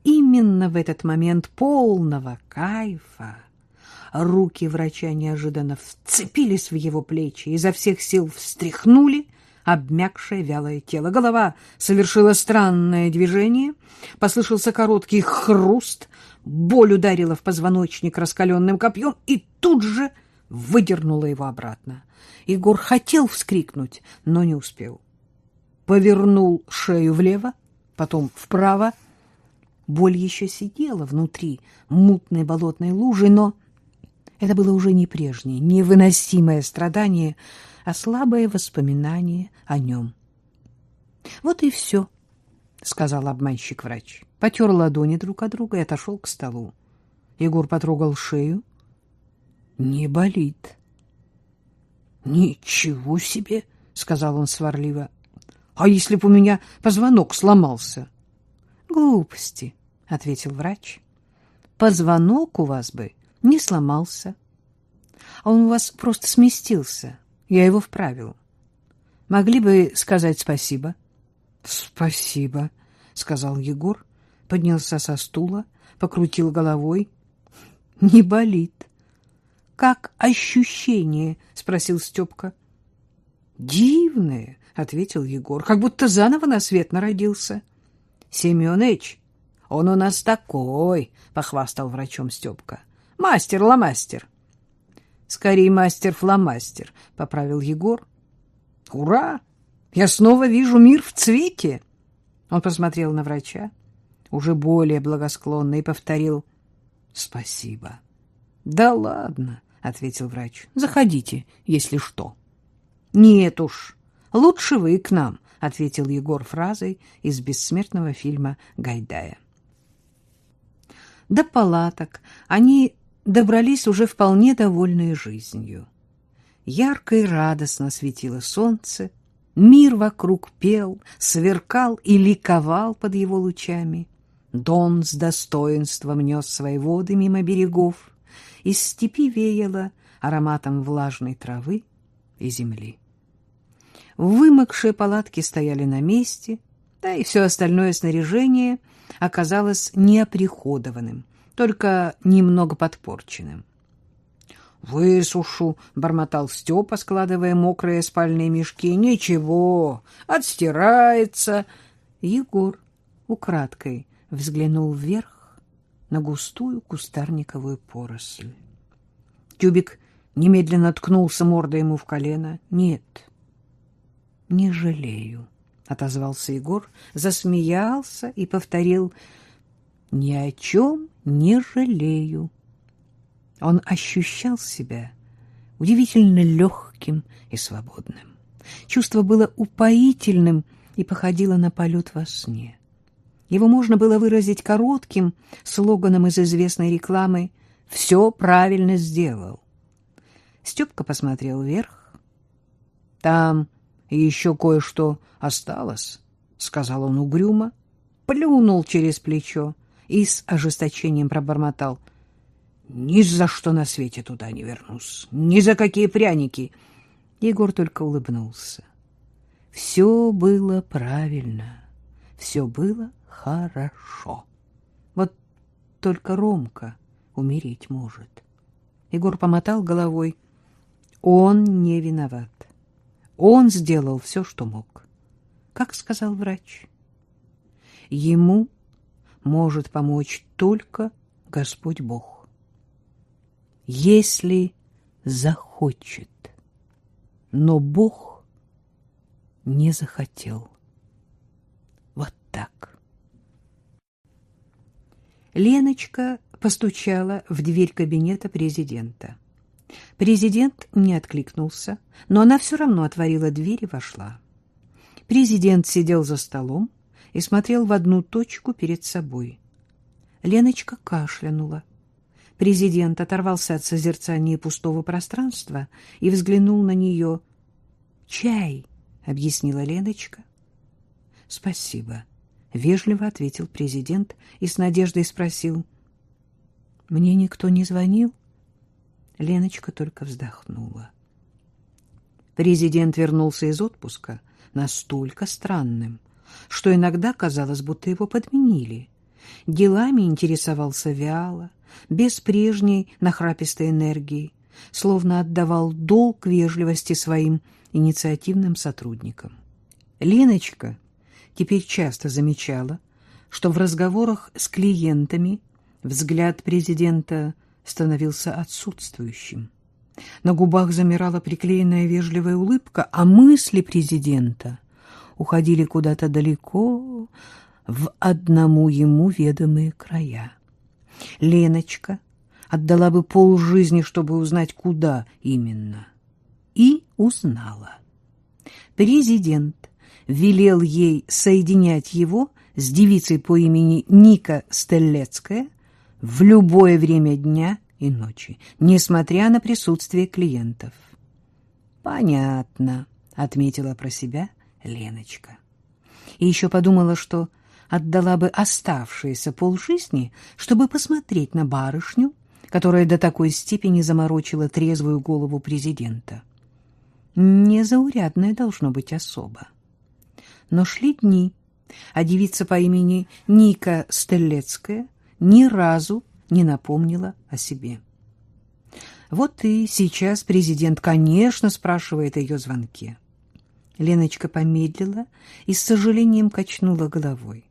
Speaker 1: Именно в этот момент полного кайфа руки врача неожиданно вцепились в его плечи, изо всех сил встряхнули обмякшее вялое тело. Голова совершила странное движение, послышался короткий хруст, боль ударила в позвоночник раскаленным копьем и тут же выдернула его обратно. Егор хотел вскрикнуть, но не успел. Повернул шею влево, потом вправо, Боль еще сидела внутри мутной болотной лужи, но
Speaker 2: Это было уже не прежнее, невыносимое страдание, а слабое воспоминание о нем. — Вот и все, — сказал обманщик-врач. Потер ладони друг от друга и отошел к столу. Егор потрогал шею. — Не болит. — Ничего себе, — сказал он сварливо. — А если бы у меня позвонок сломался? — Глупости, — ответил врач. — Позвонок у вас бы не сломался. А он у вас просто сместился. Я его вправил. Могли бы сказать спасибо? — Спасибо, — сказал Егор, поднялся со стула, покрутил головой. — Не болит. — Как ощущение? — спросил Степка. — Дивное, — ответил Егор, — как будто заново на свет народился. — Семеныч, он у нас такой, — похвастал врачом Степка. — Мастер-ломастер. — Скорее мастер-фломастер, — поправил Егор. — Ура! Я снова вижу мир в цвете. Он посмотрел на врача, уже более благосклонно, и повторил «Спасибо». «Да ладно», — ответил врач, — «заходите, если что». «Нет уж, лучше вы к нам», — ответил Егор фразой из бессмертного фильма Гайдая. До палаток они добрались уже вполне довольные жизнью. Ярко и радостно светило солнце, Мир вокруг пел, сверкал и ликовал под его лучами. Дон с достоинством нес свои воды мимо берегов, из степи веяло ароматом влажной травы и земли. Вымокшие палатки стояли на месте, да и все остальное снаряжение оказалось неоприходованным, только немного подпорченным. Высушу, — бормотал Степа, складывая мокрые спальные мешки. — Ничего, отстирается. Егор украдкой взглянул вверх на густую кустарниковую поросль. Тюбик немедленно ткнулся мордой ему в колено. — Нет, не жалею, — отозвался Егор, засмеялся и повторил. — Ни о чем не жалею. — он ощущал себя удивительно легким и свободным. Чувство было упоительным и походило на полет во сне. Его можно было выразить коротким слоганом из известной рекламы «Все правильно сделал». Степка посмотрел вверх. «Там еще кое-что осталось», — сказал он угрюмо, плюнул через плечо и с ожесточением пробормотал — ни за что на свете туда не вернусь. Ни за какие пряники. Егор только улыбнулся. Все было правильно. Все было хорошо. Вот только Ромка умереть может. Егор помотал головой. Он не виноват. Он сделал все, что мог. Как сказал врач. Ему может помочь только Господь Бог если захочет. Но Бог не захотел. Вот так. Леночка постучала в дверь кабинета президента. Президент не откликнулся, но она все равно отворила дверь и вошла. Президент сидел за столом и смотрел в одну точку перед собой. Леночка кашлянула. Президент оторвался от созерцания пустого пространства и взглянул на нее. «Чай», — объяснила Леночка. «Спасибо», — вежливо ответил президент и с надеждой спросил. «Мне никто не звонил?» Леночка только вздохнула. Президент вернулся из отпуска настолько странным, что иногда казалось, будто его подменили. Делами интересовался вяло, без прежней нахрапистой энергии, словно отдавал долг вежливости своим инициативным сотрудникам. Леночка теперь часто замечала, что в разговорах с клиентами взгляд президента становился отсутствующим. На губах замирала приклеенная вежливая улыбка, а мысли президента уходили куда-то далеко в одному ему ведомые края. Леночка отдала бы полжизни, чтобы узнать, куда именно. И узнала. Президент велел ей соединять его с девицей по имени Ника Стеллецкая в любое время дня и ночи, несмотря на присутствие клиентов. «Понятно», — отметила про себя Леночка. И еще подумала, что отдала бы оставшиеся полжизни, чтобы посмотреть на барышню, которая до такой степени заморочила трезвую голову президента. Незаурядная должно быть особа. Но шли дни, а девица по имени Ника Стеллецкая ни разу не напомнила о себе. Вот и сейчас президент, конечно, спрашивает о ее звонке. Леночка помедлила и с сожалением качнула головой.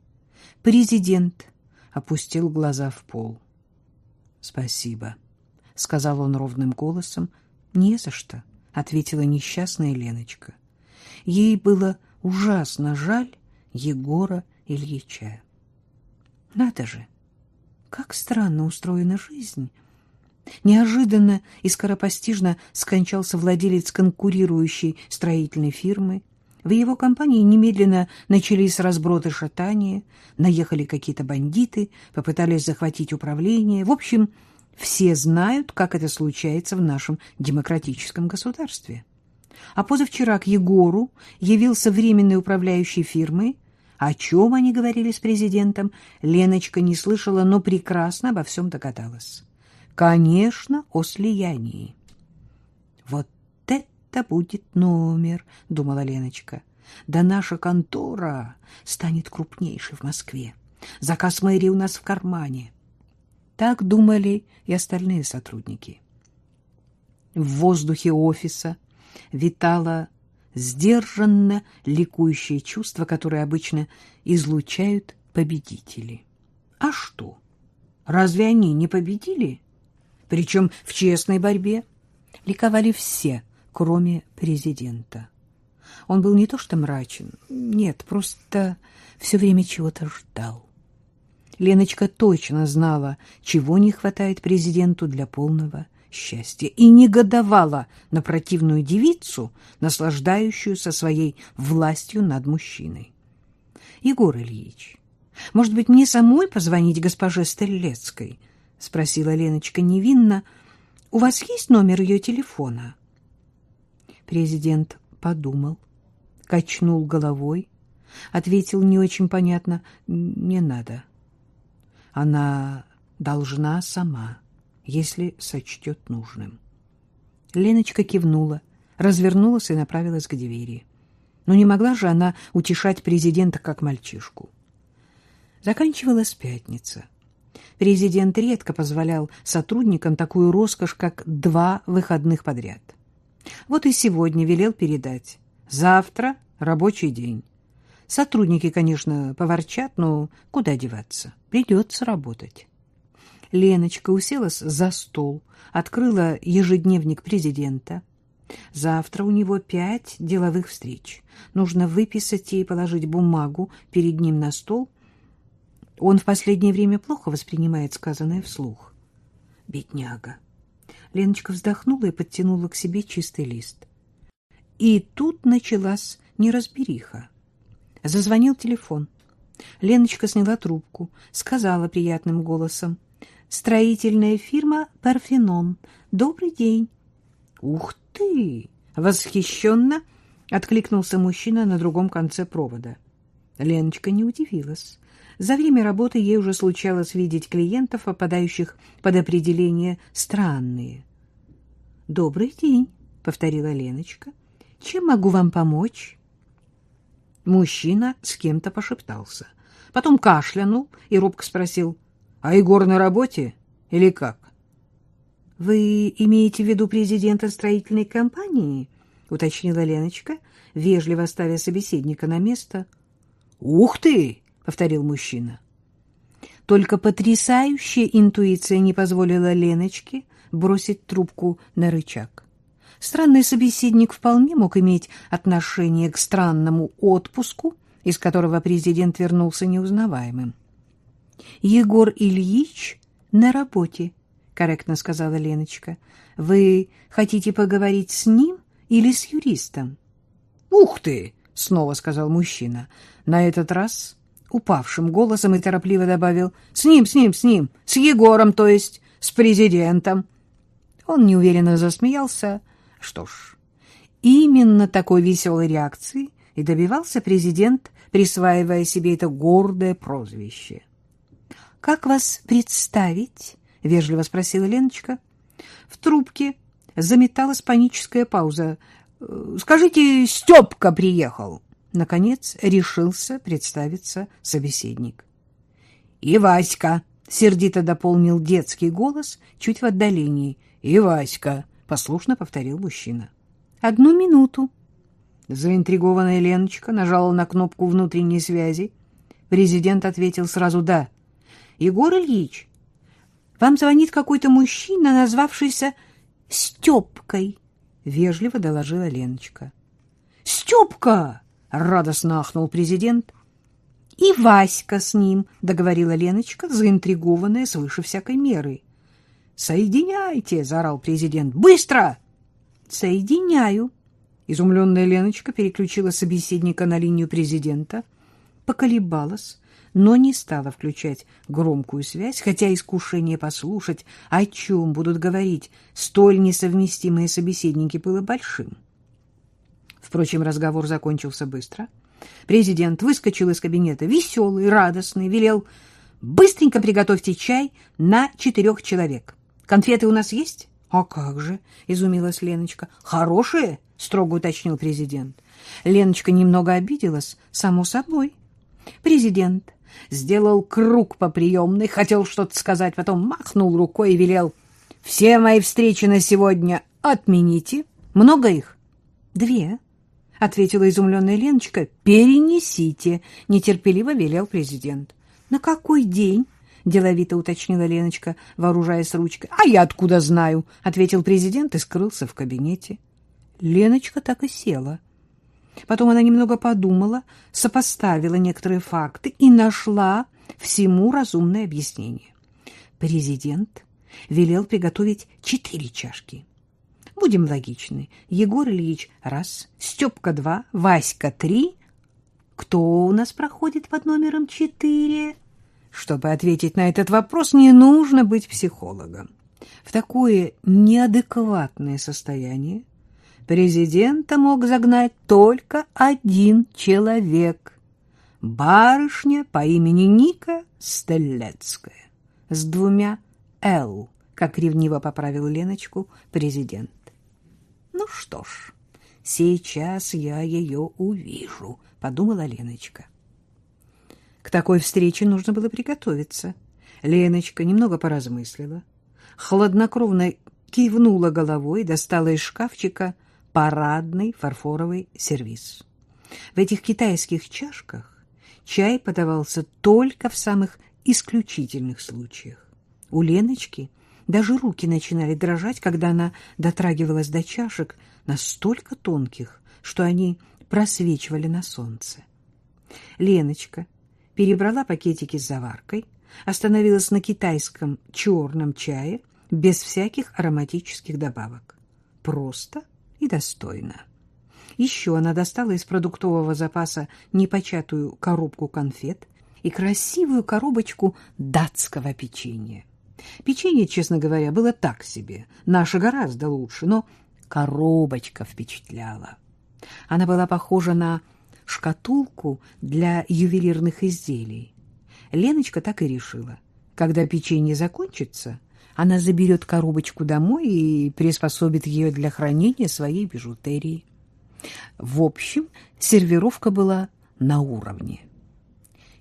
Speaker 2: Президент опустил глаза в пол. — Спасибо, — сказал он ровным голосом. — Не за что, — ответила несчастная Леночка. Ей было ужасно жаль Егора Ильича. Надо же, как странно устроена жизнь. Неожиданно и скоропостижно скончался владелец конкурирующей строительной фирмы. В его компании немедленно начались разброты шатания, наехали какие-то бандиты, попытались захватить управление. В общем, все знают, как это случается в нашем демократическом государстве. А позавчера к Егору явился временный управляющий фирмы. О чем они говорили с президентом, Леночка не слышала, но прекрасно обо всем догадалась. Конечно, о слиянии. Вот это будет номер, думала Леночка. Да наша контора станет крупнейшей в Москве. Заказ мэрии у нас в кармане. Так думали и остальные сотрудники. В воздухе офиса витало сдержанно ликующее чувство, которое обычно излучают победители. А что? Разве они не победили? Причем в честной борьбе, ликовали все, кроме президента. Он был не то что мрачен, нет, просто все время чего-то ждал. Леночка точно знала, чего не хватает президенту для полного счастья, и негодовала на противную девицу, наслаждающуюся своей властью над мужчиной. Егор Ильич, может быть, мне самой позвонить госпоже Стрелецкой? — спросила Леночка невинно. — У вас есть номер ее телефона? Президент подумал, качнул головой, ответил не очень понятно. — Не надо. Она должна сама, если сочтет нужным. Леночка кивнула, развернулась и направилась к двери. Но не могла же она утешать президента как мальчишку. Заканчивалась пятница. Президент редко позволял сотрудникам такую роскошь, как два выходных подряд. Вот и сегодня велел передать. Завтра рабочий день. Сотрудники, конечно, поворчат, но куда деваться? Придется работать. Леночка уселась за стол, открыла ежедневник президента. Завтра у него пять деловых встреч. Нужно выписать и положить бумагу перед ним на стол он в последнее время плохо воспринимает сказанное вслух. Бедняга. Леночка вздохнула и подтянула к себе чистый лист. И тут началась неразбериха. Зазвонил телефон. Леночка сняла трубку, сказала приятным голосом. «Строительная фирма «Парфенон». Добрый день». «Ух ты!» — восхищенно откликнулся мужчина на другом конце провода. Леночка не удивилась. За время работы ей уже случалось видеть клиентов, попадающих под определение «странные». «Добрый день», — повторила Леночка. «Чем могу вам помочь?» Мужчина с кем-то пошептался. Потом кашлянул и робко спросил, «А Егор на работе или как?» «Вы имеете в виду президента строительной компании?» — уточнила Леночка, вежливо ставя собеседника на место. «Ух ты!» Повторил мужчина. Только потрясающая интуиция не позволила Леночке бросить трубку на рычаг. Странный собеседник вполне мог иметь отношение к странному отпуску, из которого президент вернулся неузнаваемым. Егор Ильич на работе, корректно сказала Леночка. Вы хотите поговорить с ним или с юристом?
Speaker 1: Ух ты, снова сказал мужчина. На этот раз упавшим голосом и торопливо добавил: "С ним, с ним, с ним, с Егором, то есть с президентом". Он неуверенно засмеялся. Что ж, именно такой веселой реакции и добивался президент, присваивая себе это гордое прозвище. Как вас представить? — вежливо спросила Леночка. В трубке заметалась паническая пауза. «Э, — Скажите, Степка приехал. Наконец решился представиться собеседник. — И Васька, — сердито дополнил детский голос чуть в отдалении. — И Васька, — послушно повторил мужчина. — Одну минуту. Заинтригованная Леночка нажала на кнопку внутренней связи. Президент ответил сразу «да». — Егор Ильич, вам звонит какой-то мужчина, назвавшийся Степкой, — вежливо доложила Леночка. — Степка! — радостно ахнул президент. — И Васька с ним, — договорила Леночка, заинтригованная свыше всякой меры. — Соединяйте! — заорал президент. — Быстро! — Соединяю. Изумленная Леночка переключила собеседника на линию президента, поколебалась, но не стала включать громкую связь, хотя искушение послушать, о чем будут говорить столь несовместимые собеседники, было большим. Впрочем, разговор закончился быстро. Президент выскочил из кабинета веселый, радостный, велел «Быстренько приготовьте чай на четырех человек. Конфеты у нас есть?» «А как же?» — изумилась Леночка. «Хорошие?» — строго уточнил президент. Леночка немного обиделась, само собой. Президент сделал круг по приемной, хотел что-то сказать, потом махнул рукой и велел «Все мои встречи на сегодня отмените. Много их?» «Две», — ответила изумленная Леночка. «Перенесите», — нетерпеливо велел президент. «На какой день?» — деловито уточнила Леночка, вооружаясь ручкой. «А я откуда знаю?» — ответил президент и скрылся в кабинете. Леночка так и села. Потом она немного подумала, сопоставила некоторые факты и нашла всему разумное объяснение. Президент велел приготовить четыре чашки. Будем логичны. Егор Ильич — раз, Степка — два, Васька — три. Кто у нас проходит под номером четыре? Чтобы ответить на этот вопрос, не нужно быть психологом. В такое неадекватное состояние президента мог загнать только один человек — барышня по имени Ника Стеллецкая с двумя «Л», как ревниво поправил Леночку президент. «Ну что ж, сейчас я ее увижу», — подумала Леночка. К такой встрече нужно было приготовиться. Леночка немного поразмыслила, хладнокровно кивнула головой, достала из шкафчика — парадный фарфоровый сервиз. В этих китайских чашках чай подавался только в самых исключительных случаях. У Леночки даже руки начинали дрожать, когда она дотрагивалась до чашек настолько тонких, что они просвечивали на солнце. Леночка перебрала пакетики с заваркой, остановилась на китайском черном чае без всяких ароматических добавок. Просто и достойно. Еще она достала из продуктового запаса непочатую коробку конфет и красивую коробочку датского печенья. Печенье, честно говоря, было так себе, наше гораздо лучше, но коробочка впечатляла. Она была похожа на шкатулку для ювелирных изделий. Леночка так и решила. Когда печенье закончится, она заберет коробочку домой и приспособит ее для хранения своей бижутерии. В общем, сервировка была на уровне.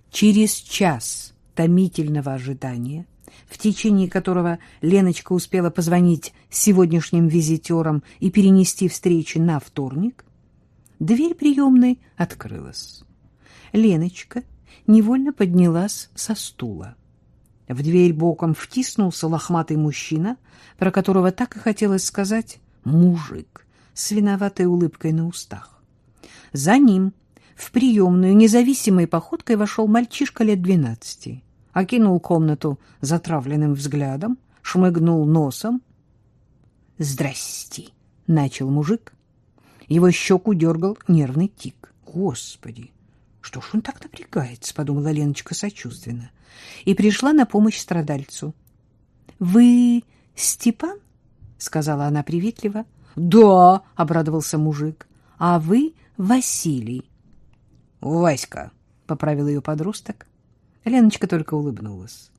Speaker 1: Через час томительного ожидания, в течение которого Леночка успела позвонить сегодняшним визитерам и перенести встречи на вторник, дверь приемной открылась. Леночка невольно поднялась со стула. В дверь боком втиснулся лохматый мужчина, про которого так и хотелось сказать «мужик» с виноватой улыбкой на устах. За ним в приемную независимой походкой вошел мальчишка лет двенадцати, окинул комнату затравленным взглядом,
Speaker 2: шмыгнул носом. «Здрасте!» — начал мужик. Его щеку дергал нервный тик. «Господи! Что ж он так напрягается?» — подумала Леночка сочувственно. И пришла на помощь страдальцу. «Вы Степан?» — сказала она приветливо. «Да!» — обрадовался мужик. «А вы Василий?»
Speaker 1: «Васька!» — поправил ее подросток.
Speaker 2: Леночка только улыбнулась.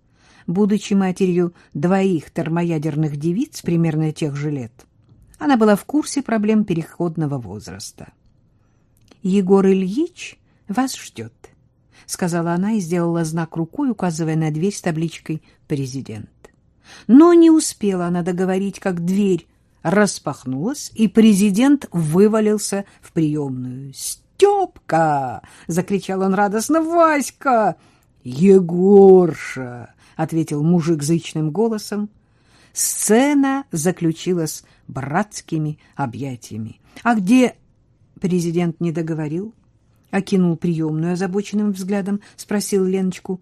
Speaker 2: Будучи матерью двоих термоядерных девиц примерно тех же лет, она была в курсе проблем переходного возраста. «Егор Ильич вас ждет», — сказала она и сделала знак рукой, указывая на дверь с табличкой «Президент». Но не успела она договорить, как дверь распахнулась, и президент вывалился в приемную. «Степка!» — закричал он радостно. «Васька!» «Егорша!» — ответил мужик зычным голосом. Сцена заключилась братскими объятиями. «А где...» — президент не договорил, окинул приемную озабоченным взглядом, спросил Леночку.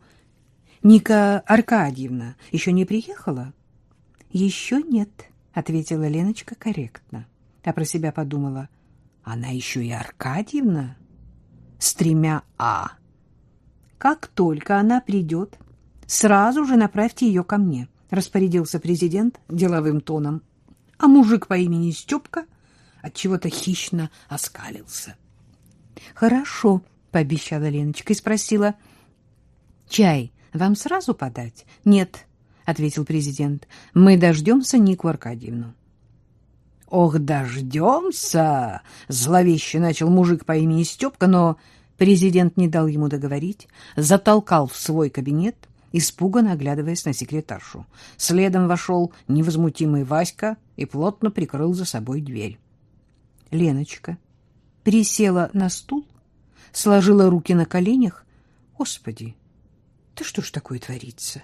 Speaker 2: «Ника Аркадьевна еще не приехала?» «Еще нет», — ответила Леночка корректно, а про себя подумала. «Она еще и Аркадьевна?» «С тремя «а». Как только она придет, сразу же направьте ее ко мне, — распорядился президент деловым тоном. А мужик по имени Степка отчего-то хищно оскалился. — Хорошо, — пообещала Леночка и спросила. — Чай вам сразу подать? — Нет, — ответил президент. — Мы дождемся Нику Аркадьевну. — Ох, дождемся! — зловеще начал мужик по имени Степка, но Президент не дал ему договорить, затолкал в свой кабинет, испуганно оглядываясь на секретаршу. Следом вошел невозмутимый Васька и плотно прикрыл за собой дверь. Леночка присела на стул, сложила руки на коленях. Господи, да что ж такое творится?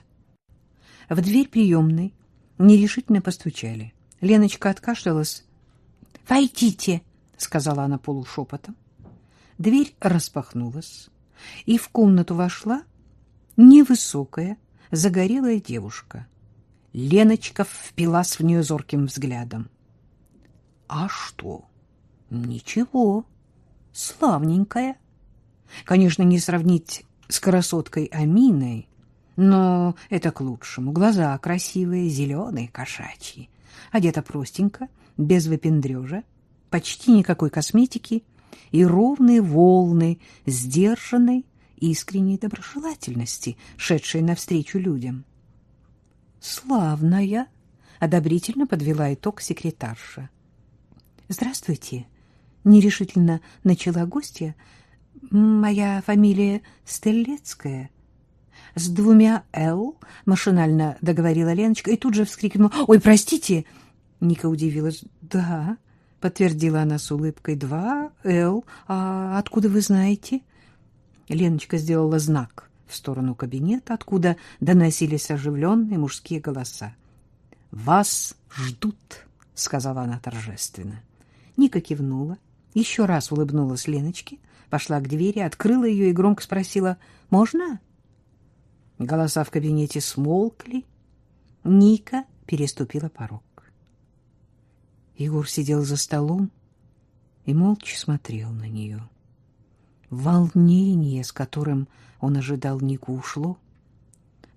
Speaker 2: В дверь приемной нерешительно постучали. Леночка откашлялась. «Войдите!» — сказала она полушепотом. Дверь распахнулась, и в комнату вошла невысокая, загорелая девушка. Леночка впилась в нее зорким взглядом. А что? Ничего. Славненькая. Конечно, не сравнить с красоткой Аминой, но это к лучшему. Глаза красивые, зеленые, кошачьи. Одета простенько, без выпендрежа, почти никакой косметики и ровные волны сдержанной, искренней доброжелательности, шедшей навстречу людям. «Славная!» — одобрительно подвела итог секретарша. «Здравствуйте!» — нерешительно начала гостья. «Моя фамилия Стеллецкая». «С двумя «Л», — машинально договорила Леночка, и тут же вскрикнула. «Ой, простите!» Ника удивилась. «Да, подтвердила она с улыбкой. Два Л. А откуда вы знаете? Леночка сделала знак в сторону кабинета, откуда доносились оживленные мужские голоса. Вас ждут, сказала она торжественно. Ника кивнула, еще раз улыбнулась Леночке, пошла к двери, открыла ее и громко спросила: "Можно?" Голоса в кабинете смолкли. Ника переступила порог. Егор сидел за столом и молча смотрел на нее. Волнение, с которым он ожидал Нику, ушло.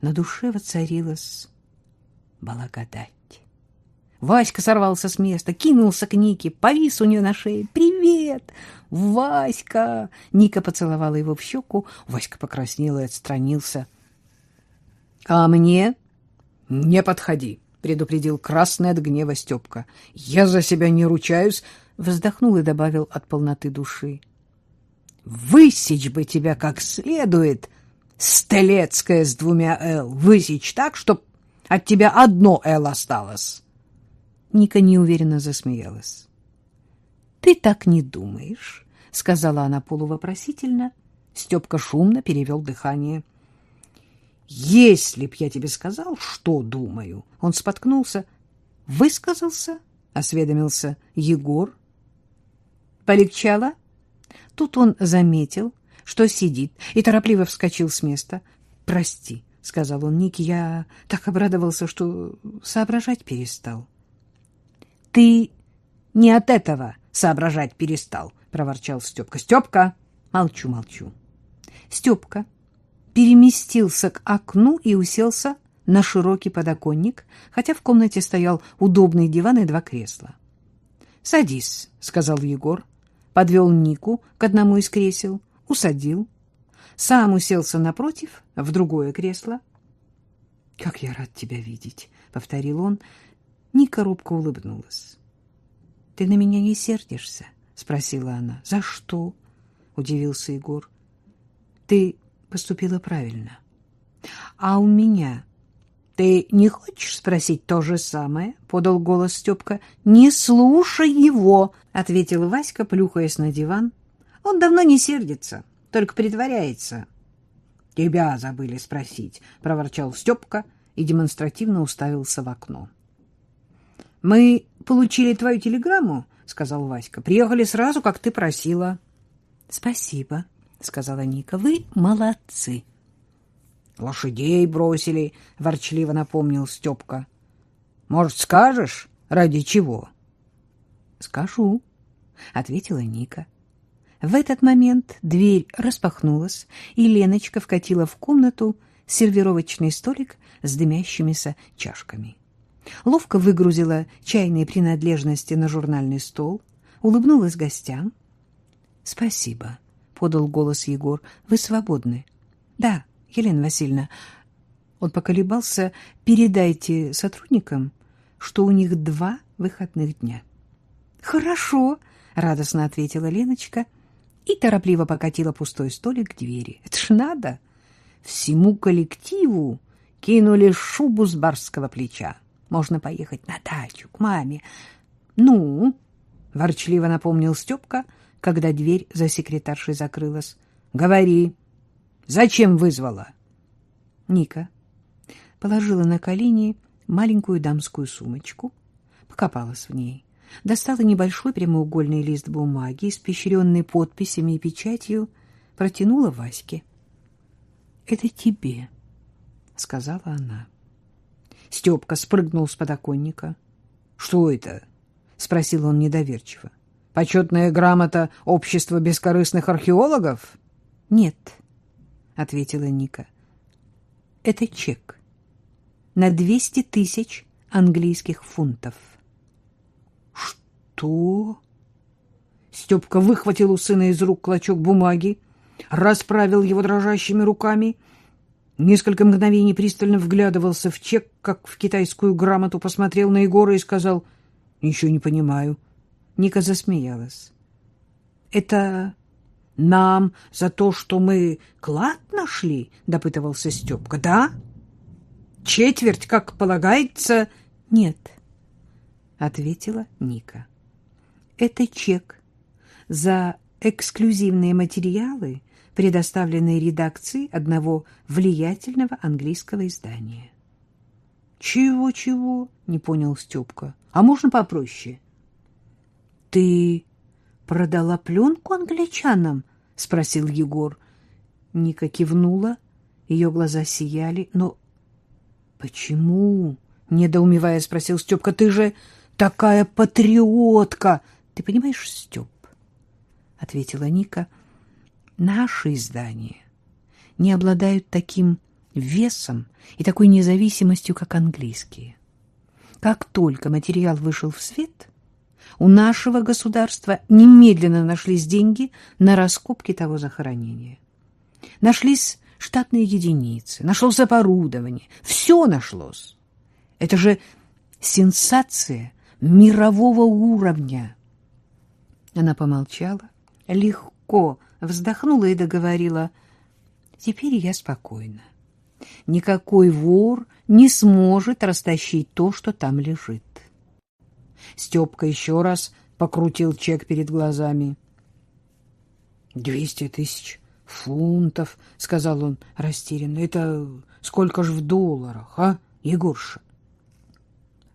Speaker 2: На душе воцарилась благодать. Васька сорвался с места, кинулся к Нике, повис у нее на шее. «Привет! Васька!» Ника поцеловала его в щеку. Васька покраснел и отстранился. «А мне не подходи!» Предупредил красный от гнева Степка. Я за себя не ручаюсь, вздохнул и добавил от полноты души. Высечь бы тебя как следует, Стелецкая с двумя «Л». Высечь так, чтоб от тебя одно «Л» осталось. Ника неуверенно засмеялась. — Ты так не думаешь, — сказала она полувопросительно. Степка шумно перевел дыхание. — если б я тебе сказал, что думаю, он споткнулся, высказался, осведомился Егор. Полегчало? Тут он заметил, что сидит, и торопливо вскочил с места. Прости, сказал он Нике. Я так обрадовался, что соображать перестал.
Speaker 1: — Ты не от этого соображать перестал, — проворчал Степка. — Степка! Молчу, молчу.
Speaker 2: Степка переместился к окну и уселся на широкий подоконник, хотя в комнате стоял удобный диван и два кресла. — Садись, — сказал Егор, подвел Нику к одному из кресел, усадил, сам уселся напротив, в другое кресло. — Как я рад тебя видеть, — повторил он. Ника робко улыбнулась. — Ты на меня не сердишься? — спросила она. — За что? — удивился Егор. — Ты поступила правильно. — А у меня... — Ты не хочешь спросить то же самое? — подал голос Степка. — Не слушай его! — ответил Васька, плюхаясь на диван. — Он давно не сердится, только притворяется. — Тебя забыли спросить, — проворчал Степка и демонстративно уставился в окно. — Мы получили твою телеграмму, — сказал Васька. — Приехали сразу, как ты просила. — Спасибо, — сказала Ника. — Вы молодцы. —— Лошадей бросили, — ворчливо напомнил Степка. — Может, скажешь, ради чего? — Скажу, — ответила Ника. В этот момент дверь распахнулась, и Леночка вкатила в комнату сервировочный столик с дымящимися чашками. Ловко выгрузила чайные принадлежности на журнальный стол, улыбнулась гостям. — Спасибо, — подал голос Егор. — Вы свободны. — Да, Елена Васильевна, он поколебался, передайте сотрудникам, что у них два выходных дня. Хорошо, радостно ответила Леночка и торопливо покатила пустой столик к двери. Это ж надо. Всему коллективу кинули шубу с барского плеча. Можно поехать на дачу к маме. Ну, ворчливо напомнил Степка, когда дверь за секретаршей закрылась. Говори. Зачем вызвала? Ника положила на колени маленькую дамскую сумочку, покопалась в ней, достала небольшой прямоугольный лист бумаги, испещренный подписями и печатью, протянула Ваське. — Это тебе, — сказала она. Степка спрыгнул с подоконника. — Что это? — спросил он недоверчиво. — Почетная грамота Общества бескорыстных археологов? — Нет, —— ответила Ника. — Это чек на двести тысяч английских фунтов. — Что? Степка выхватил у сына из рук клочок бумаги, расправил его дрожащими руками, несколько мгновений пристально вглядывался в чек, как в китайскую грамоту, посмотрел на Егора и сказал «Ничего не понимаю». Ника засмеялась. «Это нам за то, что мы клад нашли, — допытывался Степка. — Да? Четверть, как полагается? — Нет, — ответила Ника. — Это чек за эксклюзивные материалы, предоставленные редакцией одного влиятельного английского издания. «Чего, — Чего-чего? — не понял Степка. — А можно попроще? — Ты продала пленку англичанам? — спросил Егор. Ника кивнула, ее глаза сияли. — Но почему? — недоумевая спросил Степка. — Ты же такая патриотка! Ты понимаешь, Степ? — ответила Ника. — Наши издания не обладают таким весом и такой независимостью, как английские. Как только материал вышел в свет — у нашего государства немедленно нашлись деньги на раскопки того захоронения. Нашлись штатные единицы, нашлось оборудование, все нашлось. Это же сенсация мирового уровня. Она помолчала, легко вздохнула и договорила, «Теперь я спокойна. Никакой вор не сможет растащить то, что там лежит. Степка еще раз покрутил чек перед глазами. «Двести тысяч фунтов», — сказал он растерянно. «Это сколько ж в долларах, а, Егорша?»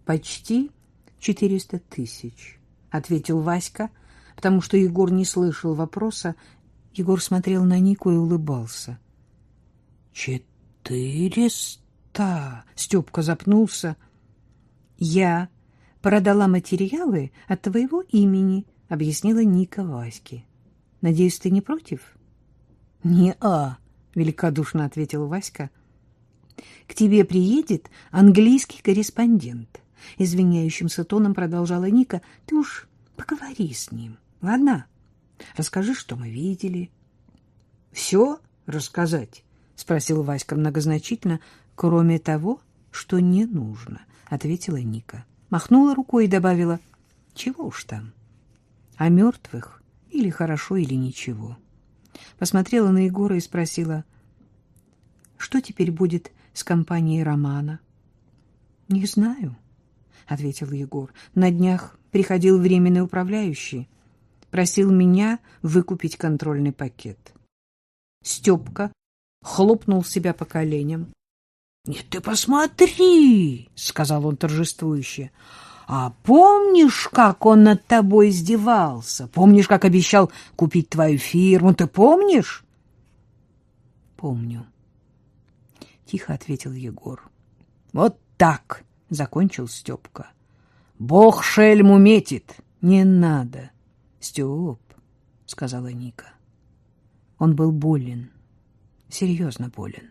Speaker 2: «Почти четыреста тысяч», — ответил Васька, потому что Егор не слышал вопроса. Егор смотрел на Нику и улыбался. «Четыреста! Степка запнулся. Я продала материалы от твоего имени, объяснила Ника Ваське. Надеюсь, ты не против? Не-а, великодушно ответил Васька. К тебе приедет английский корреспондент. Извиняющимся тоном продолжала Ника. Ты уж поговори с ним, ладно? Расскажи, что мы видели. — Все рассказать? — спросил Васька многозначительно. — Кроме того, что не нужно, — ответила Ника. Махнула рукой и добавила. — Чего уж там? О мертвых или хорошо, или ничего. Посмотрела на Егора и спросила. — Что теперь будет с компанией Романа? — Не знаю, — ответил Егор. — На днях приходил временный управляющий просил меня выкупить контрольный пакет. Степка хлопнул себя по коленям. — Нет, ты посмотри, — сказал он торжествующе. — А помнишь, как он над тобой издевался? Помнишь, как обещал купить твою фирму? Ты помнишь? — Помню, — тихо ответил Егор. — Вот так, — закончил Степка. — Бог шельму метит. Не надо. — Степ, сказала Ника. Он был болен, серьезно болен.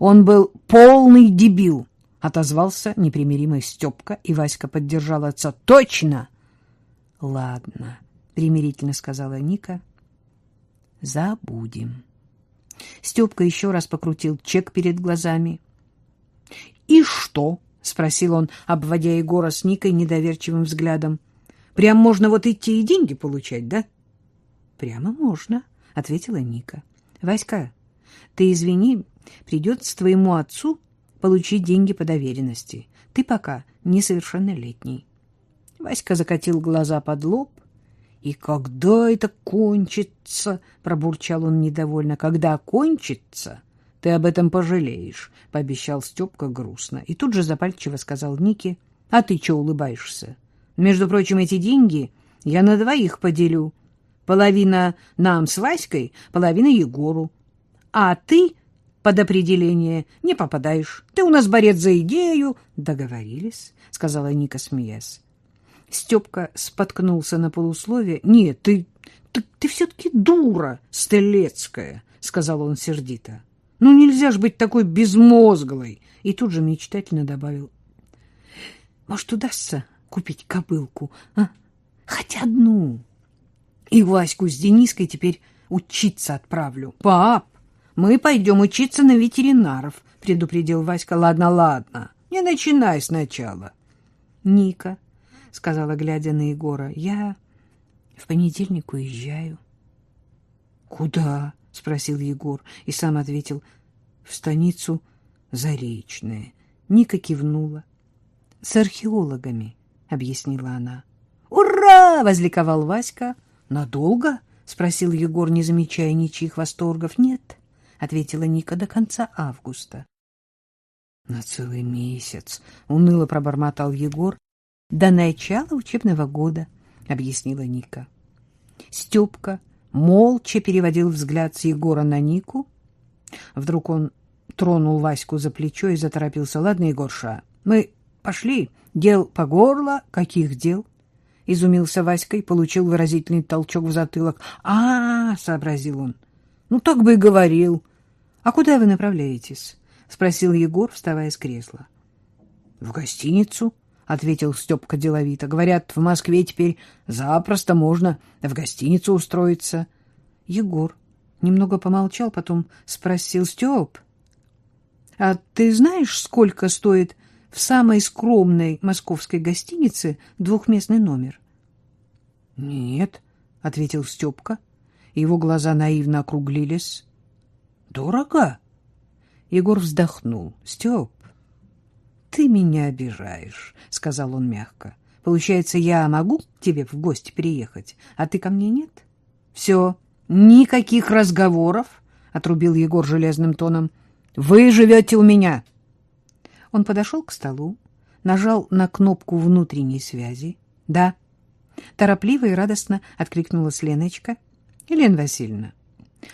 Speaker 2: Он был полный дебил, отозвался непримиримый Степка, и Васька поддержал отца. Точно! Ладно, примирительно сказала Ника. Забудем. Степка еще раз покрутил чек перед глазами. И что? спросил он, обводя Егора с Никой недоверчивым взглядом. Прям можно вот идти и деньги получать, да? Прямо можно, ответила Ника. Васька, ты извини, придется твоему отцу получить деньги по доверенности. Ты пока несовершеннолетний. Васька закатил глаза под лоб. «И когда это кончится?» — пробурчал он недовольно. «Когда кончится, ты об этом пожалеешь», — пообещал Степка грустно. И тут же запальчиво сказал Нике, «А ты что улыбаешься? Между прочим, эти деньги я на двоих поделю. Половина нам с Васькой, половина Егору. А ты под определение не попадаешь. Ты у нас борец за идею. Договорились, — сказала Ника, смеясь. Степка споткнулся на полусловие. Нет, ты, ты, ты все-таки дура, Стелецкая, — сказал он сердито. Ну, нельзя ж быть такой безмозглой. И тут же мечтательно добавил. Может, удастся купить кобылку, а? Хоть одну. И Ваську с Дениской теперь учиться отправлю. Пап, мы пойдем учиться на ветеринаров, предупредил Васька. Ладно, ладно, не начинай сначала. Ника, сказала, глядя на Егора, я в понедельник уезжаю. Куда? спросил Егор и сам ответил в станицу Заречная. Ника кивнула. С археологами объяснила она. «Ура!» — возликовал Васька. «Надолго?» — спросил Егор, не замечая ничьих восторгов. «Нет», — ответила Ника, — «до конца августа». «На целый месяц», — уныло пробормотал Егор. «До начала учебного года», — объяснила Ника. Степка молча переводил взгляд с Егора на Нику. Вдруг он тронул Ваську за плечо и заторопился. «Ладно, Егорша, мы пошли». Дел по горло? Каких дел? Изумился Васька и получил выразительный толчок в затылок. А, сообразил он. Ну так бы и говорил. А куда вы направляетесь? спросил Егор, вставая с кресла. В гостиницу, ответил Степка деловито. Говорят, в Москве теперь запросто можно в гостиницу устроиться. Егор немного помолчал, потом спросил: "Степ, а ты знаешь, сколько стоит в самой скромной московской гостинице двухместный номер. — Нет, — ответил Степка. Его глаза наивно округлились. — Дорого? Егор вздохнул. — Степ, ты меня обижаешь, — сказал он мягко. — Получается, я могу к тебе в гости приехать, а ты ко мне нет? — Все, никаких разговоров, — отрубил Егор железным тоном. — Вы живете у меня. — он подошел к столу, нажал на кнопку внутренней связи. «Да». Торопливо и радостно откликнулась Леночка. «Елена Васильевна,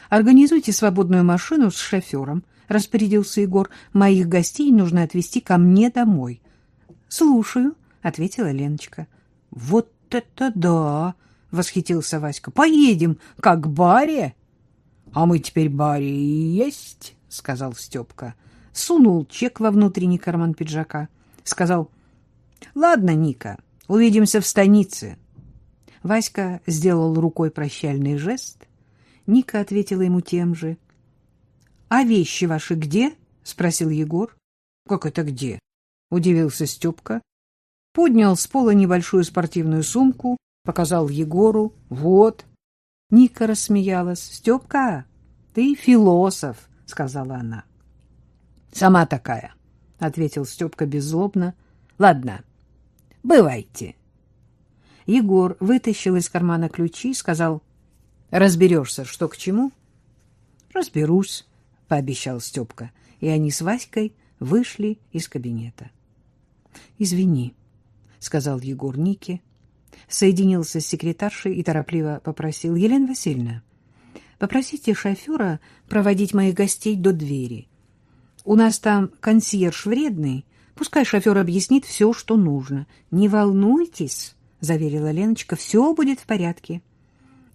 Speaker 2: Организуйте свободную машину с шофером, — распорядился Егор. — Моих гостей нужно отвезти ко мне домой. — Слушаю, — ответила Леночка. — Вот это да! — восхитился Васька. — Поедем, как Баре. — А мы теперь Баре и есть, — сказал Степка. Сунул чек во внутренний карман пиджака. Сказал, — Ладно, Ника, увидимся в станице. Васька сделал рукой прощальный жест. Ника ответила ему тем же. — А вещи ваши где? — спросил Егор. — Как это где? — удивился Степка. Поднял с пола небольшую спортивную сумку, показал Егору. — Вот. Ника рассмеялась. — Степка, ты философ, — сказала она. — Сама такая, — ответил Степка беззлобно. — Ладно, бывайте. Егор вытащил из кармана ключи и сказал, — Разберешься, что к чему? — Разберусь, — пообещал Степка, и они с Васькой вышли из кабинета. — Извини, — сказал Егор Нике, соединился с секретаршей и торопливо попросил. — Елена Васильевна, попросите шофера проводить моих гостей до двери. У нас там консьерж вредный, пускай шофер объяснит все, что нужно. Не волнуйтесь, — заверила Леночка, — все будет в порядке.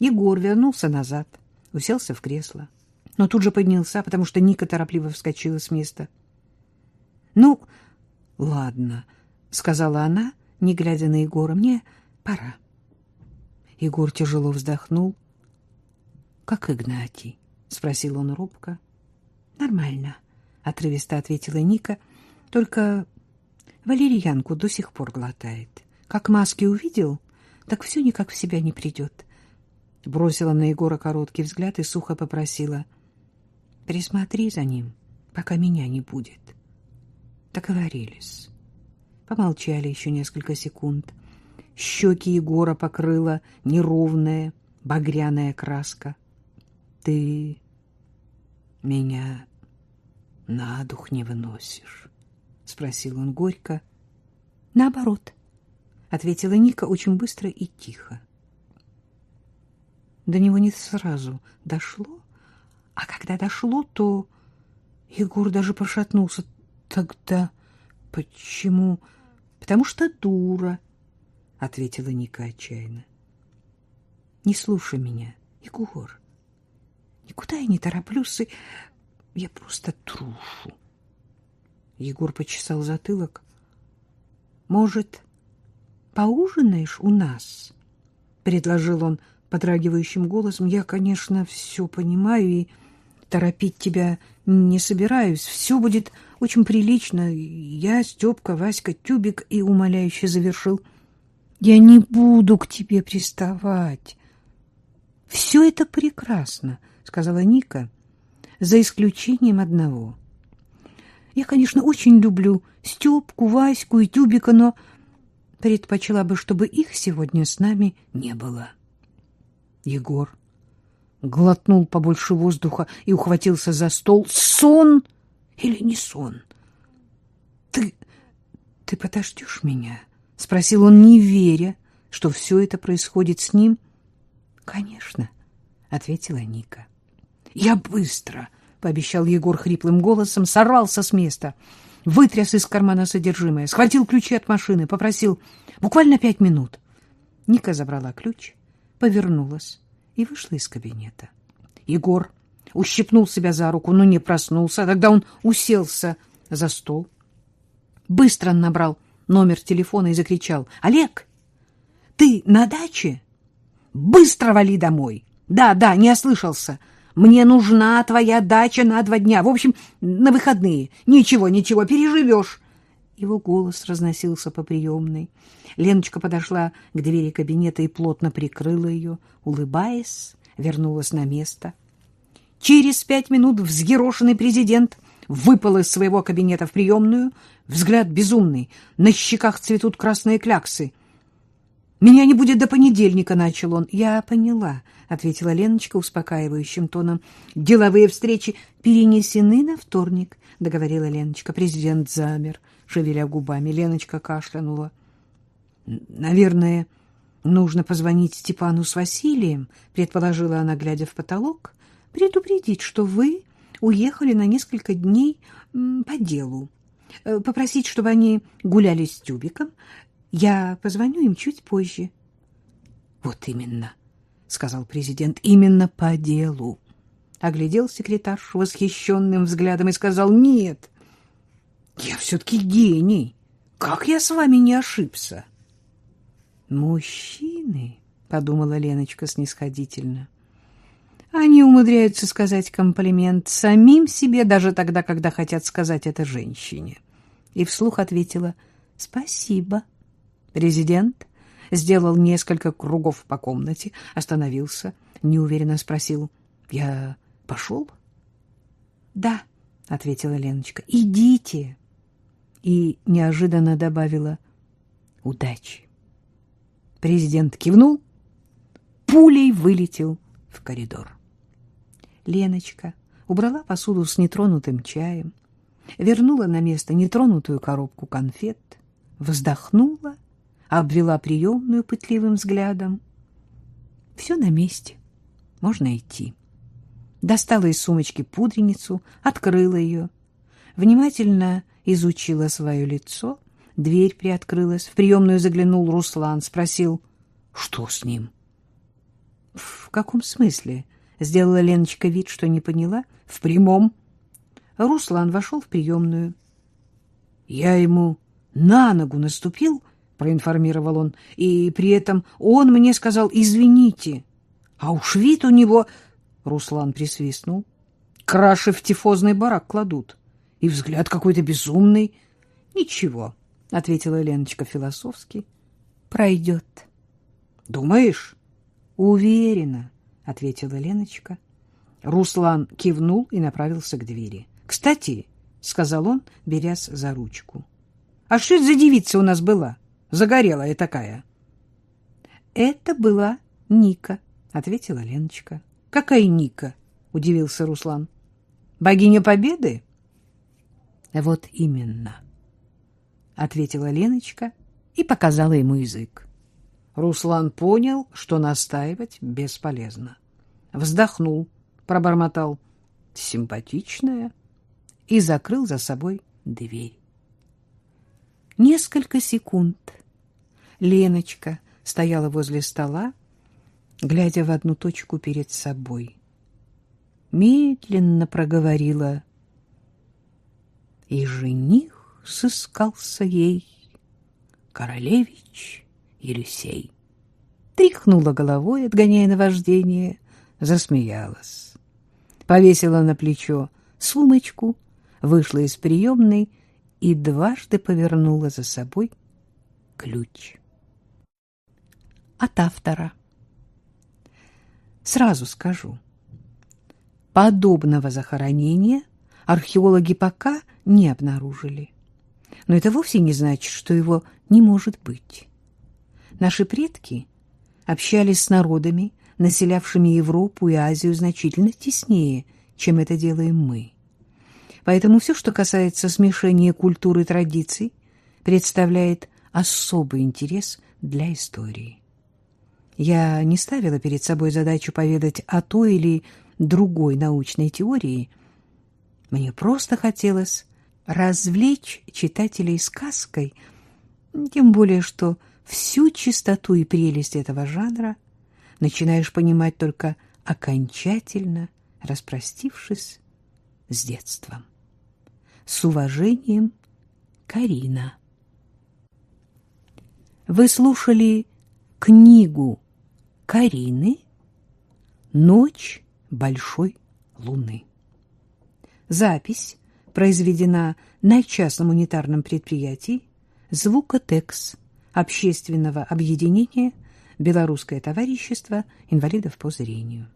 Speaker 2: Егор вернулся назад, уселся в кресло но тут же поднялся, потому что Ника торопливо вскочила с места. — Ну, ладно, — сказала она, не глядя на Егора, — мне пора. Егор тяжело вздохнул. — Как Игнатий? — спросил он робко. — Нормально, — отрывисто ответила Ника, — только валерьянку до сих пор глотает. Как маски увидел, так все никак в себя не придет. Бросила на Егора короткий взгляд и сухо попросила — Присмотри за ним, пока меня не будет. Договорились. Помолчали еще несколько секунд. Щеки Егора покрыла неровная багряная краска. Ты меня на дух не выносишь? — спросил он горько. — Наоборот, — ответила Ника очень быстро и тихо. До него не сразу дошло, а когда дошло, то Егор даже пошатнулся. Тогда почему? Потому что дура, ответила Ника отчаянно. Не слушай меня, Егор. Никуда я не тороплюсь, и я просто трушу. Егор почесал затылок. Может, поужинаешь у нас? предложил он подрагивающим голосом. Я, конечно, все понимаю и торопить тебя не собираюсь. Все будет очень прилично. Я, Степка, Васька, Тюбик и умоляюще завершил. Я не буду к тебе приставать. Все это прекрасно, сказала Ника, за исключением одного. Я, конечно, очень люблю Степку, Ваську и Тюбика, но предпочла бы, чтобы их сегодня с нами не было. Егор глотнул побольше воздуха и ухватился за стол. Сон или не сон? Ты ты подождешь меня? спросил он, не веря, что все это происходит с ним. Конечно, ответила Ника. Я быстро, пообещал Егор хриплым голосом, сорвался с места, вытряс из кармана содержимое, схватил ключи от машины, попросил буквально пять минут. Ника забрала ключ, повернулась и вышла из кабинета. Егор ущипнул себя за руку, но не проснулся. Тогда он уселся за стол, быстро набрал номер телефона и закричал. — Олег, ты на даче? Быстро вали домой. Да, да, не ослышался. Мне нужна твоя дача на два дня. В общем, на выходные. Ничего, ничего, переживешь. Его голос разносился по приемной. Леночка подошла к двери кабинета и плотно прикрыла ее, улыбаясь, вернулась на место. Через пять минут взъерошенный президент выпал из своего кабинета в приемную, взгляд безумный, на щеках цветут красные кляксы. «Меня не будет до понедельника», — начал он. «Я поняла», — ответила Леночка успокаивающим тоном. «Деловые встречи перенесены на вторник», — договорила Леночка. Президент замер, шевеля губами. Леночка кашлянула. Наверное, нужно позвонить Степану с Василием, предположила она, глядя в потолок. предупредить, что вы уехали на несколько дней по делу. Э, попросить, чтобы они гуляли с тюбиком. Я позвоню им чуть позже. — Вот именно, — сказал президент, — именно по делу. Оглядел секретарш восхищенным взглядом и сказал, — Нет, я все-таки гений. Как я с вами не ошибся? — Мужчины, — подумала Леночка снисходительно, — они умудряются сказать комплимент самим себе, даже тогда, когда хотят сказать это женщине. И вслух ответила «Спасибо». Президент сделал несколько кругов по комнате, остановился, неуверенно спросил «Я пошел?» «Да», — ответила Леночка, — «идите» и неожиданно добавила «Удачи». Президент кивнул, пулей вылетел в коридор. Леночка убрала посуду с нетронутым чаем, вернула на место нетронутую коробку конфет, вздохнула, обвела приемную пытливым взглядом. Все на месте, можно идти. Достала из сумочки пудреницу, открыла ее, внимательно изучила свое лицо, дверь приоткрылась, в приемную заглянул Руслан, спросил, что с ним? — В каком смысле? — сделала Леночка вид, что не поняла. — В прямом. Руслан вошел в приемную. — Я ему на ногу наступил, — проинформировал он, — и при этом он мне сказал «извините». А уж вид у него... Руслан присвистнул. Краши в тифозный барак кладут. И взгляд какой-то безумный. — Ничего, — ответила Леночка философски. — Пройдет. — Думаешь? — Уверена, — ответила Леночка. Руслан кивнул и направился к двери. — Кстати, — сказал он, берясь за ручку, — а что это за девица у нас была? Загорелая такая. — Это была Ника, — ответила Леночка. — Какая Ника? — удивился Руслан. — Богиня Победы? — Вот именно, — ответила Леночка и показала ему язык. Руслан понял, что настаивать бесполезно. Вздохнул, пробормотал «симпатичная» и закрыл за собой дверь. Несколько секунд Леночка стояла возле стола, глядя в одну точку перед собой. Медленно проговорила «И жених сыскался ей, королевич Елисей». Тряхнула головой, отгоняя наваждение, засмеялась. Повесила на плечо сумочку, вышла из приемной и дважды повернула за собой ключ. От автора. Сразу скажу, подобного захоронения археологи пока не обнаружили. Но это вовсе не значит, что его не может быть. Наши предки общались с народами, населявшими Европу и Азию значительно теснее, чем это делаем мы. Поэтому все, что касается смешения культуры и традиций, представляет особый интерес для истории. Я не ставила перед собой задачу поведать о той или другой научной теории. Мне просто хотелось развлечь читателей сказкой, тем более что всю чистоту и прелесть этого жанра начинаешь понимать только окончательно распростившись с детством. С уважением, Карина. Вы слушали книгу Карины «Ночь большой луны». Запись произведена на частном унитарном предприятии «Звукотекс» общественного объединения «Белорусское товарищество инвалидов по зрению».